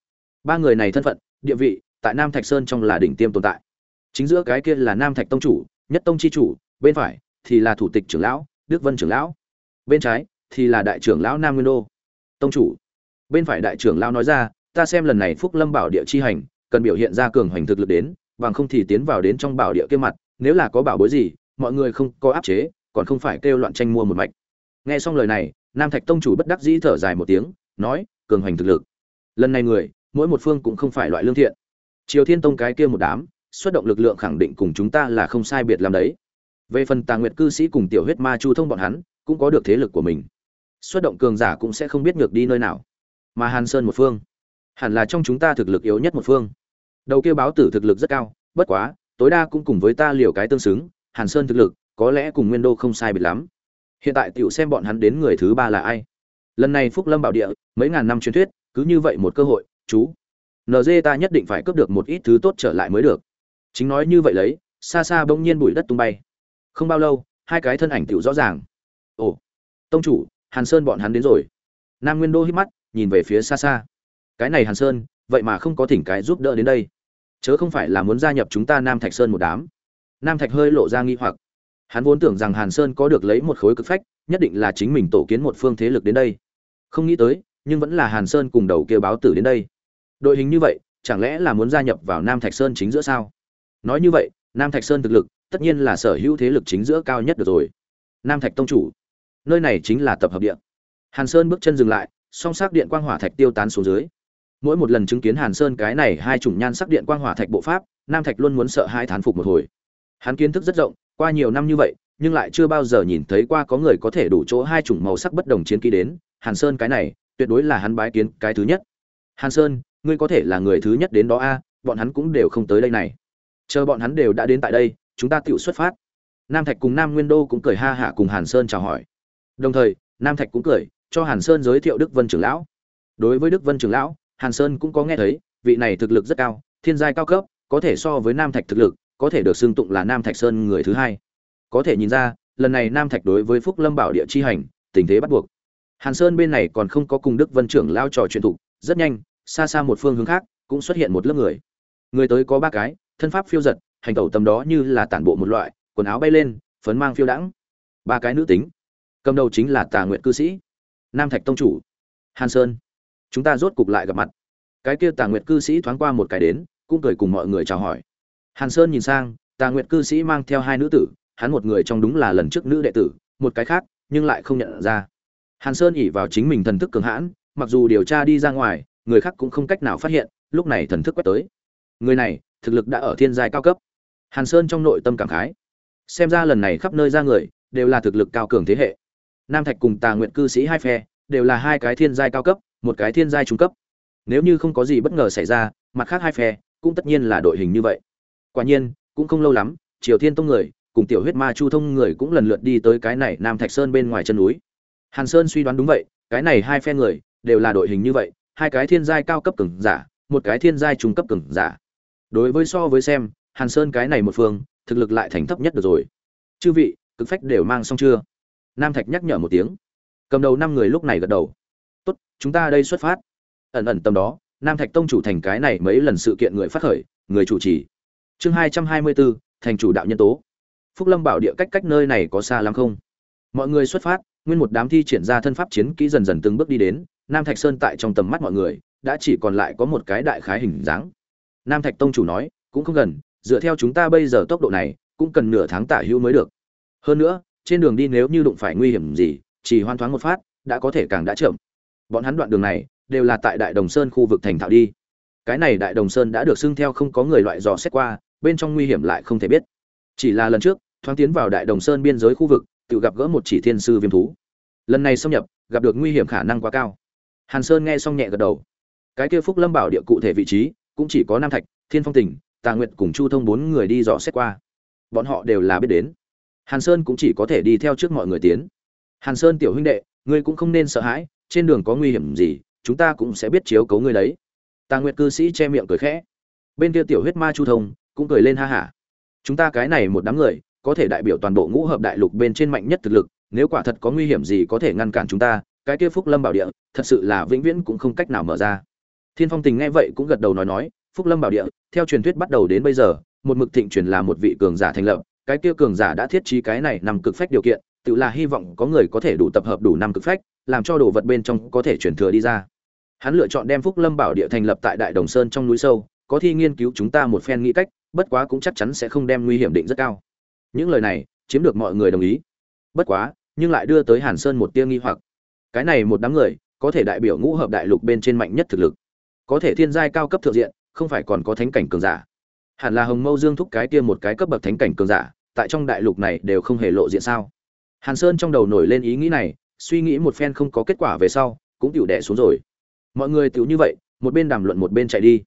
Ba người này thân phận, địa vị, tại nam thạch sơn trong là đỉnh tiêm tồn tại. Chính giữa cái kia là nam thạch tông chủ, nhất tông chi chủ, bên phải thì là thủ tịch trưởng lão, đức vân trưởng lão. Bên trái thì là đại trưởng lão nam nguyên đô. Tông chủ. Bên phải đại trưởng lão nói ra, ta xem lần này phúc lâm bảo địa chi hành, cần biểu hiện ra cường hoành thực lực đến, bằng không thì tiến vào đến trong bảo địa kia mặt, nếu là có bảo bối gì, mọi người không có áp chế, còn không phải kêu loạn tranh mua một mạch nghe xong lời này, nam thạch tông chủ bất đắc dĩ thở dài một tiếng, nói, cường hoành thực lực. Lần này người, mỗi một phương cũng không phải loại lương thiện. Triều thiên tông cái kia một đám, xuất động lực lượng khẳng định cùng chúng ta là không sai biệt làm đấy. Về phần tà nguyệt cư sĩ cùng tiểu huyết ma chu thông bọn hắn, cũng có được thế lực của mình. Xuất động cường giả cũng sẽ không biết ngược đi nơi nào. Mà hàn sơn một phương, hẳn là trong chúng ta thực lực yếu nhất một phương. Đầu kia báo tử thực lực rất cao, bất quá, tối đa cũng cùng với ta liều cái tương xứng, hàn sơn thực lực, có lẽ cùng nguyên đô không sai biệt lắm hiện tại tiểu xem bọn hắn đến người thứ ba là ai? Lần này phúc lâm bảo địa, mấy ngàn năm truyền thuyết, cứ như vậy một cơ hội, chú. Nd ta nhất định phải cướp được một ít thứ tốt trở lại mới được. Chính nói như vậy lấy, xa xa bỗng nhiên bụi đất tung bay. Không bao lâu, hai cái thân ảnh tiểu rõ ràng. Ồ, tông chủ, hàn sơn bọn hắn đến rồi. Nam nguyên đô hít mắt, nhìn về phía xa xa. Cái này hàn sơn, vậy mà không có thỉnh cái giúp đỡ đến đây. Chớ không phải là muốn gia nhập chúng ta nam thạch sơn một đám. Nam thạch hơi lộ ra nghi hoặc hắn vốn tưởng rằng hàn sơn có được lấy một khối cực phách, nhất định là chính mình tổ kiến một phương thế lực đến đây. Không nghĩ tới, nhưng vẫn là hàn sơn cùng đầu kia báo tử đến đây. Đội hình như vậy, chẳng lẽ là muốn gia nhập vào nam thạch sơn chính giữa sao? Nói như vậy, nam thạch sơn thực lực, tất nhiên là sở hữu thế lực chính giữa cao nhất được rồi. Nam thạch tông chủ, nơi này chính là tập hợp địa. Hàn sơn bước chân dừng lại, song sắc điện quang hỏa thạch tiêu tán xuống dưới. Mỗi một lần chứng kiến hàn sơn cái này hai chủng nhan sắc điện quang hỏa thạch bộ pháp, nam thạch luôn muốn sợ hai thán phục một hồi. Hắn kiến thức rất rộng qua nhiều năm như vậy, nhưng lại chưa bao giờ nhìn thấy qua có người có thể đủ chỗ hai chủng màu sắc bất đồng chiến kỹ đến. Hàn sơn cái này, tuyệt đối là hắn bái kiến cái thứ nhất. Hàn sơn, ngươi có thể là người thứ nhất đến đó a, bọn hắn cũng đều không tới đây này. Chờ bọn hắn đều đã đến tại đây, chúng ta tự xuất phát. Nam thạch cùng nam nguyên đô cũng cười ha hạ cùng hàn sơn chào hỏi. Đồng thời, nam thạch cũng cười, cho hàn sơn giới thiệu đức vân trưởng lão. Đối với đức vân trưởng lão, hàn sơn cũng có nghe thấy, vị này thực lực rất cao, thiên giai cao cấp, có thể so với nam thạch thực lực có thể được xưng tụng là nam thạch sơn người thứ hai. Có thể nhìn ra, lần này nam thạch đối với phúc lâm bảo địa chi hành, tình thế bắt buộc. Hàn sơn bên này còn không có cùng đức vân trưởng lao trò chuyện thụ rất nhanh, xa xa một phương hướng khác, cũng xuất hiện một lớp người. Người tới có ba cái, thân pháp phiêu giật, hành tẩu tầm đó như là tản bộ một loại, quần áo bay lên, phấn mang phiêu đãng. Ba cái nữ tính. Cầm đầu chính là tà Nguyệt cư sĩ, nam thạch tông chủ. Hàn sơn. Chúng ta rốt cục lại gặp mặt. Cái kia tà Nguyệt cư sĩ thoáng qua một cái đến, cũng cười cùng mọi người chào hỏi hàn sơn nhìn sang, tà Nguyệt cư sĩ mang theo hai nữ tử, hắn một người trong đúng là lần trước nữ đệ tử, một cái khác, nhưng lại không nhận ra. Hàn sơn ỉ vào chính mình thần thức cường hãn, mặc dù điều tra đi ra ngoài, người khác cũng không cách nào phát hiện, lúc này thần thức quét tới. Người này, thực lực đã ở thiên giai cao cấp. Hàn sơn trong nội tâm cảm khái. Xem ra lần này khắp nơi ra người, đều là thực lực cao cường thế hệ. Nam thạch cùng tà nguyện cư sĩ hai phe, đều là hai cái thiên giai cao cấp, một cái thiên giai trung cấp. Nếu như không có gì bất ngờ xảy ra, mặt khác hai phe, cũng tất nhiên là đội hình như vậy quả nhiên, cũng không lâu lắm, triều thiên tông người cùng tiểu huyết ma chu thông người cũng lần lượt đi tới cái này nam thạch sơn bên ngoài chân núi. Hàn sơn suy đoán đúng vậy, cái này hai phe người đều là đội hình như vậy, hai cái thiên giai cao cấp cường giả, một cái thiên giai trung cấp cường giả. Đối với so với xem, hàn sơn cái này một phương, thực lực lại thành thấp nhất được rồi. Chư vị, cực phách đều mang xong chưa? Nam thạch nhắc nhở một tiếng. Cầm đầu năm người lúc này gật đầu. Tốt, chúng ta đây xuất phát. Ẩn ẩn tầm đó, nam thạch tông chủ thành cái này mấy lần sự kiện người phát khởi, người chủ trì chương hai trăm hai mươi bốn thành chủ đạo nhân tố. Phúc lâm bảo địa cách cách nơi này có xa lắm không? Mọi người xuất phát, nguyên một đám thi triển ra thân pháp chiến kỹ dần dần từng bước đi đến, nam thạch sơn tại trong tầm mắt mọi người, đã chỉ còn lại có một cái đại khái hình dáng. Nam thạch tông chủ nói, cũng không gần, dựa theo chúng ta bây giờ tốc độ này, cũng cần nửa tháng tả hữu mới được. Hơn nữa, trên đường đi nếu như đụng phải nguy hiểm gì, chỉ hoan thoáng một phát, đã có thể càng đã chậm. Bọn hắn đoạn đường này, đều là tại đại đồng sơn khu vực thành thạo đi. Cái này đại đồng sơn đã được xưng theo không có người loại dò xét qua bên trong nguy hiểm lại không thể biết. Chỉ là lần trước, thoáng tiến vào đại đồng sơn biên giới khu vực, tự gặp gỡ một chỉ thiên sư viêm thú. Lần này xâm nhập, gặp được nguy hiểm khả năng quá cao. Hàn sơn nghe xong nhẹ gật đầu. Cái kia phúc lâm bảo địa cụ thể vị trí, cũng chỉ có nam thạch, thiên phong tỉnh, tà nguyệt cùng chu thông bốn người đi dò xét qua. Bọn họ đều là biết đến. Hàn sơn cũng chỉ có thể đi theo trước mọi người tiến. Hàn sơn tiểu huynh đệ, ngươi cũng không nên sợ hãi, trên đường có nguy hiểm gì, chúng ta cũng sẽ biết chiếu cấu ngươi đấy. Tà nguyệt cư sĩ che miệng cười khẽ. Bên kia tiểu huyết ma chu thông cũng cười lên ha hả. Chúng ta cái này một đám người, có thể đại biểu toàn bộ ngũ hợp đại lục bên trên mạnh nhất thực lực, nếu quả thật có nguy hiểm gì có thể ngăn cản chúng ta, cái kia phúc lâm bảo địa, thật sự là vĩnh viễn cũng không cách nào mở ra. Thiên phong tình nghe vậy cũng gật đầu nói nói, phúc lâm bảo địa, theo truyền thuyết bắt đầu đến bây giờ, một mực thịnh truyền là một vị cường giả thành lập, cái kia cường giả đã thiết trí cái này nằm cực phách điều kiện, tự là hy vọng có người có thể đủ tập hợp đủ năm cực phách, làm cho đồ vật bên trong có thể truyền thừa đi ra. Hắn lựa chọn đem phúc lâm bảo địa thành lập tại đại đồng sơn trong núi sâu có thi nghiên cứu chúng ta một phen nghĩ cách, bất quá cũng chắc chắn sẽ không đem nguy hiểm định rất cao. Những lời này, chiếm được mọi người đồng ý. Bất quá, nhưng lại đưa tới hàn sơn một tia nghi hoặc. Cái này một đám người, có thể đại biểu ngũ hợp đại lục bên trên mạnh nhất thực lực. Có thể thiên giai cao cấp thượng diện, không phải còn có thánh cảnh cường giả. Hẳn là hồng mâu dương thúc cái kia một cái cấp bậc thánh cảnh cường giả, tại trong đại lục này đều không hề lộ diện sao? Hàn sơn trong đầu nổi lên ý nghĩ này, suy nghĩ một phen không có kết quả về sau, cũng tựu đẻ xuống rồi. Mọi người tựu như vậy, một bên đàm luận một bên chạy đi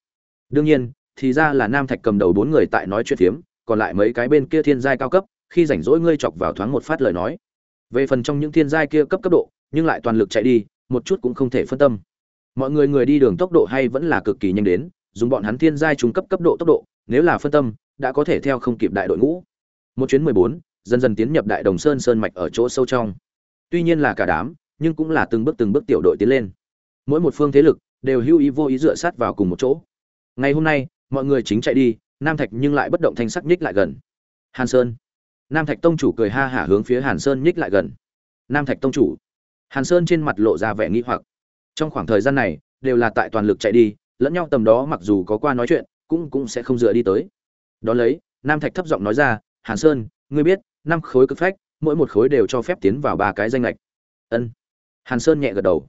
đương nhiên, thì ra là nam thạch cầm đầu bốn người tại nói chuyện phiếm, còn lại mấy cái bên kia thiên giai cao cấp, khi rảnh rỗi ngươi chọc vào thoáng một phát lời nói. Về phần trong những thiên giai kia cấp cấp độ, nhưng lại toàn lực chạy đi, một chút cũng không thể phân tâm. Mọi người người đi đường tốc độ hay vẫn là cực kỳ nhanh đến, dùng bọn hắn thiên giai trung cấp cấp độ tốc độ, nếu là phân tâm, đã có thể theo không kịp đại đội ngũ. Một chuyến mười bốn, dần dần tiến nhập đại đồng sơn sơn mạch ở chỗ sâu trong. Tuy nhiên là cả đám, nhưng cũng là từng bước từng bước tiểu đội tiến lên. Mỗi một phương thế lực đều hưu ý vô ý dựa sát vào cùng một chỗ ngày hôm nay, mọi người chính chạy đi, nam thạch nhưng lại bất động thanh sắc nhích lại gần. Hàn sơn. Nam thạch tông chủ cười ha hả hướng phía hàn sơn nhích lại gần. Nam thạch tông chủ. Hàn sơn trên mặt lộ ra vẻ nghi hoặc. Trong khoảng thời gian này, đều là tại toàn lực chạy đi, lẫn nhau tầm đó mặc dù có qua nói chuyện, cũng cũng sẽ không dựa đi tới. Đón lấy, nam thạch thấp giọng nói ra, hàn sơn, ngươi biết, năm khối cực phách, mỗi một khối đều cho phép tiến vào ba cái danh lệch ân. Hàn sơn nhẹ gật đầu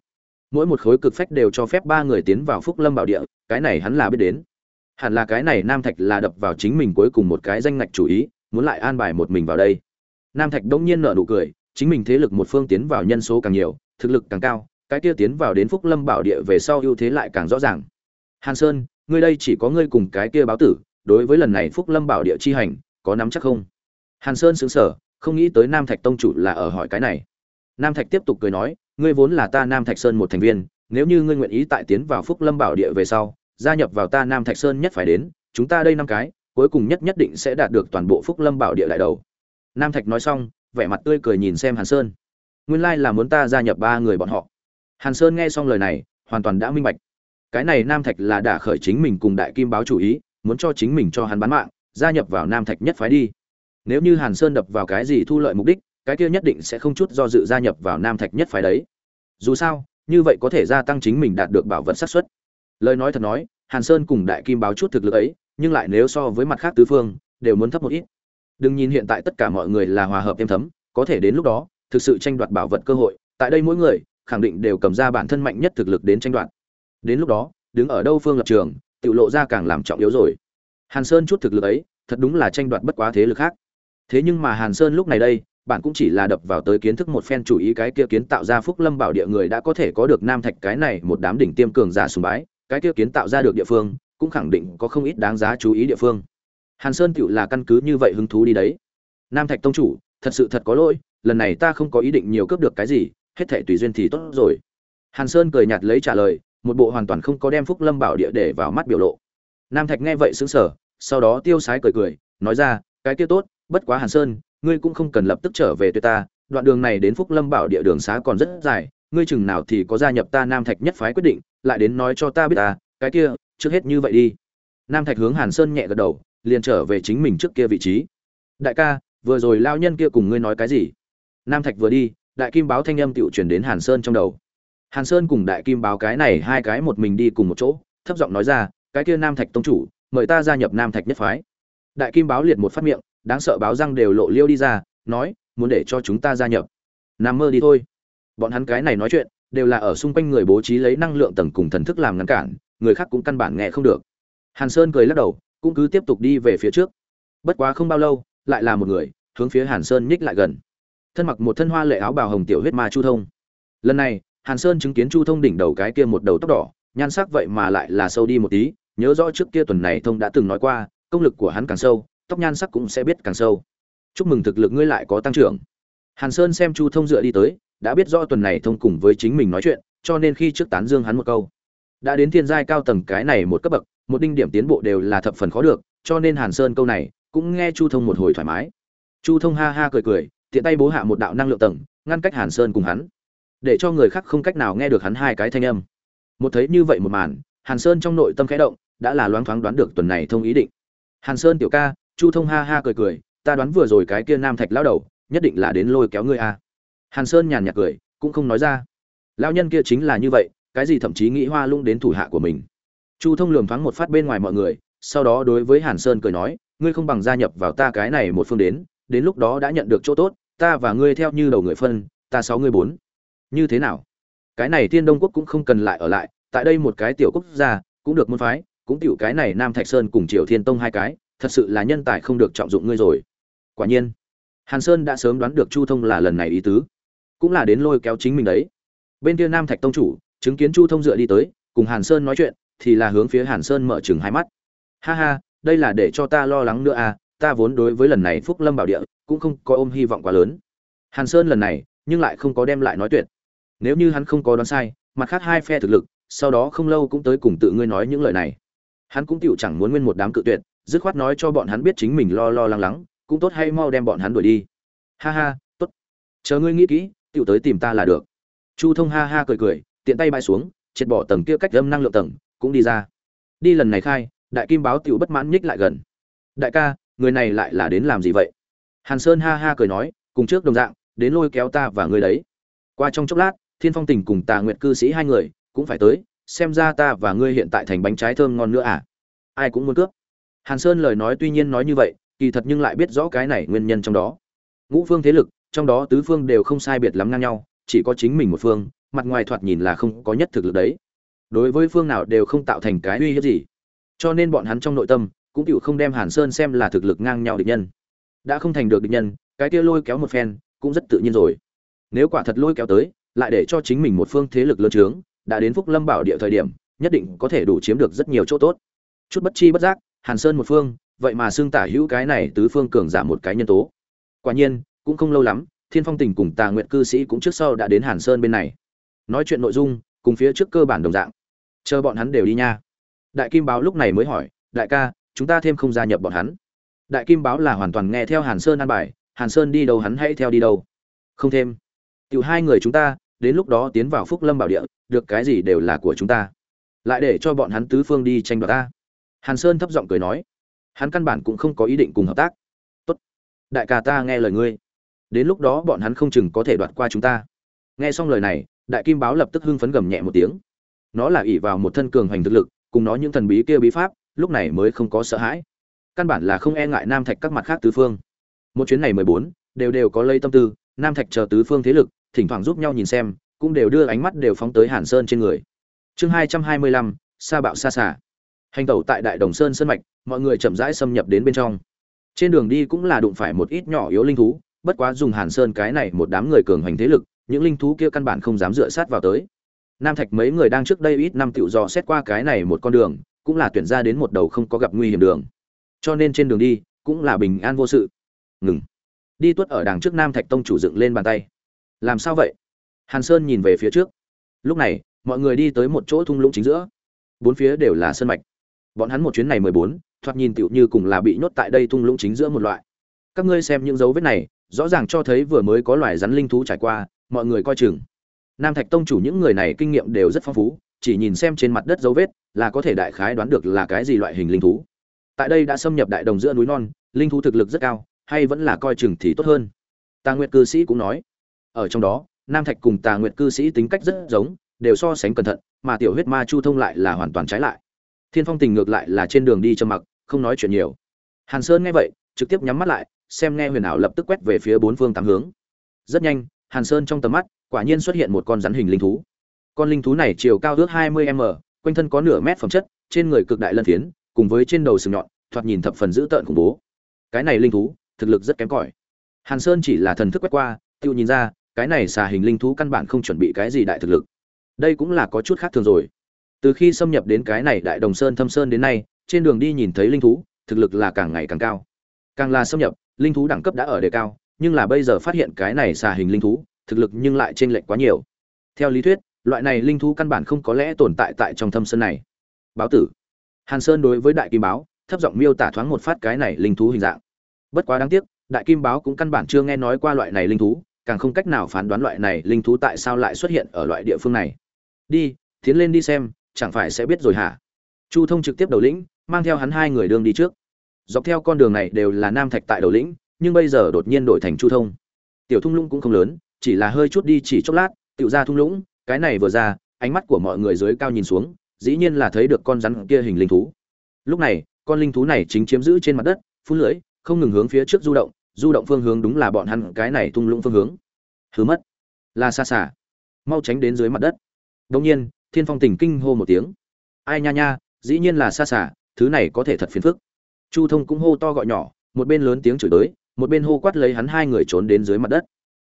mỗi một khối cực phách đều cho phép ba người tiến vào phúc lâm bảo địa, cái này hắn là biết đến. Hẳn là cái này nam thạch là đập vào chính mình cuối cùng một cái danh ngạch chủ ý, muốn lại an bài một mình vào đây. Nam thạch đông nhiên nở nụ cười, chính mình thế lực một phương tiến vào nhân số càng nhiều, thực lực càng cao, cái kia tiến vào đến phúc lâm bảo địa về sau ưu thế lại càng rõ ràng. Hàn sơn, ngươi đây chỉ có ngươi cùng cái kia báo tử, đối với lần này phúc lâm bảo địa chi hành, có nắm chắc không? Hàn sơn xứng sở không nghĩ tới nam thạch tông chủ là ở hỏi cái này. Nam thạch tiếp tục cười nói ngươi vốn là ta nam thạch sơn một thành viên, nếu như ngươi nguyện ý tại tiến vào phúc lâm bảo địa về sau, gia nhập vào ta nam thạch sơn nhất phải đến, chúng ta đây năm cái, cuối cùng nhất nhất định sẽ đạt được toàn bộ phúc lâm bảo địa lại đầu. Nam thạch nói xong, vẻ mặt tươi cười nhìn xem hàn sơn. Nguyên lai là muốn ta gia nhập ba người bọn họ. Hàn sơn nghe xong lời này, hoàn toàn đã minh bạch. Cái này nam thạch là đã khởi chính mình cùng đại kim báo chủ ý, muốn cho chính mình cho hắn bán mạng, gia nhập vào nam thạch nhất phái đi. Nếu như hàn sơn đập vào cái gì thu lợi mục đích cái kia nhất định sẽ không chút do dự gia nhập vào nam thạch nhất phái đấy. Dù sao, như vậy có thể gia tăng chính mình đạt được bảo vật xác suất. Lời nói thật nói, hàn sơn cùng đại kim báo chút thực lực ấy, nhưng lại nếu so với mặt khác tứ phương, đều muốn thấp một ít. Đừng nhìn hiện tại tất cả mọi người là hòa hợp êm thấm, có thể đến lúc đó, thực sự tranh đoạt bảo vật cơ hội, tại đây mỗi người, khẳng định đều cầm ra bản thân mạnh nhất thực lực đến tranh đoạt. Đến lúc đó, đứng ở đâu phương lập trường, tự lộ ra càng làm trọng yếu rồi. Hàn sơn chút thực lực ấy, thật đúng là tranh đoạt bất quá thế lực khác. Thế nhưng mà hàn sơn lúc này đây bạn cũng chỉ là đập vào tới kiến thức một phen chủ ý cái kia kiến tạo ra phúc lâm bảo địa người đã có thể có được nam thạch cái này một đám đỉnh tiêm cường giả sùng bái, cái kia kiến tạo ra được địa phương, cũng khẳng định có không ít đáng giá chú ý địa phương. Hàn sơn tựu là căn cứ như vậy hứng thú đi đấy. Nam thạch tông chủ, thật sự thật có lỗi, lần này ta không có ý định nhiều cướp được cái gì, hết thể tùy duyên thì tốt rồi. Hàn sơn cười nhạt lấy trả lời, một bộ hoàn toàn không có đem phúc lâm bảo địa để vào mắt biểu lộ. Nam thạch nghe vậy xứng sở sau đó tiêu sái cười cười, nói ra, cái kia tốt, bất quá hàn sơn ngươi cũng không cần lập tức trở về tuyệt ta, đoạn đường này đến phúc lâm bảo địa đường xá còn rất dài, ngươi chừng nào thì có gia nhập ta nam thạch nhất phái quyết định, lại đến nói cho ta biết ta, cái kia, trước hết như vậy đi. Nam thạch hướng hàn sơn nhẹ gật đầu, liền trở về chính mình trước kia vị trí. Đại ca, vừa rồi lao nhân kia cùng ngươi nói cái gì? Nam thạch vừa đi, đại kim báo thanh âm tựu chuyển đến hàn sơn trong đầu. Hàn sơn cùng đại kim báo cái này hai cái một mình đi cùng một chỗ, thấp giọng nói ra, cái kia nam thạch tông chủ, mời ta gia nhập nam thạch nhất phái. Đại kim báo liệt một phát miệng đáng sợ báo răng đều lộ liêu đi ra, nói, muốn để cho chúng ta gia nhập. Nằm mơ đi thôi. Bọn hắn cái này nói chuyện, đều là ở xung quanh người bố trí lấy năng lượng tầng cùng thần thức làm ngăn cản, người khác cũng căn bản nghe không được. Hàn sơn cười lắc đầu, cũng cứ tiếp tục đi về phía trước. Bất quá không bao lâu, lại là một người, hướng phía hàn sơn nhích lại gần. Thân mặc một thân hoa lệ áo bào hồng tiểu huyết ma chu thông. Lần này, hàn sơn chứng kiến chu thông đỉnh đầu cái kia một đầu tóc đỏ, nhan sắc vậy mà lại là sâu đi một tí, nhớ rõ trước kia tuần này thông đã từng nói qua, công lực của hắn càng sâu tóc nhan sắc cũng sẽ biết càng sâu. Chúc mừng thực lực ngươi lại có tăng trưởng. Hàn sơn xem chu thông dựa đi tới, đã biết rõ tuần này thông cùng với chính mình nói chuyện, cho nên khi trước tán dương hắn một câu, đã đến thiên giai cao tầng cái này một cấp bậc, một đinh điểm tiến bộ đều là thập phần khó được, cho nên hàn sơn câu này cũng nghe chu thông một hồi thoải mái. Chu thông ha ha cười cười, tiện tay bố hạ một đạo năng lượng tầng, ngăn cách hàn sơn cùng hắn, để cho người khác không cách nào nghe được hắn hai cái thanh âm. Một thấy như vậy một màn, hàn sơn trong nội tâm khẽ động, đã là loáng thoáng đoán được tuần này thông ý định. Hàn sơn tiểu ca chu thông ha ha cười cười, ta đoán vừa rồi cái kia nam thạch lao đầu, nhất định là đến lôi kéo ngươi a hàn sơn nhàn nhạt cười, cũng không nói ra. Lao nhân kia chính là như vậy, cái gì thậm chí nghĩ hoa lung đến thủ hạ của mình. Chu thông lườm thoáng một phát bên ngoài mọi người, sau đó đối với hàn sơn cười nói, ngươi không bằng gia nhập vào ta cái này một phương đến đến lúc đó đã nhận được chỗ tốt, ta và ngươi theo như đầu người phân, ta sáu ngươi bốn. Như thế nào? Cái này tiên đông quốc cũng không cần lại ở lại, tại đây một cái tiểu quốc gia, cũng được môn phái, cũng tiểu cái này nam thạch sơn cùng triều thiên tông hai cái thật sự là nhân tài không được trọng dụng ngươi rồi. Quả nhiên, hàn sơn đã sớm đoán được chu thông là lần này ý tứ. Cũng là đến lôi kéo chính mình đấy. Bên kia nam thạch tông chủ, chứng kiến chu thông dựa đi tới, cùng hàn sơn nói chuyện, thì là hướng phía hàn sơn mở chừng hai mắt. Ha ha, đây là để cho ta lo lắng nữa à ta vốn đối với lần này phúc lâm bảo địa, cũng không có ôm hy vọng quá lớn. Hàn sơn lần này, nhưng lại không có đem lại nói tuyệt. Nếu như hắn không có đoán sai, mặt khác hai phe thực lực, sau đó không lâu cũng tới cùng tự ngươi nói những lời này. Hắn cũng tựu chẳng muốn nguyên một đám cự tuyệt dứt khoát nói cho bọn hắn biết chính mình lo lo lắng lắng, cũng tốt hay mau đem bọn hắn đuổi đi. Ha ha, tốt. Chờ ngươi nghĩ kỹ tựu tới tìm ta là được. Chu thông ha ha cười cười, tiện tay bay xuống, triệt bỏ tầng kia cách âm năng lượng tầng, cũng đi ra. Đi lần này khai, đại kim báo tựu bất mãn nhích lại gần. Đại ca, người này lại là đến làm gì vậy? Hàn sơn ha ha cười nói, cùng trước đồng dạng, đến lôi kéo ta và người đấy. Qua trong chốc lát, thiên phong tình cùng tà nguyện cư sĩ hai người, cũng phải tới, xem ra ta và ngươi hiện tại thành bánh trái thơm ngon nữa à? Ai cũng muốn cướp hàn sơn lời nói tuy nhiên nói như vậy, kỳ thật nhưng lại biết rõ cái này nguyên nhân trong đó. Ngũ phương thế lực, trong đó tứ phương đều không sai biệt lắm ngang nhau, chỉ có chính mình một phương, mặt ngoài thoạt nhìn là không có nhất thực lực đấy. Đối với phương nào đều không tạo thành cái uy hiếp gì. Cho nên bọn hắn trong nội tâm, cũng tiểu không đem hàn sơn xem là thực lực ngang nhau địch nhân. Đã không thành được địch nhân, cái kia lôi kéo một phen, cũng rất tự nhiên rồi. Nếu quả thật lôi kéo tới, lại để cho chính mình một phương thế lực lớn trướng, đã đến phúc lâm bảo địa thời điểm, nhất định có thể đủ chiếm được rất nhiều chỗ tốt. Chút bất chi bất giác hàn sơn một phương, vậy mà xương tả hữu cái này tứ phương cường giảm một cái nhân tố. Quả nhiên, cũng không lâu lắm, thiên phong Tỉnh cùng tà nguyện cư sĩ cũng trước sau đã đến hàn sơn bên này. Nói chuyện nội dung, cùng phía trước cơ bản đồng dạng. Chờ bọn hắn đều đi nha. Đại kim báo lúc này mới hỏi, đại ca, chúng ta thêm không gia nhập bọn hắn? Đại kim báo là hoàn toàn nghe theo hàn sơn an bài, hàn sơn đi đâu hắn hãy theo đi đâu. Không thêm. Tiểu hai người chúng ta, đến lúc đó tiến vào phúc lâm bảo địa, được cái gì đều là của chúng ta. Lại để cho bọn hắn tứ phương đi tranh đoạt ta hàn sơn thấp giọng cười nói, hắn căn bản cũng không có ý định cùng hợp tác. Tốt, đại ca ta nghe lời ngươi. Đến lúc đó bọn hắn không chừng có thể đoạt qua chúng ta. Nghe xong lời này, đại kim báo lập tức hưng phấn gầm nhẹ một tiếng. Nó là ỷ vào một thân cường hành thực lực, cùng nó những thần bí kia bí pháp, lúc này mới không có sợ hãi. Căn bản là không e ngại nam thạch các mặt khác tứ phương. Một chuyến này mười bốn, đều đều có lây tâm tư, nam thạch chờ tứ phương thế lực, thỉnh thoảng giúp nhau nhìn xem, cũng đều đưa ánh mắt đều phóng tới hàn sơn trên người. Chương hai trăm hai mươi lăm, sa bạo xa xả hành tẩu tại đại đồng sơn sân mạch, mọi người chậm rãi xâm nhập đến bên trong. Trên đường đi cũng là đụng phải một ít nhỏ yếu linh thú, bất quá dùng hàn sơn cái này một đám người cường hành thế lực, những linh thú kia căn bản không dám dựa sát vào tới. Nam thạch mấy người đang trước đây ít năm tiểu dò xét qua cái này một con đường, cũng là tuyển ra đến một đầu không có gặp nguy hiểm đường. Cho nên trên đường đi, cũng là bình an vô sự. Ngừng. Đi tuất ở đằng trước nam thạch tông chủ dựng lên bàn tay. Làm sao vậy? Hàn sơn nhìn về phía trước. Lúc này, mọi người đi tới một chỗ thung lũng chính giữa. Bốn phía đều là sân mạch bọn hắn một chuyến này mười bốn, thoạt nhìn tựu như cùng là bị nhốt tại đây thung lũng chính giữa một loại. Các ngươi xem những dấu vết này, rõ ràng cho thấy vừa mới có loài rắn linh thú trải qua, mọi người coi chừng. Nam thạch tông chủ những người này kinh nghiệm đều rất phong phú, chỉ nhìn xem trên mặt đất dấu vết, là có thể đại khái đoán được là cái gì loại hình linh thú. Tại đây đã xâm nhập đại đồng giữa núi non, linh thú thực lực rất cao, hay vẫn là coi chừng thì tốt hơn. Tà nguyệt cư sĩ cũng nói. Ở trong đó, nam thạch cùng tà nguyệt cư sĩ tính cách rất giống, đều so sánh cẩn thận, mà tiểu huyết ma chu thông lại là hoàn toàn trái lại thiên phong tình ngược lại là trên đường đi trầm mặc, không nói chuyện nhiều. Hàn sơn nghe vậy, trực tiếp nhắm mắt lại, xem nghe huyền ảo lập tức quét về phía bốn phương tám hướng. Rất nhanh, hàn sơn trong tầm mắt, quả nhiên xuất hiện một con rắn hình linh thú. Con linh thú này chiều cao ước 20 m, quanh thân có nửa mét phẩm chất, trên người cực đại lân phiến, cùng với trên đầu sừng nhọn, thoạt nhìn thập phần dữ tợn khủng bố. Cái này linh thú, thực lực rất kém cỏi. Hàn sơn chỉ là thần thức quét qua tiêu nhìn ra, cái này xà hình linh thú căn bản không chuẩn bị cái gì đại thực lực. Đây cũng là có chút khác thường rồi từ khi xâm nhập đến cái này đại đồng sơn thâm sơn đến nay, trên đường đi nhìn thấy linh thú, thực lực là càng ngày càng cao. Càng là xâm nhập, linh thú đẳng cấp đã ở đề cao, nhưng là bây giờ phát hiện cái này xà hình linh thú, thực lực nhưng lại trên lệch quá nhiều. Theo lý thuyết, loại này linh thú căn bản không có lẽ tồn tại tại trong thâm sơn này. Báo tử. Hàn sơn đối với đại kim báo, thấp giọng miêu tả thoáng một phát cái này linh thú hình dạng. Bất quá đáng tiếc, đại kim báo cũng căn bản chưa nghe nói qua loại này linh thú, càng không cách nào phán đoán loại này linh thú tại sao lại xuất hiện ở loại địa phương này. Đi, tiến lên đi xem chẳng phải sẽ biết rồi hả? Chu thông trực tiếp đầu lĩnh, mang theo hắn hai người đường đi trước. Dọc theo con đường này đều là nam thạch tại đầu lĩnh, nhưng bây giờ đột nhiên đổi thành chu thông. Tiểu thung lũng cũng không lớn, chỉ là hơi chút đi chỉ chốc lát, tiểu ra thung lũng, cái này vừa ra, ánh mắt của mọi người dưới cao nhìn xuống, dĩ nhiên là thấy được con rắn kia hình linh thú. Lúc này, con linh thú này chính chiếm giữ trên mặt đất, phun lưỡi, không ngừng hướng phía trước du động du động phương hướng đúng là bọn hắn cái này thung lũng phương hướng. Hứa mất. Là xa xả. Mau tránh đến dưới mặt đất. Đông nhiên thiên phong tỉnh kinh hô một tiếng. Ai nha nha, dĩ nhiên là xa xả, thứ này có thể thật phiền phức. Chu thông cũng hô to gọi nhỏ, một bên lớn tiếng chửi tới một bên hô quát lấy hắn hai người trốn đến dưới mặt đất.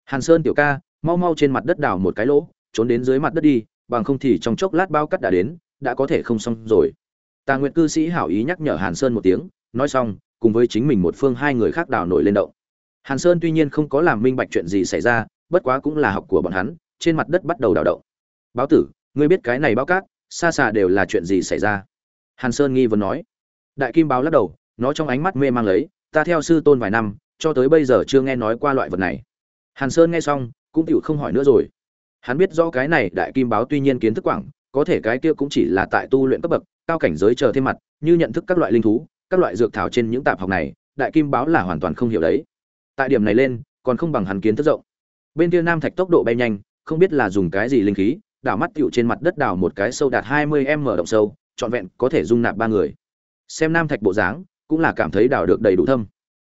Hàn sơn tiểu ca, mau mau trên mặt đất đào một cái lỗ, trốn đến dưới mặt đất đi, bằng không thì trong chốc lát bao cắt đã đến, đã có thể không xong rồi. Tà nguyệt cư sĩ hảo ý nhắc nhở hàn sơn một tiếng, nói xong, cùng với chính mình một phương hai người khác đào nổi lên động. Hàn sơn tuy nhiên không có làm minh bạch chuyện gì xảy ra, bất quá cũng là học của bọn hắn, trên mặt đất bắt đầu đào động. Báo tử ngươi biết cái này báo cát, xa xa đều là chuyện gì xảy ra? Hàn sơn nghi vấn nói. Đại kim báo lắc đầu, nó trong ánh mắt mê mang lấy, ta theo sư tôn vài năm, cho tới bây giờ chưa nghe nói qua loại vật này. Hàn sơn nghe xong, cũng tựu không hỏi nữa rồi. Hắn biết rõ cái này, đại kim báo tuy nhiên kiến thức quảng, có thể cái kia cũng chỉ là tại tu luyện cấp bậc, cao cảnh giới chờ thêm mặt, như nhận thức các loại linh thú, các loại dược thảo trên những tạp học này, đại kim báo là hoàn toàn không hiểu đấy. Tại điểm này lên, còn không bằng hắn kiến thức rộng. Bên kia nam thạch tốc độ bay nhanh, không biết là dùng cái gì linh khí đảo mắt tựu trên mặt đất đào một cái sâu đạt hai mươi m động sâu, trọn vẹn có thể dung nạp ba người. Xem nam thạch bộ dáng, cũng là cảm thấy đào được đầy đủ thâm.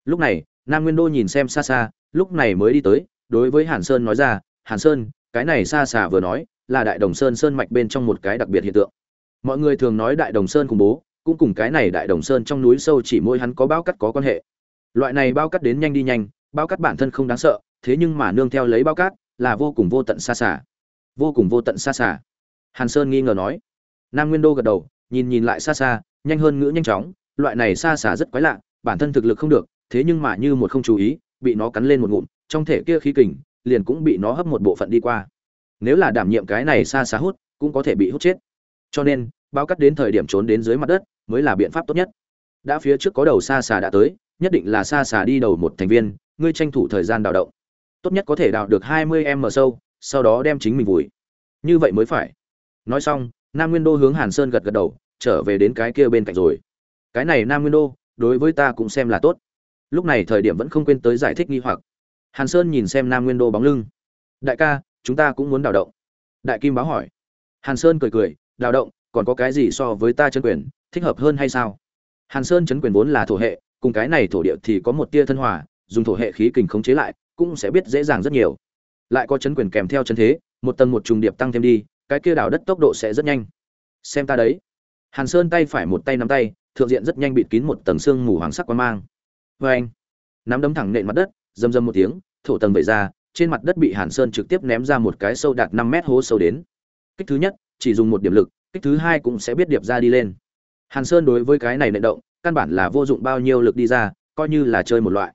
Lúc này, nam nguyên đô nhìn xem xa xa lúc này mới đi tới, đối với hàn sơn nói ra, hàn sơn, cái này xa xa vừa nói, là đại đồng sơn sơn mạch bên trong một cái đặc biệt hiện tượng. Mọi người thường nói đại đồng sơn khủng bố, cũng cùng cái này đại đồng sơn trong núi sâu chỉ môi hắn có bao cắt có quan hệ. Loại này bao cắt đến nhanh đi nhanh, bao cắt bản thân không đáng sợ, thế nhưng mà nương theo lấy bao cát là vô cùng vô tận xa xa vô cùng vô tận xa xà. hàn sơn nghi ngờ nói. Nam nguyên đô gật đầu, nhìn nhìn lại xa xa, nhanh hơn ngữ nhanh chóng, loại này xa xà rất quái lạ, bản thân thực lực không được, thế nhưng mà như một không chú ý, bị nó cắn lên một ngụm, trong thể kia khí kình, liền cũng bị nó hấp một bộ phận đi qua. Nếu là đảm nhiệm cái này xa xa hút, cũng có thể bị hút chết. Cho nên bao cắt đến thời điểm trốn đến dưới mặt đất, mới là biện pháp tốt nhất. Đã phía trước có đầu xa xà đã tới, nhất định là xa xà đi đầu một thành viên, ngươi tranh thủ thời gian đào động. Tốt nhất có thể đào được hai mươi m sâu sau đó đem chính mình vùi. Như vậy mới phải. Nói xong, nam nguyên đô hướng hàn sơn gật gật đầu, trở về đến cái kia bên cạnh rồi. Cái này nam nguyên đô, đối với ta cũng xem là tốt. Lúc này thời điểm vẫn không quên tới giải thích nghi hoặc. Hàn sơn nhìn xem nam nguyên đô bóng lưng. Đại ca, chúng ta cũng muốn đào động. Đại kim báo hỏi. Hàn sơn cười cười, đào động, còn có cái gì so với ta chân quyền, thích hợp hơn hay sao? Hàn sơn chấn quyền vốn là thổ hệ, cùng cái này thổ địa thì có một tia thân hòa, dùng thổ hệ khí kình khống chế lại, cũng sẽ biết dễ dàng rất nhiều lại có chấn quyền kèm theo chân thế, một tầng một trùng điệp tăng thêm đi, cái kia đào đất tốc độ sẽ rất nhanh. Xem ta đấy. Hàn sơn tay phải một tay nắm tay, thượng diện rất nhanh bịt kín một tầng xương mù hoàng sắc quan mang. Vê anh nắm đấm thẳng nện mặt đất, rầm rầm một tiếng, thổ tầng vẩy ra, trên mặt đất bị hàn sơn trực tiếp ném ra một cái sâu đạt năm mét hố sâu đến. Kích thứ nhất, chỉ dùng một điểm lực, kích thứ hai cũng sẽ biết điệp ra đi lên. Hàn sơn đối với cái này nện động, căn bản là vô dụng bao nhiêu lực đi ra, coi như là chơi một loại.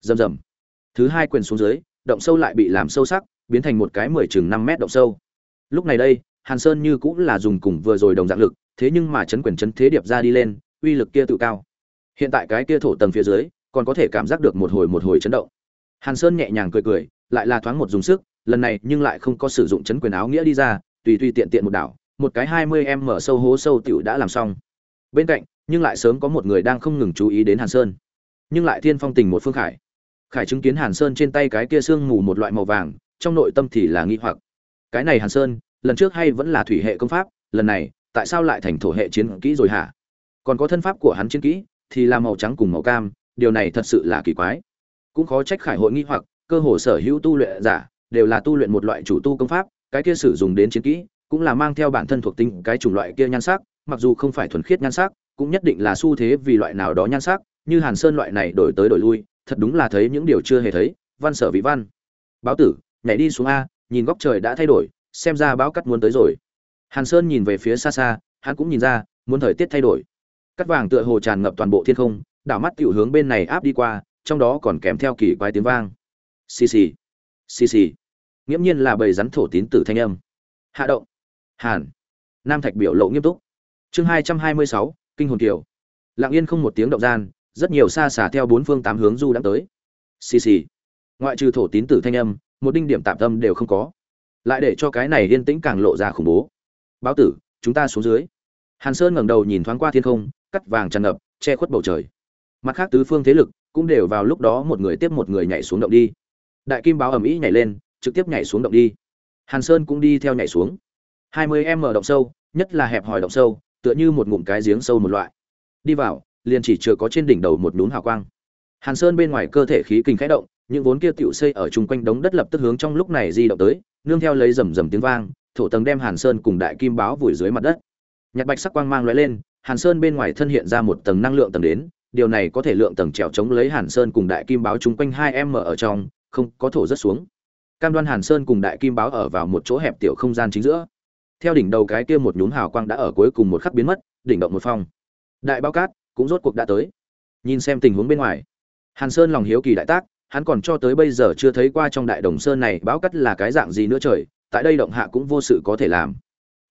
Rầm rầm. Thứ hai quyền xuống dưới động sâu lại bị làm sâu sắc, biến thành một cái mười chừng năm mét động sâu. Lúc này đây, hàn sơn như cũng là dùng cùng vừa rồi đồng dạng lực, thế nhưng mà chấn quyền chấn thế điệp ra đi lên, uy lực kia tự cao. Hiện tại cái kia thổ tầng phía dưới, còn có thể cảm giác được một hồi một hồi chấn động. Hàn sơn nhẹ nhàng cười cười, lại là thoáng một dùng sức, lần này nhưng lại không có sử dụng chấn quyền áo nghĩa đi ra, tùy tùy tiện tiện một đảo, một cái hai mươi em mở sâu hố sâu tiểu đã làm xong. Bên cạnh, nhưng lại sớm có một người đang không ngừng chú ý đến hàn sơn. Nhưng lại thiên phong tình một phương khải khải chứng kiến hàn sơn trên tay cái kia sương mù một loại màu vàng, trong nội tâm thì là nghi hoặc. Cái này hàn sơn, lần trước hay vẫn là thủy hệ công pháp, lần này, tại sao lại thành thổ hệ chiến kỹ rồi hả? Còn có thân pháp của hắn chiến kỹ, thì là màu trắng cùng màu cam, điều này thật sự là kỳ quái. Cũng khó trách khải hội nghi hoặc, cơ hồ sở hữu tu luyện giả, đều là tu luyện một loại chủ tu công pháp, cái kia sử dụng đến chiến kỹ, cũng là mang theo bản thân thuộc tính cái chủng loại kia nhan sắc, mặc dù không phải thuần khiết nhan sắc, cũng nhất định là xu thế vì loại nào đó nhan sắc, như hàn sơn loại này đổi tới đổi lui thật đúng là thấy những điều chưa hề thấy, văn sở vị văn. Báo tử, nhảy đi xuống a, nhìn góc trời đã thay đổi, xem ra báo cắt muốn tới rồi. Hàn sơn nhìn về phía xa xa, hắn cũng nhìn ra, muốn thời tiết thay đổi. Cắt vàng tựa hồ tràn ngập toàn bộ thiên không, đảo mắt tiểu hướng bên này áp đi qua, trong đó còn kèm theo kỳ quái tiếng vang. Xì xì xì xì. Nghiễm nhiên là bầy rắn thổ tín tử thanh âm. Hạ động. Hàn. Nam thạch biểu lộ nghiêm túc. Chương hai trăm hai mươi sáu, kinh hồn kiều. Lặng yên không một tiếng động gian rất nhiều xa xả theo bốn phương tám hướng du đã tới. Xì xì. Ngoại trừ thổ tín tử thanh âm, một đinh điểm tạm tâm đều không có. Lại để cho cái này yên tĩnh càng lộ ra khủng bố. Báo tử, chúng ta xuống dưới. Hàn sơn ngẩng đầu nhìn thoáng qua thiên không, cắt vàng tràn ngập, che khuất bầu trời. Mặt khác tứ phương thế lực cũng đều vào lúc đó một người tiếp một người nhảy xuống động đi. Đại kim báo ầm ĩ nhảy lên, trực tiếp nhảy xuống động đi. Hàn sơn cũng đi theo nhảy xuống. Hai mươi em mở động sâu, nhất là hẹp hòi động sâu, tựa như một ngụm cái giếng sâu một loại. Đi vào liền chỉ chưa có trên đỉnh đầu một núm hào quang. Hàn sơn bên ngoài cơ thể khí kình khẽ động, những vốn kia tiểu xây ở chung quanh đống đất lập tức hướng trong lúc này di động tới, nương theo lấy rầm rầm tiếng vang, thổ tầng đem hàn sơn cùng đại kim báo vùi dưới mặt đất. Nhạt bạch sắc quang mang lóe lên, hàn sơn bên ngoài thân hiện ra một tầng năng lượng tầng đến, điều này có thể lượng tầng trèo chống lấy hàn sơn cùng đại kim báo chung quanh hai em mở ở trong, không có thổ rất xuống. Cam đoan hàn sơn cùng đại kim báo ở vào một chỗ hẹp tiểu không gian chính giữa. Theo đỉnh đầu cái kia một nhún hào quang đã ở cuối cùng một khắc biến mất, đỉnh động một phong. Đại bao cát cũng rốt cuộc đã tới. Nhìn xem tình huống bên ngoài hàn sơn lòng hiếu kỳ đại tác hắn còn cho tới bây giờ chưa thấy qua trong đại đồng sơn này báo cắt là cái dạng gì nữa trời tại đây động hạ cũng vô sự có thể làm.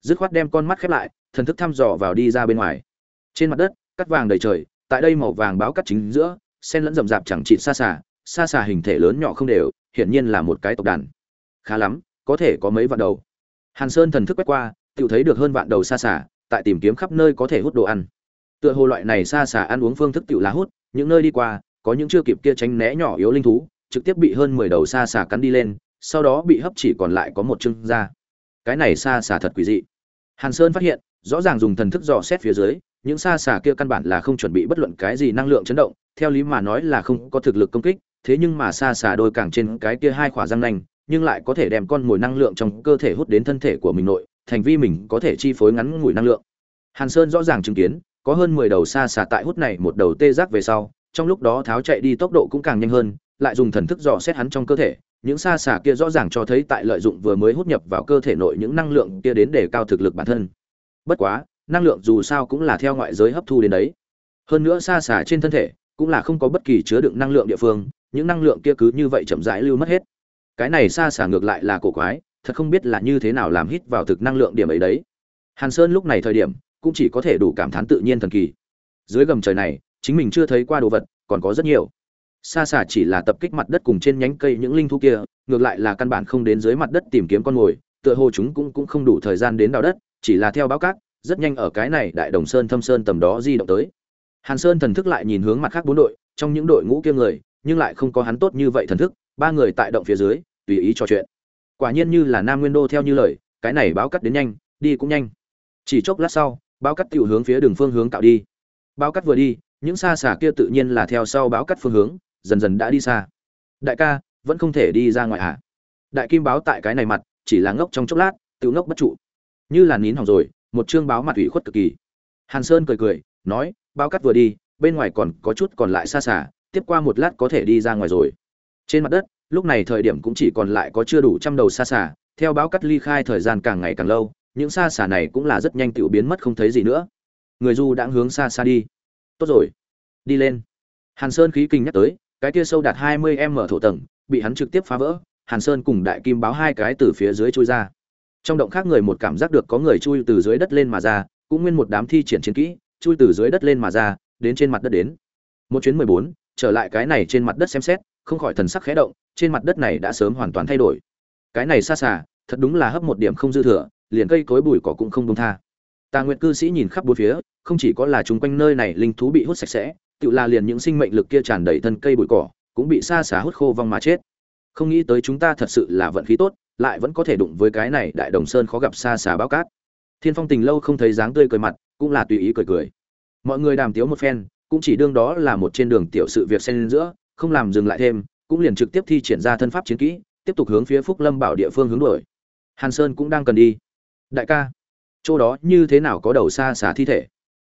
Dứt khoát đem con mắt khép lại thần thức thăm dò vào đi ra bên ngoài. Trên mặt đất cắt vàng đầy trời tại đây màu vàng báo cắt chính giữa sen lẫn rậm rạp chẳng trị xa xà, xa xà hình thể lớn nhỏ không đều hiển nhiên là một cái tộc đàn. Khá lắm có thể có mấy vạn đầu. Hàn sơn thần thức quét qua tự thấy được hơn vạn đầu xa xà, tại tìm kiếm khắp nơi có thể hút đồ ăn tựa hồ loại này xa xả ăn uống phương thức tự lá hút, những nơi đi qua, có những chưa kịp kia tránh né nhỏ yếu linh thú, trực tiếp bị hơn mười đầu xa xả cắn đi lên, sau đó bị hấp chỉ còn lại có một chân da. Cái này xa xả thật quỷ dị. Hàn sơn phát hiện, rõ ràng dùng thần thức dò xét phía dưới, những xa xả kia căn bản là không chuẩn bị bất luận cái gì năng lượng chấn động, theo lý mà nói là không có thực lực công kích, thế nhưng mà xa xả đôi càng trên cái kia hai khỏa răng nanh, nhưng lại có thể đem con mồi năng lượng trong cơ thể hút đến thân thể của mình nội, thành vi mình có thể chi phối ngắn ngủi năng lượng. Hàn sơn rõ ràng chứng kiến có hơn mười đầu xa xả tại hút này, một đầu tê giác về sau, trong lúc đó tháo chạy đi tốc độ cũng càng nhanh hơn, lại dùng thần thức dò xét hắn trong cơ thể. Những xa xả kia rõ ràng cho thấy tại lợi dụng vừa mới hút nhập vào cơ thể nội những năng lượng kia đến để cao thực lực bản thân. Bất quá, năng lượng dù sao cũng là theo ngoại giới hấp thu đến đấy. Hơn nữa xa xả trên thân thể cũng là không có bất kỳ chứa đựng năng lượng địa phương, những năng lượng kia cứ như vậy chậm rãi lưu mất hết. Cái này xa xả ngược lại là cổ quái, thật không biết là như thế nào làm hít vào thực năng lượng điểm ấy đấy. Hàn sơn lúc này thời điểm cũng chỉ có thể đủ cảm thán tự nhiên thần kỳ. Dưới gầm trời này, chính mình chưa thấy qua đồ vật, còn có rất nhiều. Xa xả chỉ là tập kích mặt đất cùng trên nhánh cây những linh thú kia, ngược lại là căn bản không đến dưới mặt đất tìm kiếm con mồi, tựa hồ chúng cũng cũng không đủ thời gian đến đào đất, chỉ là theo báo cát, rất nhanh ở cái này đại đồng sơn thâm sơn tầm đó di động tới. Hàn sơn thần thức lại nhìn hướng mặt khác bốn đội, trong những đội ngũ kia người, nhưng lại không có hắn tốt như vậy thần thức, ba người tại động phía dưới, tùy ý trò chuyện. Quả nhiên như là nam nguyên đô theo như lời, cái này báo cắt đến nhanh, đi cũng nhanh. Chỉ chốc lát sau báo cắt tiểu hướng phía đường phương hướng tạo đi. Báo cắt vừa đi, những xa xả kia tự nhiên là theo sau báo cắt phương hướng, dần dần đã đi xa. Đại ca, vẫn không thể đi ra ngoài hả đại kim báo tại cái này mặt, chỉ là ngốc trong chốc lát, tự ngốc bất trụ. Như là nín hỏng rồi, một chương báo mặt ủy khuất cực kỳ. Hàn sơn cười cười, nói, báo cắt vừa đi, bên ngoài còn có chút còn lại xa xả, tiếp qua một lát có thể đi ra ngoài rồi. Trên mặt đất, lúc này thời điểm cũng chỉ còn lại có chưa đủ trăm đầu xa xả, theo báo cắt ly khai thời gian càng ngày càng lâu những xa xả này cũng là rất nhanh tự biến mất không thấy gì nữa. Người du đã hướng xa xa đi. Tốt rồi. Đi lên. Hàn sơn khí kinh nhắc tới, cái kia sâu đạt hai mươi m thổ tầng, bị hắn trực tiếp phá vỡ, hàn sơn cùng đại kim báo hai cái từ phía dưới chui ra. Trong động khác người một cảm giác được có người chui từ dưới đất lên mà ra, cũng nguyên một đám thi triển chiến kỹ, chui từ dưới đất lên mà ra, đến trên mặt đất đến. Một chuyến mười bốn, trở lại cái này trên mặt đất xem xét, không khỏi thần sắc khẽ động, trên mặt đất này đã sớm hoàn toàn thay đổi. Cái này xa xả, thật đúng là hấp một điểm không dư thừa liền cây cối bụi cỏ cũng không buông tha. Tà nguyệt cư sĩ nhìn khắp bốn phía, không chỉ có là chúng quanh nơi này linh thú bị hút sạch sẽ tự là liền những sinh mệnh lực kia tràn đầy thân cây bụi cỏ, cũng bị xa xả hút khô vong mà chết. Không nghĩ tới chúng ta thật sự là vận khí tốt, lại vẫn có thể đụng với cái này đại đồng sơn khó gặp xa xả báo cát. Thiên phong tình lâu không thấy dáng tươi cười mặt, cũng là tùy ý cười cười. Mọi người đàm tiếu một phen, cũng chỉ đương đó là một trên đường tiểu sự việc xen giữa, không làm dừng lại thêm, cũng liền trực tiếp thi triển ra thân pháp chiến kỹ, tiếp tục hướng phía phúc lâm bảo địa phương hướng đuổi. Hàn sơn cũng đang cần đi đại ca, chỗ đó như thế nào có đầu xa xả thi thể?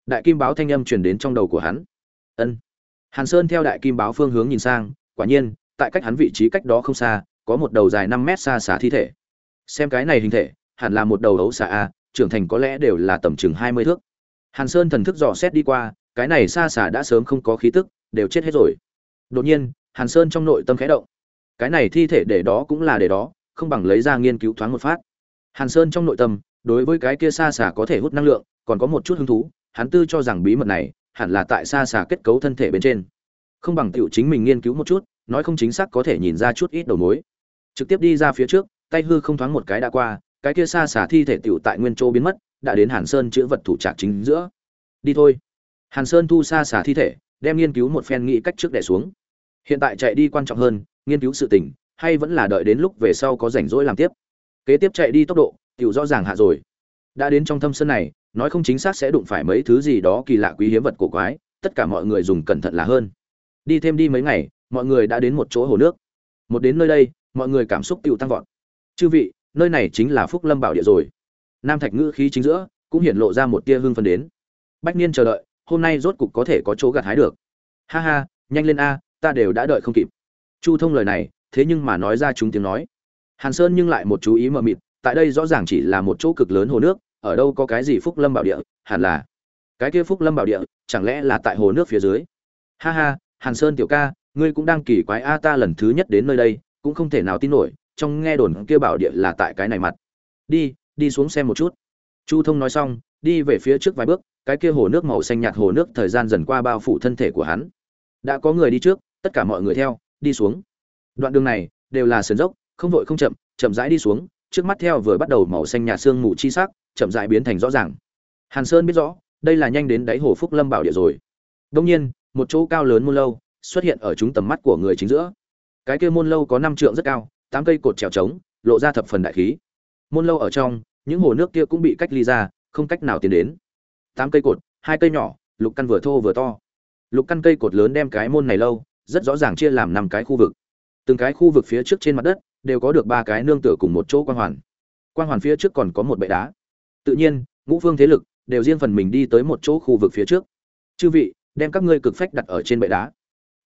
Đại kim báo thanh âm truyền đến trong đầu của hắn. Ân. Hàn sơn theo đại kim báo phương hướng nhìn sang, quả nhiên, tại cách hắn vị trí cách đó không xa, có một đầu dài năm mét xa xả thi thể. Xem cái này hình thể, hẳn là một đầu ấu xả a, trưởng thành có lẽ đều là tầm chừng hai mươi thước. Hàn sơn thần thức dò xét đi qua, cái này xa xả đã sớm không có khí tức, đều chết hết rồi. Đột nhiên, hàn sơn trong nội tâm khẽ động. Cái này thi thể để đó cũng là để đó, không bằng lấy ra nghiên cứu thoáng một phát hàn sơn trong nội tâm, đối với cái kia xa xả có thể hút năng lượng, còn có một chút hứng thú, hắn tư cho rằng bí mật này hẳn là tại xa xả kết cấu thân thể bên trên. Không bằng tiểu chính mình nghiên cứu một chút, nói không chính xác có thể nhìn ra chút ít đầu mối. Trực tiếp đi ra phía trước, tay hư không thoáng một cái đã qua, cái kia xa xả thi thể tiểu tại nguyên châu biến mất, đã đến hàn sơn chữ vật thủ trạc chính giữa. Đi thôi. Hàn sơn thu xa xả thi thể, đem nghiên cứu một phen nghĩ cách trước đẻ xuống. Hiện tại chạy đi quan trọng hơn, nghiên cứu sự tình, hay vẫn là đợi đến lúc về sau có rảnh rỗi làm tiếp kế tiếp chạy đi tốc độ, tiểu rõ ràng hạ rồi. Đã đến trong thâm sơn này, nói không chính xác sẽ đụng phải mấy thứ gì đó kỳ lạ quý hiếm vật cổ quái, tất cả mọi người dùng cẩn thận là hơn. Đi thêm đi mấy ngày, mọi người đã đến một chỗ hồ nước. Một đến nơi đây, mọi người cảm xúc Tiểu tăng vọt. Chư vị, nơi này chính là phúc lâm bảo địa rồi. Nam thạch ngữ khí chính giữa, cũng hiện lộ ra một tia hương phân đến. Bách niên chờ đợi, hôm nay rốt cục có thể có chỗ gặt hái được. Ha ha, nhanh lên a, ta đều đã đợi không kịp. Chu thông lời này, thế nhưng mà nói ra chúng tiếng nói hàn sơn nhưng lại một chú ý mờ mịt, tại đây rõ ràng chỉ là một chỗ cực lớn hồ nước, ở đâu có cái gì phúc lâm bảo địa, hẳn là cái kia phúc lâm bảo địa, chẳng lẽ là tại hồ nước phía dưới? Ha ha, hàn sơn tiểu ca, ngươi cũng đang kỳ quái a, ta lần thứ nhất đến nơi đây, cũng không thể nào tin nổi, trong nghe đồn kia bảo địa là tại cái này mặt. Đi đi xuống xem một chút. Chu thông nói xong, đi về phía trước vài bước, cái kia hồ nước màu xanh nhạt hồ nước thời gian dần qua bao phủ thân thể của hắn. Đã có người đi trước, tất cả mọi người theo, đi xuống. Đoạn đường này đều là sườn dốc không vội không chậm chậm rãi đi xuống, trước mắt theo vừa bắt đầu màu xanh nhạt sương mù chi sắc, chậm rãi biến thành rõ ràng. Hàn sơn biết rõ, đây là nhanh đến đáy hồ phúc lâm bảo địa rồi. Đông nhiên, một chỗ cao lớn môn lâu xuất hiện ở chúng tầm mắt của người chính giữa. Cái kia môn lâu có năm trượng rất cao, tám cây cột trèo trống, lộ ra thập phần đại khí. Môn lâu ở trong, những hồ nước kia cũng bị cách ly ra, không cách nào tiến đến. Tám cây cột, hai cây nhỏ, lục căn vừa thô vừa to. Lục căn cây cột lớn đem cái môn này lâu, rất rõ ràng chia làm năm cái khu vực. Từng cái khu vực phía trước trên mặt đất đều có được ba cái nương tựa cùng một chỗ quang hoàn. Quang hoàn phía trước còn có một bệ đá. Tự nhiên, ngũ phương thế lực đều riêng phần mình đi tới một chỗ khu vực phía trước. Chư vị, đem các ngươi cực phách đặt ở trên bệ đá.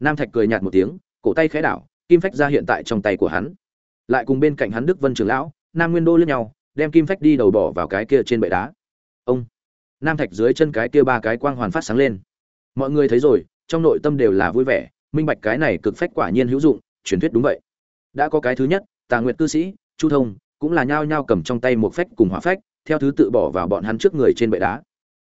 Nam thạch cười nhạt một tiếng, cổ tay khẽ đảo, kim phách ra hiện tại trong tay của hắn. Lại cùng bên cạnh hắn đức vân trường lão, nam nguyên đô lên nhau, đem kim phách đi đầu bỏ vào cái kia trên bệ đá. Ông! Nam thạch dưới chân cái kia ba cái quang hoàn phát sáng lên. Mọi người thấy rồi, trong nội tâm đều là vui vẻ, minh bạch cái này cực phách quả nhiên hữu dụng, truyền thuyết đúng vậy đã có cái thứ nhất, tà nguyệt cư sĩ, chu thông, cũng là nhao nhao cầm trong tay một phách cùng hỏa phách, theo thứ tự bỏ vào bọn hắn trước người trên bệ đá.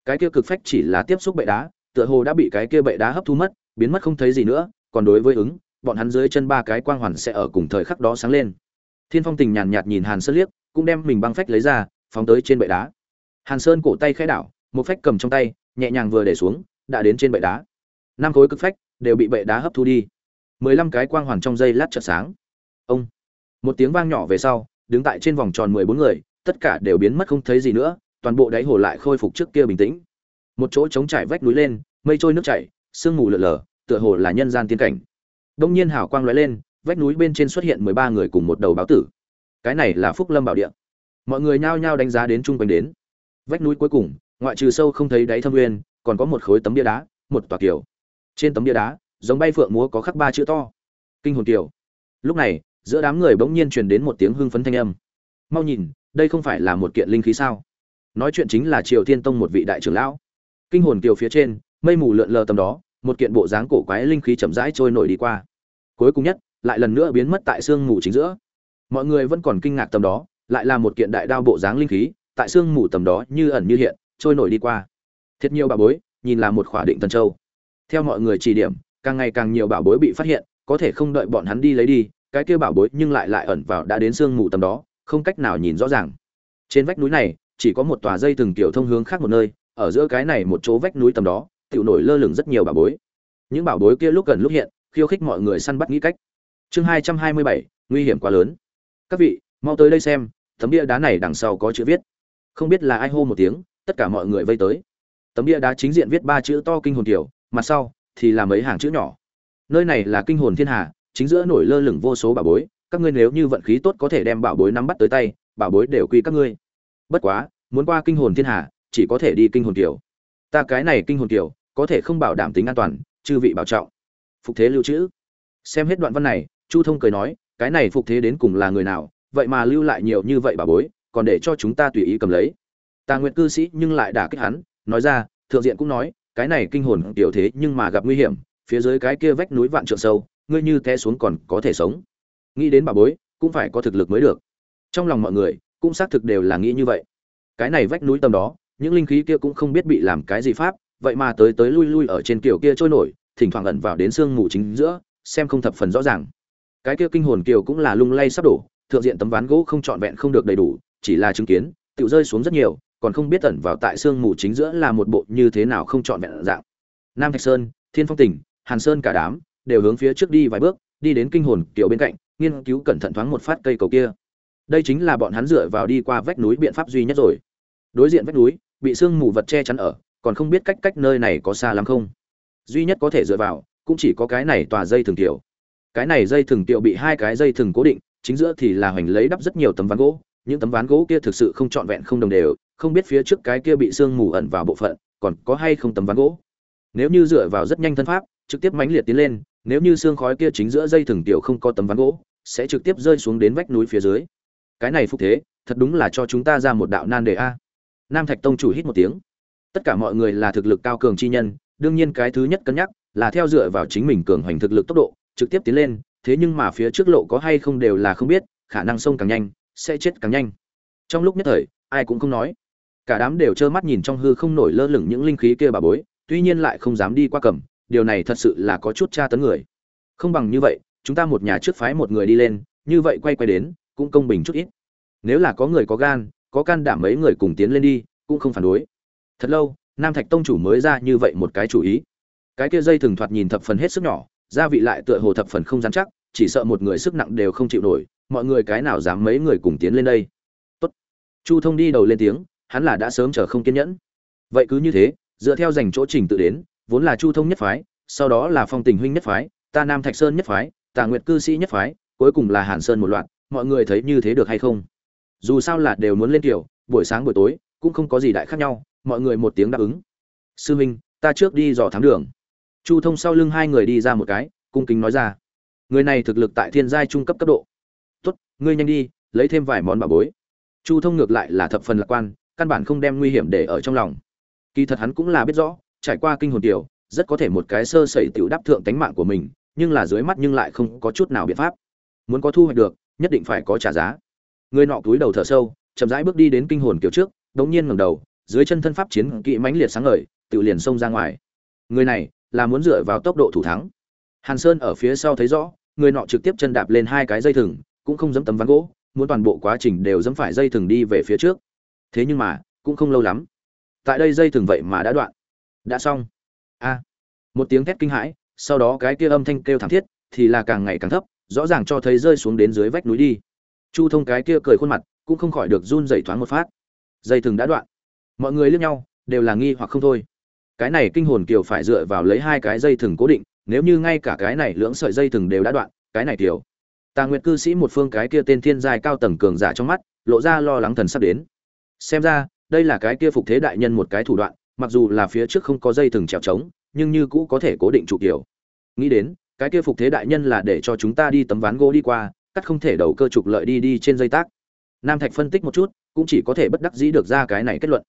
Cái kia cực phách chỉ là tiếp xúc bệ đá, tựa hồ đã bị cái kia bệ đá hấp thu mất, biến mất không thấy gì nữa, còn đối với ứng, bọn hắn dưới chân ba cái quang hoàn sẽ ở cùng thời khắc đó sáng lên. Thiên phong tình nhàn nhạt nhìn hàn sơn liếc, cũng đem mình băng phách lấy ra, phóng tới trên bệ đá. Hàn sơn cổ tay khẽ đảo, một phách cầm trong tay, nhẹ nhàng vừa để xuống, đã đến trên bệ đá. Năm khối cực phách đều bị bệ đá hấp thu đi. Mười lăm cái quang hoàn trong dây lát chợt sáng ông. Một tiếng vang nhỏ về sau, đứng tại trên vòng tròn mười bốn người, tất cả đều biến mất không thấy gì nữa, toàn bộ đáy hồ lại khôi phục trước kia bình tĩnh. Một chỗ trống trải vách núi lên, mây trôi nước chảy, sương mù lở lở, tựa hồ là nhân gian tiên cảnh. Đông nhiên hào quang lóe lên, vách núi bên trên xuất hiện mười ba người cùng một đầu báo tử. Cái này là phúc lâm bảo địa. Mọi người nhao nhao đánh giá đến chung quanh đến. Vách núi cuối cùng, ngoại trừ sâu không thấy đáy thâm nguyên, còn có một khối tấm bia đá, một tòa kiều. Trên tấm bia đá, giống bay phượng múa có khắc ba chữ to. Kinh hồn kiều. Lúc này giữa đám người bỗng nhiên truyền đến một tiếng hưng phấn thanh âm. Mau nhìn, đây không phải là một kiện linh khí sao? Nói chuyện chính là triều thiên tông một vị đại trưởng lão. Kinh hồn kiều phía trên, mây mù lượn lờ tầm đó, một kiện bộ dáng cổ quái linh khí chậm rãi trôi nổi đi qua. Cuối cùng nhất, lại lần nữa biến mất tại sương mù chính giữa. Mọi người vẫn còn kinh ngạc tầm đó, lại là một kiện đại đao bộ dáng linh khí, tại sương mù tầm đó như ẩn như hiện, trôi nổi đi qua. Thiệt nhiều bảo bối, nhìn là một khỏa định thần châu. Theo mọi người chỉ điểm, càng ngày càng nhiều bảo bối bị phát hiện, có thể không đợi bọn hắn đi lấy đi cái kia bảo bối nhưng lại lại ẩn vào đã đến sương mù tầm đó, không cách nào nhìn rõ ràng. Trên vách núi này, chỉ có một tòa dây từng kiểu thông hướng khác một nơi, ở giữa cái này một chỗ vách núi tầm đó tự nổi lơ lửng rất nhiều bảo bối. Những bảo bối kia lúc gần lúc hiện, khiêu khích mọi người săn bắt nghĩ cách. Chương hai trăm hai mươi bảy, nguy hiểm quá lớn. Các vị, mau tới đây xem, tấm bia đá này đằng sau có chữ viết. Không biết là ai hô một tiếng, tất cả mọi người vây tới. Tấm bia đá chính diện viết ba chữ to kinh hồn tiểu, mặt sau thì là mấy hàng chữ nhỏ. Nơi này là kinh hồn thiên hà chính giữa nổi lơ lửng vô số bảo bối, các ngươi nếu như vận khí tốt có thể đem bảo bối nắm bắt tới tay, bảo bối đều quy các ngươi. Bất quá, muốn qua kinh hồn thiên hà chỉ có thể đi kinh hồn kiểu ta cái này kinh hồn kiểu có thể không bảo đảm tính an toàn, chư vị bảo trọng. Phục thế lưu trữ. Xem hết đoạn văn này, chu thông cười nói, cái này phục thế đến cùng là người nào, vậy mà lưu lại nhiều như vậy bà bối, còn để cho chúng ta tùy ý cầm lấy. Tà nguyện cư sĩ nhưng lại đả kích hắn, nói ra, thượng diện cũng nói, cái này kinh hồn tiểu thế nhưng mà gặp nguy hiểm, phía dưới cái kia vách núi vạn trượng sâu ngươi như té xuống còn có thể sống. Nghĩ đến bà bối, cũng phải có thực lực mới được. Trong lòng mọi người, cũng xác thực đều là nghĩ như vậy. Cái này vách núi tầm đó, những linh khí kia cũng không biết bị làm cái gì pháp, vậy mà tới tới lui lui ở trên kiểu kia trôi nổi, thỉnh thoảng ẩn vào đến sương mù chính giữa, xem không thập phần rõ ràng. Cái kia kinh hồn kiều cũng là lung lay sắp đổ, thượng diện tấm ván gỗ không trọn vẹn không được đầy đủ, chỉ là chứng kiến tự rơi xuống rất nhiều, còn không biết ẩn vào tại sương mù chính giữa là một bộ như thế nào không trọn vẹn dạng. Nam thạch sơn, thiên phong tỉnh, hàn sơn cả đám đều hướng phía trước đi vài bước, đi đến kinh hồn kiều bên cạnh, nghiên cứu cẩn thận thoáng một phát cây cầu kia. Đây chính là bọn hắn dựa vào đi qua vách núi biện pháp duy nhất rồi. Đối diện vách núi, bị sương mù vật che chắn ở, còn không biết cách cách nơi này có xa lắm không. Duy nhất có thể dựa vào, cũng chỉ có cái này tòa dây thường tiểu. Cái này dây thường tiểu bị hai cái dây thường cố định, chính giữa thì là hoành lấy đắp rất nhiều tấm ván gỗ, những tấm ván gỗ kia thực sự không trọn vẹn, không đồng đều, không biết phía trước cái kia bị sương mù ẩn vào bộ phận, còn có hay không tấm ván gỗ. Nếu như dựa vào rất nhanh thân pháp, trực tiếp mãnh liệt tiến lên nếu như xương khói kia chính giữa dây thừng tiểu không có tấm ván gỗ, sẽ trực tiếp rơi xuống đến vách núi phía dưới. Cái này phục thế, thật đúng là cho chúng ta ra một đạo nan đề a. Nam thạch tông chủ hít một tiếng. Tất cả mọi người là thực lực cao cường chi nhân, đương nhiên cái thứ nhất cân nhắc là theo dựa vào chính mình cường hoành thực lực tốc độ, trực tiếp tiến lên, thế nhưng mà phía trước lộ có hay không đều là không biết, khả năng sông càng nhanh, sẽ chết càng nhanh. Trong lúc nhất thời, ai cũng không nói. Cả đám đều trơ mắt nhìn trong hư không nổi lơ lửng những linh khí kia bà bối, tuy nhiên lại không dám đi qua cầm điều này thật sự là có chút tra tấn người. Không bằng như vậy, chúng ta một nhà trước phái một người đi lên, như vậy quay quay đến, cũng công bình chút ít. Nếu là có người có gan, có can đảm mấy người cùng tiến lên đi, cũng không phản đối. Thật lâu, nam thạch tông chủ mới ra như vậy một cái chủ ý. Cái kia dây thường thoạt nhìn thập phần hết sức nhỏ, gia vị lại tựa hồ thập phần không dám chắc, chỉ sợ một người sức nặng đều không chịu nổi, mọi người cái nào dám mấy người cùng tiến lên đây? Tốt. Chu thông đi đầu lên tiếng, hắn là đã sớm chờ không kiên nhẫn. Vậy cứ như thế, dựa theo dành chỗ trình tự đến vốn là chu thông nhất phái, sau đó là phong tình huynh nhất phái, ta nam thạch sơn nhất phái tà nguyệt cư sĩ nhất phái, cuối cùng là hàn sơn một loạt, mọi người thấy như thế được hay không? Dù sao là đều muốn lên tiểu, buổi sáng buổi tối, cũng không có gì đại khác nhau, mọi người một tiếng đáp ứng. Sư huynh ta trước đi dò thám đường. Chu thông sau lưng hai người đi ra một cái, cung kính nói ra. Người này thực lực tại thiên giai trung cấp cấp độ. Tốt, ngươi nhanh đi, lấy thêm vài món bảo bối. Chu thông ngược lại là thập phần lạc quan, căn bản không đem nguy hiểm để ở trong lòng. Kỳ thật hắn cũng là biết rõ trải qua kinh hồn tiểu, rất có thể một cái sơ sẩy tiểu đáp thượng tánh mạng của mình, nhưng là dưới mắt nhưng lại không có chút nào biện pháp. Muốn có thu hoạch được, nhất định phải có trả giá. Người nọ túi đầu thở sâu, chậm rãi bước đi đến kinh hồn kiều trước, đống nhiên ngẩng đầu, dưới chân thân pháp chiến kỵ mãnh liệt sáng ngời tự liền xông ra ngoài. Người này, là muốn dựa vào tốc độ thủ thắng. Hàn sơn ở phía sau thấy rõ, người nọ trực tiếp chân đạp lên hai cái dây thừng, cũng không dám tấm ván gỗ, muốn toàn bộ quá trình đều dám phải dây thừng đi về phía trước. Thế nhưng mà, cũng không lâu lắm. Tại đây dây thừng vậy mà đã đoạn đã xong. A. Một tiếng thét kinh hãi, sau đó cái kia âm thanh kêu thảm thiết, thì là càng ngày càng thấp, rõ ràng cho thấy rơi xuống đến dưới vách núi đi. Chu thông cái kia cười khuôn mặt, cũng không khỏi được run dày thoáng một phát. Dây thừng đã đoạn. Mọi người liếc nhau, đều là nghi hoặc không thôi. Cái này kinh hồn kiều phải dựa vào lấy hai cái dây thừng cố định, nếu như ngay cả cái này lưỡng sợi dây thừng đều đã đoạn, cái này kiều tà nguyệt cư sĩ một phương cái kia tên thiên giai cao tầng cường giả trong mắt, lộ ra lo lắng thần sắp đến. Xem ra, đây là cái kia phục thế đại nhân một cái thủ đoạn mặc dù là phía trước không có dây thừng trèo trống, nhưng như cũ có thể cố định trụ kiểu. Nghĩ đến, cái kia phục thế đại nhân là để cho chúng ta đi tấm ván gỗ đi qua, cắt không thể đầu cơ trục lợi đi đi trên dây tác. Nam thạch phân tích một chút, cũng chỉ có thể bất đắc dĩ được ra cái này kết luận.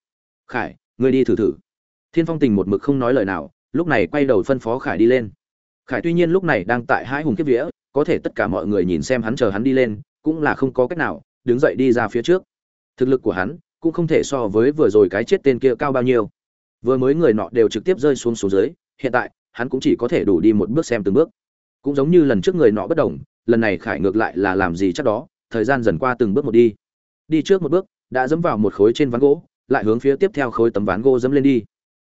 Khải, ngươi đi thử thử. Thiên phong tình một mực không nói lời nào, lúc này quay đầu phân phó khải đi lên. Khải tuy nhiên lúc này đang tại hai hùng kiếp vía, có thể tất cả mọi người nhìn xem hắn chờ hắn đi lên, cũng là không có cách nào, đứng dậy đi ra phía trước. Thực lực của hắn cũng không thể so với vừa rồi cái chết tên kia cao bao nhiêu vừa mới người nọ đều trực tiếp rơi xuống xuống dưới, hiện tại, hắn cũng chỉ có thể đủ đi một bước xem từng bước. Cũng giống như lần trước người nọ bất đồng, lần này khải ngược lại là làm gì chắc đó, thời gian dần qua từng bước một đi. Đi trước một bước, đã dẫm vào một khối trên ván gỗ, lại hướng phía tiếp theo khối tấm ván gỗ dẫm lên đi.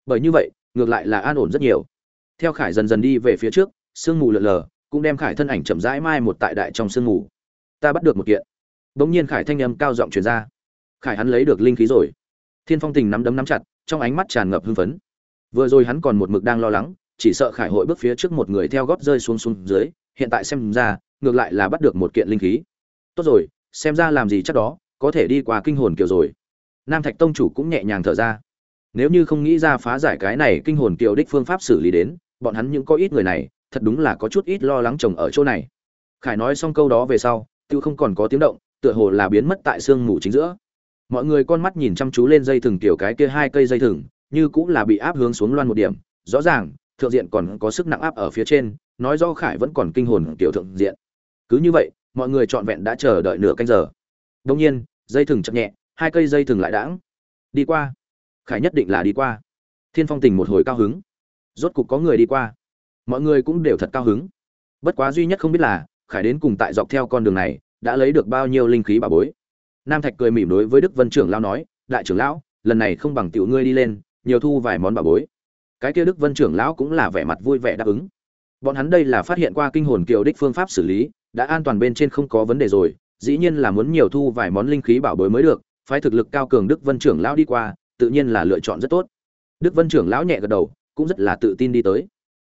Bởi như vậy, ngược lại là an ổn rất nhiều. Theo khải dần dần đi về phía trước, sương mù lờ lờ cũng đem khải thân ảnh chậm rãi mai một tại đại trong sương mù. Ta bắt được một kiện. Bỗng nhiên khải thanh âm cao giọng truyền ra. Khải hắn lấy được linh khí rồi. Thiên phong tình nắm đấm nắm chặt trong ánh mắt tràn ngập hưng phấn. Vừa rồi hắn còn một mực đang lo lắng, chỉ sợ khải hội bước phía trước một người theo gót rơi xuống xuống dưới, hiện tại xem ra, ngược lại là bắt được một kiện linh khí. Tốt rồi, xem ra làm gì chắc đó, có thể đi qua kinh hồn kiều rồi. Nam thạch tông chủ cũng nhẹ nhàng thở ra. Nếu như không nghĩ ra phá giải cái này kinh hồn kiều đích phương pháp xử lý đến, bọn hắn những có ít người này, thật đúng là có chút ít lo lắng chồng ở chỗ này. Khải nói xong câu đó về sau tự không còn có tiếng động, tựa hồ là biến mất tại sương mù chính giữa mọi người con mắt nhìn chăm chú lên dây thừng tiểu cái kia hai cây dây thừng, như cũng là bị áp hướng xuống loan một điểm. Rõ ràng, thượng diện còn có sức nặng áp ở phía trên, nói do khải vẫn còn kinh hồn tiểu thượng diện. Cứ như vậy, mọi người trọn vẹn đã chờ đợi nửa canh giờ. Đông nhiên, dây thừng chậm nhẹ, hai cây dây thừng lại đãng. Đi qua. Khải nhất định là đi qua. Thiên phong tình một hồi cao hứng. Rốt cục có người đi qua. Mọi người cũng đều thật cao hứng. Bất quá duy nhất không biết là, khải đến cùng tại dọc theo con đường này, đã lấy được bao nhiêu linh khí bà bối nam thạch cười mỉm đối với đức vân trưởng lão nói, đại trưởng lão, lần này không bằng tiểu ngươi đi lên, nhiều thu vài món bà bối. Cái kia đức vân trưởng lão cũng là vẻ mặt vui vẻ đáp ứng. Bọn hắn đây là phát hiện qua kinh hồn kiều đích phương pháp xử lý, đã an toàn bên trên không có vấn đề rồi, dĩ nhiên là muốn nhiều thu vài món linh khí bảo bối mới được, phái thực lực cao cường đức vân trưởng lão đi qua, tự nhiên là lựa chọn rất tốt. Đức vân trưởng lão nhẹ gật đầu, cũng rất là tự tin đi tới.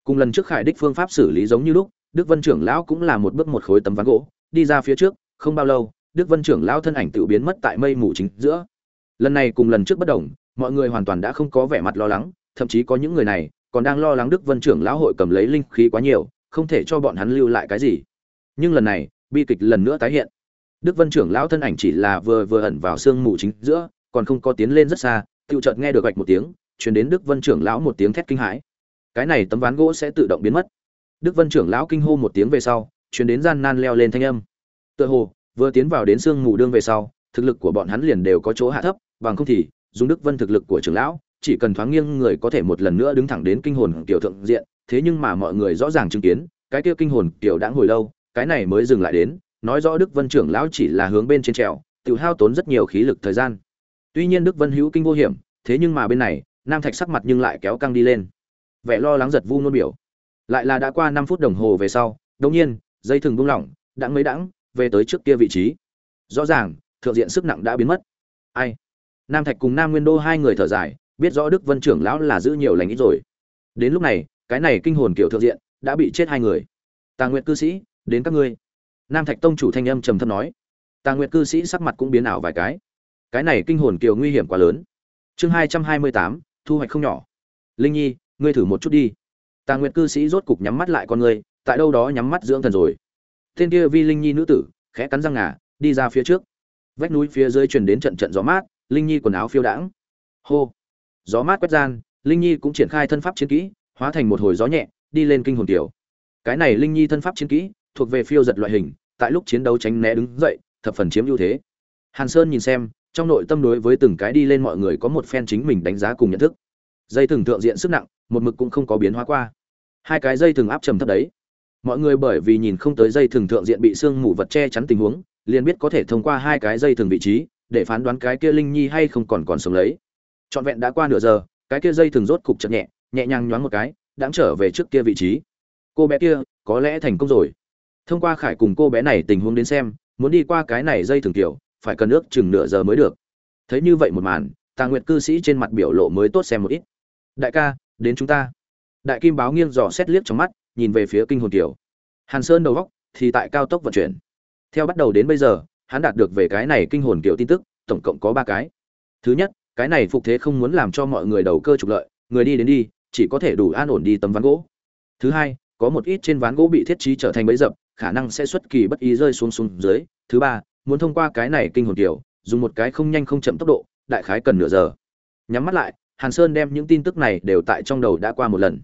Cùng lần trước khải đích phương pháp xử lý giống như lúc, đức vân trưởng lão cũng là một bước một khối tấm ván gỗ, đi ra phía trước, không bao lâu đức vân trưởng lão thân ảnh tự biến mất tại mây mù chính giữa. Lần này cùng lần trước bất đồng, mọi người hoàn toàn đã không có vẻ mặt lo lắng, thậm chí có những người này còn đang lo lắng đức vân trưởng lão hội cầm lấy linh khí quá nhiều, không thể cho bọn hắn lưu lại cái gì. Nhưng lần này, bi kịch lần nữa tái hiện. Đức vân trưởng lão thân ảnh chỉ là vừa vừa ẩn vào sương mù chính giữa, còn không có tiến lên rất xa tự chợt nghe được gạch một tiếng chuyển đến đức vân trưởng lão một tiếng thét kinh hãi. Cái này tấm ván gỗ sẽ tự động biến mất. Đức vân trưởng lão kinh hô một tiếng về sau chuyển đến gian nan leo lên thanh âm. Tựa hồ vừa tiến vào đến sương mù đương về sau, thực lực của bọn hắn liền đều có chỗ hạ thấp, bằng không thì, dùng đức vân thực lực của trưởng lão, chỉ cần thoáng nghiêng người có thể một lần nữa đứng thẳng đến kinh hồn tiểu thượng diện, thế nhưng mà mọi người rõ ràng chứng kiến, cái kia kinh hồn tiểu đã hồi lâu, cái này mới dừng lại đến, nói rõ đức vân trưởng lão chỉ là hướng bên trên trèo, tự hao tốn rất nhiều khí lực thời gian. Tuy nhiên đức vân hữu kinh vô hiểm, thế nhưng mà bên này, nam thạch sắc mặt nhưng lại kéo căng đi lên. Vẻ lo lắng giật vu nôn biểu. Lại là đã qua năm phút đồng hồ về sau, đột nhiên, dây thừng buông lỏng, đãng mấy đãng về tới trước kia vị trí. Rõ ràng, thượng diện sức nặng đã biến mất. Ai? Nam thạch cùng nam nguyên đô hai người thở dài, biết rõ đức vân trưởng lão là giữ nhiều lành ít rồi. Đến lúc này, cái này kinh hồn kiểu thượng diện đã bị chết hai người. Tà nguyện cư sĩ, đến các ngươi. Nam thạch tông chủ thanh âm trầm thấp nói. Tà nguyện cư sĩ sắc mặt cũng biến ảo vài cái. Cái này kinh hồn kiều nguy hiểm quá lớn. Chương hai trăm hai mươi tám, thu hoạch không nhỏ. Linh nhi, ngươi thử một chút đi. Tà nguyện cư sĩ rốt cục nhắm mắt lại con ngươi, tại đâu đó nhắm mắt dưỡng thần rồi tên kia vi linh nhi nữ tử, khẽ cắn răng ngà, đi ra phía trước. Vách núi phía dưới truyền đến trận trận gió mát, linh nhi quần áo phiêu đãng. Hô! Gió mát quét gian, linh nhi cũng triển khai thân pháp chiến kỹ, hóa thành một hồi gió nhẹ, đi lên kinh hồn tiểu. Cái này linh nhi thân pháp chiến kỹ, thuộc về phiêu giật loại hình, tại lúc chiến đấu tránh né đứng dậy, thập phần chiếm ưu thế. Hàn sơn nhìn xem, trong nội tâm đối với từng cái đi lên mọi người có một phen chính mình đánh giá cùng nhận thức. Dây thừng thượng diện sức nặng, một mực cũng không có biến hóa qua. Hai cái dây thừng áp trầm thấp đấy mọi người bởi vì nhìn không tới dây thừng thượng diện bị sương mù vật che chắn tình huống, liền biết có thể thông qua hai cái dây thừng vị trí, để phán đoán cái kia linh nhi hay không còn còn sống lấy. Trọn vẹn đã qua nửa giờ, cái kia dây thừng rốt cục chậm nhẹ nhẹ nhàng nhoáng một cái đã trở về trước kia vị trí. Cô bé kia, có lẽ thành công rồi. Thông qua khải cùng cô bé này tình huống đến xem, muốn đi qua cái này dây thừng kiểu, phải cần ước chừng nửa giờ mới được. Thấy như vậy một màn, tà nguyệt cư sĩ trên mặt biểu lộ mới tốt xem một ít. Đại ca, đến chúng ta. Đại kim báo nghiêng dò xét liếc trong mắt nhìn về phía kinh hồn tiểu. Hàn sơn đầu góc thì tại cao tốc vận chuyển. Theo bắt đầu đến bây giờ, hắn đạt được về cái này kinh hồn kiểu tin tức, tổng cộng có ba cái. Thứ nhất, cái này phục thế không muốn làm cho mọi người đầu cơ trục lợi, người đi đến đi, chỉ có thể đủ an ổn đi tấm ván gỗ. Thứ hai, có một ít trên ván gỗ bị thiết trí trở thành bẫy dập, khả năng sẽ xuất kỳ bất ý rơi xuống xuống dưới. Thứ ba, muốn thông qua cái này kinh hồn kiểu dùng một cái không nhanh không chậm tốc độ, đại khái cần nửa giờ. Nhắm mắt lại, hàn sơn đem những tin tức này đều tại trong đầu đã qua một lần.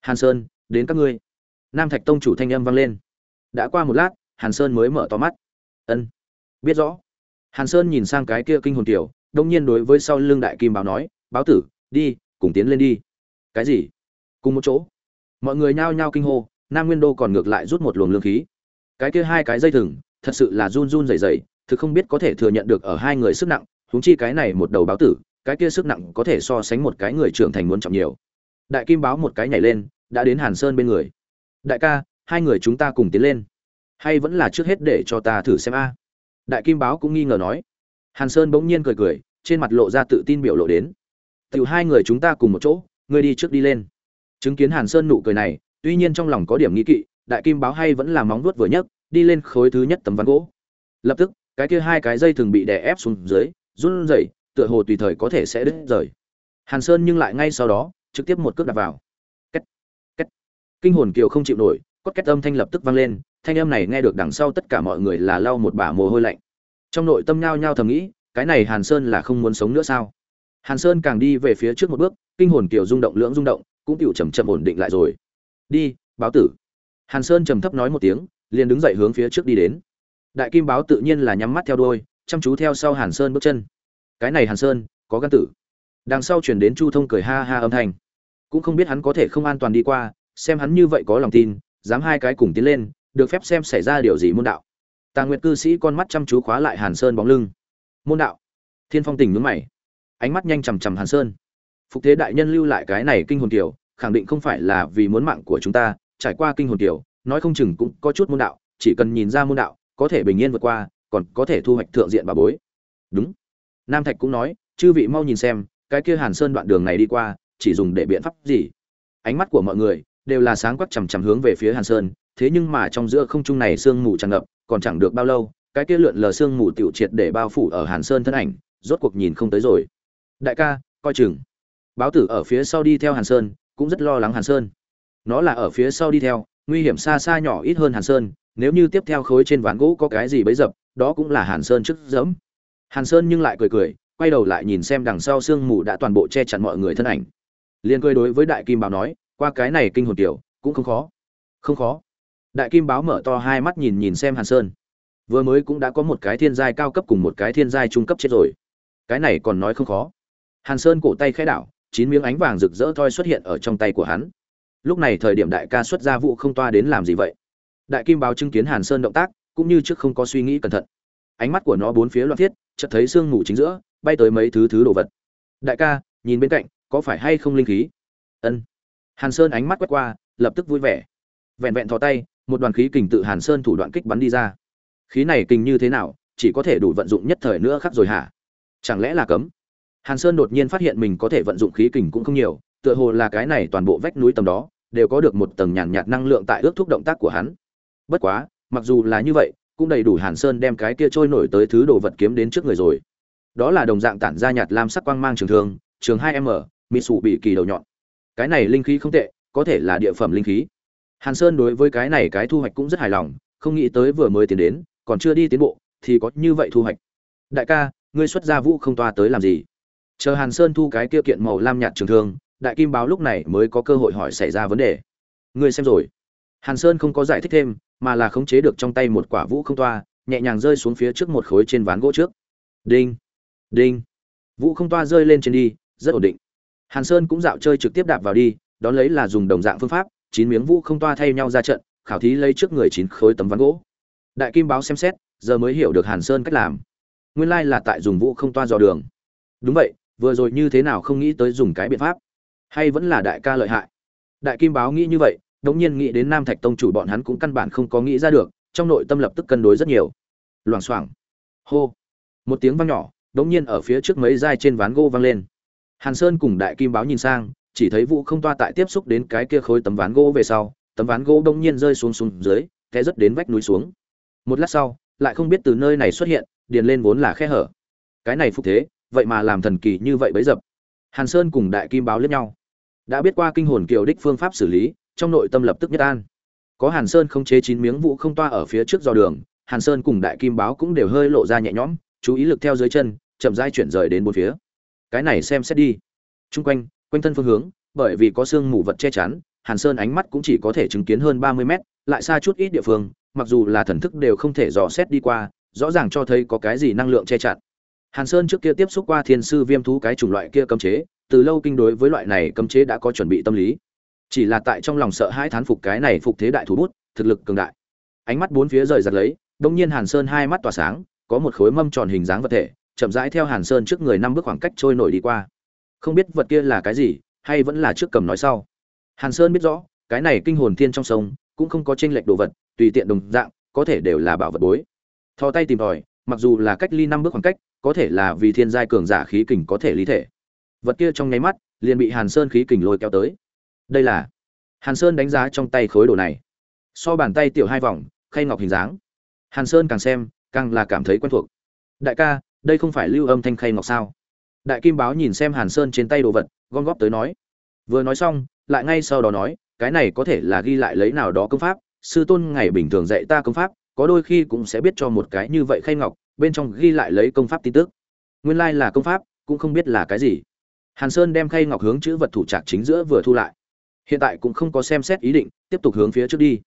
Hàn sơn, đến các ngươi nam thạch tông chủ thanh âm vang lên. Đã qua một lát, hàn sơn mới mở to mắt. Ân, biết rõ. Hàn sơn nhìn sang cái kia kinh hồn tiểu đông nhiên đối với sau lưng đại kim báo nói, báo tử, đi, cùng tiến lên đi. Cái gì? Cùng một chỗ. Mọi người nhao nhao kinh hô, nam nguyên đô còn ngược lại rút một luồng lương khí. Cái kia hai cái dây thừng, thật sự là run run rẩy rẩy, thực không biết có thể thừa nhận được ở hai người sức nặng, huống chi cái này một đầu báo tử, cái kia sức nặng có thể so sánh một cái người trưởng thành muốn trọng nhiều. Đại kim báo một cái nhảy lên, đã đến hàn sơn bên người đại ca, hai người chúng ta cùng tiến lên. Hay vẫn là trước hết để cho ta thử xem a? Đại kim báo cũng nghi ngờ nói. Hàn sơn bỗng nhiên cười cười, trên mặt lộ ra tự tin biểu lộ đến. Tự hai người chúng ta cùng một chỗ, ngươi đi trước đi lên. Chứng kiến hàn sơn nụ cười này, tuy nhiên trong lòng có điểm nghi kỵ, đại kim báo hay vẫn là móng vuốt vừa nhấc, đi lên khối thứ nhất tấm ván gỗ. Lập tức, cái kia hai cái dây thường bị đè ép xuống dưới, run rẩy, tựa hồ tùy thời có thể sẽ đứt rời. Hàn sơn nhưng lại ngay sau đó, trực tiếp một cước đặt vào kinh hồn kiều không chịu nổi, cốt két âm thanh lập tức vang lên, thanh âm này nghe được đằng sau tất cả mọi người là lau một bả mồ hôi lạnh. Trong nội tâm nhao nhao thầm nghĩ, cái này hàn sơn là không muốn sống nữa sao? Hàn sơn càng đi về phía trước một bước, kinh hồn kiều rung động lưỡng rung động, cũng tiểu chậm chậm ổn định lại rồi. Đi, báo tử. Hàn sơn trầm thấp nói một tiếng, liền đứng dậy hướng phía trước đi đến. Đại kim báo tự nhiên là nhắm mắt theo đôi chăm chú theo sau hàn sơn bước chân. Cái này hàn sơn, có gan tử. Đằng sau chuyển đến chu thông cười ha ha âm thanh. Cũng không biết hắn có thể không an toàn đi qua xem hắn như vậy có lòng tin, dám hai cái cùng tiến lên, được phép xem xảy ra điều gì môn đạo. Tà nguyệt cư sĩ con mắt chăm chú khóa lại hàn sơn bóng lưng. Môn đạo. Thiên phong tình nhướng mày. Ánh mắt nhanh chằm chằm hàn sơn. Phục thế đại nhân lưu lại cái này kinh hồn tiểu, khẳng định không phải là vì muốn mạng của chúng ta, trải qua kinh hồn tiểu, nói không chừng cũng có chút môn đạo, chỉ cần nhìn ra môn đạo, có thể bình yên vượt qua, còn có thể thu hoạch thượng diện bà bối. Đúng. Nam thạch cũng nói, chư vị mau nhìn xem, cái kia hàn sơn đoạn đường này đi qua, chỉ dùng để biện pháp gì? Ánh mắt của mọi người đều là sáng quắc chằm chằm hướng về phía hàn sơn, thế nhưng mà trong giữa không trung này sương mù tràn ngập, còn chẳng được bao lâu, cái kia lượn lờ sương mù tiểu triệt để bao phủ ở hàn sơn thân ảnh, rốt cuộc nhìn không tới rồi. Đại ca, coi chừng. Báo tử ở phía sau đi theo hàn sơn, cũng rất lo lắng hàn sơn. Nó là ở phía sau đi theo, nguy hiểm xa xa nhỏ ít hơn hàn sơn, nếu như tiếp theo khối trên ván gỗ có cái gì bấy dập, đó cũng là hàn sơn trước dẫm hàn sơn nhưng lại cười cười, quay đầu lại nhìn xem đằng sau sương mù đã toàn bộ che chắn mọi người thân ảnh. Liền cười đối với đại kim Bảo nói qua cái này kinh hồn tiểu, cũng không khó. Không khó. Đại kim báo mở to hai mắt nhìn nhìn xem hàn sơn. Vừa mới cũng đã có một cái thiên giai cao cấp cùng một cái thiên giai trung cấp chết rồi. Cái này còn nói không khó. Hàn sơn cổ tay khẽ đảo, chín miếng ánh vàng rực rỡ thoi xuất hiện ở trong tay của hắn. Lúc này thời điểm đại ca xuất ra vụ không toa đến làm gì vậy? Đại kim báo chứng kiến hàn sơn động tác, cũng như trước không có suy nghĩ cẩn thận. Ánh mắt của nó bốn phía loạn thiết, chợt thấy sương mù chính giữa, bay tới mấy thứ thứ đồ vật. Đại ca, nhìn bên cạnh, có phải hay không linh khí? Ân hàn sơn ánh mắt quét qua, lập tức vui vẻ. Vẹn vẹn thò tay, một đoàn khí kình tự hàn sơn thủ đoạn kích bắn đi ra. Khí này kình như thế nào, chỉ có thể đủ vận dụng nhất thời nữa khắc rồi hả? Chẳng lẽ là cấm? Hàn sơn đột nhiên phát hiện mình có thể vận dụng khí kình cũng không nhiều, tựa hồ là cái này toàn bộ vách núi tầm đó, đều có được một tầng nhàn nhạt năng lượng tại ước thúc động tác của hắn. Bất quá, mặc dù là như vậy, cũng đầy đủ hàn sơn đem cái kia trôi nổi tới thứ đồ vật kiếm đến trước người rồi. Đó là đồng dạng tản ra nhạt lam sắc quang mang trường thương, trường hai m mỹ sụ bị kỳ đầu nhọn cái này linh khí không tệ, có thể là địa phẩm linh khí. Hàn sơn đối với cái này cái thu hoạch cũng rất hài lòng, không nghĩ tới vừa mới tiến đến, còn chưa đi tiến bộ, thì có như vậy thu hoạch. Đại ca, ngươi xuất gia vũ không toa tới làm gì? Chờ hàn sơn thu cái kia kiện màu lam nhạt trường thương, đại kim báo lúc này mới có cơ hội hỏi xảy ra vấn đề. Ngươi xem rồi. Hàn sơn không có giải thích thêm, mà là khống chế được trong tay một quả vũ không toa, nhẹ nhàng rơi xuống phía trước một khối trên ván gỗ trước. Đinh đinh. Vũ không toa rơi lên trên đi, rất ổn định hàn sơn cũng dạo chơi trực tiếp đạp vào đi, đón lấy là dùng đồng dạng phương pháp, chín miếng vũ không toa thay nhau ra trận, khảo thí lấy trước người chín khối tấm ván gỗ. Đại kim báo xem xét, giờ mới hiểu được hàn sơn cách làm. Nguyên lai là tại dùng vũ không toa dò đường. Đúng vậy, vừa rồi như thế nào không nghĩ tới dùng cái biện pháp. Hay vẫn là đại ca lợi hại. Đại kim báo nghĩ như vậy, đống nhiên nghĩ đến nam thạch tông chủ bọn hắn cũng căn bản không có nghĩ ra được, trong nội tâm lập tức cân đối rất nhiều. Loảng xoảng. Hô. Một tiếng vang nhỏ, đống nhiên ở phía trước mấy giai trên ván gỗ vang lên hàn sơn cùng đại kim báo nhìn sang, chỉ thấy vũ không toa tại tiếp xúc đến cái kia khối tấm ván gỗ về sau, tấm ván gỗ đông nhiên rơi xuống xuống dưới, té rất đến vách núi xuống. Một lát sau, lại không biết từ nơi này xuất hiện, điền lên vốn là khe hở. Cái này phục thế, vậy mà làm thần kỳ như vậy bấy dập. Hàn sơn cùng đại kim báo liếc nhau. Đã biết qua kinh hồn kiều đích phương pháp xử lý, trong nội tâm lập tức nhất an. Có hàn sơn không chế chín miếng vũ không toa ở phía trước dò đường, hàn sơn cùng đại kim báo cũng đều hơi lộ ra nhẹ nhõm, chú ý lực theo dưới chân, chậm rãi chuyển rời đến bốn phía cái này xem xét đi. Chung quanh quanh thân phương hướng, bởi vì có sương mù vật che chắn, hàn sơn ánh mắt cũng chỉ có thể chứng kiến hơn ba mươi mét, lại xa chút ít địa phương, mặc dù là thần thức đều không thể dò xét đi qua, rõ ràng cho thấy có cái gì năng lượng che chắn. Hàn sơn trước kia tiếp xúc qua thiên sư viêm thú cái chủng loại kia cấm chế, từ lâu kinh đối với loại này cấm chế đã có chuẩn bị tâm lý. Chỉ là tại trong lòng sợ hãi thán phục cái này phục thế đại thủ bút, thực lực cường đại. Ánh mắt bốn phía rời giật lấy, đông nhiên hàn sơn hai mắt tỏa sáng, có một khối mâm tròn hình dáng vật thể chậm rãi theo hàn sơn trước người năm bước khoảng cách trôi nổi đi qua. Không biết vật kia là cái gì, hay vẫn là trước cầm nói sau. Hàn sơn biết rõ, cái này kinh hồn thiên trong sông, cũng không có chênh lệch đồ vật, tùy tiện đồng dạng, có thể đều là bảo vật bối. Thò tay tìm tòi, mặc dù là cách ly năm bước khoảng cách, có thể là vì thiên giai cường giả khí kình có thể lý thể. Vật kia trong nháy mắt, liền bị hàn sơn khí kình lôi kéo tới. Đây là hàn sơn đánh giá trong tay khối đồ này. So bàn tay tiểu hai vòng, khay ngọc hình dáng. Hàn sơn càng xem, càng là cảm thấy quen thuộc. Đại ca đây không phải lưu âm thanh khay ngọc sao? Đại kim báo nhìn xem hàn sơn trên tay đồ vật, gom góp tới nói. Vừa nói xong, lại ngay sau đó nói, cái này có thể là ghi lại lấy nào đó công pháp, sư tôn ngày bình thường dạy ta công pháp, có đôi khi cũng sẽ biết cho một cái như vậy khay ngọc, bên trong ghi lại lấy công pháp tin tức. Nguyên lai là công pháp, cũng không biết là cái gì. Hàn sơn đem khay ngọc hướng chữ vật thủ trạc chính giữa vừa thu lại. Hiện tại cũng không có xem xét ý định, tiếp tục hướng phía trước đi.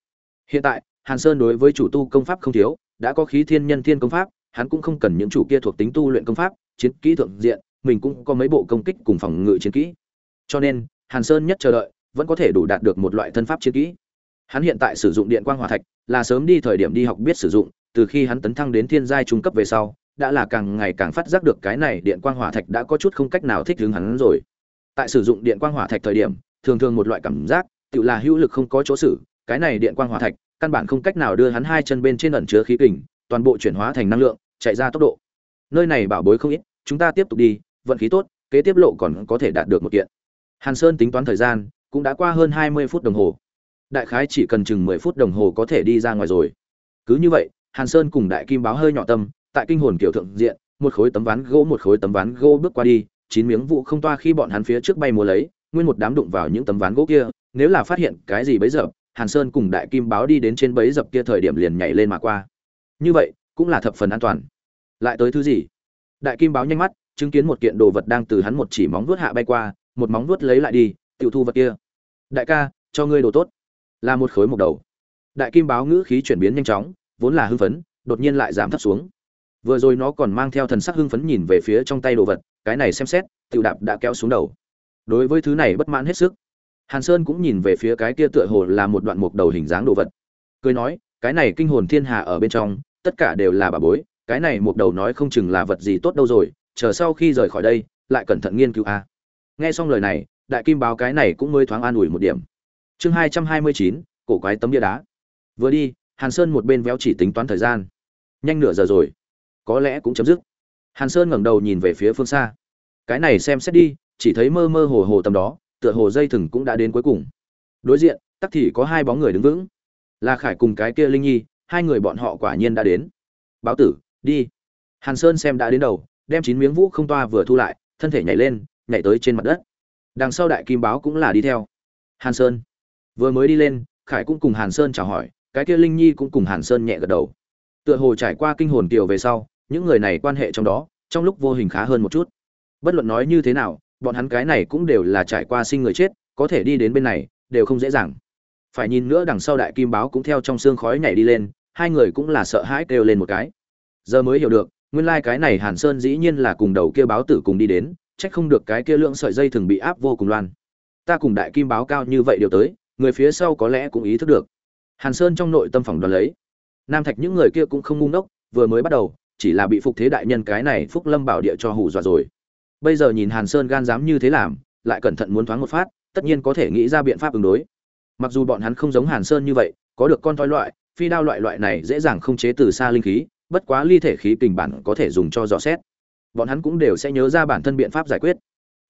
Hiện tại, hàn sơn đối với chủ tu công pháp không thiếu, đã có khí thiên nhân thiên công pháp hắn cũng không cần những chủ kia thuộc tính tu luyện công pháp, chiến kỹ thượng diện, mình cũng có mấy bộ công kích cùng phòng ngự chiến kỹ. Cho nên, hàn sơn nhất chờ đợi, vẫn có thể đủ đạt được một loại thân pháp chiến kỹ. Hắn hiện tại sử dụng điện quang hỏa thạch, là sớm đi thời điểm đi học biết sử dụng, từ khi hắn tấn thăng đến thiên giai trung cấp về sau, đã là càng ngày càng phát giác được cái này điện quang hỏa thạch đã có chút không cách nào thích ứng hắn rồi. Tại sử dụng điện quang hỏa thạch thời điểm, thường thường một loại cảm giác, tự là hữu lực không có chỗ sử cái này điện quang hỏa thạch, căn bản không cách nào đưa hắn hai chân bên trên ẩn chứa khí kình, toàn bộ chuyển hóa thành năng lượng chạy ra tốc độ. Nơi này bảo bối không ít, chúng ta tiếp tục đi, vận khí tốt, kế tiếp lộ còn có thể đạt được một kiện. Hàn sơn tính toán thời gian, cũng đã qua hơn hai mươi phút đồng hồ. Đại khái chỉ cần chừng mười phút đồng hồ có thể đi ra ngoài rồi. Cứ như vậy, hàn sơn cùng đại kim báo hơi nhỏ tâm, tại kinh hồn kiểu thượng diện, một khối tấm ván gỗ một khối tấm ván gỗ bước qua đi, chín miếng vụ không toa khi bọn hắn phía trước bay mua lấy, nguyên một đám đụng vào những tấm ván gỗ kia, nếu là phát hiện cái gì bấy giờ, hàn sơn cùng đại kim báo đi đến trên bấy dập kia thời điểm liền nhảy lên mà qua. Như vậy cũng là thập phần an toàn. Lại tới thứ gì? Đại kim báo nhanh mắt, chứng kiến một kiện đồ vật đang từ hắn một chỉ móng vuốt hạ bay qua, một móng vuốt lấy lại đi, tiểu thu vật kia. Đại ca, cho ngươi đồ tốt. Là một khối mộc đầu. Đại kim báo ngữ khí chuyển biến nhanh chóng, vốn là hưng phấn, đột nhiên lại giảm thấp xuống. Vừa rồi nó còn mang theo thần sắc hưng phấn nhìn về phía trong tay đồ vật, cái này xem xét, tiểu đạp đã kéo xuống đầu. Đối với thứ này bất mãn hết sức. Hàn sơn cũng nhìn về phía cái kia tựa hồ là một đoạn mục đầu hình dáng đồ vật. Cười nói, cái này kinh hồn thiên hạ ở bên trong tất cả đều là bà bối, cái này một đầu nói không chừng là vật gì tốt đâu rồi, chờ sau khi rời khỏi đây, lại cẩn thận nghiên cứu a. Nghe xong lời này, đại kim báo cái này cũng mới thoáng an ủi một điểm. Chương hai trăm hai mươi chín, cổ quái tấm bia đá. Vừa đi, hàn sơn một bên véo chỉ tính toán thời gian. Nhanh nửa giờ rồi. Có lẽ cũng chấm dứt. Hàn sơn ngẩng đầu nhìn về phía phương xa. Cái này xem xét đi, chỉ thấy mơ mơ hồ hồ tầm đó, tựa hồ dây thừng cũng đã đến cuối cùng. Đối diện, tắc thì có hai bóng người đứng vững. Là khải cùng cái kia linh nhi hai người bọn họ quả nhiên đã đến. Báo tử, đi. Hàn sơn xem đã đến đầu, đem chín miếng vũ không toa vừa thu lại, thân thể nhảy lên, nhảy tới trên mặt đất. Đằng sau đại kim báo cũng là đi theo. Hàn sơn. Vừa mới đi lên, khải cũng cùng hàn sơn chào hỏi, cái kia linh nhi cũng cùng hàn sơn nhẹ gật đầu. Tựa hồ trải qua kinh hồn tiểu về sau, những người này quan hệ trong đó, trong lúc vô hình khá hơn một chút. Bất luận nói như thế nào, bọn hắn cái này cũng đều là trải qua sinh người chết, có thể đi đến bên này, đều không dễ dàng phải nhìn nữa đằng sau đại kim báo cũng theo trong xương khói nhảy đi lên, hai người cũng là sợ hãi kêu lên một cái. Giờ mới hiểu được, nguyên lai cái này hàn sơn dĩ nhiên là cùng đầu kia báo tử cùng đi đến trách không được cái kia lượng sợi dây thường bị áp vô cùng loan ta cùng đại kim báo cao như vậy điều tới, người phía sau có lẽ cũng ý thức được. Hàn sơn trong nội tâm phòng đoán lấy. Nam thạch những người kia cũng không ngu ngốc, vừa mới bắt đầu, chỉ là bị phục thế đại nhân cái này phúc lâm bảo địa cho hù dọa rồi. Bây giờ nhìn hàn sơn gan dám như thế làm, lại cẩn thận muốn thoáng một phát, tất nhiên có thể nghĩ ra biện pháp ứng đối mặc dù bọn hắn không giống hàn sơn như vậy, có được con thoi loại, phi đao loại loại này dễ dàng không chế từ xa linh khí, bất quá ly thể khí kình bản có thể dùng cho dò xét. Bọn hắn cũng đều sẽ nhớ ra bản thân biện pháp giải quyết.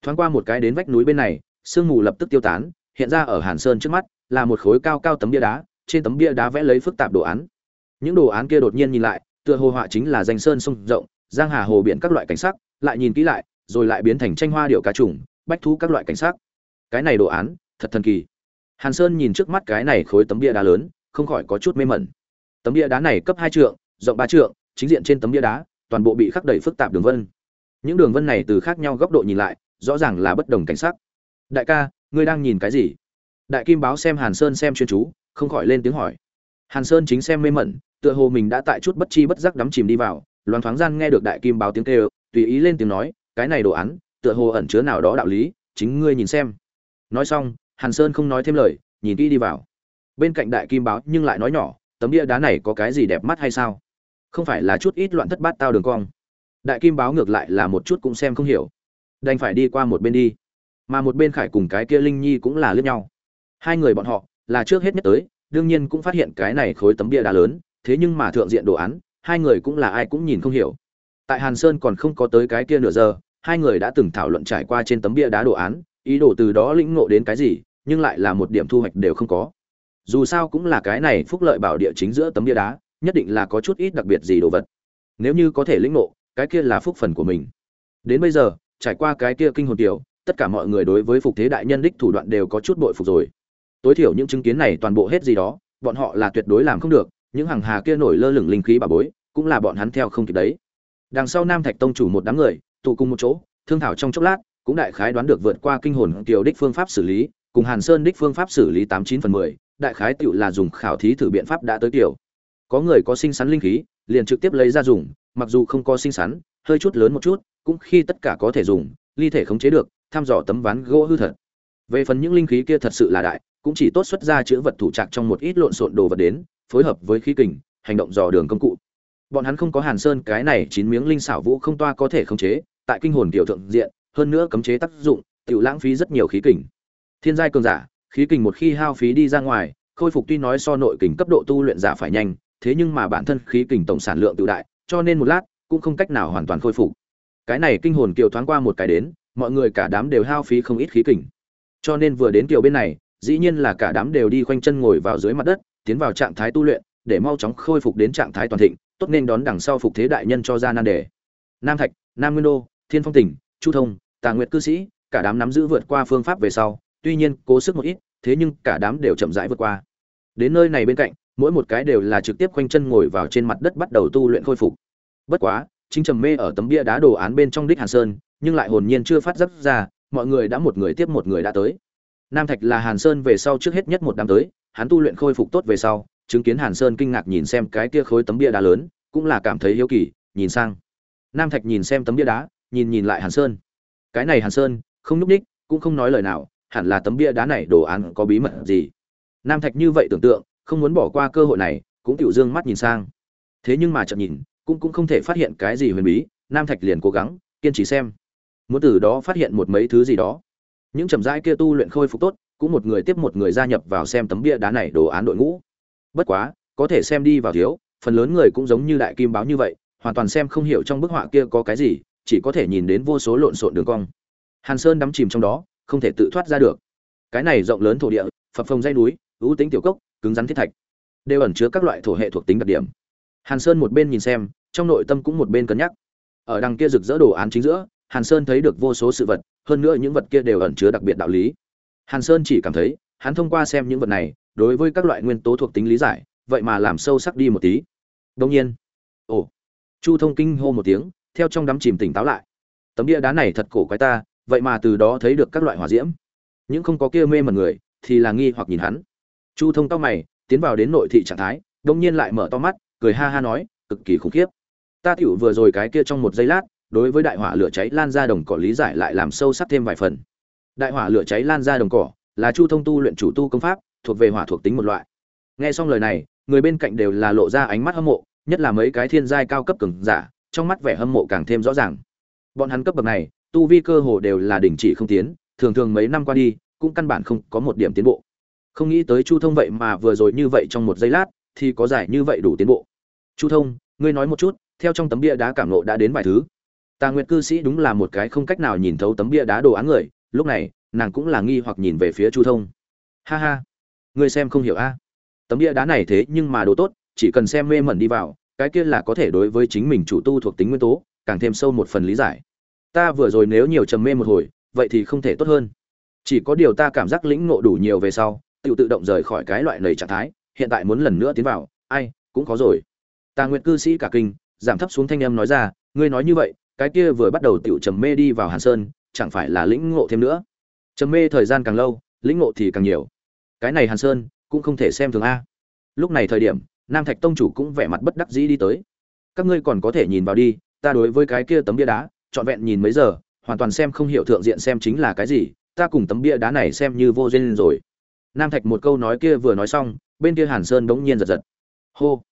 Thoáng qua một cái đến vách núi bên này, sương mù lập tức tiêu tán, hiện ra ở hàn sơn trước mắt, là một khối cao cao tấm bia đá, trên tấm bia đá vẽ lấy phức tạp đồ án. Những đồ án kia đột nhiên nhìn lại, tựa hồ họa chính là danh sơn sông rộng, giang hà hồ biển các loại cảnh sắc, lại nhìn kỹ lại, rồi lại biến thành tranh hoa điệu cá trùng, bách thú các loại cảnh sắc. Cái này đồ án, thật thần kỳ hàn sơn nhìn trước mắt cái này khối tấm bia đá lớn, không khỏi có chút mê mẩn. Tấm bia đá này cấp hai trượng, rộng ba trượng, chính diện trên tấm bia đá, toàn bộ bị khắc đầy phức tạp đường vân. Những đường vân này từ khác nhau góc độ nhìn lại, rõ ràng là bất đồng cảnh sắc. Đại ca, ngươi đang nhìn cái gì? Đại kim báo xem hàn sơn xem chuyên chú, không khỏi lên tiếng hỏi. Hàn sơn chính xem mê mẩn, tựa hồ mình đã tại chút bất chi bất giác đắm chìm đi vào Loan thoáng gian nghe được đại kim báo tiếng kêu, tùy ý lên tiếng nói, cái này đồ án, tựa hồ ẩn chứa nào đó đạo lý, chính ngươi nhìn xem. Nói xong hàn sơn không nói thêm lời, nhìn kỹ đi vào. Bên cạnh đại kim báo nhưng lại nói nhỏ, tấm bia đá này có cái gì đẹp mắt hay sao? Không phải là chút ít loạn thất bát tao đường cong. Đại kim báo ngược lại là một chút cũng xem không hiểu. Đành phải đi qua một bên đi. Mà một bên khải cùng cái kia linh nhi cũng là lướt nhau. Hai người bọn họ, là trước hết nhất tới, đương nhiên cũng phát hiện cái này khối tấm bia đá lớn, thế nhưng mà thượng diện đồ án, hai người cũng là ai cũng nhìn không hiểu. Tại hàn sơn còn không có tới cái kia nửa giờ, hai người đã từng thảo luận trải qua trên tấm bia đá đồ án, ý đồ từ đó lĩnh ngộ đến cái gì nhưng lại là một điểm thu hoạch đều không có. Dù sao cũng là cái này phúc lợi bảo địa chính giữa tấm bia đá, nhất định là có chút ít đặc biệt gì đồ vật. Nếu như có thể lĩnh ngộ, cái kia là phúc phần của mình. Đến bây giờ, trải qua cái kia kinh hồn tiểu, tất cả mọi người đối với phục thế đại nhân đích thủ đoạn đều có chút bội phục rồi. Tối thiểu những chứng kiến này toàn bộ hết gì đó, bọn họ là tuyệt đối làm không được, những hàng hà kia nổi lơ lửng linh khí bà bối, cũng là bọn hắn theo không kịp đấy. Đằng sau nam thạch tông chủ một đám người, tụ cùng một chỗ, thương thảo trong chốc lát, cũng đại khái đoán được vượt qua kinh hồn tiểu đích phương pháp xử lý cùng hàn sơn đích phương pháp xử lý tám chín phần mười, đại khái tiểu là dùng khảo thí thử biện pháp đã tới tiểu. Có người có sinh sắn linh khí, liền trực tiếp lấy ra dùng, mặc dù không có sinh sắn, hơi chút lớn một chút, cũng khi tất cả có thể dùng, ly thể khống chế được, thăm dò tấm ván gỗ hư thật. Về phần những linh khí kia thật sự là đại, cũng chỉ tốt xuất ra chữ vật thủ trạc trong một ít lộn xộn đồ vật đến, phối hợp với khí kình, hành động dò đường công cụ. Bọn hắn không có hàn sơn, cái này chín miếng linh xảo vũ không toa có thể khống chế, tại kinh hồn tiểu thượng diện, hơn nữa cấm chế tác dụng tự lãng phí rất nhiều khí kình thiên giai cường giả, khí kình một khi hao phí đi ra ngoài, khôi phục tuy nói so nội kình cấp độ tu luyện giả phải nhanh, thế nhưng mà bản thân khí kình tổng sản lượng tự đại, cho nên một lát, cũng không cách nào hoàn toàn khôi phục. Cái này kinh hồn kiều thoáng qua một cái đến, mọi người cả đám đều hao phí không ít khí kình. Cho nên vừa đến kiều bên này, dĩ nhiên là cả đám đều đi khoanh chân ngồi vào dưới mặt đất, tiến vào trạng thái tu luyện, để mau chóng khôi phục đến trạng thái toàn thịnh, tốt nên đón đằng sau phục thế đại nhân cho ra nan đề. Nam thạch, nam nguyên đô, thiên phong tỉnh, chu thông, tà nguyệt cư sĩ, cả đám nắm giữ vượt qua phương pháp về sau tuy nhiên cố sức một ít, thế nhưng cả đám đều chậm rãi vượt qua. Đến nơi này bên cạnh, mỗi một cái đều là trực tiếp quanh chân ngồi vào trên mặt đất bắt đầu tu luyện khôi phục. Bất quá, chính trầm mê ở tấm bia đá đồ án bên trong đích hàn sơn, nhưng lại hồn nhiên chưa phát giác ra, mọi người đã một người tiếp một người đã tới. Nam thạch là hàn sơn về sau trước hết nhất một đám tới, hắn tu luyện khôi phục tốt về sau, chứng kiến hàn sơn kinh ngạc nhìn xem cái kia khối tấm bia đá lớn, cũng là cảm thấy hiếu kỳ, nhìn sang. Nam thạch nhìn xem tấm bia đá, nhìn nhìn lại hàn sơn. Cái này hàn sơn, không núp ních, cũng không nói lời nào hẳn là tấm bia đá này đồ án có bí mật gì? Nam thạch như vậy tưởng tượng, không muốn bỏ qua cơ hội này, cũng tiểu dương mắt nhìn sang. Thế nhưng mà chậm nhìn, cũng cũng không thể phát hiện cái gì huyền bí, nam thạch liền cố gắng, kiên trì xem. Muốn từ đó phát hiện một mấy thứ gì đó. Những chậm rãi kia tu luyện khôi phục tốt, cũng một người tiếp một người gia nhập vào xem tấm bia đá này đồ án đội ngũ. Bất quá, có thể xem đi vào thiếu, phần lớn người cũng giống như đại kim báo như vậy, hoàn toàn xem không hiểu trong bức họa kia có cái gì, chỉ có thể nhìn đến vô số lộn xộn đường cong. Hàn sơn đắm chìm trong đó không thể tự thoát ra được. Cái này rộng lớn thổ địa, phập phồng dây núi, ưu tính tiểu cốc, cứng rắn thiết thạch, đều ẩn chứa các loại thổ hệ thuộc tính đặc điểm. Hàn sơn một bên nhìn xem, trong nội tâm cũng một bên cân nhắc. Ở đằng kia rực rỡ đồ án chính giữa, hàn sơn thấy được vô số sự vật, hơn nữa những vật kia đều ẩn chứa đặc biệt đạo lý. Hàn sơn chỉ cảm thấy, hắn thông qua xem những vật này, đối với các loại nguyên tố thuộc tính lý giải, vậy mà làm sâu sắc đi một tí. Đông nhiên, ồ, chu thông kinh hô một tiếng, theo trong đám chìm tỉnh táo lại. Tấm địa đá này thật cổ quái ta vậy mà từ đó thấy được các loại hỏa diễm. Những không có kia mê mẩn người, thì là nghi hoặc nhìn hắn. Chu thông tóc mày, tiến vào đến nội thị trạng thái, đông nhiên lại mở to mắt, cười ha ha nói, cực kỳ khủng khiếp. Ta tiểu vừa rồi cái kia trong một giây lát, đối với đại hỏa lửa cháy lan ra đồng cỏ lý giải lại làm sâu sắc thêm vài phần. Đại hỏa lửa cháy lan ra đồng cỏ, là chu thông tu luyện chủ tu công pháp, thuộc về hỏa thuộc tính một loại. Nghe xong lời này, người bên cạnh đều là lộ ra ánh mắt hâm mộ, nhất là mấy cái thiên giai cao cấp cường giả, trong mắt vẻ hâm mộ càng thêm rõ ràng. Bọn hắn cấp bậc này tu vi cơ hồ đều là đình chỉ không tiến, thường thường mấy năm qua đi, cũng căn bản không có một điểm tiến bộ. Không nghĩ tới chu thông vậy mà vừa rồi như vậy trong một giây lát, thì có giải như vậy đủ tiến bộ. Chu thông, ngươi nói một chút, theo trong tấm bia đá cảm ngộ đã đến vài thứ. Tà nguyệt cư sĩ đúng là một cái không cách nào nhìn thấu tấm bia đá đồ án người, lúc này, nàng cũng là nghi hoặc nhìn về phía chu thông. Ha ha, ngươi xem không hiểu a. Tấm bia đá này thế nhưng mà đồ tốt, chỉ cần xem mê mẩn đi vào, cái kia là có thể đối với chính mình chủ tu thuộc tính nguyên tố, càng thêm sâu một phần lý giải ta vừa rồi nếu nhiều trầm mê một hồi, vậy thì không thể tốt hơn. Chỉ có điều ta cảm giác lĩnh ngộ đủ nhiều về sau, tự tự động rời khỏi cái loại lầy trạng thái, hiện tại muốn lần nữa tiến vào, ai, cũng có rồi. Ta nguyện cư sĩ cả kinh, giảm thấp xuống thanh âm nói ra, ngươi nói như vậy, cái kia vừa bắt đầu tiểu trầm mê đi vào hàn sơn, chẳng phải là lĩnh ngộ thêm nữa? Trầm mê thời gian càng lâu, lĩnh ngộ thì càng nhiều. Cái này hàn sơn, cũng không thể xem thường a. Lúc này thời điểm, nam thạch tông chủ cũng vẻ mặt bất đắc dĩ đi tới. Các ngươi còn có thể nhìn vào đi, ta đối với cái kia tấm bia đá trọn vẹn nhìn mấy giờ, hoàn toàn xem không hiểu thượng diện xem chính là cái gì, ta cùng tấm bia đá này xem như vô duyên rồi. Nam thạch một câu nói kia vừa nói xong, bên kia hàn sơn bỗng nhiên giật giật. Hô!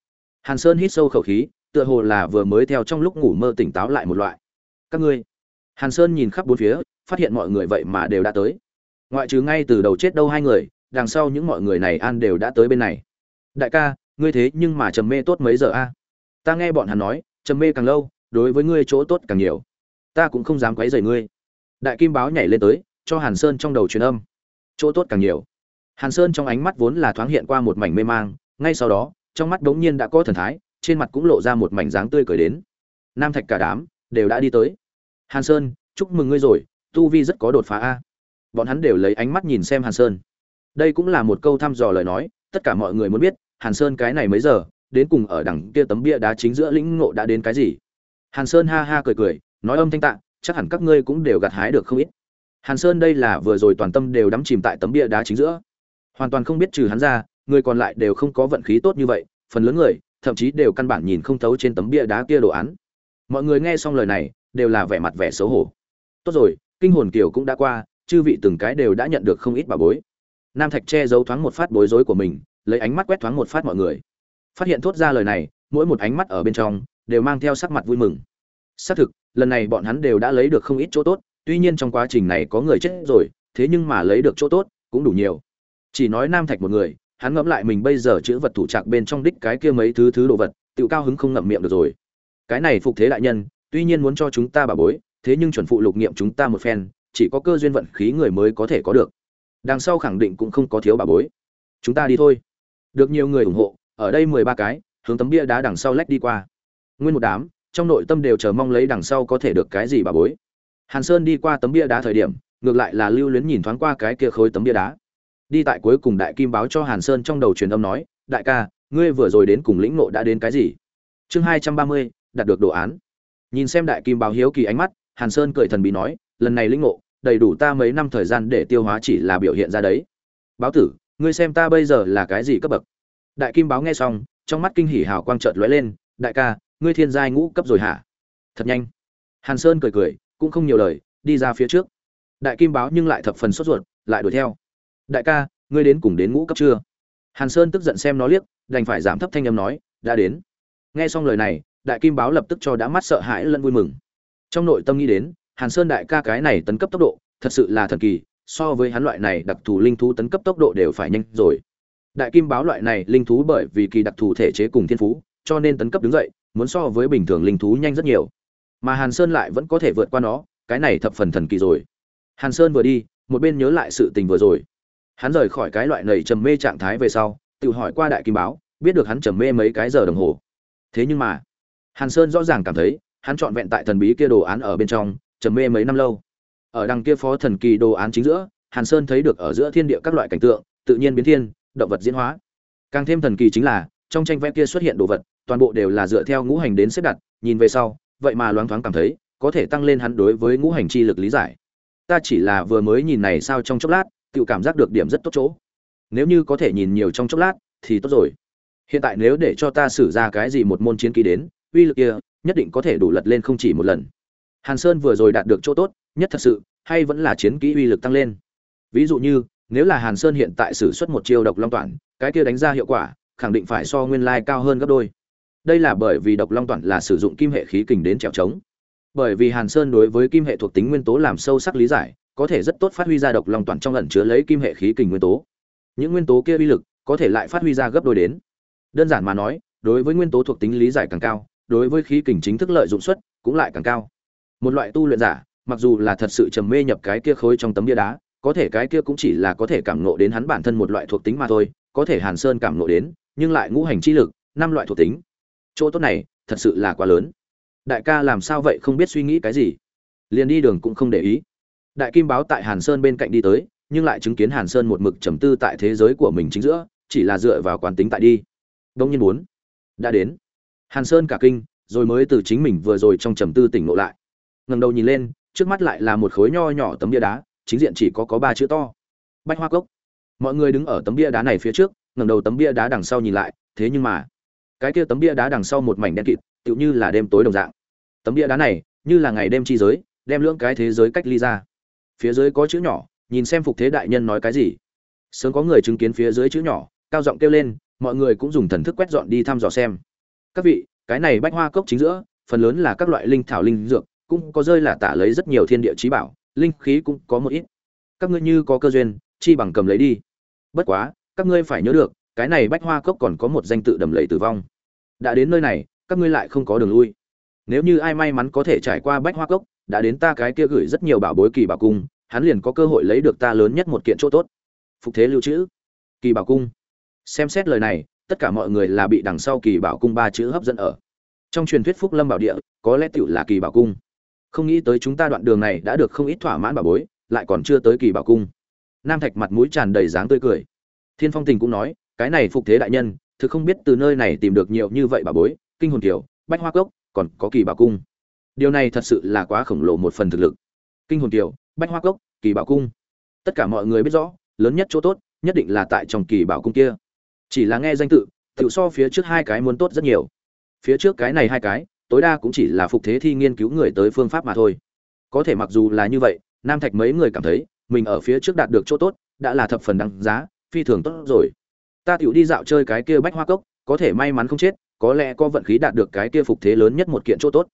Hàn sơn hít sâu khẩu khí, tựa hồ là vừa mới theo trong lúc ngủ mơ tỉnh táo lại một loại. Các ngươi! Hàn sơn nhìn khắp bốn phía, phát hiện mọi người vậy mà đều đã tới. Ngoại trừ ngay từ đầu chết đâu hai người, đằng sau những mọi người này an đều đã tới bên này. Đại ca, ngươi thế nhưng mà trầm mê tốt mấy giờ a? Ta nghe bọn hắn nói, trầm mê càng lâu, đối với ngươi chỗ tốt càng nhiều ta cũng không dám quấy rầy ngươi. Đại kim báo nhảy lên tới, cho hàn sơn trong đầu truyền âm. Chỗ tốt càng nhiều. Hàn sơn trong ánh mắt vốn là thoáng hiện qua một mảnh mê mang, ngay sau đó, trong mắt đống nhiên đã có thần thái, trên mặt cũng lộ ra một mảnh dáng tươi cười đến. Nam thạch cả đám đều đã đi tới. Hàn sơn, chúc mừng ngươi rồi, tu vi rất có đột phá a. Bọn hắn đều lấy ánh mắt nhìn xem hàn sơn. Đây cũng là một câu thăm dò lời nói, tất cả mọi người muốn biết, hàn sơn cái này mấy giờ, đến cùng ở đằng kia tấm bia đá chính giữa lĩnh ngộ đã đến cái gì? Hàn sơn ha ha cười cười nói âm thanh tạ, chắc hẳn các ngươi cũng đều gặt hái được không ít. Hàn sơn đây là vừa rồi toàn tâm đều đắm chìm tại tấm bia đá chính giữa. Hoàn toàn không biết trừ hắn ra, người còn lại đều không có vận khí tốt như vậy, phần lớn người, thậm chí đều căn bản nhìn không thấu trên tấm bia đá kia đồ án. Mọi người nghe xong lời này, đều là vẻ mặt vẻ xấu hổ. Tốt rồi, kinh hồn kiều cũng đã qua, chư vị từng cái đều đã nhận được không ít bà bối. Nam thạch che giấu thoáng một phát bối rối của mình, lấy ánh mắt quét thoáng một phát mọi người. Phát hiện thốt ra lời này, mỗi một ánh mắt ở bên trong, đều mang theo sắc mặt vui mừng. Xác thực lần này bọn hắn đều đã lấy được không ít chỗ tốt, tuy nhiên trong quá trình này có người chết rồi, thế nhưng mà lấy được chỗ tốt cũng đủ nhiều. Chỉ nói nam thạch một người, hắn ngẫm lại mình bây giờ chữ vật thủ trạc bên trong đích cái kia mấy thứ thứ đồ vật tự cao hứng không ngậm miệng được rồi. Cái này phục thế đại nhân, tuy nhiên muốn cho chúng ta bà bối, thế nhưng chuẩn phụ lục nghiệm chúng ta một phen, chỉ có cơ duyên vận khí người mới có thể có được. Đằng sau khẳng định cũng không có thiếu bà bối. Chúng ta đi thôi. Được nhiều người ủng hộ, ở đây mười ba cái, hướng tấm bia đá đằng sau lách đi qua. Nguyên một đám trong nội tâm đều chờ mong lấy đằng sau có thể được cái gì bà bối. Hàn sơn đi qua tấm bia đá thời điểm, ngược lại là lưu luyến nhìn thoáng qua cái kia khối tấm bia đá. Đi tại cuối cùng đại kim báo cho hàn sơn trong đầu truyền âm nói, đại ca, ngươi vừa rồi đến cùng lĩnh ngộ đã đến cái gì? Chương hai trăm ba mươi, đạt được đồ án. Nhìn xem đại kim báo hiếu kỳ ánh mắt, hàn sơn cười thần bí nói, lần này lĩnh ngộ, đầy đủ ta mấy năm thời gian để tiêu hóa chỉ là biểu hiện ra đấy. Báo tử, ngươi xem ta bây giờ là cái gì cấp bậc? Đại kim báo nghe xong, trong mắt kinh hỉ hào quang chợt lóe lên, đại ca ngươi thiên giai ngũ cấp rồi hả? Thật nhanh. Hàn sơn cười cười, cũng không nhiều lời, đi ra phía trước. Đại kim báo nhưng lại thập phần sốt ruột, lại đuổi theo. Đại ca, ngươi đến cùng đến ngũ cấp chưa? Hàn sơn tức giận xem nó liếc, đành phải giảm thấp thanh âm nói, đã đến. Nghe xong lời này, đại kim báo lập tức cho đã mắt sợ hãi lẫn vui mừng. Trong nội tâm nghĩ đến, hàn sơn đại ca cái này tấn cấp tốc độ, thật sự là thần kỳ, so với hắn loại này đặc thù linh thú tấn cấp tốc độ đều phải nhanh rồi. Đại kim báo loại này linh thú bởi vì kỳ đặc thù thể chế cùng thiên phú, cho nên tấn cấp đứng dậy muốn so với bình thường linh thú nhanh rất nhiều. Mà hàn sơn lại vẫn có thể vượt qua nó, cái này thập phần thần kỳ rồi. Hàn sơn vừa đi, một bên nhớ lại sự tình vừa rồi. Hắn rời khỏi cái loại nầy trầm mê trạng thái về sau, tự hỏi qua đại kim báo, biết được hắn trầm mê mấy cái giờ đồng hồ. Thế nhưng mà, hàn sơn rõ ràng cảm thấy, hắn trọn vẹn tại thần bí kia đồ án ở bên trong, trầm mê mấy năm lâu. Ở đằng kia phó thần kỳ đồ án chính giữa, hàn sơn thấy được ở giữa thiên địa các loại cảnh tượng, tự nhiên biến thiên, động vật diễn hóa. Càng thêm thần kỳ chính là trong tranh vẽ kia xuất hiện đồ vật, toàn bộ đều là dựa theo ngũ hành đến xếp đặt, nhìn về sau, vậy mà loáng thoáng cảm thấy, có thể tăng lên hắn đối với ngũ hành chi lực lý giải. Ta chỉ là vừa mới nhìn này sao trong chốc lát, tự cảm giác được điểm rất tốt chỗ. Nếu như có thể nhìn nhiều trong chốc lát, thì tốt rồi. Hiện tại nếu để cho ta xử ra cái gì một môn chiến kỹ đến, uy lực kia, nhất định có thể đủ lật lên không chỉ một lần. Hàn sơn vừa rồi đạt được chỗ tốt, nhất thật sự, hay vẫn là chiến kỹ uy lực tăng lên. Ví dụ như, nếu là hàn sơn hiện tại xử suất một chiêu độc long toàn cái kia đánh ra hiệu quả khẳng định phải so nguyên lai cao hơn gấp đôi. Đây là bởi vì độc long toàn là sử dụng kim hệ khí kình đến trèo trống. Bởi vì hàn sơn đối với kim hệ thuộc tính nguyên tố làm sâu sắc lý giải, có thể rất tốt phát huy ra độc long toàn trong lần chứa lấy kim hệ khí kình nguyên tố. Những nguyên tố kia uy lực có thể lại phát huy ra gấp đôi đến. Đơn giản mà nói, đối với nguyên tố thuộc tính lý giải càng cao, đối với khí kình chính thức lợi dụng suất cũng lại càng cao. Một loại tu luyện giả, mặc dù là thật sự trầm mê nhập cái kia khối trong tấm bia đá, có thể cái kia cũng chỉ là có thể cảm nộ đến hắn bản thân một loại thuộc tính mà thôi, có thể hàn sơn cảm nộ đến nhưng lại ngũ hành chi lực, năm loại thuộc tính. Chỗ tốt này, thật sự là quá lớn. Đại ca làm sao vậy không biết suy nghĩ cái gì? Liền đi đường cũng không để ý. Đại kim báo tại hàn sơn bên cạnh đi tới, nhưng lại chứng kiến hàn sơn một mực trầm tư tại thế giới của mình chính giữa, chỉ là dựa vào quán tính tại đi. Đông nhiên muốn. Đã đến. Hàn sơn cả kinh, rồi mới từ chính mình vừa rồi trong trầm tư tỉnh ngộ lại. Ngẩng đầu nhìn lên, trước mắt lại là một khối nho nhỏ tấm bia đá, chính diện chỉ có có ba chữ to. Bạch hoa cốc. Mọi người đứng ở tấm bia đá này phía trước ngẩng đầu tấm bia đá đằng sau nhìn lại, thế nhưng mà, cái kia tấm bia đá đằng sau một mảnh đen kịt, tựu như là đêm tối đồng dạng. Tấm bia đá này, như là ngày đêm chi giới, đem lưỡng cái thế giới cách ly ra. Phía dưới có chữ nhỏ, nhìn xem phục thế đại nhân nói cái gì. Sớm có người chứng kiến phía dưới chữ nhỏ, cao giọng kêu lên, mọi người cũng dùng thần thức quét dọn đi thăm dò xem. Các vị, cái này bách hoa cốc chính giữa, phần lớn là các loại linh thảo linh dược, cũng có rơi là tả lấy rất nhiều thiên địa trí bảo, linh khí cũng có một ít. Các ngươi như có cơ duyên, chi bằng cầm lấy đi. Bất quá các ngươi phải nhớ được, cái này bách hoa cốc còn có một danh tự đầm lầy tử vong. Đã đến nơi này, các ngươi lại không có đường lui. Nếu như ai may mắn có thể trải qua bách hoa cốc, đã đến ta cái kia gửi rất nhiều bảo bối kỳ bảo cung, hắn liền có cơ hội lấy được ta lớn nhất một kiện chỗ tốt. Phục thế lưu trữ. Kỳ bảo cung. Xem xét lời này, tất cả mọi người là bị đằng sau kỳ bảo cung ba chữ hấp dẫn ở. Trong truyền thuyết phúc lâm bảo địa, có lẽ tựu là kỳ bảo cung. Không nghĩ tới chúng ta đoạn đường này đã được không ít thỏa mãn bảo bối, lại còn chưa tới kỳ bảo cung. Nam thạch mặt mũi tràn đầy dáng tươi cười thiên phong tình cũng nói, cái này phục thế đại nhân, thực không biết từ nơi này tìm được nhiều như vậy bảo bối, kinh hồn kiều bách hoa cốc, còn có kỳ bảo cung. Điều này thật sự là quá khổng lồ một phần thực lực. Kinh hồn kiều bách hoa cốc, kỳ bảo cung. Tất cả mọi người biết rõ, lớn nhất chỗ tốt, nhất định là tại trong kỳ bảo cung kia. Chỉ là nghe danh tự tự so phía trước hai cái muốn tốt rất nhiều. Phía trước cái này hai cái, tối đa cũng chỉ là phục thế thi nghiên cứu người tới phương pháp mà thôi. Có thể mặc dù là như vậy, nam thạch mấy người cảm thấy, mình ở phía trước đạt được chỗ tốt, đã là thập phần đăng giá phi thường tốt rồi. Ta tiểu đi dạo chơi cái kia bách hoa cốc, có thể may mắn không chết, có lẽ có vận khí đạt được cái kia phục thế lớn nhất một kiện chỗ tốt.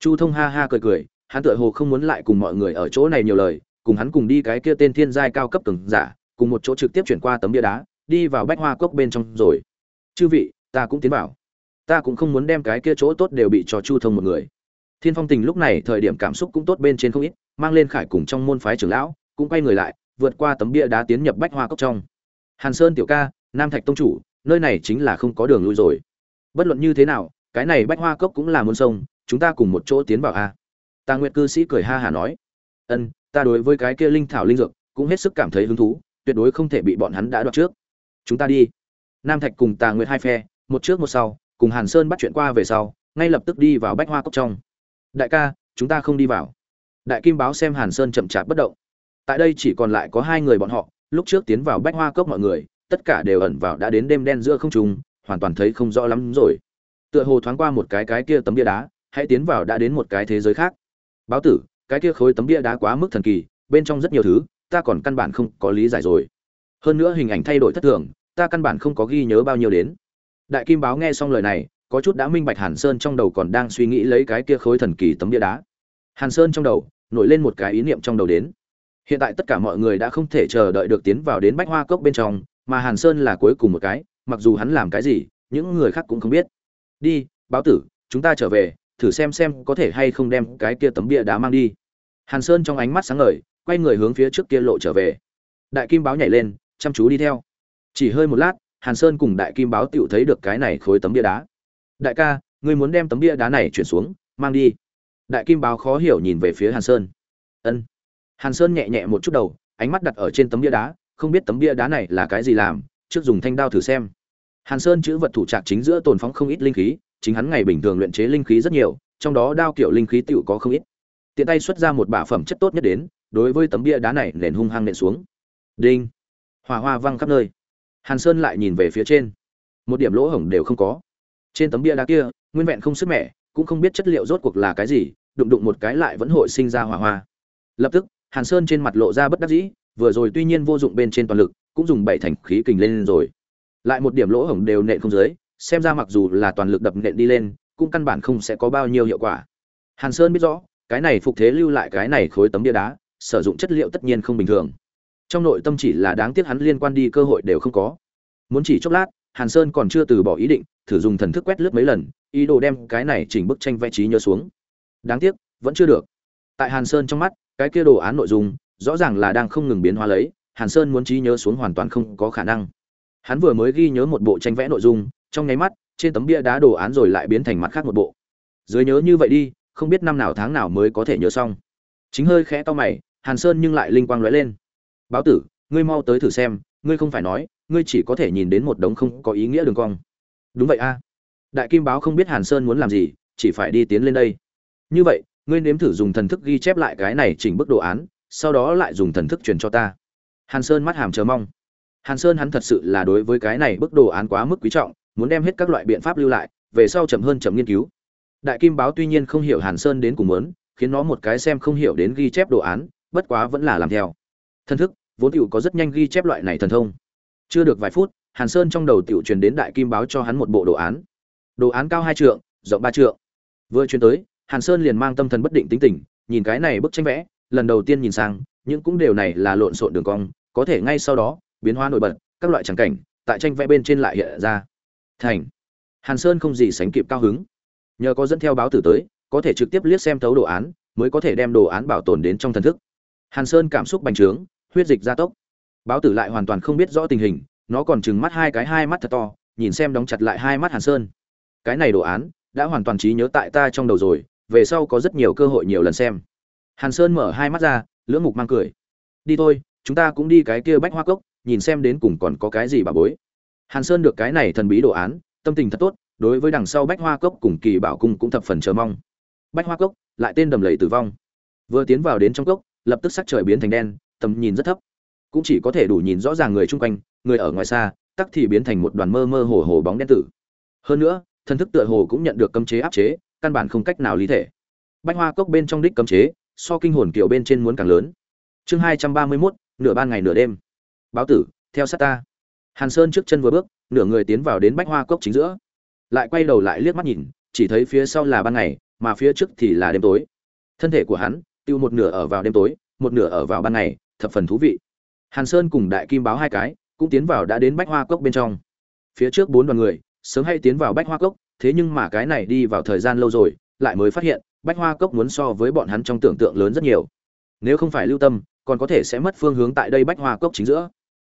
Chu thông ha ha cười cười, hắn tựa hồ không muốn lại cùng mọi người ở chỗ này nhiều lời, cùng hắn cùng đi cái kia tên thiên giai cao cấp từng giả, cùng một chỗ trực tiếp chuyển qua tấm bia đá, đi vào bách hoa cốc bên trong rồi. Chư vị, ta cũng tiến vào. Ta cũng không muốn đem cái kia chỗ tốt đều bị cho chu thông một người. Thiên phong tình lúc này thời điểm cảm xúc cũng tốt bên trên không ít, mang lên khải cùng trong môn phái trưởng lão, cũng quay người lại, vượt qua tấm bia đá tiến nhập bách hoa cốc trong hàn sơn tiểu ca, nam thạch tông chủ, nơi này chính là không có đường lui rồi. Bất luận như thế nào, cái này bách hoa cốc cũng là muôn sông, chúng ta cùng một chỗ tiến vào a. Tà nguyệt cư sĩ cười ha hà nói. Ân, ta đối với cái kia linh thảo linh dược cũng hết sức cảm thấy hứng thú, tuyệt đối không thể bị bọn hắn đã đoạt trước. Chúng ta đi. Nam thạch cùng tà nguyệt hai phe, một trước một sau, cùng hàn sơn bắt chuyện qua về sau, ngay lập tức đi vào bách hoa cốc trong. Đại ca, chúng ta không đi vào. Đại kim báo xem hàn sơn chậm chạp bất động. Tại đây chỉ còn lại có hai người bọn họ lúc trước tiến vào bách hoa cốc mọi người, tất cả đều ẩn vào đã đến đêm đen giữa không trung, hoàn toàn thấy không rõ lắm rồi. Tựa hồ thoáng qua một cái cái kia tấm bia đá, hãy tiến vào đã đến một cái thế giới khác. Báo tử, cái kia khối tấm bia đá quá mức thần kỳ, bên trong rất nhiều thứ, ta còn căn bản không có lý giải rồi. Hơn nữa hình ảnh thay đổi thất thường, ta căn bản không có ghi nhớ bao nhiêu đến. Đại kim báo nghe xong lời này, có chút đã minh bạch hàn sơn trong đầu còn đang suy nghĩ lấy cái kia khối thần kỳ tấm bia đá. Hàn sơn trong đầu, nổi lên một cái ý niệm trong đầu đến hiện tại tất cả mọi người đã không thể chờ đợi được tiến vào đến bách hoa cốc bên trong, mà hàn sơn là cuối cùng một cái, mặc dù hắn làm cái gì, những người khác cũng không biết. Đi, báo tử, chúng ta trở về, thử xem xem có thể hay không đem cái kia tấm bia đá mang đi. Hàn sơn trong ánh mắt sáng ngời, quay người hướng phía trước kia lộ trở về. Đại kim báo nhảy lên, chăm chú đi theo. Chỉ hơi một lát, hàn sơn cùng đại kim báo tựu thấy được cái này khối tấm bia đá. Đại ca, ngươi muốn đem tấm bia đá này chuyển xuống, mang đi. Đại kim báo khó hiểu nhìn về phía hàn sơn. Ân hàn sơn nhẹ nhẹ một chút đầu, ánh mắt đặt ở trên tấm bia đá, không biết tấm bia đá này là cái gì làm, trước dùng thanh đao thử xem. Hàn sơn chữ vật thủ trạc chính giữa tồn phóng không ít linh khí, chính hắn ngày bình thường luyện chế linh khí rất nhiều, trong đó đao kiểu linh khí tựu có không ít. Tiện tay xuất ra một bả phẩm chất tốt nhất đến, đối với tấm bia đá này nền hung hăng nện xuống. Đinh! Hỏa hoa văng khắp nơi. Hàn sơn lại nhìn về phía trên. Một điểm lỗ hổng đều không có. Trên tấm bia đá kia, nguyên vẹn không sức mẻ, cũng không biết chất liệu rốt cuộc là cái gì, đụng đụng một cái lại vẫn hội sinh ra hỏa hoa. Lập tức hàn sơn trên mặt lộ ra bất đắc dĩ, vừa rồi tuy nhiên vô dụng bên trên toàn lực, cũng dùng bảy thành khí kình lên rồi. Lại một điểm lỗ hổng đều nện không dưới, xem ra mặc dù là toàn lực đập nện đi lên, cũng căn bản không sẽ có bao nhiêu hiệu quả. Hàn sơn biết rõ, cái này phục thế lưu lại cái này khối tấm bia đá, sử dụng chất liệu tất nhiên không bình thường. Trong nội tâm chỉ là đáng tiếc hắn liên quan đi cơ hội đều không có. Muốn chỉ chốc lát, hàn sơn còn chưa từ bỏ ý định, thử dùng thần thức quét lướt mấy lần, ý đồ đem cái này chỉnh bức tranh vẽ trí nhớ xuống. Đáng tiếc, vẫn chưa được. Tại hàn sơn trong mắt cái kia đồ án nội dung, rõ ràng là đang không ngừng biến hóa lấy, hàn sơn muốn trí nhớ xuống hoàn toàn không có khả năng. Hắn vừa mới ghi nhớ một bộ tranh vẽ nội dung, trong nháy mắt, trên tấm bia đá đồ án rồi lại biến thành mặt khác một bộ. Dưới nhớ như vậy đi, không biết năm nào tháng nào mới có thể nhớ xong. Chính hơi khẽ to mày, hàn sơn nhưng lại linh quang lóe lên. Báo tử, ngươi mau tới thử xem, ngươi không phải nói, ngươi chỉ có thể nhìn đến một đống không có ý nghĩa đường cong. Đúng vậy a. Đại kim báo không biết hàn sơn muốn làm gì, chỉ phải đi tiến lên đây. Như vậy ngươi nếm thử dùng thần thức ghi chép lại cái này chỉnh bức đồ án, sau đó lại dùng thần thức truyền cho ta. Hàn sơn mắt hàm chờ mong. Hàn sơn hắn thật sự là đối với cái này bức đồ án quá mức quý trọng, muốn đem hết các loại biện pháp lưu lại, về sau chậm hơn chậm nghiên cứu. Đại kim báo tuy nhiên không hiểu hàn sơn đến cùng muốn, khiến nó một cái xem không hiểu đến ghi chép đồ án, bất quá vẫn là làm theo. Thần thức, vốn tiểu có rất nhanh ghi chép loại này thần thông. Chưa được vài phút, hàn sơn trong đầu tiểu truyền đến đại kim báo cho hắn một bộ đồ án. Đồ án cao hai trượng, rộng ba trượng. Vừa truyền tới hàn sơn liền mang tâm thần bất định tính tình, nhìn cái này bức tranh vẽ, lần đầu tiên nhìn sang, những cũng đều này là lộn xộn đường cong, có thể ngay sau đó, biến hóa nổi bật, các loại chẳng cảnh, tại tranh vẽ bên trên lại hiện ra. Thành. Hàn sơn không gì sánh kịp cao hứng. Nhờ có dẫn theo báo tử tới, có thể trực tiếp liếc xem thấu đồ án, mới có thể đem đồ án bảo tồn đến trong thần thức. Hàn sơn cảm xúc bành trướng, huyết dịch gia tốc. Báo tử lại hoàn toàn không biết rõ tình hình, nó còn trừng mắt hai cái hai mắt thật to, nhìn xem đóng chặt lại hai mắt hàn sơn. Cái này đồ án, đã hoàn toàn trí nhớ tại ta trong đầu rồi về sau có rất nhiều cơ hội nhiều lần xem. Hàn sơn mở hai mắt ra, lưỡng mục mang cười. Đi thôi, chúng ta cũng đi cái kia bách hoa cốc, nhìn xem đến cùng còn có cái gì bà bối. Hàn sơn được cái này thần bí đồ án, tâm tình thật tốt, đối với đằng sau bách hoa cốc cùng kỳ bảo cung cũng thập phần chờ mong. Bách hoa cốc, lại tên đầm lầy tử vong. Vừa tiến vào đến trong cốc, lập tức sắc trời biến thành đen, tầm nhìn rất thấp. Cũng chỉ có thể đủ nhìn rõ ràng người chung quanh, người ở ngoài xa, tắc thì biến thành một đoàn mơ mơ hồ hồ bóng đen tử. Hơn nữa, thần thức tựa hồ cũng nhận được cấm chế áp chế căn bản không cách nào lý thể. Bách hoa cốc bên trong đích cấm chế, so kinh hồn kiểu bên trên muốn càng lớn. Chương hai trăm ba mươi mốt, nửa ban ngày nửa đêm. Báo tử, theo sát ta. Hàn sơn trước chân vừa bước, nửa người tiến vào đến bách hoa cốc chính giữa. Lại quay đầu lại liếc mắt nhìn, chỉ thấy phía sau là ban ngày, mà phía trước thì là đêm tối. Thân thể của hắn, tiêu một nửa ở vào đêm tối, một nửa ở vào ban ngày, thập phần thú vị. Hàn sơn cùng đại kim báo hai cái, cũng tiến vào đã đến bách hoa cốc bên trong. Phía trước bốn đoàn người, sớm hay tiến vào bách hoa cốc thế nhưng mà cái này đi vào thời gian lâu rồi, lại mới phát hiện, bách hoa cốc muốn so với bọn hắn trong tưởng tượng lớn rất nhiều. Nếu không phải lưu tâm, còn có thể sẽ mất phương hướng tại đây bách hoa cốc chính giữa.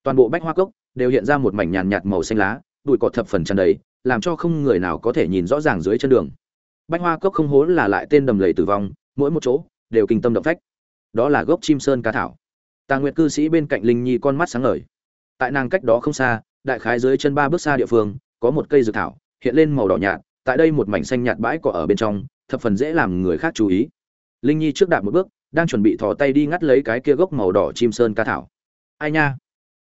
Toàn bộ bách hoa cốc đều hiện ra một mảnh nhàn nhạt màu xanh lá, bụi cỏ thập phần tràn đầy, làm cho không người nào có thể nhìn rõ ràng dưới chân đường. Bách hoa cốc không hố là lại tên đầm lầy tử vong, mỗi một chỗ đều kinh tâm động phách. Đó là gốc chim sơn ca thảo. Tàng nguyệt cư sĩ bên cạnh linh nhi con mắt sáng ngời. Tại nàng cách đó không xa, đại khái dưới chân ba bước xa địa phương, có một cây dược thảo hiện lên màu đỏ nhạt, tại đây một mảnh xanh nhạt bãi cỏ ở bên trong, thập phần dễ làm người khác chú ý. Linh nhi trước đạp một bước, đang chuẩn bị thò tay đi ngắt lấy cái kia gốc màu đỏ chim sơn ca thảo. Ai nha?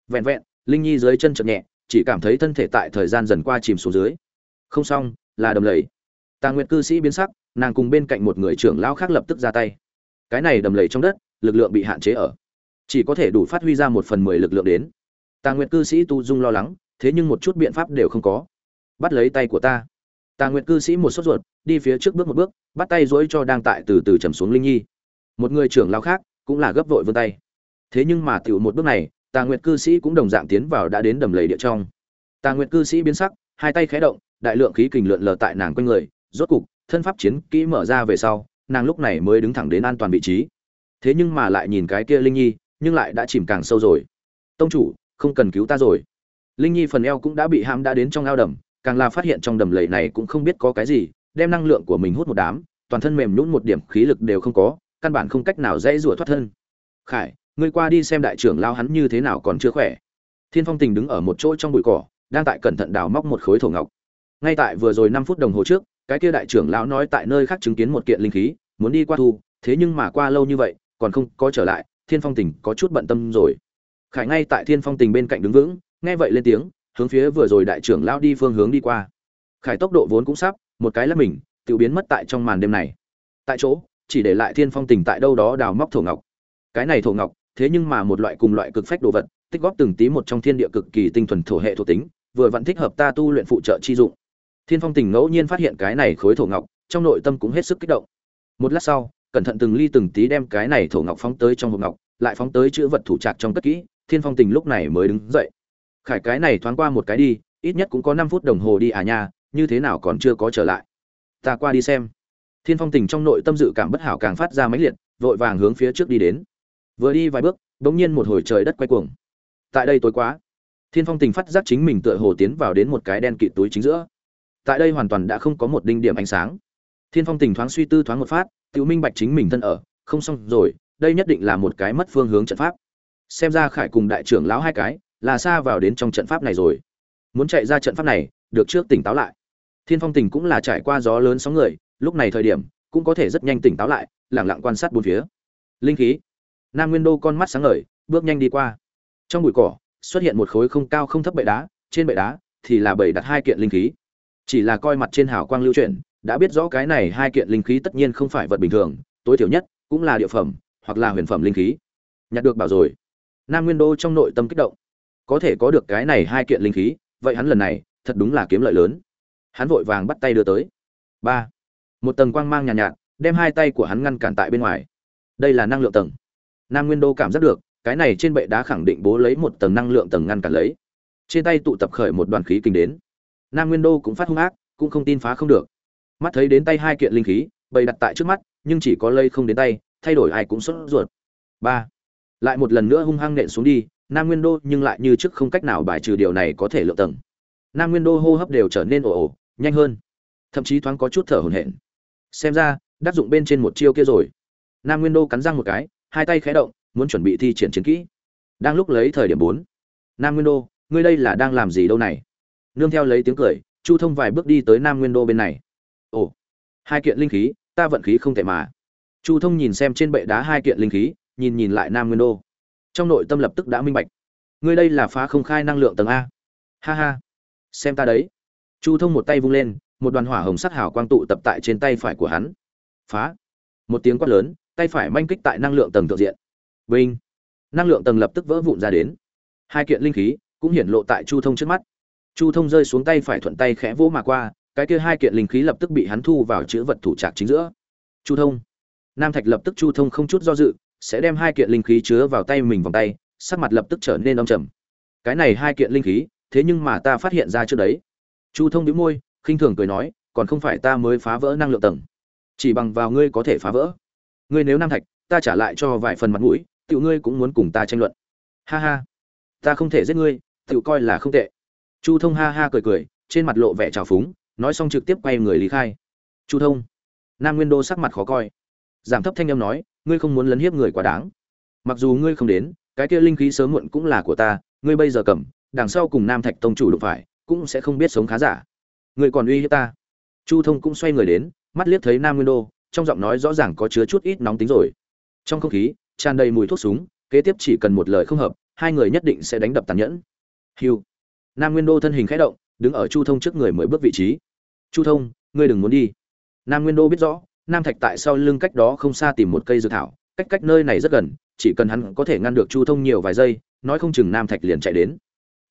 Vẹn vẹn, linh nhi dưới chân chậm nhẹ, chỉ cảm thấy thân thể tại thời gian dần qua chìm xuống dưới. Không xong, là đầm lầy. Tà nguyệt cư sĩ biến sắc, nàng cùng bên cạnh một người trưởng lão khác lập tức ra tay. Cái này đầm lầy trong đất, lực lượng bị hạn chế ở. Chỉ có thể đủ phát huy ra một phần mười lực lượng đến. Tà nguyệt cư sĩ tu dung lo lắng, thế nhưng một chút biện pháp đều không có bắt lấy tay của ta. Tà nguyệt cư sĩ một sốt ruột, đi phía trước bước một bước, bắt tay dối cho đang tại từ từ trầm xuống linh nhi. Một người trưởng lão khác, cũng là gấp vội vươn tay. Thế nhưng mà tiểu một bước này, tà nguyệt cư sĩ cũng đồng dạng tiến vào đã đến đầm lầy địa trong. Tà nguyệt cư sĩ biến sắc, hai tay khé động, đại lượng khí kình lượn lờ tại nàng quanh người, rốt cục, thân pháp chiến kỹ mở ra về sau, nàng lúc này mới đứng thẳng đến an toàn vị trí. Thế nhưng mà lại nhìn cái kia linh nhi, nhưng lại đã chìm càng sâu rồi. Tông chủ, không cần cứu ta rồi. Linh nhi phần eo cũng đã bị hãm đã đến trong ao đầm càng là phát hiện trong đầm lầy này cũng không biết có cái gì, đem năng lượng của mình hút một đám, toàn thân mềm nhũn một điểm khí lực đều không có, căn bản không cách nào dễ rủa thoát thân. Khải, ngươi qua đi xem đại trưởng lao hắn như thế nào còn chưa khỏe. Thiên phong tình đứng ở một chỗ trong bụi cỏ, đang tại cẩn thận đào móc một khối thổ ngọc. Ngay tại vừa rồi năm phút đồng hồ trước, cái kia đại trưởng lão nói tại nơi khác chứng kiến một kiện linh khí, muốn đi qua thu, thế nhưng mà qua lâu như vậy, còn không có trở lại, thiên phong tình có chút bận tâm rồi. Khải ngay tại thiên phong tình bên cạnh đứng vững, nghe vậy lên tiếng hướng phía vừa rồi đại trưởng lão đi phương hướng đi qua. Khải tốc độ vốn cũng sắp, một cái là mình tự biến mất tại trong màn đêm này. Tại chỗ, chỉ để lại thiên phong tình tại đâu đó đào móc thổ ngọc. Cái này thổ ngọc, thế nhưng mà một loại cùng loại cực phách đồ vật, tích góp từng tí một trong thiên địa cực kỳ tinh thuần thổ hệ thổ tính, vừa vẫn thích hợp ta tu luyện phụ trợ chi dụng. Thiên phong tình ngẫu nhiên phát hiện cái này khối thổ ngọc, trong nội tâm cũng hết sức kích động. Một lát sau, cẩn thận từng ly từng tí đem cái này thổ ngọc phóng tới trong hộp ngọc, lại phóng tới chữ vật thủ trạc trong cất kỹ, thiên phong tình lúc này mới đứng dậy khải cái này thoáng qua một cái đi, ít nhất cũng có năm phút đồng hồ đi à nha, như thế nào còn chưa có trở lại. Ta qua đi xem. Thiên phong tình trong nội tâm dự cảm bất hảo càng phát ra mãnh liệt, vội vàng hướng phía trước đi đến. Vừa đi vài bước, bỗng nhiên một hồi trời đất quay cuồng. Tại đây tối quá, thiên phong tình phát giác chính mình tựa hồ tiến vào đến một cái đen kịt túi chính giữa. Tại đây hoàn toàn đã không có một đinh điểm ánh sáng. Thiên phong tình thoáng suy tư thoáng một phát, tự minh bạch chính mình thân ở, không xong rồi, đây nhất định là một cái mất phương hướng trận pháp. Xem ra khải cùng đại trưởng lão hai cái là xa vào đến trong trận pháp này rồi. Muốn chạy ra trận pháp này, được trước tỉnh táo lại. Thiên phong tình cũng là trải qua gió lớn sóng người, lúc này thời điểm, cũng có thể rất nhanh tỉnh táo lại, lẳng lặng quan sát bốn phía. Linh khí. Nam nguyên đô con mắt sáng ngời, bước nhanh đi qua. Trong bụi cỏ, xuất hiện một khối không cao không thấp bệ đá, trên bệ đá thì là bầy đặt hai kiện linh khí. Chỉ là coi mặt trên hào quang lưu chuyển, đã biết rõ cái này hai kiện linh khí tất nhiên không phải vật bình thường, tối thiểu nhất cũng là địa phẩm, hoặc là huyền phẩm linh khí. Nhặt được bảo rồi. Nam nguyên đô trong nội tâm kích động có thể có được cái này hai kiện linh khí vậy hắn lần này thật đúng là kiếm lợi lớn. Hắn vội vàng bắt tay đưa tới. Ba. Một tầng quang mang nhàn nhạt, nhạt đem hai tay của hắn ngăn cản tại bên ngoài. Đây là năng lượng tầng. Nam nguyên đô cảm giác được cái này trên bệ đá khẳng định bố lấy một tầng năng lượng tầng ngăn cản lấy. Trên tay tụ tập khởi một đoàn khí kinh đến. Nam nguyên đô cũng phát hung ác cũng không tin phá không được. Mắt thấy đến tay hai kiện linh khí bày đặt tại trước mắt nhưng chỉ có lây không đến tay thay đổi ai cũng sốt ruột. Ba. Lại một lần nữa hung hăng nện xuống đi nam nguyên đô nhưng lại như trước không cách nào bài trừ điều này có thể lượng tầng. Nam nguyên đô hô hấp đều trở nên ồ ồ, nhanh hơn. Thậm chí thoáng có chút thở hổn hển. Xem ra, đắc dụng bên trên một chiêu kia rồi. Nam nguyên đô cắn răng một cái, hai tay khé động, muốn chuẩn bị thi triển chiến kỹ. Đang lúc lấy thời điểm bốn, nam nguyên đô, ngươi đây là đang làm gì đâu này? Nương theo lấy tiếng cười, chu thông vài bước đi tới nam nguyên đô bên này. Ồ, hai kiện linh khí, ta vận khí không thể mà. Chu thông nhìn xem trên bệ đá hai kiện linh khí, nhìn nhìn lại nam nguyên đô trong nội tâm lập tức đã minh bạch. Ngươi đây là phá không khai năng lượng tầng a. Ha ha. Xem ta đấy. Chu thông một tay vung lên, một đoàn hỏa hồng sắc hào quang tụ tập tại trên tay phải của hắn. Phá. Một tiếng quát lớn, tay phải manh kích tại năng lượng tầng thượng diện. Vinh. Năng lượng tầng lập tức vỡ vụn ra đến. Hai kiện linh khí cũng hiển lộ tại chu thông trước mắt. Chu thông rơi xuống tay phải thuận tay khẽ vỗ mà qua, cái kia hai kiện linh khí lập tức bị hắn thu vào chữ vật thủ trạc chính giữa. Chu thông. Nam thạch lập tức chu thông không chút do dự sẽ đem hai kiện linh khí chứa vào tay mình vòng tay, sắc mặt lập tức trở nên âm trầm. Cái này hai kiện linh khí, thế nhưng mà ta phát hiện ra trước đấy. Chu thông đĩu môi, khinh thường cười nói, còn không phải ta mới phá vỡ năng lượng tầng. Chỉ bằng vào ngươi có thể phá vỡ. Ngươi nếu nam thạch, ta trả lại cho vài phần mặt mũi tự ngươi cũng muốn cùng ta tranh luận. Ha ha. Ta không thể giết ngươi tự coi là không tệ. Chu thông ha ha cười cười, trên mặt lộ vẻ trào phúng, nói xong trực tiếp quay người lý khai. Chu thông. Nam nguyên đô sắc mặt khó coi. Giảm thấp thanh âm nói ngươi không muốn lấn hiếp người quá đáng. Mặc dù ngươi không đến, cái kia linh khí sớm muộn cũng là của ta, ngươi bây giờ cầm, đằng sau cùng nam thạch tông chủ đụng phải, cũng sẽ không biết sống khá giả. Ngươi còn uy hiếp ta. Chu thông cũng xoay người đến, mắt liếc thấy nam nguyên đô, trong giọng nói rõ ràng có chứa chút ít nóng tính rồi. Trong không khí, tràn đầy mùi thuốc súng, kế tiếp chỉ cần một lời không hợp, hai người nhất định sẽ đánh đập tàn nhẫn. Hiu nam nguyên đô thân hình khẽ động, đứng ở chu thông trước người mới bước vị trí. Chu thông, ngươi đừng muốn đi. Nam nguyên đô biết rõ nam thạch tại sau lưng cách đó không xa tìm một cây dược thảo, cách cách nơi này rất gần, chỉ cần hắn có thể ngăn được chu thông nhiều vài giây, nói không chừng nam thạch liền chạy đến.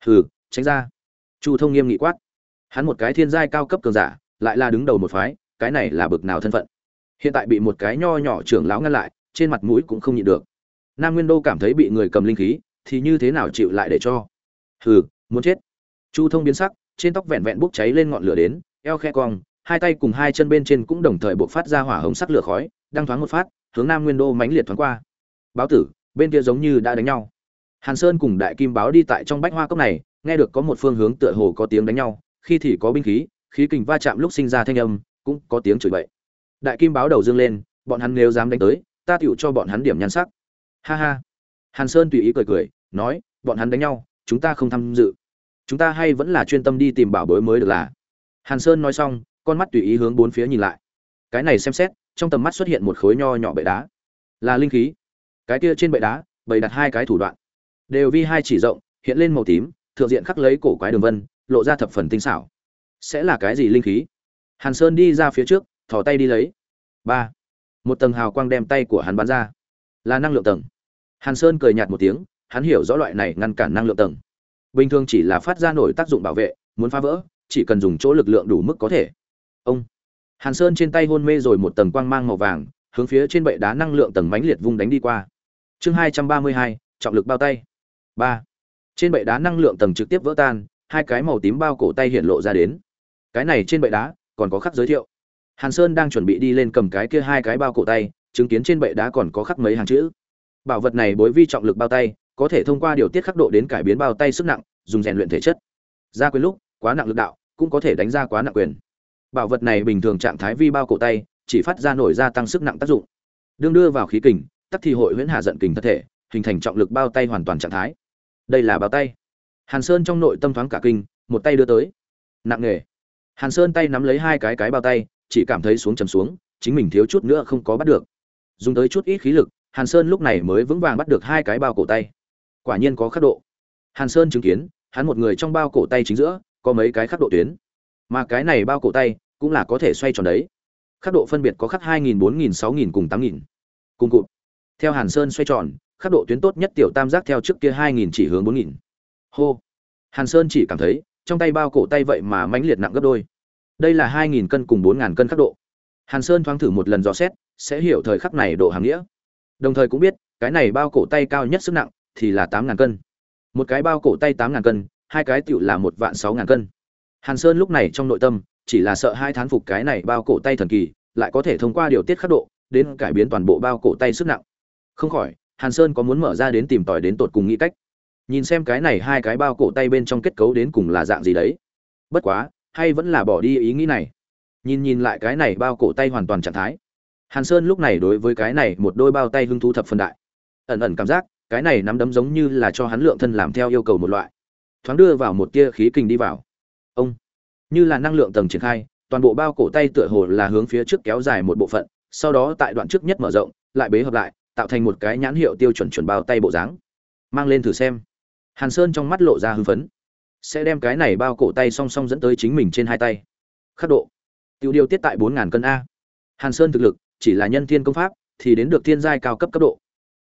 Hừ, tránh ra. Chu thông nghiêm nghị quát. Hắn một cái thiên giai cao cấp cường giả, lại là đứng đầu một phái, cái này là bực nào thân phận. Hiện tại bị một cái nho nhỏ trưởng lão ngăn lại, trên mặt mũi cũng không nhịn được. Nam nguyên đô cảm thấy bị người cầm linh khí, thì như thế nào chịu lại để cho? Hừ, muốn chết. Chu thông biến sắc, trên tóc vẹn vẹn bốc cháy lên ngọn lửa đến, eo khe cong hai tay cùng hai chân bên trên cũng đồng thời buộc phát ra hỏa hồng sắc lửa khói, đang thoáng một phát, hướng nam nguyên đô mãnh liệt thoáng qua. Báo tử, bên kia giống như đã đánh nhau. Hàn sơn cùng đại kim báo đi tại trong bách hoa cốc này, nghe được có một phương hướng tựa hồ có tiếng đánh nhau, khi thì có binh khí khí kình va chạm lúc sinh ra thanh âm, cũng có tiếng chửi bậy. Đại kim báo đầu dương lên, bọn hắn nếu dám đánh tới, ta tựu cho bọn hắn điểm nhan sắc. Ha ha. Hàn sơn tùy ý cười cười, nói, bọn hắn đánh nhau, chúng ta không tham dự. Chúng ta hay vẫn là chuyên tâm đi tìm bảo bối mới được là. Hàn sơn nói xong con mắt tùy ý hướng bốn phía nhìn lại. Cái này xem xét, trong tầm mắt xuất hiện một khối nho nhỏ bệ đá. Là linh khí. Cái kia trên bệ đá, bày đặt hai cái thủ đoạn. Đều vi hai chỉ rộng, hiện lên màu tím, thượng diện khắc lấy cổ quái đường vân, lộ ra thập phần tinh xảo. Sẽ là cái gì linh khí? Hàn sơn đi ra phía trước, thò tay đi lấy. Ba. Một tầng hào quang đem tay của hắn bắn ra. Là năng lượng tầng. Hàn sơn cười nhạt một tiếng, hắn hiểu rõ loại này ngăn cản năng lượng tầng. Bình thường chỉ là phát ra nổi tác dụng bảo vệ, muốn phá vỡ, chỉ cần dùng chỗ lực lượng đủ mức có thể ông. Hàn sơn trên tay hôn mê rồi một tầng quang mang màu vàng, hướng phía trên bệ đá năng lượng tầng mãnh liệt vung đánh đi qua. Chương hai trăm ba mươi hai, trọng lực bao tay. Ba. Trên bệ đá năng lượng tầng trực tiếp vỡ tan, hai cái màu tím bao cổ tay hiện lộ ra đến. Cái này trên bệ đá, còn có khắc giới thiệu. Hàn sơn đang chuẩn bị đi lên cầm cái kia hai cái bao cổ tay, chứng kiến trên bệ đá còn có khắc mấy hàng chữ. Bảo vật này bối vi trọng lực bao tay, có thể thông qua điều tiết khắc độ đến cải biến bao tay sức nặng, dùng rèn luyện thể chất. Ra quyền lúc, quá nặng lực đạo, cũng có thể đánh ra quá nặng quyền bảo vật này bình thường trạng thái vi bao cổ tay, chỉ phát ra nổi ra tăng sức nặng tác dụng. Đương đưa vào khí kình, tắc thì hội huyễn hạ giận kình thân thể, hình thành trọng lực bao tay hoàn toàn trạng thái. Đây là bao tay. Hàn sơn trong nội tâm thoáng cả kinh, một tay đưa tới. Nặng nghề. Hàn sơn tay nắm lấy hai cái cái bao tay, chỉ cảm thấy xuống chầm xuống, chính mình thiếu chút nữa không có bắt được. Dùng tới chút ít khí lực, hàn sơn lúc này mới vững vàng bắt được hai cái bao cổ tay. Quả nhiên có khắc độ. Hàn sơn chứng kiến, hắn một người trong bao cổ tay chính giữa, có mấy cái khắc độ tuyến mà cái này bao cổ tay cũng là có thể xoay tròn đấy khắc độ phân biệt có khắc 2000, 4000, 6000 cùng 8000. Cùng cụm. Theo Hàn Sơn xoay tròn, khắc độ tuyến tốt nhất tiểu tam giác theo trước kia 2000 chỉ hướng 4000. Hô. Hàn Sơn chỉ cảm thấy, trong tay bao cổ tay vậy mà mãnh liệt nặng gấp đôi. Đây là 2000 cân cùng 4000 cân khắc độ. Hàn Sơn thoáng thử một lần dò xét, sẽ hiểu thời khắc này độ hàng nghĩa. Đồng thời cũng biết, cái này bao cổ tay cao nhất sức nặng thì là 8000 cân. Một cái bao cổ tay 8000 cân, hai cái tiểu là một vạn 6000 cân hàn sơn lúc này trong nội tâm, chỉ là sợ hai thán phục cái này bao cổ tay thần kỳ, lại có thể thông qua điều tiết khắc độ, đến cải biến toàn bộ bao cổ tay sức nặng. Không khỏi, hàn sơn có muốn mở ra đến tìm tòi đến tột cùng nghĩ cách. Nhìn xem cái này hai cái bao cổ tay bên trong kết cấu đến cùng là dạng gì đấy. Bất quá, hay vẫn là bỏ đi ý nghĩ này. Nhìn nhìn lại cái này bao cổ tay hoàn toàn trạng thái. Hàn sơn lúc này đối với cái này một đôi bao tay hưng thú thập phân đại. Ẩn ẩn cảm giác, cái này nắm đấm giống như là cho hắn lượng thân làm theo yêu cầu một loại. Thoáng đưa vào một tia khí kình đi vào như là năng lượng tầng triển khai, toàn bộ bao cổ tay tựa hồ là hướng phía trước kéo dài một bộ phận, sau đó tại đoạn trước nhất mở rộng, lại bế hợp lại, tạo thành một cái nhãn hiệu tiêu chuẩn chuẩn bao tay bộ dáng. Mang lên thử xem. Hàn sơn trong mắt lộ ra hưng phấn. Sẽ đem cái này bao cổ tay song song dẫn tới chính mình trên hai tay. Khắc độ. Tiêu điều tiết tại bốn ngàn cân a. Hàn sơn thực lực, chỉ là nhân thiên công pháp, thì đến được thiên giai cao cấp cấp độ.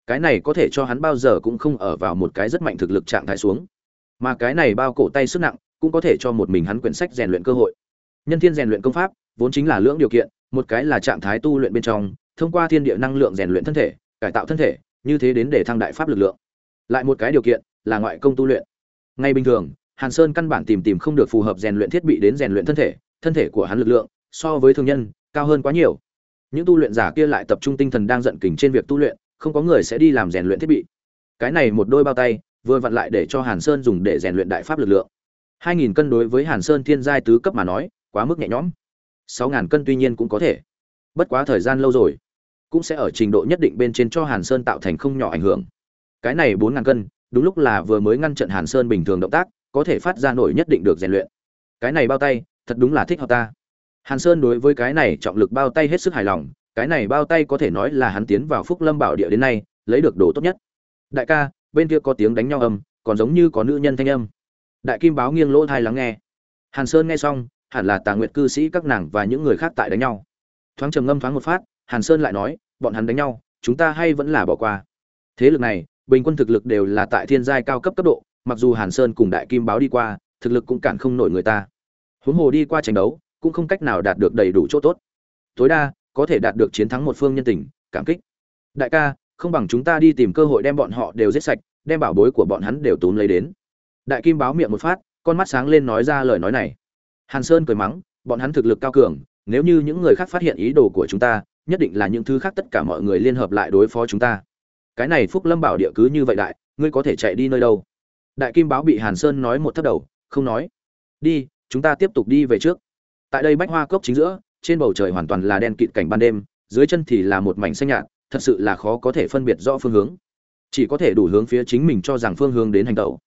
Cái này có thể cho hắn bao giờ cũng không ở vào một cái rất mạnh thực lực trạng thái xuống. Mà cái này bao cổ tay sức nặng cũng có thể cho một mình hắn quyển sách rèn luyện cơ hội. Nhân thiên rèn luyện công pháp, vốn chính là lưỡng điều kiện, một cái là trạng thái tu luyện bên trong, thông qua thiên địa năng lượng rèn luyện thân thể, cải tạo thân thể, như thế đến để thăng đại pháp lực lượng. Lại một cái điều kiện, là ngoại công tu luyện. Ngay bình thường, hàn sơn căn bản tìm tìm không được phù hợp rèn luyện thiết bị đến rèn luyện thân thể thân thể của hắn lực lượng, so với thường nhân, cao hơn quá nhiều. Những tu luyện giả kia lại tập trung tinh thần đang giận kình trên việc tu luyện, không có người sẽ đi làm rèn luyện thiết bị. Cái này một đôi bao tay, vừa vặn lại để cho hàn sơn dùng để rèn luyện đại pháp lực lượng hai nghìn cân đối với hàn sơn thiên giai tứ cấp mà nói, quá mức nhẹ nhõm. Sáu ngàn cân tuy nhiên cũng có thể. Bất quá thời gian lâu rồi, cũng sẽ ở trình độ nhất định bên trên cho hàn sơn tạo thành không nhỏ ảnh hưởng. Cái này bốn ngàn cân, đúng lúc là vừa mới ngăn trận hàn sơn bình thường động tác, có thể phát ra nổi nhất định được rèn luyện. Cái này bao tay, thật đúng là thích hợp ta. Hàn sơn đối với cái này trọng lực bao tay hết sức hài lòng, cái này bao tay có thể nói là hắn tiến vào phúc lâm bảo địa đến nay, lấy được đồ tốt nhất. Đại ca, bên kia có tiếng đánh nhau âm, còn giống như có nữ nhân thanh âm đại kim báo nghiêng lỗ thai lắng nghe. Hàn sơn nghe xong, hẳn là tà nguyệt cư sĩ các nàng và những người khác tại đánh nhau. Thoáng trầm ngâm thoáng một phát, hàn sơn lại nói, bọn hắn đánh nhau, chúng ta hay vẫn là bỏ qua. Thế lực này, bình quân thực lực đều là tại thiên giai cao cấp cấp độ, mặc dù hàn sơn cùng đại kim báo đi qua, thực lực cũng cản không nổi người ta. Huống hồ đi qua tranh đấu, cũng không cách nào đạt được đầy đủ chỗ tốt. Tối đa, có thể đạt được chiến thắng một phương nhân tình, cảm kích. Đại ca, không bằng chúng ta đi tìm cơ hội đem bọn họ đều giết sạch, đem bảo bối của bọn hắn đều túm lấy đến đại kim báo miệng một phát, con mắt sáng lên nói ra lời nói này. Hàn sơn cười mắng, bọn hắn thực lực cao cường, nếu như những người khác phát hiện ý đồ của chúng ta, nhất định là những thứ khác tất cả mọi người liên hợp lại đối phó chúng ta. Cái này phúc lâm bảo địa cứ như vậy đại, ngươi có thể chạy đi nơi đâu? Đại kim báo bị hàn sơn nói một thất đầu, không nói. Đi, chúng ta tiếp tục đi về trước. Tại đây bách hoa cốc chính giữa, trên bầu trời hoàn toàn là đen kịt cảnh ban đêm, dưới chân thì là một mảnh xanh nhạt, thật sự là khó có thể phân biệt rõ phương hướng. Chỉ có thể đủ hướng phía chính mình cho rằng phương hướng đến hành tẩu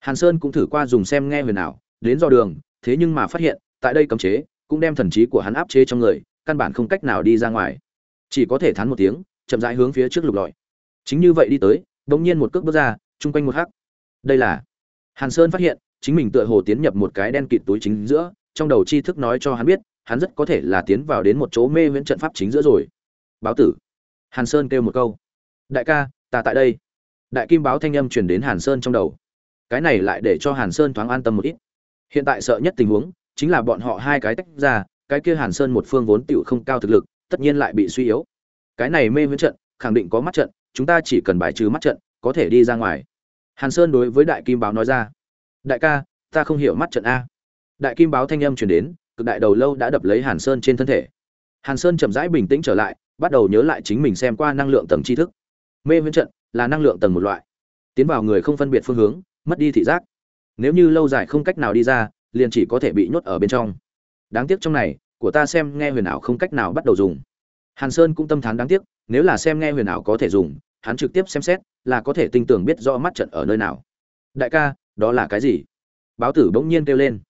hàn sơn cũng thử qua dùng xem nghe huyền ảo, đến do đường, thế nhưng mà phát hiện, tại đây cấm chế, cũng đem thần trí của hắn áp chế trong người, căn bản không cách nào đi ra ngoài. Chỉ có thể thán một tiếng, chậm rãi hướng phía trước lục lọi. Chính như vậy đi tới, bỗng nhiên một cước bước ra, chung quanh một hắc. Đây là hàn sơn phát hiện, chính mình tựa hồ tiến nhập một cái đen kịt túi chính giữa, trong đầu tri thức nói cho hắn biết, hắn rất có thể là tiến vào đến một chỗ mê viễn trận pháp chính giữa rồi. Báo tử. Hàn sơn kêu một câu. Đại ca, ta tại đây. Đại kim báo thanh âm truyền đến hàn sơn trong đầu cái này lại để cho hàn sơn thoáng an tâm một ít. Hiện tại sợ nhất tình huống chính là bọn họ hai cái tách ra, cái kia hàn sơn một phương vốn tựu không cao thực lực, tất nhiên lại bị suy yếu. Cái này mê viễn trận, khẳng định có mắt trận, chúng ta chỉ cần bài trừ mắt trận, có thể đi ra ngoài. Hàn sơn đối với đại kim báo nói ra, đại ca, ta không hiểu mắt trận a. Đại kim báo thanh âm truyền đến, cực đại đầu lâu đã đập lấy hàn sơn trên thân thể. Hàn sơn chậm rãi bình tĩnh trở lại, bắt đầu nhớ lại chính mình xem qua năng lượng tầng tri thức. Mê viễn trận là năng lượng tầng một loại, tiến vào người không phân biệt phương hướng mất đi thị giác. Nếu như lâu dài không cách nào đi ra, liền chỉ có thể bị nhốt ở bên trong. Đáng tiếc trong này, của ta xem nghe huyền ảo không cách nào bắt đầu dùng. Hàn sơn cũng tâm thán đáng tiếc, nếu là xem nghe huyền ảo có thể dùng, hắn trực tiếp xem xét, là có thể tinh tường biết rõ mắt trận ở nơi nào. Đại ca, đó là cái gì? Báo tử bỗng nhiên kêu lên.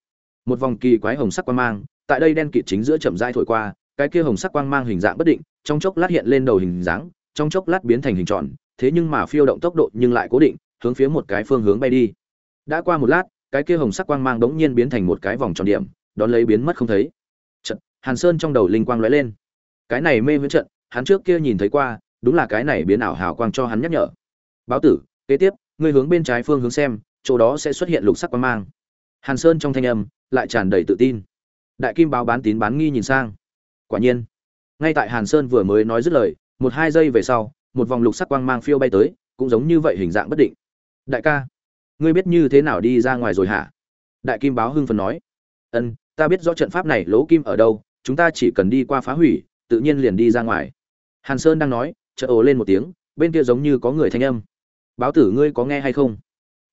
Một vòng kỳ quái hồng sắc quang mang, tại đây đen kịt chính giữa chậm rãi thổi qua, cái kia hồng sắc quang mang hình dạng bất định, trong chốc lát hiện lên đầu hình dáng, trong chốc lát biến thành hình tròn, thế nhưng mà phiêu động tốc độ nhưng lại cố định hướng phía một cái phương hướng bay đi. Đã qua một lát, cái kia hồng sắc quang mang đống nhiên biến thành một cái vòng tròn điểm, đón lấy biến mất không thấy. Trận hàn sơn trong đầu linh quang lóe lên. Cái này mê viễn trận, hắn trước kia nhìn thấy qua, đúng là cái này biến ảo hào quang cho hắn nhắc nhở. Báo tử, kế tiếp, ngươi hướng bên trái phương hướng xem, chỗ đó sẽ xuất hiện lục sắc quang mang. Hàn sơn trong thanh âm lại tràn đầy tự tin. Đại kim báo bán tín bán nghi nhìn sang. Quả nhiên, ngay tại hàn sơn vừa mới nói dứt lời, một hai giây về sau, một vòng lục sắc quang mang phiêu bay tới, cũng giống như vậy hình dạng bất định đại ca, ngươi biết như thế nào đi ra ngoài rồi hả? Đại kim báo hưng phần nói. Ân, ta biết rõ trận pháp này lỗ kim ở đâu, chúng ta chỉ cần đi qua phá hủy, tự nhiên liền đi ra ngoài. Hàn sơn đang nói chợ ồ lên một tiếng, bên kia giống như có người thanh âm. Báo tử ngươi có nghe hay không?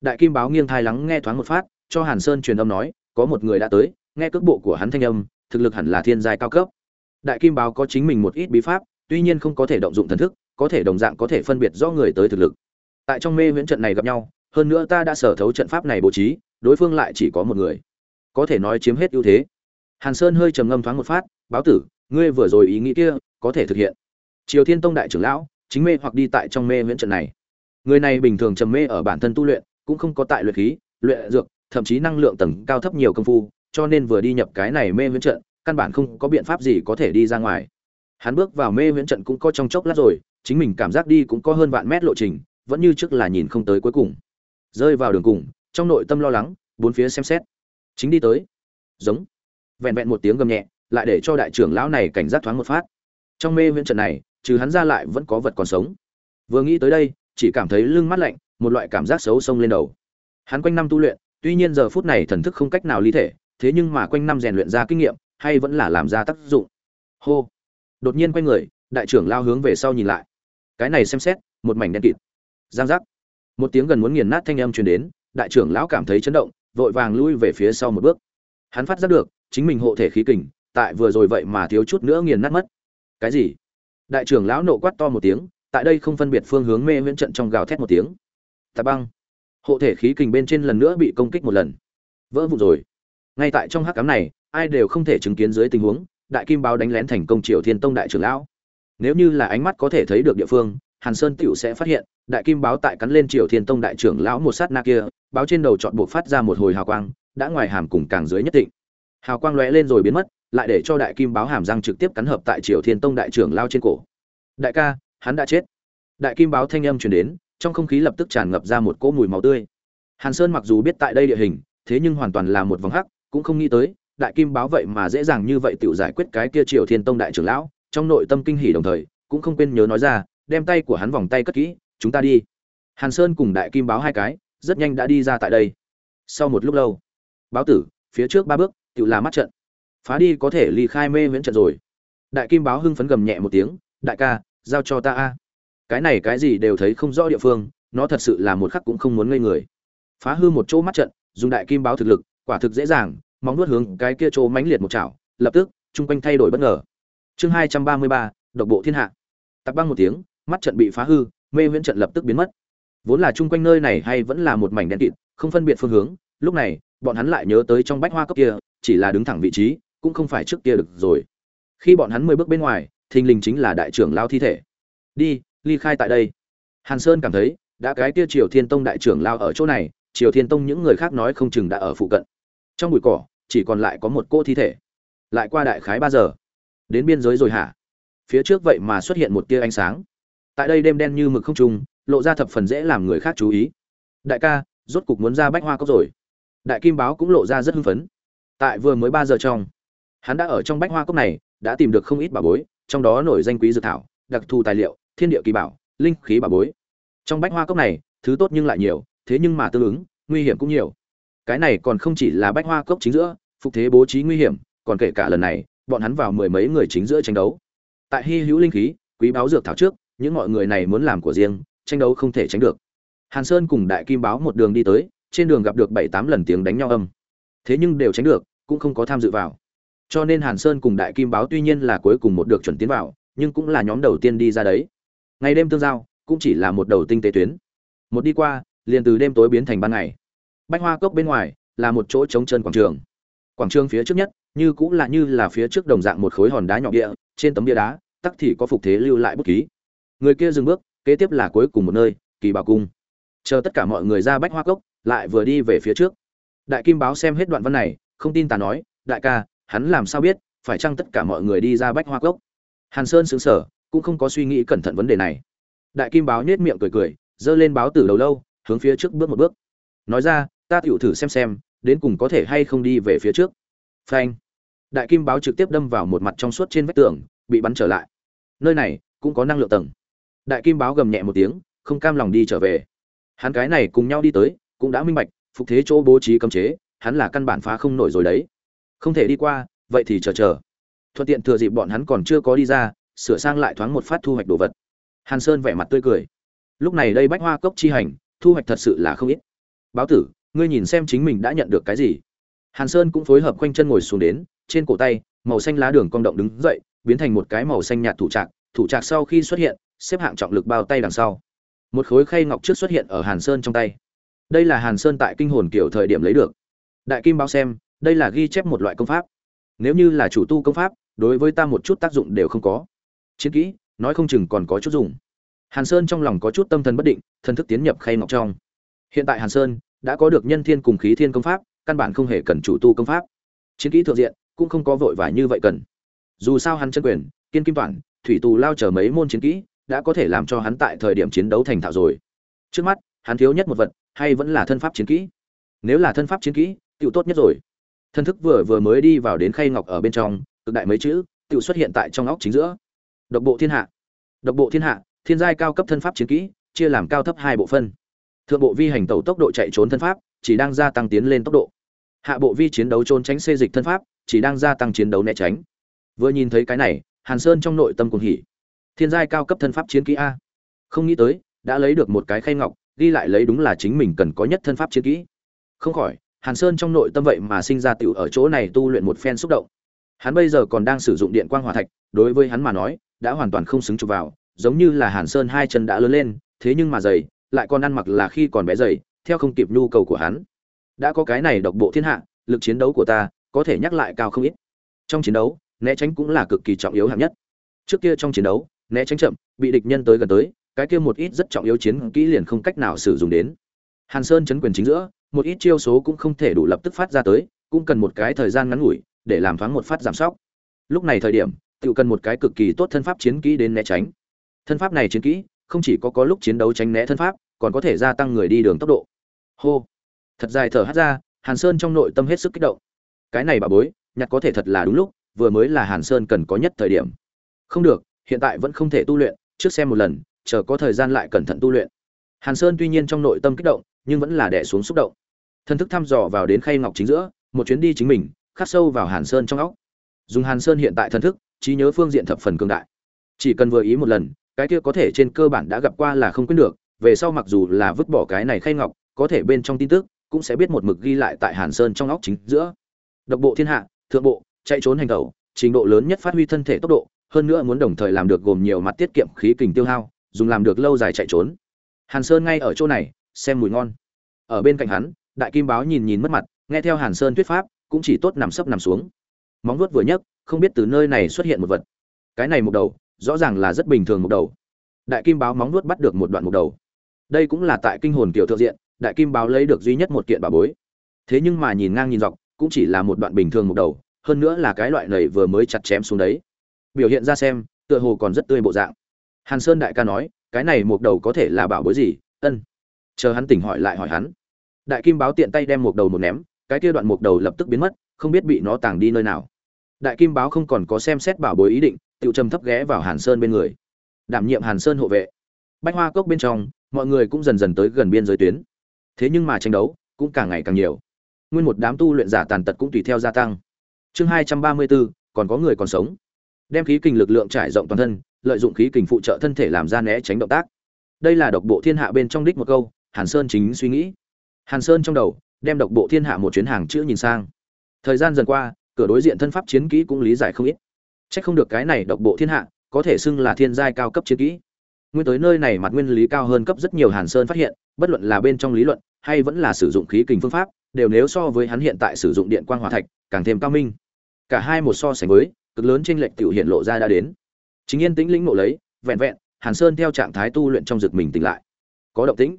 Đại kim báo nghiêng thai lắng nghe thoáng một phát, cho hàn sơn truyền âm nói, có một người đã tới, nghe cước bộ của hắn thanh âm, thực lực hẳn là thiên giai cao cấp. Đại kim báo có chính mình một ít bí pháp, tuy nhiên không có thể động dụng thần thức, có thể đồng dạng có thể phân biệt rõ người tới thực lực tại trong mê viễn trận này gặp nhau, hơn nữa ta đã sở thấu trận pháp này bố trí, đối phương lại chỉ có một người. Có thể nói chiếm hết ưu thế. Hàn sơn hơi trầm ngâm thoáng một phát, báo tử, ngươi vừa rồi ý nghĩ kia, có thể thực hiện. Triều thiên tông đại trưởng lão, chính mê hoặc đi tại trong mê viễn trận này. Người này bình thường trầm mê ở bản thân tu luyện, cũng không có tại luyện khí, luyện dược, thậm chí năng lượng tầng cao thấp nhiều công phu, cho nên vừa đi nhập cái này mê viễn trận, căn bản không có biện pháp gì có thể đi ra ngoài. Hắn bước vào mê viễn trận cũng có trong chốc lát rồi, chính mình cảm giác đi cũng có hơn vạn mét lộ trình vẫn như trước là nhìn không tới cuối cùng. Rơi vào đường cùng, trong nội tâm lo lắng, bốn phía xem xét. Chính đi tới. Giống. Vẹn vẹn một tiếng gầm nhẹ, lại để cho đại trưởng lão này cảnh giác thoáng một phát. Trong mê viễn trận này, trừ hắn ra lại vẫn có vật còn sống. Vừa nghĩ tới đây, chỉ cảm thấy lưng mắt lạnh, một loại cảm giác xấu xông lên đầu. Hắn quanh năm tu luyện, tuy nhiên giờ phút này thần thức không cách nào ly thể, thế nhưng mà quanh năm rèn luyện ra kinh nghiệm, hay vẫn là làm ra tác dụng. Hô. Đột nhiên quay người, đại trưởng lao hướng về sau nhìn lại. Cái này xem xét, một mảnh đen kịt giang giác. Một tiếng gần muốn nghiền nát thanh âm truyền đến, đại trưởng lão cảm thấy chấn động, vội vàng lui về phía sau một bước. Hắn phát giác được, chính mình hộ thể khí kình, tại vừa rồi vậy mà thiếu chút nữa nghiền nát mất. Cái gì? Đại trưởng lão nộ quát to một tiếng, tại đây không phân biệt phương hướng mê viễn trận trong gào thét một tiếng. Tà băng. Hộ thể khí kình bên trên lần nữa bị công kích một lần. Vỡ vụn rồi. Ngay tại trong hắc cám này, ai đều không thể chứng kiến dưới tình huống, đại kim báo đánh lén thành công triều thiên tông đại trưởng lão. Nếu như là ánh mắt có thể thấy được địa phương hàn sơn tựu sẽ phát hiện, đại kim báo tại cắn lên triều thiên tông đại trưởng lão một sát na kia, báo trên đầu chọn bộ phát ra một hồi hào quang, đã ngoài hàm cùng càng dưới nhất định hào quang lóe lên rồi biến mất, lại để cho đại kim báo hàm răng trực tiếp cắn hợp tại triều thiên tông đại trưởng lao trên cổ. Đại ca, hắn đã chết. Đại kim báo thanh âm truyền đến, trong không khí lập tức tràn ngập ra một cỗ mùi máu tươi. Hàn sơn mặc dù biết tại đây địa hình, thế nhưng hoàn toàn là một vòng hắc, cũng không nghĩ tới, đại kim báo vậy mà dễ dàng như vậy tự giải quyết cái kia triều thiên tông đại trưởng lão, trong nội tâm kinh hỉ đồng thời, cũng không quên nhớ nói ra đem tay của hắn vòng tay cất kỹ, chúng ta đi. Hàn sơn cùng đại kim báo hai cái, rất nhanh đã đi ra tại đây. Sau một lúc lâu, báo tử, phía trước ba bước, tự là mắt trận. Phá đi có thể ly khai mê viễn trận rồi. Đại kim báo hưng phấn gầm nhẹ một tiếng, đại ca, giao cho ta a. Cái này cái gì đều thấy không rõ địa phương, nó thật sự là một khắc cũng không muốn ngây người. Phá hư một chỗ mắt trận, dùng đại kim báo thực lực, quả thực dễ dàng, móng nuốt hướng cái kia chỗ mãnh liệt một chảo, lập tức, chung quanh thay đổi bất ngờ. Chương hai trăm ba mươi ba, độc bộ thiên hạ. Tạp băng một tiếng mắt trận bị phá hư, mê viễn trận lập tức biến mất. Vốn là chung quanh nơi này hay vẫn là một mảnh đen kịt, không phân biệt phương hướng, lúc này, bọn hắn lại nhớ tới trong bách hoa cấp kia, chỉ là đứng thẳng vị trí, cũng không phải trước kia được rồi. Khi bọn hắn mười bước bên ngoài, thình lình chính là đại trưởng lao thi thể. Đi, ly khai tại đây. Hàn sơn cảm thấy, đã cái kia triều thiên tông đại trưởng lao ở chỗ này, triều thiên tông những người khác nói không chừng đã ở phụ cận. Trong bụi cỏ, chỉ còn lại có một cô thi thể. Lại qua đại khái ba giờ. Đến biên giới rồi hả? Phía trước vậy mà xuất hiện một tia ánh sáng tại đây đêm đen như mực không trung, lộ ra thập phần dễ làm người khác chú ý. Đại ca, rốt cục muốn ra bách hoa cốc rồi. Đại kim báo cũng lộ ra rất hưng phấn. Tại vừa mới ba giờ trong, hắn đã ở trong bách hoa cốc này, đã tìm được không ít bảo bối, trong đó nổi danh quý dược thảo, đặc thù tài liệu, thiên địa kỳ bảo, linh khí bảo bối. Trong bách hoa cốc này, thứ tốt nhưng lại nhiều, thế nhưng mà tương ứng, nguy hiểm cũng nhiều. Cái này còn không chỉ là bách hoa cốc chính giữa, phục thế bố trí nguy hiểm, còn kể cả lần này, bọn hắn vào mười mấy người chính giữa tranh đấu. Tại hy hữu linh khí, quý báo dược thảo trước những mọi người này muốn làm của riêng, tranh đấu không thể tránh được. Hàn sơn cùng đại kim báo một đường đi tới, trên đường gặp được bảy tám lần tiếng đánh nhau âm. Thế nhưng đều tránh được, cũng không có tham dự vào. Cho nên hàn sơn cùng đại kim báo tuy nhiên là cuối cùng một được chuẩn tiến vào, nhưng cũng là nhóm đầu tiên đi ra đấy. Ngày đêm tương giao, cũng chỉ là một đầu tinh tế tuyến. Một đi qua, liền từ đêm tối biến thành ban ngày. Bách hoa cốc bên ngoài, là một chỗ trống chân quảng trường. Quảng trường phía trước nhất, như cũng là như là phía trước đồng dạng một khối hòn đá nhỏ địa, trên tấm bia đá, tắc thì có phục thế lưu lại bút ký người kia dừng bước, kế tiếp là cuối cùng một nơi, kỳ bảo cung. Chờ tất cả mọi người ra bách hoa cốc, lại vừa đi về phía trước. Đại kim báo xem hết đoạn văn này, không tin ta nói, đại ca, hắn làm sao biết, phải chăng tất cả mọi người đi ra bách hoa cốc? Hàn sơn xứng sở cũng không có suy nghĩ cẩn thận vấn đề này. Đại kim báo nhếch miệng cười cười, giơ lên báo tử đầu lâu, hướng phía trước bước một bước. Nói ra, ta tựu thử xem xem, đến cùng có thể hay không đi về phía trước. Phanh. Đại kim báo trực tiếp đâm vào một mặt trong suốt trên vách tường, bị bắn trở lại. Nơi này cũng có năng lượng tầng đại kim báo gầm nhẹ một tiếng, không cam lòng đi trở về. Hắn cái này cùng nhau đi tới, cũng đã minh bạch, phục thế chỗ bố trí cấm chế, hắn là căn bản phá không nổi rồi đấy. Không thể đi qua, vậy thì chờ chờ. Thuận tiện thừa dịp bọn hắn còn chưa có đi ra, sửa sang lại thoáng một phát thu hoạch đồ vật. Hàn sơn vẻ mặt tươi cười. Lúc này đây bách hoa cốc chi hành, thu hoạch thật sự là không ít. Báo tử, ngươi nhìn xem chính mình đã nhận được cái gì? Hàn sơn cũng phối hợp quanh chân ngồi xuống đến, trên cổ tay, màu xanh lá đường cong động đứng dậy, biến thành một cái màu xanh nhạt thủ trạc thủ trạc sau khi xuất hiện, xếp hạng trọng lực bao tay đằng sau. Một khối khay ngọc trước xuất hiện ở hàn sơn trong tay. Đây là hàn sơn tại kinh hồn kiểu thời điểm lấy được. Đại kim báo xem, đây là ghi chép một loại công pháp. Nếu như là chủ tu công pháp, đối với ta một chút tác dụng đều không có. Chiến kỹ, nói không chừng còn có chút dùng. Hàn sơn trong lòng có chút tâm thần bất định, thần thức tiến nhập khay ngọc trong. Hiện tại hàn sơn đã có được nhân thiên cùng khí thiên công pháp, căn bản không hề cần chủ tu công pháp. Chiến kỹ thượng diện cũng không có vội vải như vậy cần. Dù sao hắn chân quyền, kiên kim toàn thủy tù lao chờ mấy môn chiến kỹ, đã có thể làm cho hắn tại thời điểm chiến đấu thành thạo rồi. Trước mắt, hắn thiếu nhất một vật, hay vẫn là thân pháp chiến kỹ. Nếu là thân pháp chiến kỹ tựu tốt nhất rồi. Thân thức vừa vừa mới đi vào đến khay ngọc ở bên trong, cực đại mấy chữ tựu xuất hiện tại trong óc chính giữa. Độc bộ thiên hạ. Độc bộ thiên hạ, thiên giai cao cấp thân pháp chiến kỹ, chia làm cao thấp hai bộ phân. Thượng bộ vi hành tẩu tốc độ chạy trốn thân pháp, chỉ đang gia tăng tiến lên tốc độ. Hạ bộ vi chiến đấu trốn tránh xê dịch thân pháp, chỉ đang gia tăng chiến đấu né tránh. Vừa nhìn thấy cái này hàn sơn trong nội tâm cuồng hỉ. Thiên giai cao cấp thân pháp chiến kỹ a. Không nghĩ tới, đã lấy được một cái khay ngọc, ghi lại lấy đúng là chính mình cần có nhất thân pháp chiến kỹ. Không khỏi, hàn sơn trong nội tâm vậy mà sinh ra tiểu ở chỗ này tu luyện một phen xúc động. Hắn bây giờ còn đang sử dụng điện quang hỏa thạch, đối với hắn mà nói, đã hoàn toàn không xứng chụp vào, giống như là hàn sơn hai chân đã lớn lên, thế nhưng mà dày, lại còn ăn mặc là khi còn bé dày, theo không kịp nhu cầu của hắn. Đã có cái này độc bộ thiên hạ, lực chiến đấu của ta, có thể nhắc lại cao không ít. Trong chiến đấu né tránh cũng là cực kỳ trọng yếu hạng nhất. Trước kia trong chiến đấu, né tránh chậm, bị địch nhân tới gần tới, cái kia một ít rất trọng yếu chiến kỹ liền không cách nào sử dụng đến. Hàn sơn chấn quyền chính giữa, một ít chiêu số cũng không thể đủ lập tức phát ra tới, cũng cần một cái thời gian ngắn ngủi để làm thoáng một phát giảm sóc. Lúc này thời điểm, tự cần một cái cực kỳ tốt thân pháp chiến kỹ đến né tránh. Thân pháp này chiến kỹ, không chỉ có có lúc chiến đấu tránh né thân pháp, còn có thể gia tăng người đi đường tốc độ. Hô! Thật dài thở hắt ra, hàn sơn trong nội tâm hết sức kích động. Cái này bà bối, nhặt có thể thật là đúng lúc vừa mới là hàn sơn cần có nhất thời điểm. Không được, hiện tại vẫn không thể tu luyện, trước xem một lần, chờ có thời gian lại cẩn thận tu luyện. Hàn sơn tuy nhiên trong nội tâm kích động, nhưng vẫn là đè xuống xúc động. Thân thức thăm dò vào đến khay ngọc chính giữa, một chuyến đi chính mình, khắc sâu vào hàn sơn trong óc. Dùng hàn sơn hiện tại thân thức, trí nhớ phương diện thập phần cường đại. Chỉ cần vừa ý một lần, cái kia có thể trên cơ bản đã gặp qua là không quyết được, về sau mặc dù là vứt bỏ cái này khay ngọc, có thể bên trong tin tức cũng sẽ biết một mực ghi lại tại hàn sơn trong óc chính giữa. Độc bộ thiên hạ, thượng bộ chạy trốn hành tẩu, trình độ lớn nhất phát huy thân thể tốc độ, hơn nữa muốn đồng thời làm được gồm nhiều mặt tiết kiệm khí kình tiêu hao, dùng làm được lâu dài chạy trốn. Hàn sơn ngay ở chỗ này, xem mùi ngon. Ở bên cạnh hắn, đại kim báo nhìn nhìn mất mặt, nghe theo hàn sơn thuyết pháp, cũng chỉ tốt nằm sấp nằm xuống. Móng vuốt vừa nhấc, không biết từ nơi này xuất hiện một vật. Cái này một đầu, rõ ràng là rất bình thường một đầu. Đại kim báo móng vuốt bắt được một đoạn một đầu. Đây cũng là tại kinh hồn tiểu thượng diện, đại kim báo lấy được duy nhất một kiện bà bối. Thế nhưng mà nhìn ngang nhìn dọc, cũng chỉ là một đoạn bình thường một đầu hơn nữa là cái loại này vừa mới chặt chém xuống đấy. Biểu hiện ra xem, tựa hồ còn rất tươi bộ dạng. Hàn sơn đại ca nói, cái này một đầu có thể là bảo bối gì? Ân. Chờ hắn tỉnh hỏi lại hỏi hắn. Đại kim báo tiện tay đem một đầu một ném, cái kia đoạn một đầu lập tức biến mất, không biết bị nó tàng đi nơi nào. Đại kim báo không còn có xem xét bảo bối ý định tự trầm thấp ghé vào hàn sơn bên người. Đảm nhiệm hàn sơn hộ vệ. Bách hoa cốc bên trong, mọi người cũng dần dần tới gần biên giới tuyến. Thế nhưng mà tranh đấu cũng càng ngày càng nhiều. Nguyên một đám tu luyện giả tàn tật cũng tùy theo gia tăng chương hai trăm ba mươi bốn còn có người còn sống. Đem khí kình lực lượng trải rộng toàn thân, lợi dụng khí kình phụ trợ thân thể làm ra né tránh động tác. Đây là độc bộ thiên hạ bên trong đích một câu, hàn sơn chính suy nghĩ. Hàn sơn trong đầu, đem độc bộ thiên hạ một chuyến hàng chữ nhìn sang. Thời gian dần qua, cửa đối diện thân pháp chiến kỹ cũng lý giải không ít. C h ắ c không được cái này độc bộ thiên hạ, có thể xưng là thiên giai cao cấp chiến kỹ. Nguyên tới nơi này mặt nguyên lý cao hơn cấp rất nhiều hàn sơn phát hiện, bất luận là bên trong lý luận, hay vẫn là sử dụng khí kình phương pháp, đều nếu so với hắn hiện tại sử dụng điện quang hỏa thạch, càng thêm cao minh cả hai một so sánh với, cực lớn trên lệnh tiểu hiện lộ ra đã đến. Chính yên tĩnh lĩnh nộ lấy, vẹn vẹn, hàn sơn theo trạng thái tu luyện trong giật mình tỉnh lại. Có động tĩnh.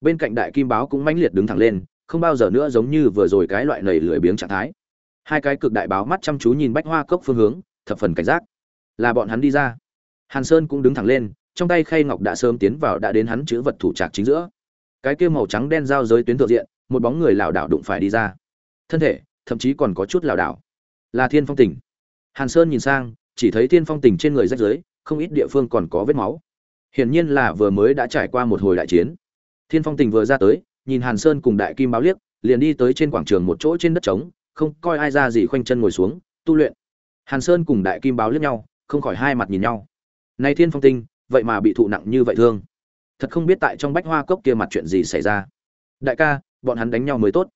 Bên cạnh đại kim báo cũng mãnh liệt đứng thẳng lên, không bao giờ nữa giống như vừa rồi cái loại lầy lười biếng trạng thái. Hai cái cực đại báo mắt chăm chú nhìn bách hoa cốc phương hướng, thập phần cảnh giác. Là bọn hắn đi ra. Hàn sơn cũng đứng thẳng lên, trong tay khay ngọc đã sớm tiến vào đã đến hắn chữ vật thủ trạc chính giữa. Cái kia màu trắng đen giao giới tuyến thượng diện, một bóng người lảo đảo đụng phải đi ra. Thân thể, thậm chí còn có chút lảo đảo là thiên phong tỉnh hàn sơn nhìn sang chỉ thấy thiên phong tỉnh trên người rách rưới, không ít địa phương còn có vết máu. Hiển nhiên là vừa mới đã trải qua một hồi đại chiến. Thiên phong tỉnh vừa ra tới nhìn hàn sơn cùng đại kim báo liếc liền đi tới trên quảng trường một chỗ trên đất trống không coi ai ra gì khoanh chân ngồi xuống tu luyện. Hàn sơn cùng đại kim báo liếc nhau không khỏi hai mặt nhìn nhau. Nay thiên phong tinh vậy mà bị thụ nặng như vậy thương. Thật không biết tại trong bách hoa cốc kia mặt chuyện gì xảy ra. Đại ca bọn hắn đánh nhau mới tốt.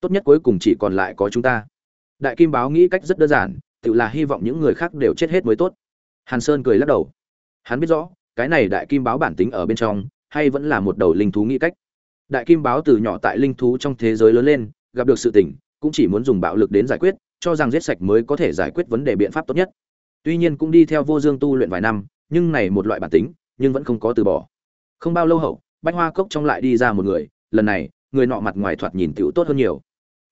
Tốt nhất cuối cùng chỉ còn lại có chúng ta đại kim báo nghĩ cách rất đơn giản, tự là hy vọng những người khác đều chết hết mới tốt. Hàn sơn cười lắc đầu. Hắn biết rõ, cái này đại kim báo bản tính ở bên trong, hay vẫn là một đầu linh thú nghĩ cách. Đại kim báo từ nhỏ tại linh thú trong thế giới lớn lên, gặp được sự tình, cũng chỉ muốn dùng bạo lực đến giải quyết, cho rằng giết sạch mới có thể giải quyết vấn đề biện pháp tốt nhất. Tuy nhiên cũng đi theo vô dương tu luyện vài năm, nhưng này một loại bản tính, nhưng vẫn không có từ bỏ. Không bao lâu hậu, bách hoa cốc trong lại đi ra một người, lần này, người nọ mặt ngoài thoạt nhìn tựu tốt hơn nhiều.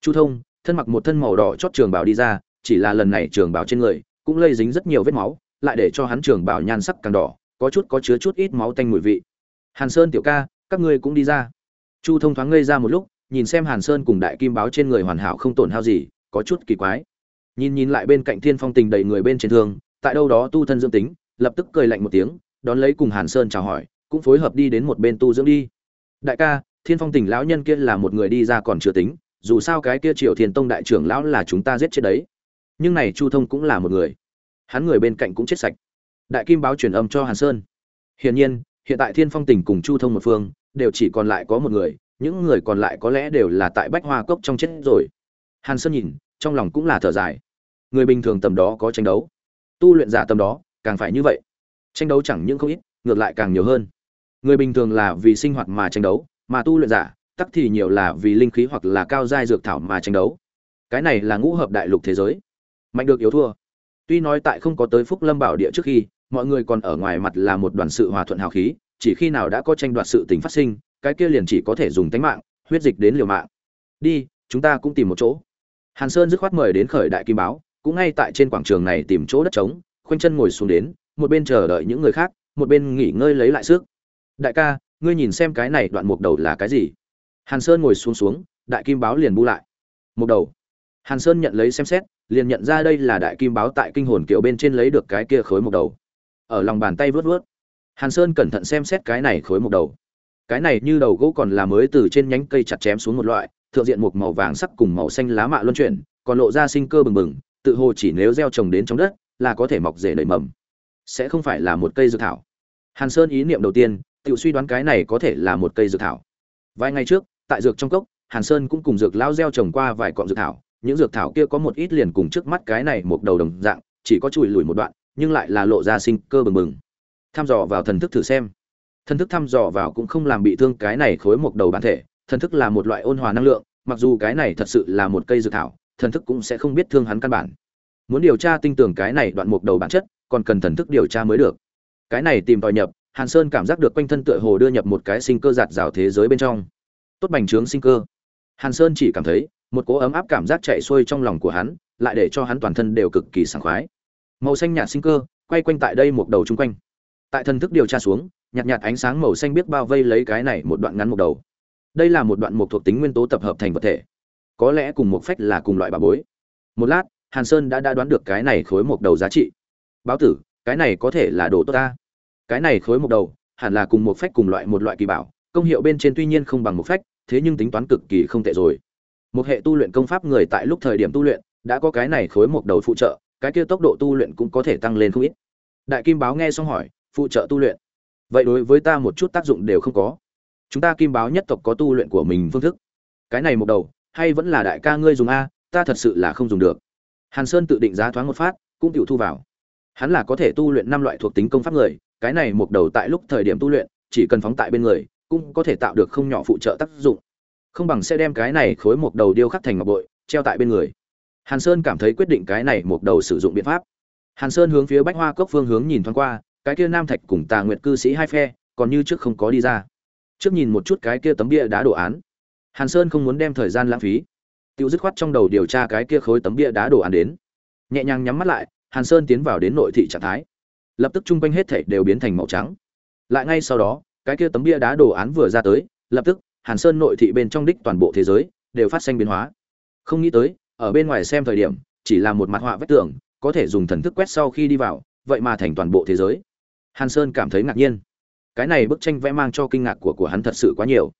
Chu thông thân mặc một thân màu đỏ chót trường bảo đi ra, chỉ là lần này trường bảo trên người cũng lây dính rất nhiều vết máu, lại để cho hắn trường bảo nhan sắc càng đỏ, có chút có chứa chút ít máu tanh mùi vị. Hàn sơn tiểu ca, các ngươi cũng đi ra. Chu thông thoáng ngây ra một lúc, nhìn xem hàn sơn cùng đại kim báo trên người hoàn hảo không tổn hao gì, có chút kỳ quái. Nhìn nhìn lại bên cạnh thiên phong tình đầy người bên trên thương, tại đâu đó tu thân dưỡng tính, lập tức cười lạnh một tiếng, đón lấy cùng hàn sơn chào hỏi, cũng phối hợp đi đến một bên tu dưỡng đi. Đại ca, thiên phong tình lão nhân kia là một người đi ra còn chưa tính dù sao cái kia triều thiên tông đại trưởng lão là chúng ta giết chết đấy. Nhưng này chu thông cũng là một người. Hắn người bên cạnh cũng chết sạch. Đại kim báo truyền âm cho hàn sơn. Hiển nhiên, hiện tại thiên phong Tỉnh cùng chu thông một phương, đều chỉ còn lại có một người, những người còn lại có lẽ đều là tại bách hoa cốc trong chết rồi. Hàn sơn nhìn, trong lòng cũng là thở dài. Người bình thường tầm đó có tranh đấu. Tu luyện giả tầm đó, càng phải như vậy. Tranh đấu chẳng những không ít, ngược lại càng nhiều hơn. Người bình thường là vì sinh hoạt mà tranh đấu, mà tu luyện giả tắc thì nhiều là vì linh khí hoặc là cao giai dược thảo mà tranh đấu. Cái này là ngũ hợp đại lục thế giới. Mạnh được yếu thua. Tuy nói tại không có tới phúc lâm bảo địa trước khi, mọi người còn ở ngoài mặt là một đoàn sự hòa thuận hào khí, chỉ khi nào đã có tranh đoạt sự tình phát sinh, cái kia liền chỉ có thể dùng tánh mạng, huyết dịch đến liều mạng. Đi, chúng ta cũng tìm một chỗ. Hàn sơn dứt khoát mời đến khởi đại kim báo, cũng ngay tại trên quảng trường này tìm chỗ đất trống, khoanh chân ngồi xuống đến, một bên chờ đợi những người khác, một bên nghỉ ngơi lấy lại sức. Đại ca, ngươi nhìn xem cái này đoạn mục đầu là cái gì? Hàn sơn ngồi xuống xuống, đại kim báo liền bu lại. Một đầu. Hàn sơn nhận lấy xem xét, liền nhận ra đây là đại kim báo tại kinh hồn kiệu bên trên lấy được cái kia khối một đầu. Ở lòng bàn tay vớt vớt. Hàn sơn cẩn thận xem xét cái này khối một đầu. Cái này như đầu gỗ còn là mới từ trên nhánh cây chặt chém xuống một loại, thượng diện một màu vàng sắc cùng màu xanh lá mạ luân chuyển, còn lộ ra sinh cơ bừng bừng, tự hồ chỉ nếu gieo trồng đến trong đất, là có thể mọc rễ nảy mầm. Sẽ không phải là một cây dược thảo. Hàn sơn ý niệm đầu tiên, tự suy đoán cái này có thể là một cây dược thảo. Vài ngày trước tại dược trong cốc, hàn sơn cũng cùng dược lao gieo trồng qua vài cọng dược thảo, những dược thảo kia có một ít liền cùng trước mắt cái này một đầu đồng dạng, chỉ có chùi lùi một đoạn, nhưng lại là lộ ra sinh cơ bừng bừng. Thăm dò vào thần thức thử xem. Thần thức thăm dò vào cũng không làm bị thương cái này khối một đầu bản thể, thần thức là một loại ôn hòa năng lượng, mặc dù cái này thật sự là một cây dược thảo, thần thức cũng sẽ không biết thương hắn căn bản. Muốn điều tra tinh tường cái này đoạn mục đầu bản chất, còn cần thần thức điều tra mới được. Cái này tìm tòi nhập, hàn sơn cảm giác được quanh thân tựa hồ đưa nhập một cái sinh cơ giạt rào thế giới bên trong tốt bành trướng sinh cơ. Hàn sơn chỉ cảm thấy, một cỗ ấm áp cảm giác chạy xuôi trong lòng của hắn, lại để cho hắn toàn thân đều cực kỳ sảng khoái. Màu xanh nhạt sinh cơ, quay quanh tại đây một đầu chung quanh. Tại thần thức điều tra xuống, nhạt nhạt ánh sáng màu xanh biết bao vây lấy cái này một đoạn ngắn một đầu. Đây là một đoạn một thuộc tính nguyên tố tập hợp thành vật thể. Có lẽ cùng một phách là cùng loại bà bối. Một lát, hàn sơn đã đã đoán được cái này khối một đầu giá trị. Báo tử, cái này có thể là đồ tốt ta. Cái này khối một đầu, hẳn là cùng một phách cùng loại một loại kỳ bảo, công hiệu bên trên tuy nhiên không bằng một phách thế nhưng tính toán cực kỳ không tệ rồi. Một hệ tu luyện công pháp người tại lúc thời điểm tu luyện, đã có cái này khối một đầu phụ trợ, cái kia tốc độ tu luyện cũng có thể tăng lên không ít. Đại kim báo nghe xong hỏi, phụ trợ tu luyện? Vậy đối với ta một chút tác dụng đều không có. Chúng ta kim báo nhất tộc có tu luyện của mình phương thức. Cái này một đầu, hay vẫn là đại ca ngươi dùng a, ta thật sự là không dùng được. Hàn sơn tự định giá thoáng một phát, cũng tiểu thu vào. Hắn là có thể tu luyện năm loại thuộc tính công pháp người, cái này một đầu tại lúc thời điểm tu luyện, chỉ cần phóng tại bên người cũng có thể tạo được không nhỏ phụ trợ tác dụng. Không bằng sẽ đem cái này khối một đầu điêu khắc thành ngọc bội, treo tại bên người. Hàn sơn cảm thấy quyết định cái này một đầu sử dụng biện pháp. Hàn sơn hướng phía bách hoa cốc phương hướng nhìn thoáng qua, cái kia nam thạch cùng tà nguyệt cư sĩ hai phe, còn như trước không có đi ra. Trước nhìn một chút cái kia tấm bia đá đồ án. Hàn sơn không muốn đem thời gian lãng phí. Tiêu dứt khoát trong đầu điều tra cái kia khối tấm bia đá đồ án đến. Nhẹ nhàng nhắm mắt lại, hàn sơn tiến vào đến nội thị trạng thái. Lập tức chung quanh hết thảy đều biến thành màu trắng. Lại ngay sau đó cái kia tấm bia đá đồ án vừa ra tới, lập tức, hàn sơn nội thị bên trong đích toàn bộ thế giới đều phát sinh biến hóa. Không nghĩ tới, ở bên ngoài xem thời điểm, chỉ là một mặt họa vách tường, có thể dùng thần thức quét sau khi đi vào, vậy mà thành toàn bộ thế giới. Hàn sơn cảm thấy ngạc nhiên. Cái này bức tranh vẽ mang cho kinh ngạc của của hắn thật sự quá nhiều.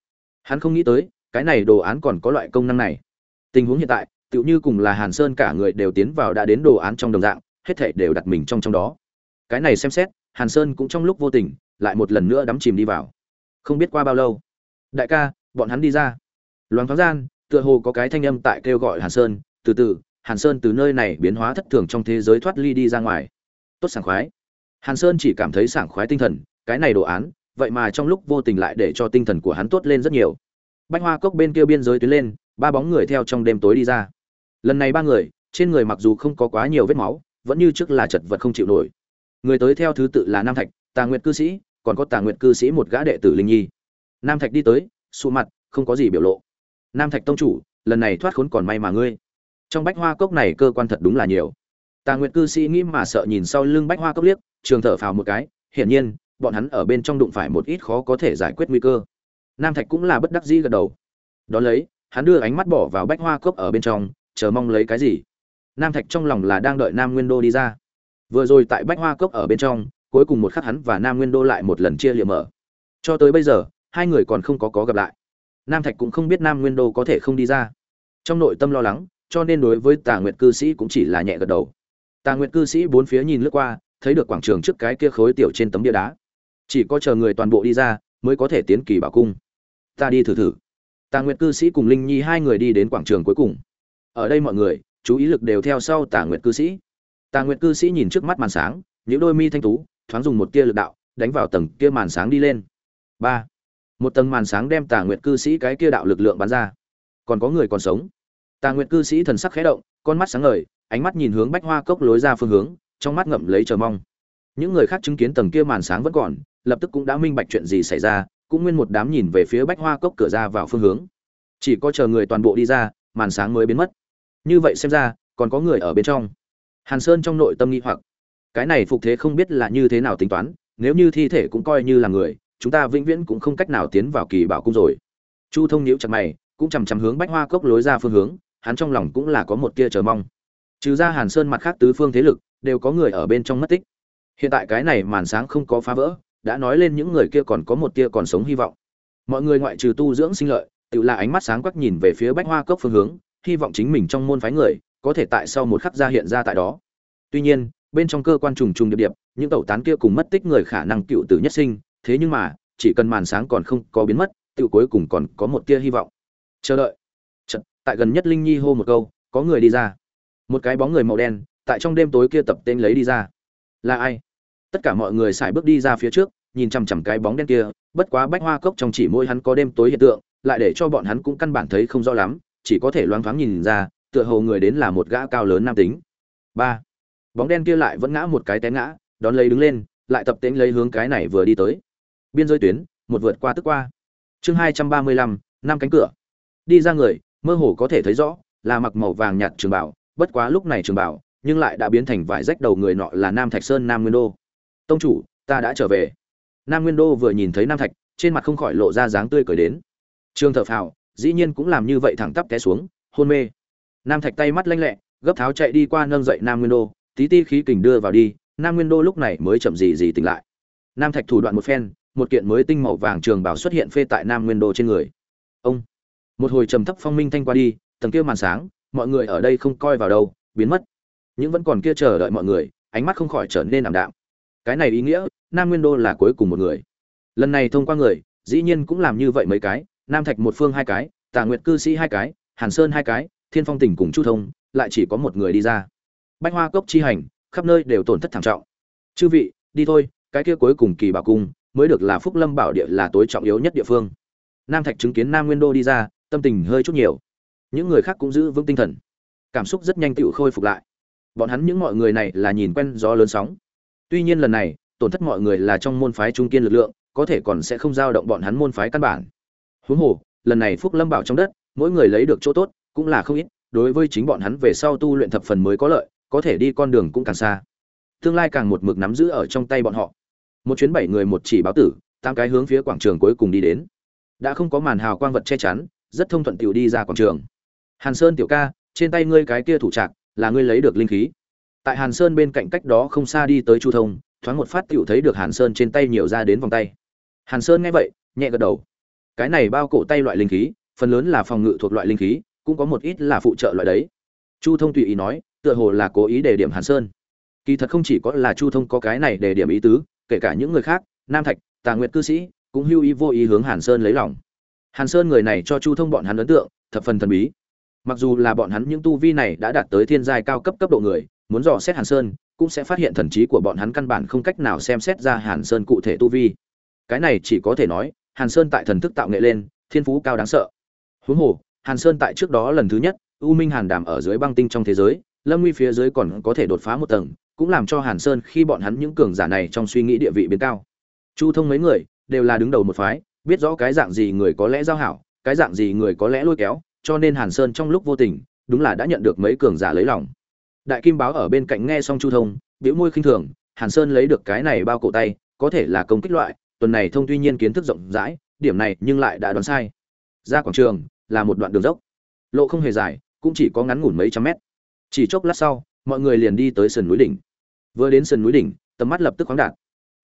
Hắn không nghĩ tới, cái này đồ án còn có loại công năng này. Tình huống hiện tại, tựu như cùng là hàn sơn cả người đều tiến vào đã đến đồ án trong đồng dạng, hết thảy đều đặt mình trong trong đó. Cái này xem xét, hàn sơn cũng trong lúc vô tình lại một lần nữa đắm chìm đi vào. Không biết qua bao lâu. Đại ca, bọn hắn đi ra. Loáng thoáng gian, tựa hồ có cái thanh âm tại kêu gọi hàn sơn. Từ từ, hàn sơn từ nơi này biến hóa thất thường trong thế giới thoát ly đi ra ngoài. Tốt sảng khoái. Hàn sơn chỉ cảm thấy sảng khoái tinh thần, cái này đồ án, vậy mà trong lúc vô tình lại để cho tinh thần của hắn tốt lên rất nhiều. Bách hoa cốc bên kia biên giới tiến lên, ba bóng người theo trong đêm tối đi ra. Lần này ba người, trên người mặc dù không có quá nhiều vết máu, vẫn như trước là chật vật không chịu nổi. Người tới theo thứ tự là nam thạch, tà nguyệt cư sĩ còn có tà nguyệt cư sĩ một gã đệ tử linh nhi. Nam thạch đi tới, sụ mặt, không có gì biểu lộ. Nam thạch tông chủ, lần này thoát khốn còn may mà ngươi. Trong bách hoa cốc này cơ quan thật đúng là nhiều. Tà nguyệt cư sĩ nghĩ mà sợ nhìn sau lưng bách hoa cốc liếc, trường thở phào một cái, hiển nhiên, bọn hắn ở bên trong đụng phải một ít khó có thể giải quyết nguy cơ. Nam thạch cũng là bất đắc dĩ gật đầu. Đ ó lấy, hắn đưa ánh mắt bỏ vào bách hoa cốc ở bên trong, chờ mong lấy cái gì? Nam thạch trong lòng là đang đợi nam nguyên đô đi ra. Vừa rồi tại bách hoa cốc ở bên trong cuối cùng một khắc hắn và nam nguyên đô lại một lần chia liệm mở. Cho tới bây giờ, hai người còn không có có gặp lại. Nam thạch cũng không biết nam nguyên đô có thể không đi ra. Trong nội tâm lo lắng, cho nên đối với tà nguyệt cư sĩ cũng chỉ là nhẹ gật đầu. Tà nguyệt cư sĩ bốn phía nhìn lướt qua, thấy được quảng trường trước cái kia khối tiểu trên tấm bia đá. Chỉ có chờ người toàn bộ đi ra, mới có thể tiến kỳ bảo cung. Ta đi thử thử. Tà nguyệt cư sĩ cùng linh nhi hai người đi đến quảng trường cuối cùng. Ở đây mọi người, chú ý lực đều theo sau tà nguyệt cư sĩ. Tà nguyệt cư sĩ nhìn trước mắt màn sáng những đôi mi thanh tú thoáng dùng một tia lực đạo, đánh vào tầng kia màn sáng đi lên. Ba. Một tầng màn sáng đem tà nguyệt cư sĩ cái kia đạo lực lượng bắn ra. Còn có người còn sống. Tà nguyệt cư sĩ thần sắc khẽ động, con mắt sáng ngời, ánh mắt nhìn hướng bách hoa cốc lối ra phương hướng, trong mắt ngậm lấy chờ mong. Những người khác chứng kiến tầng kia màn sáng vẫn còn, lập tức cũng đã minh bạch chuyện gì xảy ra, cũng nguyên một đám nhìn về phía bách hoa cốc cửa ra vào phương hướng. Chỉ có chờ người toàn bộ đi ra, màn sáng mới biến mất. Như vậy xem ra, còn có người ở bên trong. Hàn sơn trong nội tâm nghi hoặc cái này phục thế không biết là như thế nào tính toán, nếu như thi thể cũng coi như là người, chúng ta vĩnh viễn cũng không cách nào tiến vào kỳ bảo cung rồi. Chu thông nhíu chặt mày, cũng chằm chằm hướng bách hoa cốc lối ra phương hướng, hắn trong lòng cũng là có một tia chờ mong. Trừ ra hàn sơn mặt khác tứ phương thế lực, đều có người ở bên trong mất tích. Hiện tại cái này màn sáng không có phá vỡ, đã nói lên những người kia còn có một tia còn sống hy vọng. Mọi người ngoại trừ tu dưỡng sinh lợi, tự là ánh mắt sáng quắc nhìn về phía bách hoa cốc phương hướng, hy vọng chính mình trong môn phái người, có thể tại sau một khắc ra hiện ra tại đó. Tuy nhiên bên trong cơ quan trùng trùng điệp điệp những tẩu tán kia cùng mất tích người khả năng cựu tử nhất sinh thế nhưng mà chỉ cần màn sáng còn không có biến mất tự cuối cùng còn có một tia hy vọng. Chờ đợi. Chật, tại gần nhất linh nhi hô một câu có người đi ra. Một cái bóng người màu đen tại trong đêm tối kia tập tên lấy đi ra. Là ai? Tất cả mọi người xài bước đi ra phía trước nhìn chằm chằm cái bóng đen kia bất quá bách hoa cốc trong chỉ môi hắn có đêm tối hiện tượng lại để cho bọn hắn cũng căn bản thấy không rõ lắm chỉ có thể loáng thoáng nhìn ra tựa hồ người đến là một gã cao lớn nam tính. Ba bóng đen kia lại vẫn ngã một cái té ngã, đón lấy đứng lên, lại tập tễnh lấy hướng cái này vừa đi tới. Biên giới tuyến, một vượt qua tức qua. Chương hai trăm ba mươi lăm, năm cánh cửa. Đi ra người, mơ hồ có thể thấy rõ, là mặc màu vàng nhạt trường bảo, bất quá lúc này trường bảo, nhưng lại đã biến thành vải rách đầu người nọ là nam thạch sơn, nam nguyên đô. Tông chủ, ta đã trở về. Nam nguyên đô vừa nhìn thấy nam thạch, trên mặt không khỏi lộ ra dáng tươi cười đến. Trương thở phào, dĩ nhiên cũng làm như vậy thẳng tắp té xuống, hôn mê. Nam thạch tay mắt lanh lẹ, gấp tháo chạy đi qua nâng dậy nam nguyên đô tí ti khí kình đưa vào đi, nam nguyên đô lúc này mới chậm gì gì tỉnh lại. Nam thạch thủ đoạn một phen, một kiện mới tinh màu vàng trường bảo xuất hiện phê tại nam nguyên đô trên người. Ông! Một hồi trầm thấp phong minh thanh qua đi, tầng kia màn sáng, mọi người ở đây không coi vào đâu, biến mất. Nhưng vẫn còn kia chờ đợi mọi người, ánh mắt không khỏi trở nên ảm đạm. Cái này ý nghĩa, nam nguyên đô là cuối cùng một người. Lần này thông qua người, dĩ nhiên cũng làm như vậy mấy cái, nam thạch một phương hai cái, tà nguyệt cư sĩ hai cái, hàn sơn hai cái, thiên phong tỉnh cùng chu thông, lại chỉ có một người đi ra bách hoa cốc chi hành, khắp nơi đều tổn thất thảm trọng. Chư vị, đi thôi, cái kia cuối cùng kỳ bảo cung mới được là phúc lâm bảo địa là tối trọng yếu nhất địa phương. Nam thạch chứng kiến nam nguyên đô đi ra, tâm tình hơi chút nhiều. Những người khác cũng giữ vững tinh thần. Cảm xúc rất nhanh tựu khôi phục lại. Bọn hắn những mọi người này là nhìn quen gió lớn sóng. Tuy nhiên lần này, tổn thất mọi người là trong môn phái trung kiên lực lượng, có thể còn sẽ không giao động bọn hắn môn phái căn bản. Huống hồ, lần này phúc lâm bảo trong đất, mỗi người lấy được chỗ tốt, cũng là không ít, đối với chính bọn hắn về sau tu luyện thập phần mới có lợi có thể đi con đường cũng càng xa. Tương lai càng một mực nắm giữ ở trong tay bọn họ. Một chuyến bảy người một chỉ báo tử, tám cái hướng phía quảng trường cuối cùng đi đến. Đã không có màn hào quang vật che chắn, rất thông thuận tiểu đi ra quảng trường. Hàn sơn tiểu ca, trên tay ngươi cái kia thủ trạc, là ngươi lấy được linh khí. Tại hàn sơn bên cạnh cách đó không xa đi tới chu thông, thoáng một phát tiểu thấy được hàn sơn trên tay nhiều ra đến vòng tay. Hàn sơn nghe vậy, nhẹ gật đầu. Cái này bao cổ tay loại linh khí, phần lớn là phòng ngự thuộc loại linh khí, cũng có một ít là phụ trợ loại đấy. Chu thông tùy ý nói tựa hồ là cố ý để điểm hàn sơn. Kỳ thật không chỉ có là chu thông có cái này để điểm ý tứ, kể cả những người khác, nam thạch, tà nguyệt cư sĩ, cũng hưu ý vô ý hướng hàn sơn lấy lòng. Hàn sơn người này cho chu thông bọn hắn ấn tượng, thập phần thần bí. Mặc dù là bọn hắn những tu vi này đã đạt tới thiên giai cao cấp cấp độ người, muốn dò xét hàn sơn, cũng sẽ phát hiện thần trí của bọn hắn căn bản không cách nào xem xét ra hàn sơn cụ thể tu vi. Cái này chỉ có thể nói, hàn sơn tại thần thức tạo nghệ lên, thiên phú cao đáng sợ. Huống hồ, hàn sơn tại trước đó lần thứ nhất, u minh hàn đàm ở dưới băng tinh trong thế giới lâm nguy phía dưới còn có thể đột phá một tầng, cũng làm cho hàn sơn khi bọn hắn những cường giả này trong suy nghĩ địa vị biến cao. Chu thông mấy người đều là đứng đầu một phái, biết rõ cái dạng gì người có lẽ giao hảo, cái dạng gì người có lẽ lôi kéo, cho nên hàn sơn trong lúc vô tình, đúng là đã nhận được mấy cường giả lấy lòng. Đại kim báo ở bên cạnh nghe xong chu thông biểu môi khinh thường, hàn sơn lấy được cái này bao cổ tay, có thể là công kích loại, tuần này thông tuy nhiên kiến thức rộng rãi, điểm này nhưng lại đã đoán sai. Ra quảng trường là một đoạn đường dốc, lộ không hề dài, cũng chỉ có ngắn ngủn mấy trăm mét chỉ chốc lát sau, mọi người liền đi tới sườn núi đỉnh. Vừa đến sườn núi đỉnh, tầm mắt lập tức khoáng đạt.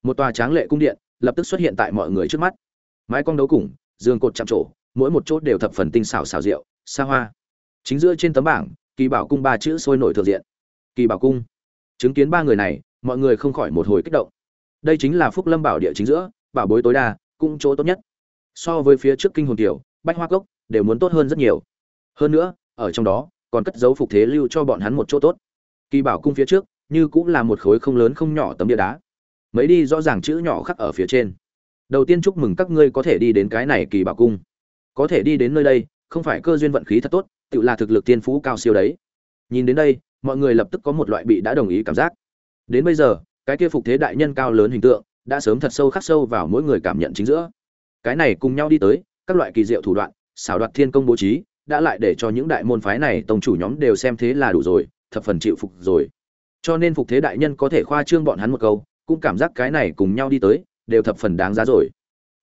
Một tòa tráng lệ cung điện lập tức xuất hiện tại mọi người trước mắt. Mái cong đấu củng giường cột chạm trổ, mỗi một chốt đều thập phần tinh xảo xảo rượu xa hoa. Chính giữa trên tấm bảng, kỳ bảo cung ba chữ sôi nổi thượng diện. Kỳ bảo cung. Chứng kiến ba người này, mọi người không khỏi một hồi kích động. Đây chính là phúc lâm bảo địa chính giữa, bảo bối tối đa, cũng chỗ tốt nhất. So với phía trước kinh hồn tiểu, bách hoa cốc, đều muốn tốt hơn rất nhiều. Hơn nữa, ở trong đó còn cất dấu phục thế lưu cho bọn hắn một chỗ tốt. Kỳ bảo cung phía trước, như cũng là một khối không lớn không nhỏ tấm địa đá. Mấy đi rõ ràng chữ nhỏ khắc ở phía trên. Đầu tiên chúc mừng các ngươi có thể đi đến cái này kỳ bảo cung. Có thể đi đến nơi đây, không phải cơ duyên vận khí thật tốt, tự là thực lực tiên phú cao siêu đấy. Nhìn đến đây, mọi người lập tức có một loại bị đã đồng ý cảm giác. Đến bây giờ, cái kia phục thế đại nhân cao lớn hình tượng, đã sớm thật sâu khắc sâu vào mỗi người cảm nhận chính giữa. Cái này cùng nhau đi tới, các loại kỳ diệu thủ đoạn, xảo đoạt thiên công bố trí đã lại để cho những đại môn phái này tông chủ nhóm đều xem thế là đủ rồi, thập phần chịu phục rồi. Cho nên phục thế đại nhân có thể khoa trương bọn hắn một câu, cũng cảm giác cái này cùng nhau đi tới, đều thập phần đáng giá rồi.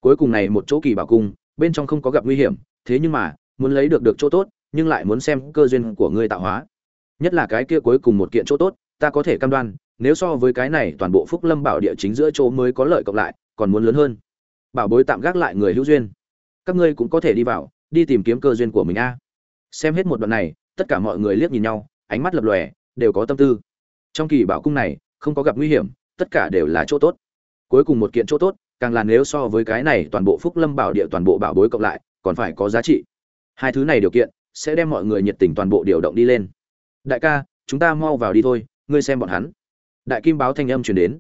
Cuối cùng này một chỗ kỳ bảo cung, bên trong không có gặp nguy hiểm, thế nhưng mà, muốn lấy được được chỗ tốt, nhưng lại muốn xem cơ duyên của ngươi tạo hóa. Nhất là cái kia cuối cùng một kiện chỗ tốt, ta có thể cam đoan, nếu so với cái này toàn bộ phúc lâm bảo địa chính giữa chỗ mới có lợi cộng lại, còn muốn lớn hơn. Bảo bối tạm gác lại người hữu duyên. Các ngươi cũng có thể đi vào đi tìm kiếm cơ duyên của mình a. Xem hết một đoạn này, tất cả mọi người liếc nhìn nhau, ánh mắt lập lòe, đều có tâm tư. Trong kỳ bảo cung này, không có gặp nguy hiểm, tất cả đều là chỗ tốt. Cuối cùng một kiện chỗ tốt, càng là nếu so với cái này toàn bộ phúc lâm bảo địa toàn bộ bảo bối cộng lại, còn phải có giá trị. Hai thứ này điều kiện, sẽ đem mọi người nhiệt tình toàn bộ điều động đi lên. Đại ca, chúng ta mau vào đi thôi, ngươi xem bọn hắn. Đại kim báo thanh âm truyền đến.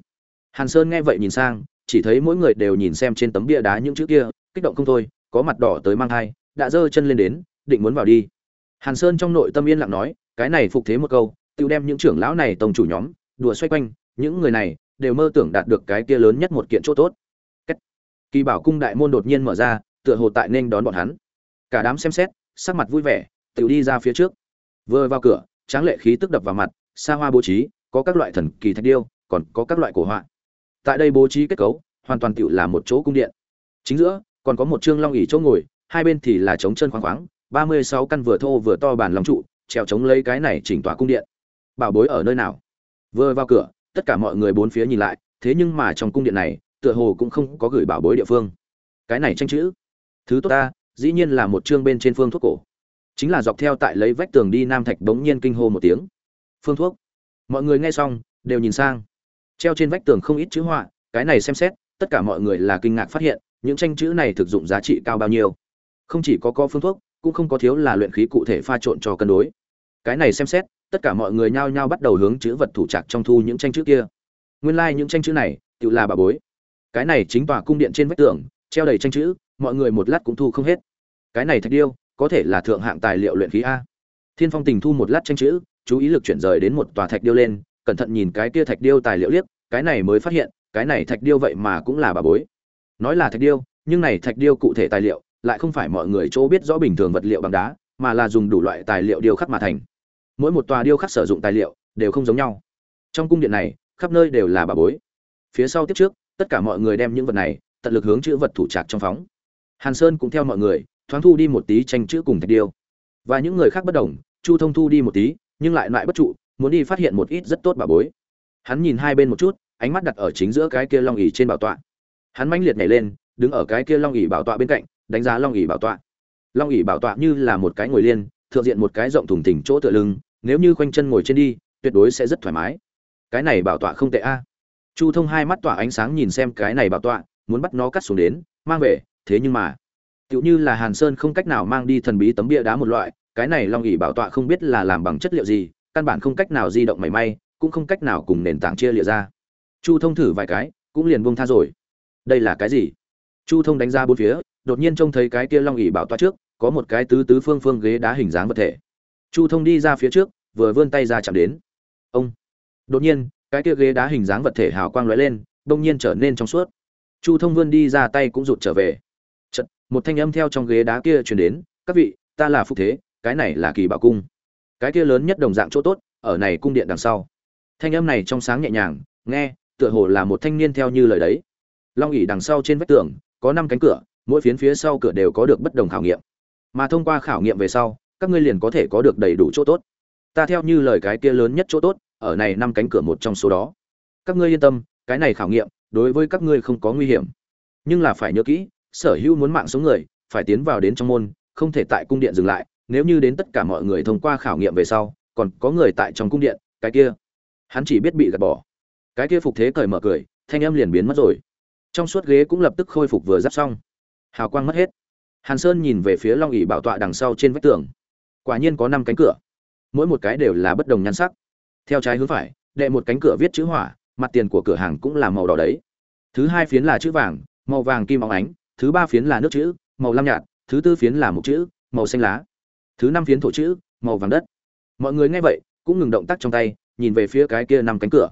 Hàn sơn nghe vậy nhìn sang, chỉ thấy mỗi người đều nhìn xem trên tấm bia đá những chữ kia, kích động không thôi, có mặt đỏ tới mang thai đã giơ chân lên đến, định muốn vào đi. Hàn sơn trong nội tâm yên lặng nói, cái này phục thế một câu, tự đem những trưởng lão này tổng chủ nhóm, đùa xoay quanh, những người này đều mơ tưởng đạt được cái kia lớn nhất một kiện chỗ tốt. Cách. kỳ bảo cung đại môn đột nhiên mở ra, tựa hồ tại nên đón bọn hắn. Cả đám xem xét, sắc mặt vui vẻ, tự đi ra phía trước. Vừa vào cửa, tráng lệ khí tức đập vào mặt, xa hoa bố trí, có các loại thần kỳ thạch điêu, còn có các loại cổ họa. Tại đây bố trí kết cấu, hoàn toàn tựu là một chỗ cung điện. Chính giữa, còn có một trương long ỉ chỗ ngồi hai bên thì là trống chân khoáng khoáng, ba mươi sáu căn vừa thô vừa to bàn lòng trụ, treo chống lấy cái này chỉnh tòa cung điện. Bảo bối ở nơi nào? Vừa vào cửa, tất cả mọi người bốn phía nhìn lại, thế nhưng mà trong cung điện này, tựa hồ cũng không có gửi bảo bối địa phương. Cái này tranh chữ. Thứ tốt ta, dĩ nhiên là một chương bên trên phương thuốc cổ. Chính là dọc theo tại lấy vách tường đi nam thạch bỗng nhiên kinh hô một tiếng. Phương thuốc. Mọi người nghe xong, đều nhìn sang. Treo trên vách tường không ít chữ họa, cái này xem xét, tất cả mọi người là kinh ngạc phát hiện, những tranh chữ này thực dụng giá trị cao bao nhiêu không chỉ có có phương thuốc, cũng không có thiếu là luyện khí cụ thể pha trộn cho cân đối. Cái này xem xét, tất cả mọi người nhao nhao bắt đầu hướng chữ vật thủ trạc trong thu những tranh chữ kia. Nguyên lai những tranh chữ này, tự là bà bối. Cái này chính tòa cung điện trên vách tường, treo đầy tranh chữ, mọi người một lát cũng thu không hết. Cái này thạch điêu, có thể là thượng hạng tài liệu luyện khí a. Thiên phong tình thu một lát tranh chữ, chú ý lực chuyển rời đến một tòa thạch điêu lên, cẩn thận nhìn cái kia thạch điêu tài liệu liếc, cái này mới phát hiện, cái này thạch điêu vậy mà cũng là bà bối. Nói là thạch điêu, nhưng này thạch điêu cụ thể tài liệu lại không phải mọi người chỗ biết rõ bình thường vật liệu bằng đá, mà là dùng đủ loại tài liệu điêu khắc mà thành. Mỗi một tòa điêu khắc sử dụng tài liệu đều không giống nhau. Trong cung điện này, khắp nơi đều là bà bối. Phía sau tiếp trước, tất cả mọi người đem những vật này, tận lực hướng chữ vật thủ trạc trong phóng. Hàn sơn cũng theo mọi người, thoáng thu đi một tí tranh chữ cùng thạch điêu. Và những người khác bất đồng, chu thông thu đi một tí, nhưng lại lại bất trụ, muốn đi phát hiện một ít rất tốt bà bối. Hắn nhìn hai bên một chút, ánh mắt đặt ở chính giữa cái kia long ỉ trên bảo tọa. Hắn mãnh liệt nhảy lên, đứng ở cái kia long ỉ bảo tọa bên cạnh đánh giá long ỉ bảo tọa. Long ỉ bảo tọa như là một cái ngồi liên, thượng diện một cái rộng thùng thình chỗ tựa lưng, nếu như khoanh chân ngồi trên đi, tuyệt đối sẽ rất thoải mái. Cái này bảo tọa không tệ a. Chu thông hai mắt tỏa ánh sáng nhìn xem cái này bảo tọa, muốn bắt nó cắt xuống đến, mang về, thế nhưng mà, tựu như là hàn sơn không cách nào mang đi thần bí tấm bia đá một loại, cái này long ỉ bảo tọa không biết là làm bằng chất liệu gì, căn bản không cách nào di động mảy may, cũng không cách nào cùng nền tảng chia lịa ra. Chu thông thử vài cái, cũng liền buông tha rồi. Đây là cái gì? Chu thông đánh ra bốn phía đột nhiên trông thấy cái kia long ỉ bảo toa trước có một cái tứ tứ phương phương ghế đá hình dáng vật thể. Chu thông đi ra phía trước vừa vươn tay ra chạm đến. Ông! Đột nhiên cái kia ghế đá hình dáng vật thể hào quang lóe lên đông nhiên trở nên trong suốt. Chu thông vươn đi ra tay cũng rụt trở về. Chật, một thanh âm theo trong ghế đá kia truyền đến các vị ta là phúc thế cái này là kỳ bảo cung. Cái kia lớn nhất đồng dạng chỗ tốt ở này cung điện đằng sau. Thanh âm này trong sáng nhẹ nhàng nghe tựa hồ là một thanh niên theo như lời đấy. Long ỉ đằng sau trên vách tường có năm cánh cửa mỗi phiến phía sau cửa đều có được bất đồng khảo nghiệm. Mà thông qua khảo nghiệm về sau, các ngươi liền có thể có được đầy đủ chỗ tốt. Ta theo như lời cái kia lớn nhất chỗ tốt, ở này năm cánh cửa một trong số đó. Các ngươi yên tâm, cái này khảo nghiệm, đối với các ngươi không có nguy hiểm. Nhưng là phải nhớ kỹ, sở hữu muốn mạng sống người, phải tiến vào đến trong môn, không thể tại cung điện dừng lại. Nếu như đến tất cả mọi người thông qua khảo nghiệm về sau, còn có người tại trong cung điện, cái kia, hắn chỉ biết bị gạt bỏ. Cái kia phục thế cởi mở cười, thanh âm liền biến mất rồi. Trong suốt ghế cũng lập tức khôi phục vừa giáp xong hào quang mất hết. Hàn sơn nhìn về phía long ỉ bảo tọa đằng sau trên vách tường. Quả nhiên có năm cánh cửa. Mỗi một cái đều là bất đồng nhan sắc. Theo trái hướng phải, đệ một cánh cửa viết chữ hỏa, mặt tiền của cửa hàng cũng là màu đỏ đấy. Thứ hai phiến là chữ vàng, màu vàng kim óng ánh, thứ ba phiến là nước chữ, màu lam nhạt, thứ tư phiến là mục chữ, màu xanh lá. Thứ năm phiến thổ chữ, màu vàng đất. Mọi người nghe vậy, cũng ngừng động tác trong tay, nhìn về phía cái kia năm cánh cửa.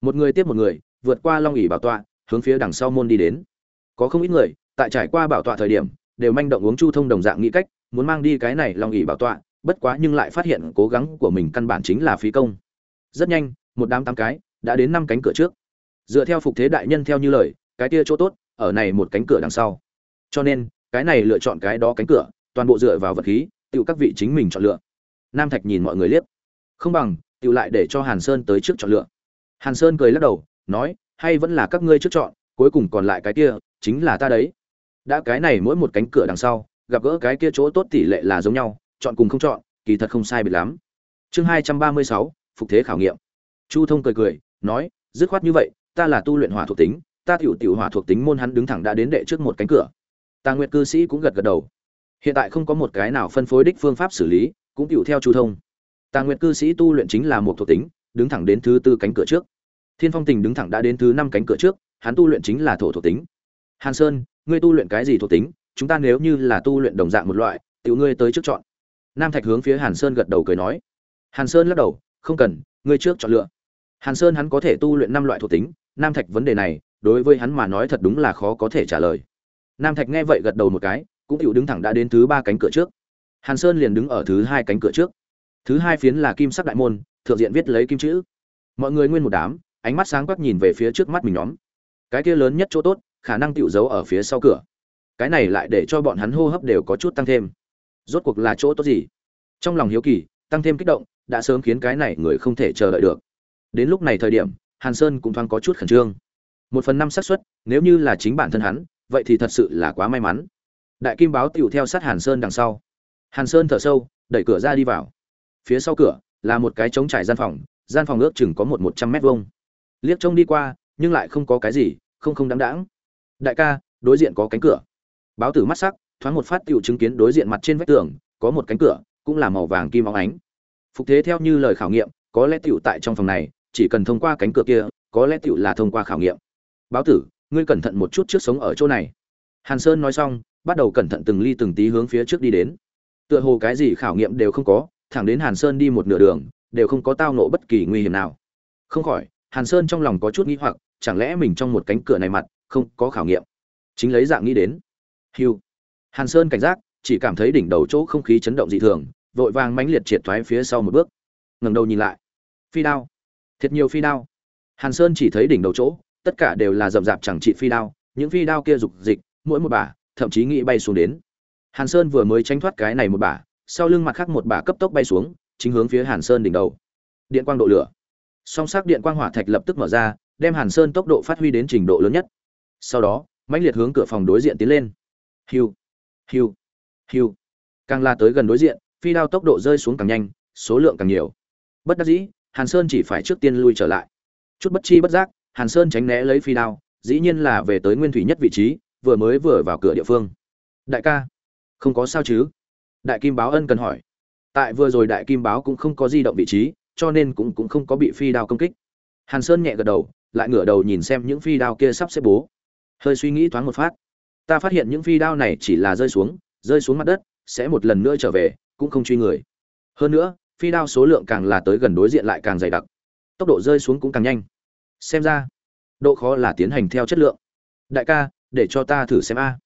Một người tiếp một người, vượt qua long ỉ bảo tọa, hướng phía đằng sau môn đi đến. Có không ít người tại trải qua bảo tọa thời điểm, đều manh động uống chu thông đồng dạng nghĩ cách, muốn mang đi cái này long ỉ bảo tọa, bất quá nhưng lại phát hiện cố gắng của mình căn bản chính là phí công. Rất nhanh, một đám tám cái đã đến năm cánh cửa trước. Dựa theo phục thế đại nhân theo như lời, cái kia chỗ tốt, ở này một cánh cửa đằng sau. Cho nên, cái này lựa chọn cái đó cánh cửa, toàn bộ dựa vào vật khí, tự các vị chính mình chọn lựa. Nam thạch nhìn mọi người liếc. Không bằng, tự lại để cho hàn sơn tới trước chọn lựa. Hàn sơn cười lắc đầu, nói, hay vẫn là các ngươi trước chọn, cuối cùng còn lại cái kia, chính là ta đấy đã cái này mỗi một cánh cửa đằng sau, gặp gỡ cái kia chỗ tốt tỷ lệ là giống nhau, chọn cùng không chọn, kỳ thật không sai biệt lắm. Chương hai trăm ba mươi sáu, phục thế khảo nghiệm. Chu thông cười cười, nói, dứt khoát như vậy, ta là tu luyện hỏa thuộc tính, ta tiểu tiểu hỏa thuộc tính môn hắn đứng thẳng đã đến đệ trước một cánh cửa. Tàng nguyệt cư sĩ cũng gật gật đầu. Hiện tại không có một cái nào phân phối đích phương pháp xử lý, cũng tiểu theo chu thông. Tàng nguyệt cư sĩ tu luyện chính là một thuộc tính, đứng thẳng đến thứ tư cánh cửa trước. Thiên phong tình đứng thẳng đã đến thứ năm cánh cửa trước, hắn tu luyện chính là thổ thuộc tính. Hàn sơn ngươi tu luyện cái gì thuộc tính, chúng ta nếu như là tu luyện đồng dạng một loại, tiểu ngươi tới trước chọn. Nam thạch hướng phía hàn sơn gật đầu cười nói. Hàn sơn lắc đầu, không cần, ngươi trước chọn lựa. Hàn sơn hắn có thể tu luyện năm loại thuộc tính, nam thạch vấn đề này, đối với hắn mà nói thật đúng là khó có thể trả lời. Nam thạch nghe vậy gật đầu một cái, cũng chịu đứng thẳng đã đến thứ ba cánh cửa trước. Hàn sơn liền đứng ở thứ hai cánh cửa trước. Thứ hai phiến là kim sắc đại môn, thượng diện viết lấy kim chữ. Mọi người nguyên một đám, ánh mắt sáng quắc nhìn về phía trước mắt mình nhóm. Cái kia lớn nhất chỗ tốt khả năng tiểu giấu ở phía sau cửa. Cái này lại để cho bọn hắn hô hấp đều có chút tăng thêm. Rốt cuộc là chỗ tốt gì? Trong lòng hiếu kỳ, tăng thêm kích động, đã sớm khiến cái này người không thể chờ đợi được. Đến lúc này thời điểm, hàn sơn cũng thoáng có chút khẩn trương. Một phần năm xác suất, nếu như là chính bản thân hắn, vậy thì thật sự là quá may mắn. Đại kim báo tựu theo sát hàn sơn đằng sau. Hàn sơn thở sâu, đẩy cửa ra đi vào. Phía sau cửa, là một cái trống trải gian phòng gian phòng ước chừng có một một trăm mét vuông. Liếc trông đi qua, nhưng lại không có cái gì, không không đáng đáng đại ca, đối diện có cánh cửa. Báo tử mắt sắc, thoáng một phát tựu chứng kiến đối diện mặt trên vách tường, có một cánh cửa, cũng là màu vàng kim óng ánh. Phục thế theo như lời khảo nghiệm, có lẽ tựu tại trong phòng này, chỉ cần thông qua cánh cửa kia, có lẽ tựu là thông qua khảo nghiệm. Báo tử, ngươi cẩn thận một chút trước sống ở chỗ này. Hàn sơn nói xong, bắt đầu cẩn thận từng ly từng tí hướng phía trước đi đến. Tựa hồ cái gì khảo nghiệm đều không có, thẳng đến hàn sơn đi một nửa đường, đều không có tao nộ bất kỳ nguy hiểm nào. Không khỏi, hàn sơn trong lòng có chút nghĩ hoặc, chẳng lẽ mình trong một cánh cửa này mặt không có khảo nghiệm. Chính lấy dạng nghĩ đến. Hiu hàn sơn cảnh giác, chỉ cảm thấy đỉnh đầu chỗ không khí chấn động dị thường, vội vàng mãnh liệt triệt thoái phía sau một bước. Ngẩng đầu nhìn lại. Phi đao. Thiệt nhiều phi đao. Hàn sơn chỉ thấy đỉnh đầu chỗ, tất cả đều là rậm rạp chẳng trị phi đao, những phi đao kia rục dịch, mỗi một bả, thậm chí nghĩ bay xuống đến. Hàn sơn vừa mới tránh thoát cái này một bả, sau lưng mặt khác một bả cấp tốc bay xuống, chính hướng phía hàn sơn đỉnh đầu. Điện quang độ lửa. Song sắc điện quang hỏa thạch lập tức mở ra, đem hàn sơn tốc độ phát huy đến trình độ lớn nhất sau đó, mãnh liệt hướng cửa phòng đối diện tiến lên. Hiu hiu hiu. Càng la tới gần đối diện, phi đao tốc độ rơi xuống càng nhanh, số lượng càng nhiều. Bất đắc dĩ, hàn sơn chỉ phải trước tiên lui trở lại. Chút bất chi bất giác, hàn sơn tránh né lấy phi đao, dĩ nhiên là về tới nguyên thủy nhất vị trí, vừa mới vừa vào cửa địa phương. Đại ca, không có sao chứ? Đại kim báo ân cần hỏi. Tại vừa rồi đại kim báo cũng không có di động vị trí, cho nên cũng cũng không có bị phi đao công kích. Hàn sơn nhẹ gật đầu, lại ngửa đầu nhìn xem những phi đao kia sắp xếp bố hơi suy nghĩ thoáng một phát. Ta phát hiện những phi đao này chỉ là rơi xuống rơi xuống mặt đất, sẽ một lần nữa trở về, cũng không truy người. Hơn nữa, phi đao số lượng càng là tới gần đối diện lại càng dày đặc. Tốc độ rơi xuống cũng càng nhanh. Xem ra, độ khó là tiến hành theo chất lượng. Đại ca, để cho ta thử xem a.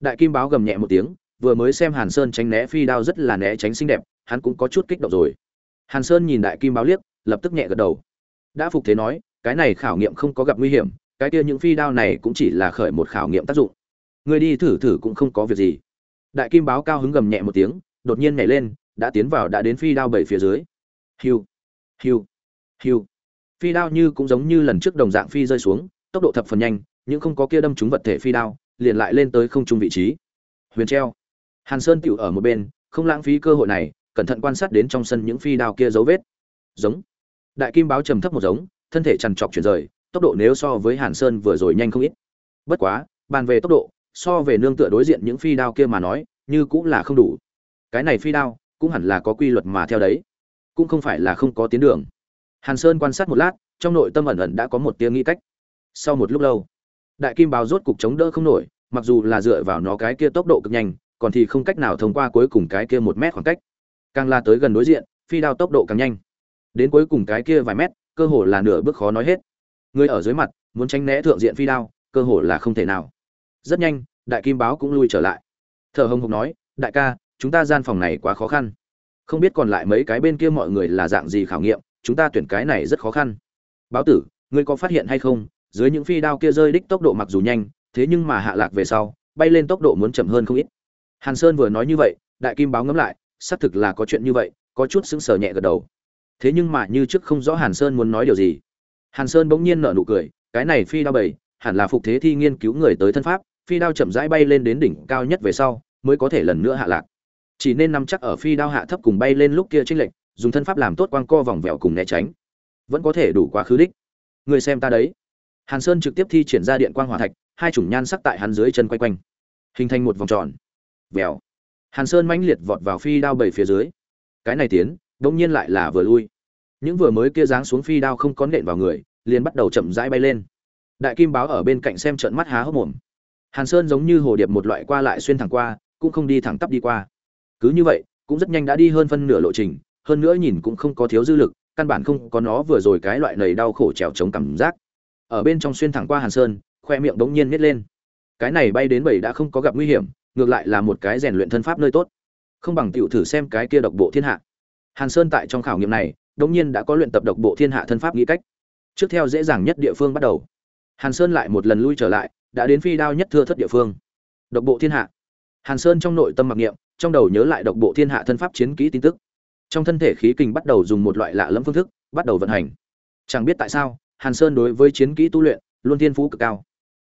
Đại kim báo gầm nhẹ một tiếng, vừa mới xem hàn sơn tránh né phi đao rất là né tránh xinh đẹp, hắn cũng có chút kích động rồi. Hàn sơn nhìn đại kim báo liếc, lập tức nhẹ gật đầu. Đã phục thế nói, cái này khảo nghiệm không có gặp nguy hiểm cái kia những phi đao này cũng chỉ là khởi một khảo nghiệm tác dụng. Người đi thử thử cũng không có việc gì. Đại kim báo cao hứng gầm nhẹ một tiếng, đột nhiên nhảy lên, đã tiến vào đã đến phi đao bảy phía dưới. Hiu hiu hiu. Phi đao như cũng giống như lần trước đồng dạng phi rơi xuống, tốc độ thập phần nhanh, nhưng không có kia đâm trúng vật thể phi đao, liền lại lên tới không trung vị trí. Huyền treo, hàn sơn tựu ở một bên, không lãng phí cơ hội này, cẩn thận quan sát đến trong sân những phi đao kia dấu vết. Giống. Đại kim báo trầm thấp một giống, thân thể trằn trọc chuyển rời tốc độ nếu so với hàn sơn vừa rồi nhanh không ít. Bất quá, bàn về tốc độ, so về nương tựa đối diện những phi đao kia mà nói, như cũng là không đủ. Cái này phi đao, cũng hẳn là có quy luật mà theo đấy, cũng không phải là không có tiến đường. Hàn sơn quan sát một lát, trong nội tâm ẩn ẩn đã có một tia nghĩ cách. Sau một lúc lâu, đại kim báo rốt cục chống đỡ không nổi, mặc dù là dựa vào nó cái kia tốc độ cực nhanh, còn thì không cách nào thông qua cuối cùng cái kia một mét khoảng cách. Càng la tới gần đối diện, phi đao tốc độ càng nhanh. Đến cuối cùng cái kia vài mét, cơ hồ là nửa bước khó nói hết người ở dưới mặt, muốn tránh né thượng diện phi đao, cơ hội là không thể nào. Rất nhanh, đại kim báo cũng lui trở lại. Thở hồng hộc nói, đại ca, chúng ta gian phòng này quá khó khăn. Không biết còn lại mấy cái bên kia mọi người là dạng gì khảo nghiệm, chúng ta tuyển cái này rất khó khăn. Báo tử, ngươi có phát hiện hay không? Dưới những phi đao kia rơi đích tốc độ mặc dù nhanh, thế nhưng mà hạ lạc về sau, bay lên tốc độ muốn chậm hơn không ít. Hàn sơn vừa nói như vậy, đại kim báo ngẫm lại, xác thực là có chuyện như vậy, có chút sững sờ nhẹ gật đầu. Thế nhưng mà như trước không rõ hàn sơn muốn nói điều gì hàn sơn bỗng nhiên nở nụ cười, cái này phi đao bảy hẳn là phục thế thi nghiên cứu người tới thân pháp, phi đao chậm rãi bay lên đến đỉnh cao nhất về sau, mới có thể lần nữa hạ lạc. Chỉ nên nắm chắc ở phi đao hạ thấp cùng bay lên lúc kia chênh lệch, dùng thân pháp làm tốt quang co vòng vèo cùng né tránh. Vẫn có thể đủ quá khứ đích. Người xem ta đấy. Hàn sơn trực tiếp thi triển ra điện quang hỏa thạch, hai chủng nhan sắc tại hắn dưới chân quay quanh. Hình thành một vòng tròn. Vèo. Hàn sơn mãnh liệt vọt vào phi đao bảy phía dưới. Cái này tiến, bỗng nhiên lại là vừa lui những vừa mới kia giáng xuống phi đao không có nện vào người, liền bắt đầu chậm rãi bay lên. Đại kim báo ở bên cạnh xem trận mắt há hốc mồm. Hàn sơn giống như hồ điệp một loại qua lại xuyên thẳng qua, cũng không đi thẳng tắp đi qua. Cứ như vậy, cũng rất nhanh đã đi hơn phân nửa lộ trình, hơn nữa nhìn cũng không có thiếu dư lực, căn bản không có nó vừa rồi cái loại nầy đau khổ trèo chống cảm giác. Ở bên trong xuyên thẳng qua hàn sơn, khoe miệng đống nhiên nhét lên. Cái này bay đến bảy đã không có gặp nguy hiểm, ngược lại là một cái rèn luyện thân pháp nơi tốt. Không bằng tiểu thử xem cái kia độc bộ thiên hạ. Hàn sơn tại trong khảo nghiệm này đống nhiên đã có luyện tập độc bộ thiên hạ thân pháp nghĩ cách. Trước theo dễ dàng nhất địa phương bắt đầu. Hàn sơn lại một lần lui trở lại, đã đến phi đao nhất thưa thất địa phương. Độc bộ thiên hạ. Hàn sơn trong nội tâm mặc niệm, trong đầu nhớ lại độc bộ thiên hạ thân pháp chiến kỹ tin tức. Trong thân thể khí kình bắt đầu dùng một loại lạ lẫm phương thức, bắt đầu vận hành. Chẳng biết tại sao, hàn sơn đối với chiến kỹ tu luyện, luôn thiên phú cực cao.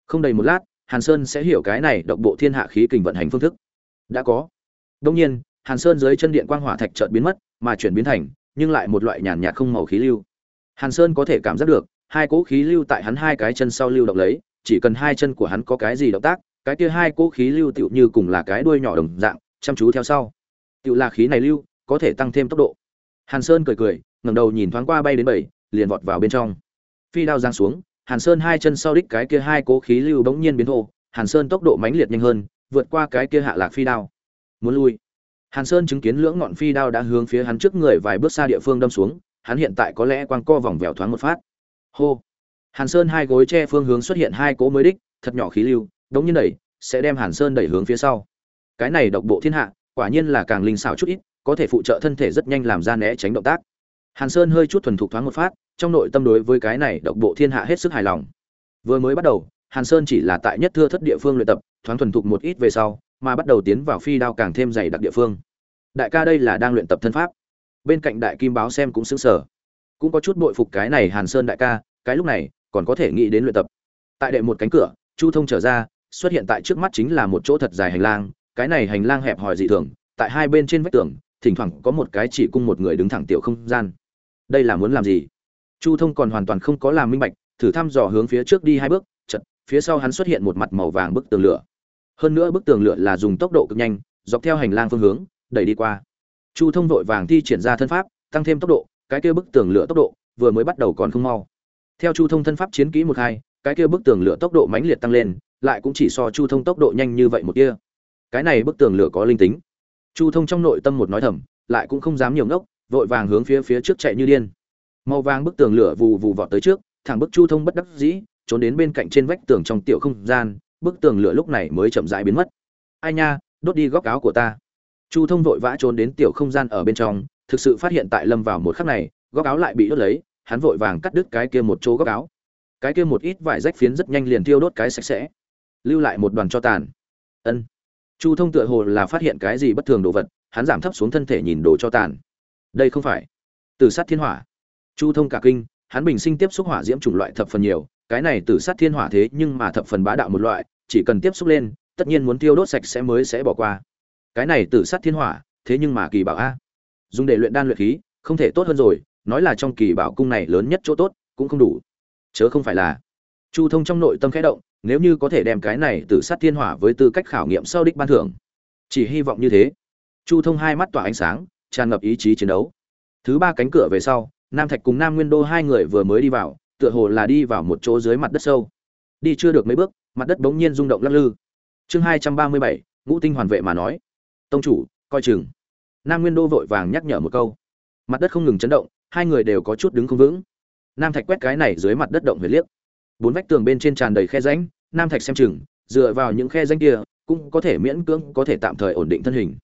Không đầy một lát, hàn sơn sẽ hiểu cái này độc bộ thiên hạ khí kình vận hành phương thức. Đã có. Đông nhiên, hàn sơn dưới chân điện quang hỏa thạch chợt biến mất, mà chuyển biến thành nhưng lại một loại nhàn nhạt không màu khí lưu. Hàn sơn có thể cảm giác được, hai cỗ khí lưu tại hắn hai cái chân sau lưu động lấy, chỉ cần hai chân của hắn có cái gì động tác, cái kia hai cỗ khí lưu tựu như cùng là cái đuôi nhỏ đồng dạng, chăm chú theo sau. Tựu là khí này lưu, có thể tăng thêm tốc độ. Hàn sơn cười cười, ngẩng đầu nhìn thoáng qua bay đến bảy, liền vọt vào bên trong. Phi đao giang xuống, hàn sơn hai chân sau đích cái kia hai cỗ khí lưu bỗng nhiên biến thô hàn sơn tốc độ mãnh liệt nhanh hơn, vượt qua cái kia hạ lạc phi đao. Muốn lui hàn sơn chứng kiến lưỡng ngọn phi đao đã hướng phía hắn trước người vài bước xa địa phương đâm xuống, hắn hiện tại có lẽ quang co vòng vèo thoáng một phát. Hô! Hàn sơn hai gối che phương hướng xuất hiện hai cỗ mới đích, thật nhỏ khí lưu, đống như đẩy, sẽ đem hàn sơn đẩy hướng phía sau. Cái này độc bộ thiên hạ, quả nhiên là càng linh xảo chút ít, có thể phụ trợ thân thể rất nhanh làm ra né tránh động tác. Hàn sơn hơi chút thuần thục thoáng một phát, trong nội tâm đối với cái này độc bộ thiên hạ hết sức hài lòng. Vừa mới bắt đầu, hàn sơn chỉ là tại nhất thưa thất địa phương luyện tập, thoáng thuần thục một ít về sau mà bắt đầu tiến vào phi đao càng thêm dày đặc địa phương. Đại ca đây là đang luyện tập thân pháp. Bên cạnh đại kim báo xem cũng xứng sở cũng có chút bội phục cái này hàn sơn đại ca, cái lúc này, còn có thể nghĩ đến luyện tập. Tại đệ một cánh cửa, chu thông trở ra, xuất hiện tại trước mắt chính là một chỗ thật dài hành lang, cái này hành lang hẹp hòi dị thường, tại hai bên trên vách tường, thỉnh thoảng có một cái chỉ cung một người đứng thẳng tiểu không gian. Đây là muốn làm gì? Chu thông còn hoàn toàn không có làm minh bạch, thử thăm dò hướng phía trước đi hai bước chật phía sau hắn xuất hiện một mặt màu vàng bức tường lửa hơn nữa bức tường lửa là dùng tốc độ cực nhanh, dọc theo hành lang phương hướng, đẩy đi qua. Chu thông vội vàng thi triển ra thân pháp, tăng thêm tốc độ, cái kia bức tường lửa tốc độ vừa mới bắt đầu còn không mau. Theo chu thông thân pháp chiến kỹ một hai, cái kia bức tường lửa tốc độ mãnh liệt tăng lên, lại cũng chỉ so chu thông tốc độ nhanh như vậy một kia. Cái này bức tường lửa có linh tính. Chu thông trong nội tâm một nói thầm, lại cũng không dám nhiều ngốc, vội vàng hướng phía phía trước chạy như điên. Màu vàng bức tường lửa vù vù vọt tới trước, thẳng bức chu thông bất đắc dĩ, trốn đến bên cạnh trên vách tường trong tiểu không gian bức tường lửa lúc này mới chậm rãi biến mất. Ai nha, đốt đi góc áo của ta. Chu thông vội vã trốn đến tiểu không gian ở bên trong, thực sự phát hiện tại lâm vào một khắc này, góc áo lại bị đốt lấy, hắn vội vàng cắt đứt cái kia một chỗ góc áo. Cái kia một ít vải rách phiến rất nhanh liền thiêu đốt cái sạch sẽ. Lưu lại một đoàn cho tàn. Ân. Chu thông tựa hồ là phát hiện cái gì bất thường đồ vật, hắn giảm thấp xuống thân thể nhìn đồ cho tàn. Đây không phải. Từ sát thiên hỏa. Chu thông cả kinh, hắn bình sinh tiếp xúc hỏa diễm chủng loại thập phần nhiều, cái này từ sát thiên hỏa thế nhưng mà thập phần bá đạo một loại chỉ cần tiếp xúc lên, tất nhiên muốn tiêu đốt sạch sẽ mới sẽ bỏ qua. Cái này tử sát thiên hỏa, thế nhưng mà kỳ bảo a. Dùng để luyện đan luyện khí, không thể tốt hơn rồi, nói là trong kỳ bảo cung này lớn nhất chỗ tốt, cũng không đủ. Chớ không phải là, chu thông trong nội tâm khẽ động, nếu như có thể đem cái này tử sát thiên hỏa với tư cách khảo nghiệm sau đích ban thưởng, chỉ hy vọng như thế. Chu thông hai mắt tỏa ánh sáng, tràn ngập ý chí chiến đấu. Thứ ba cánh cửa về sau, nam thạch cùng nam nguyên đô hai người vừa mới đi vào, tựa hồ là đi vào một chỗ dưới mặt đất sâu. Đi chưa được mấy bước mặt đất bỗng nhiên rung động lắc lư. Chương hai trăm ba mươi bảy, ngũ tinh hoàn vệ mà nói. Tông chủ, coi chừng. Nam nguyên đô vội vàng nhắc nhở một câu. Mặt đất không ngừng chấn động, hai người đều có chút đứng không vững. Nam thạch quét cái này dưới mặt đất động huyệt liếc. Bốn vách tường bên trên tràn đầy khe rãnh, nam thạch xem chừng, dựa vào những khe rãnh kia, cũng có thể miễn cưỡng, có thể tạm thời ổn định thân hình.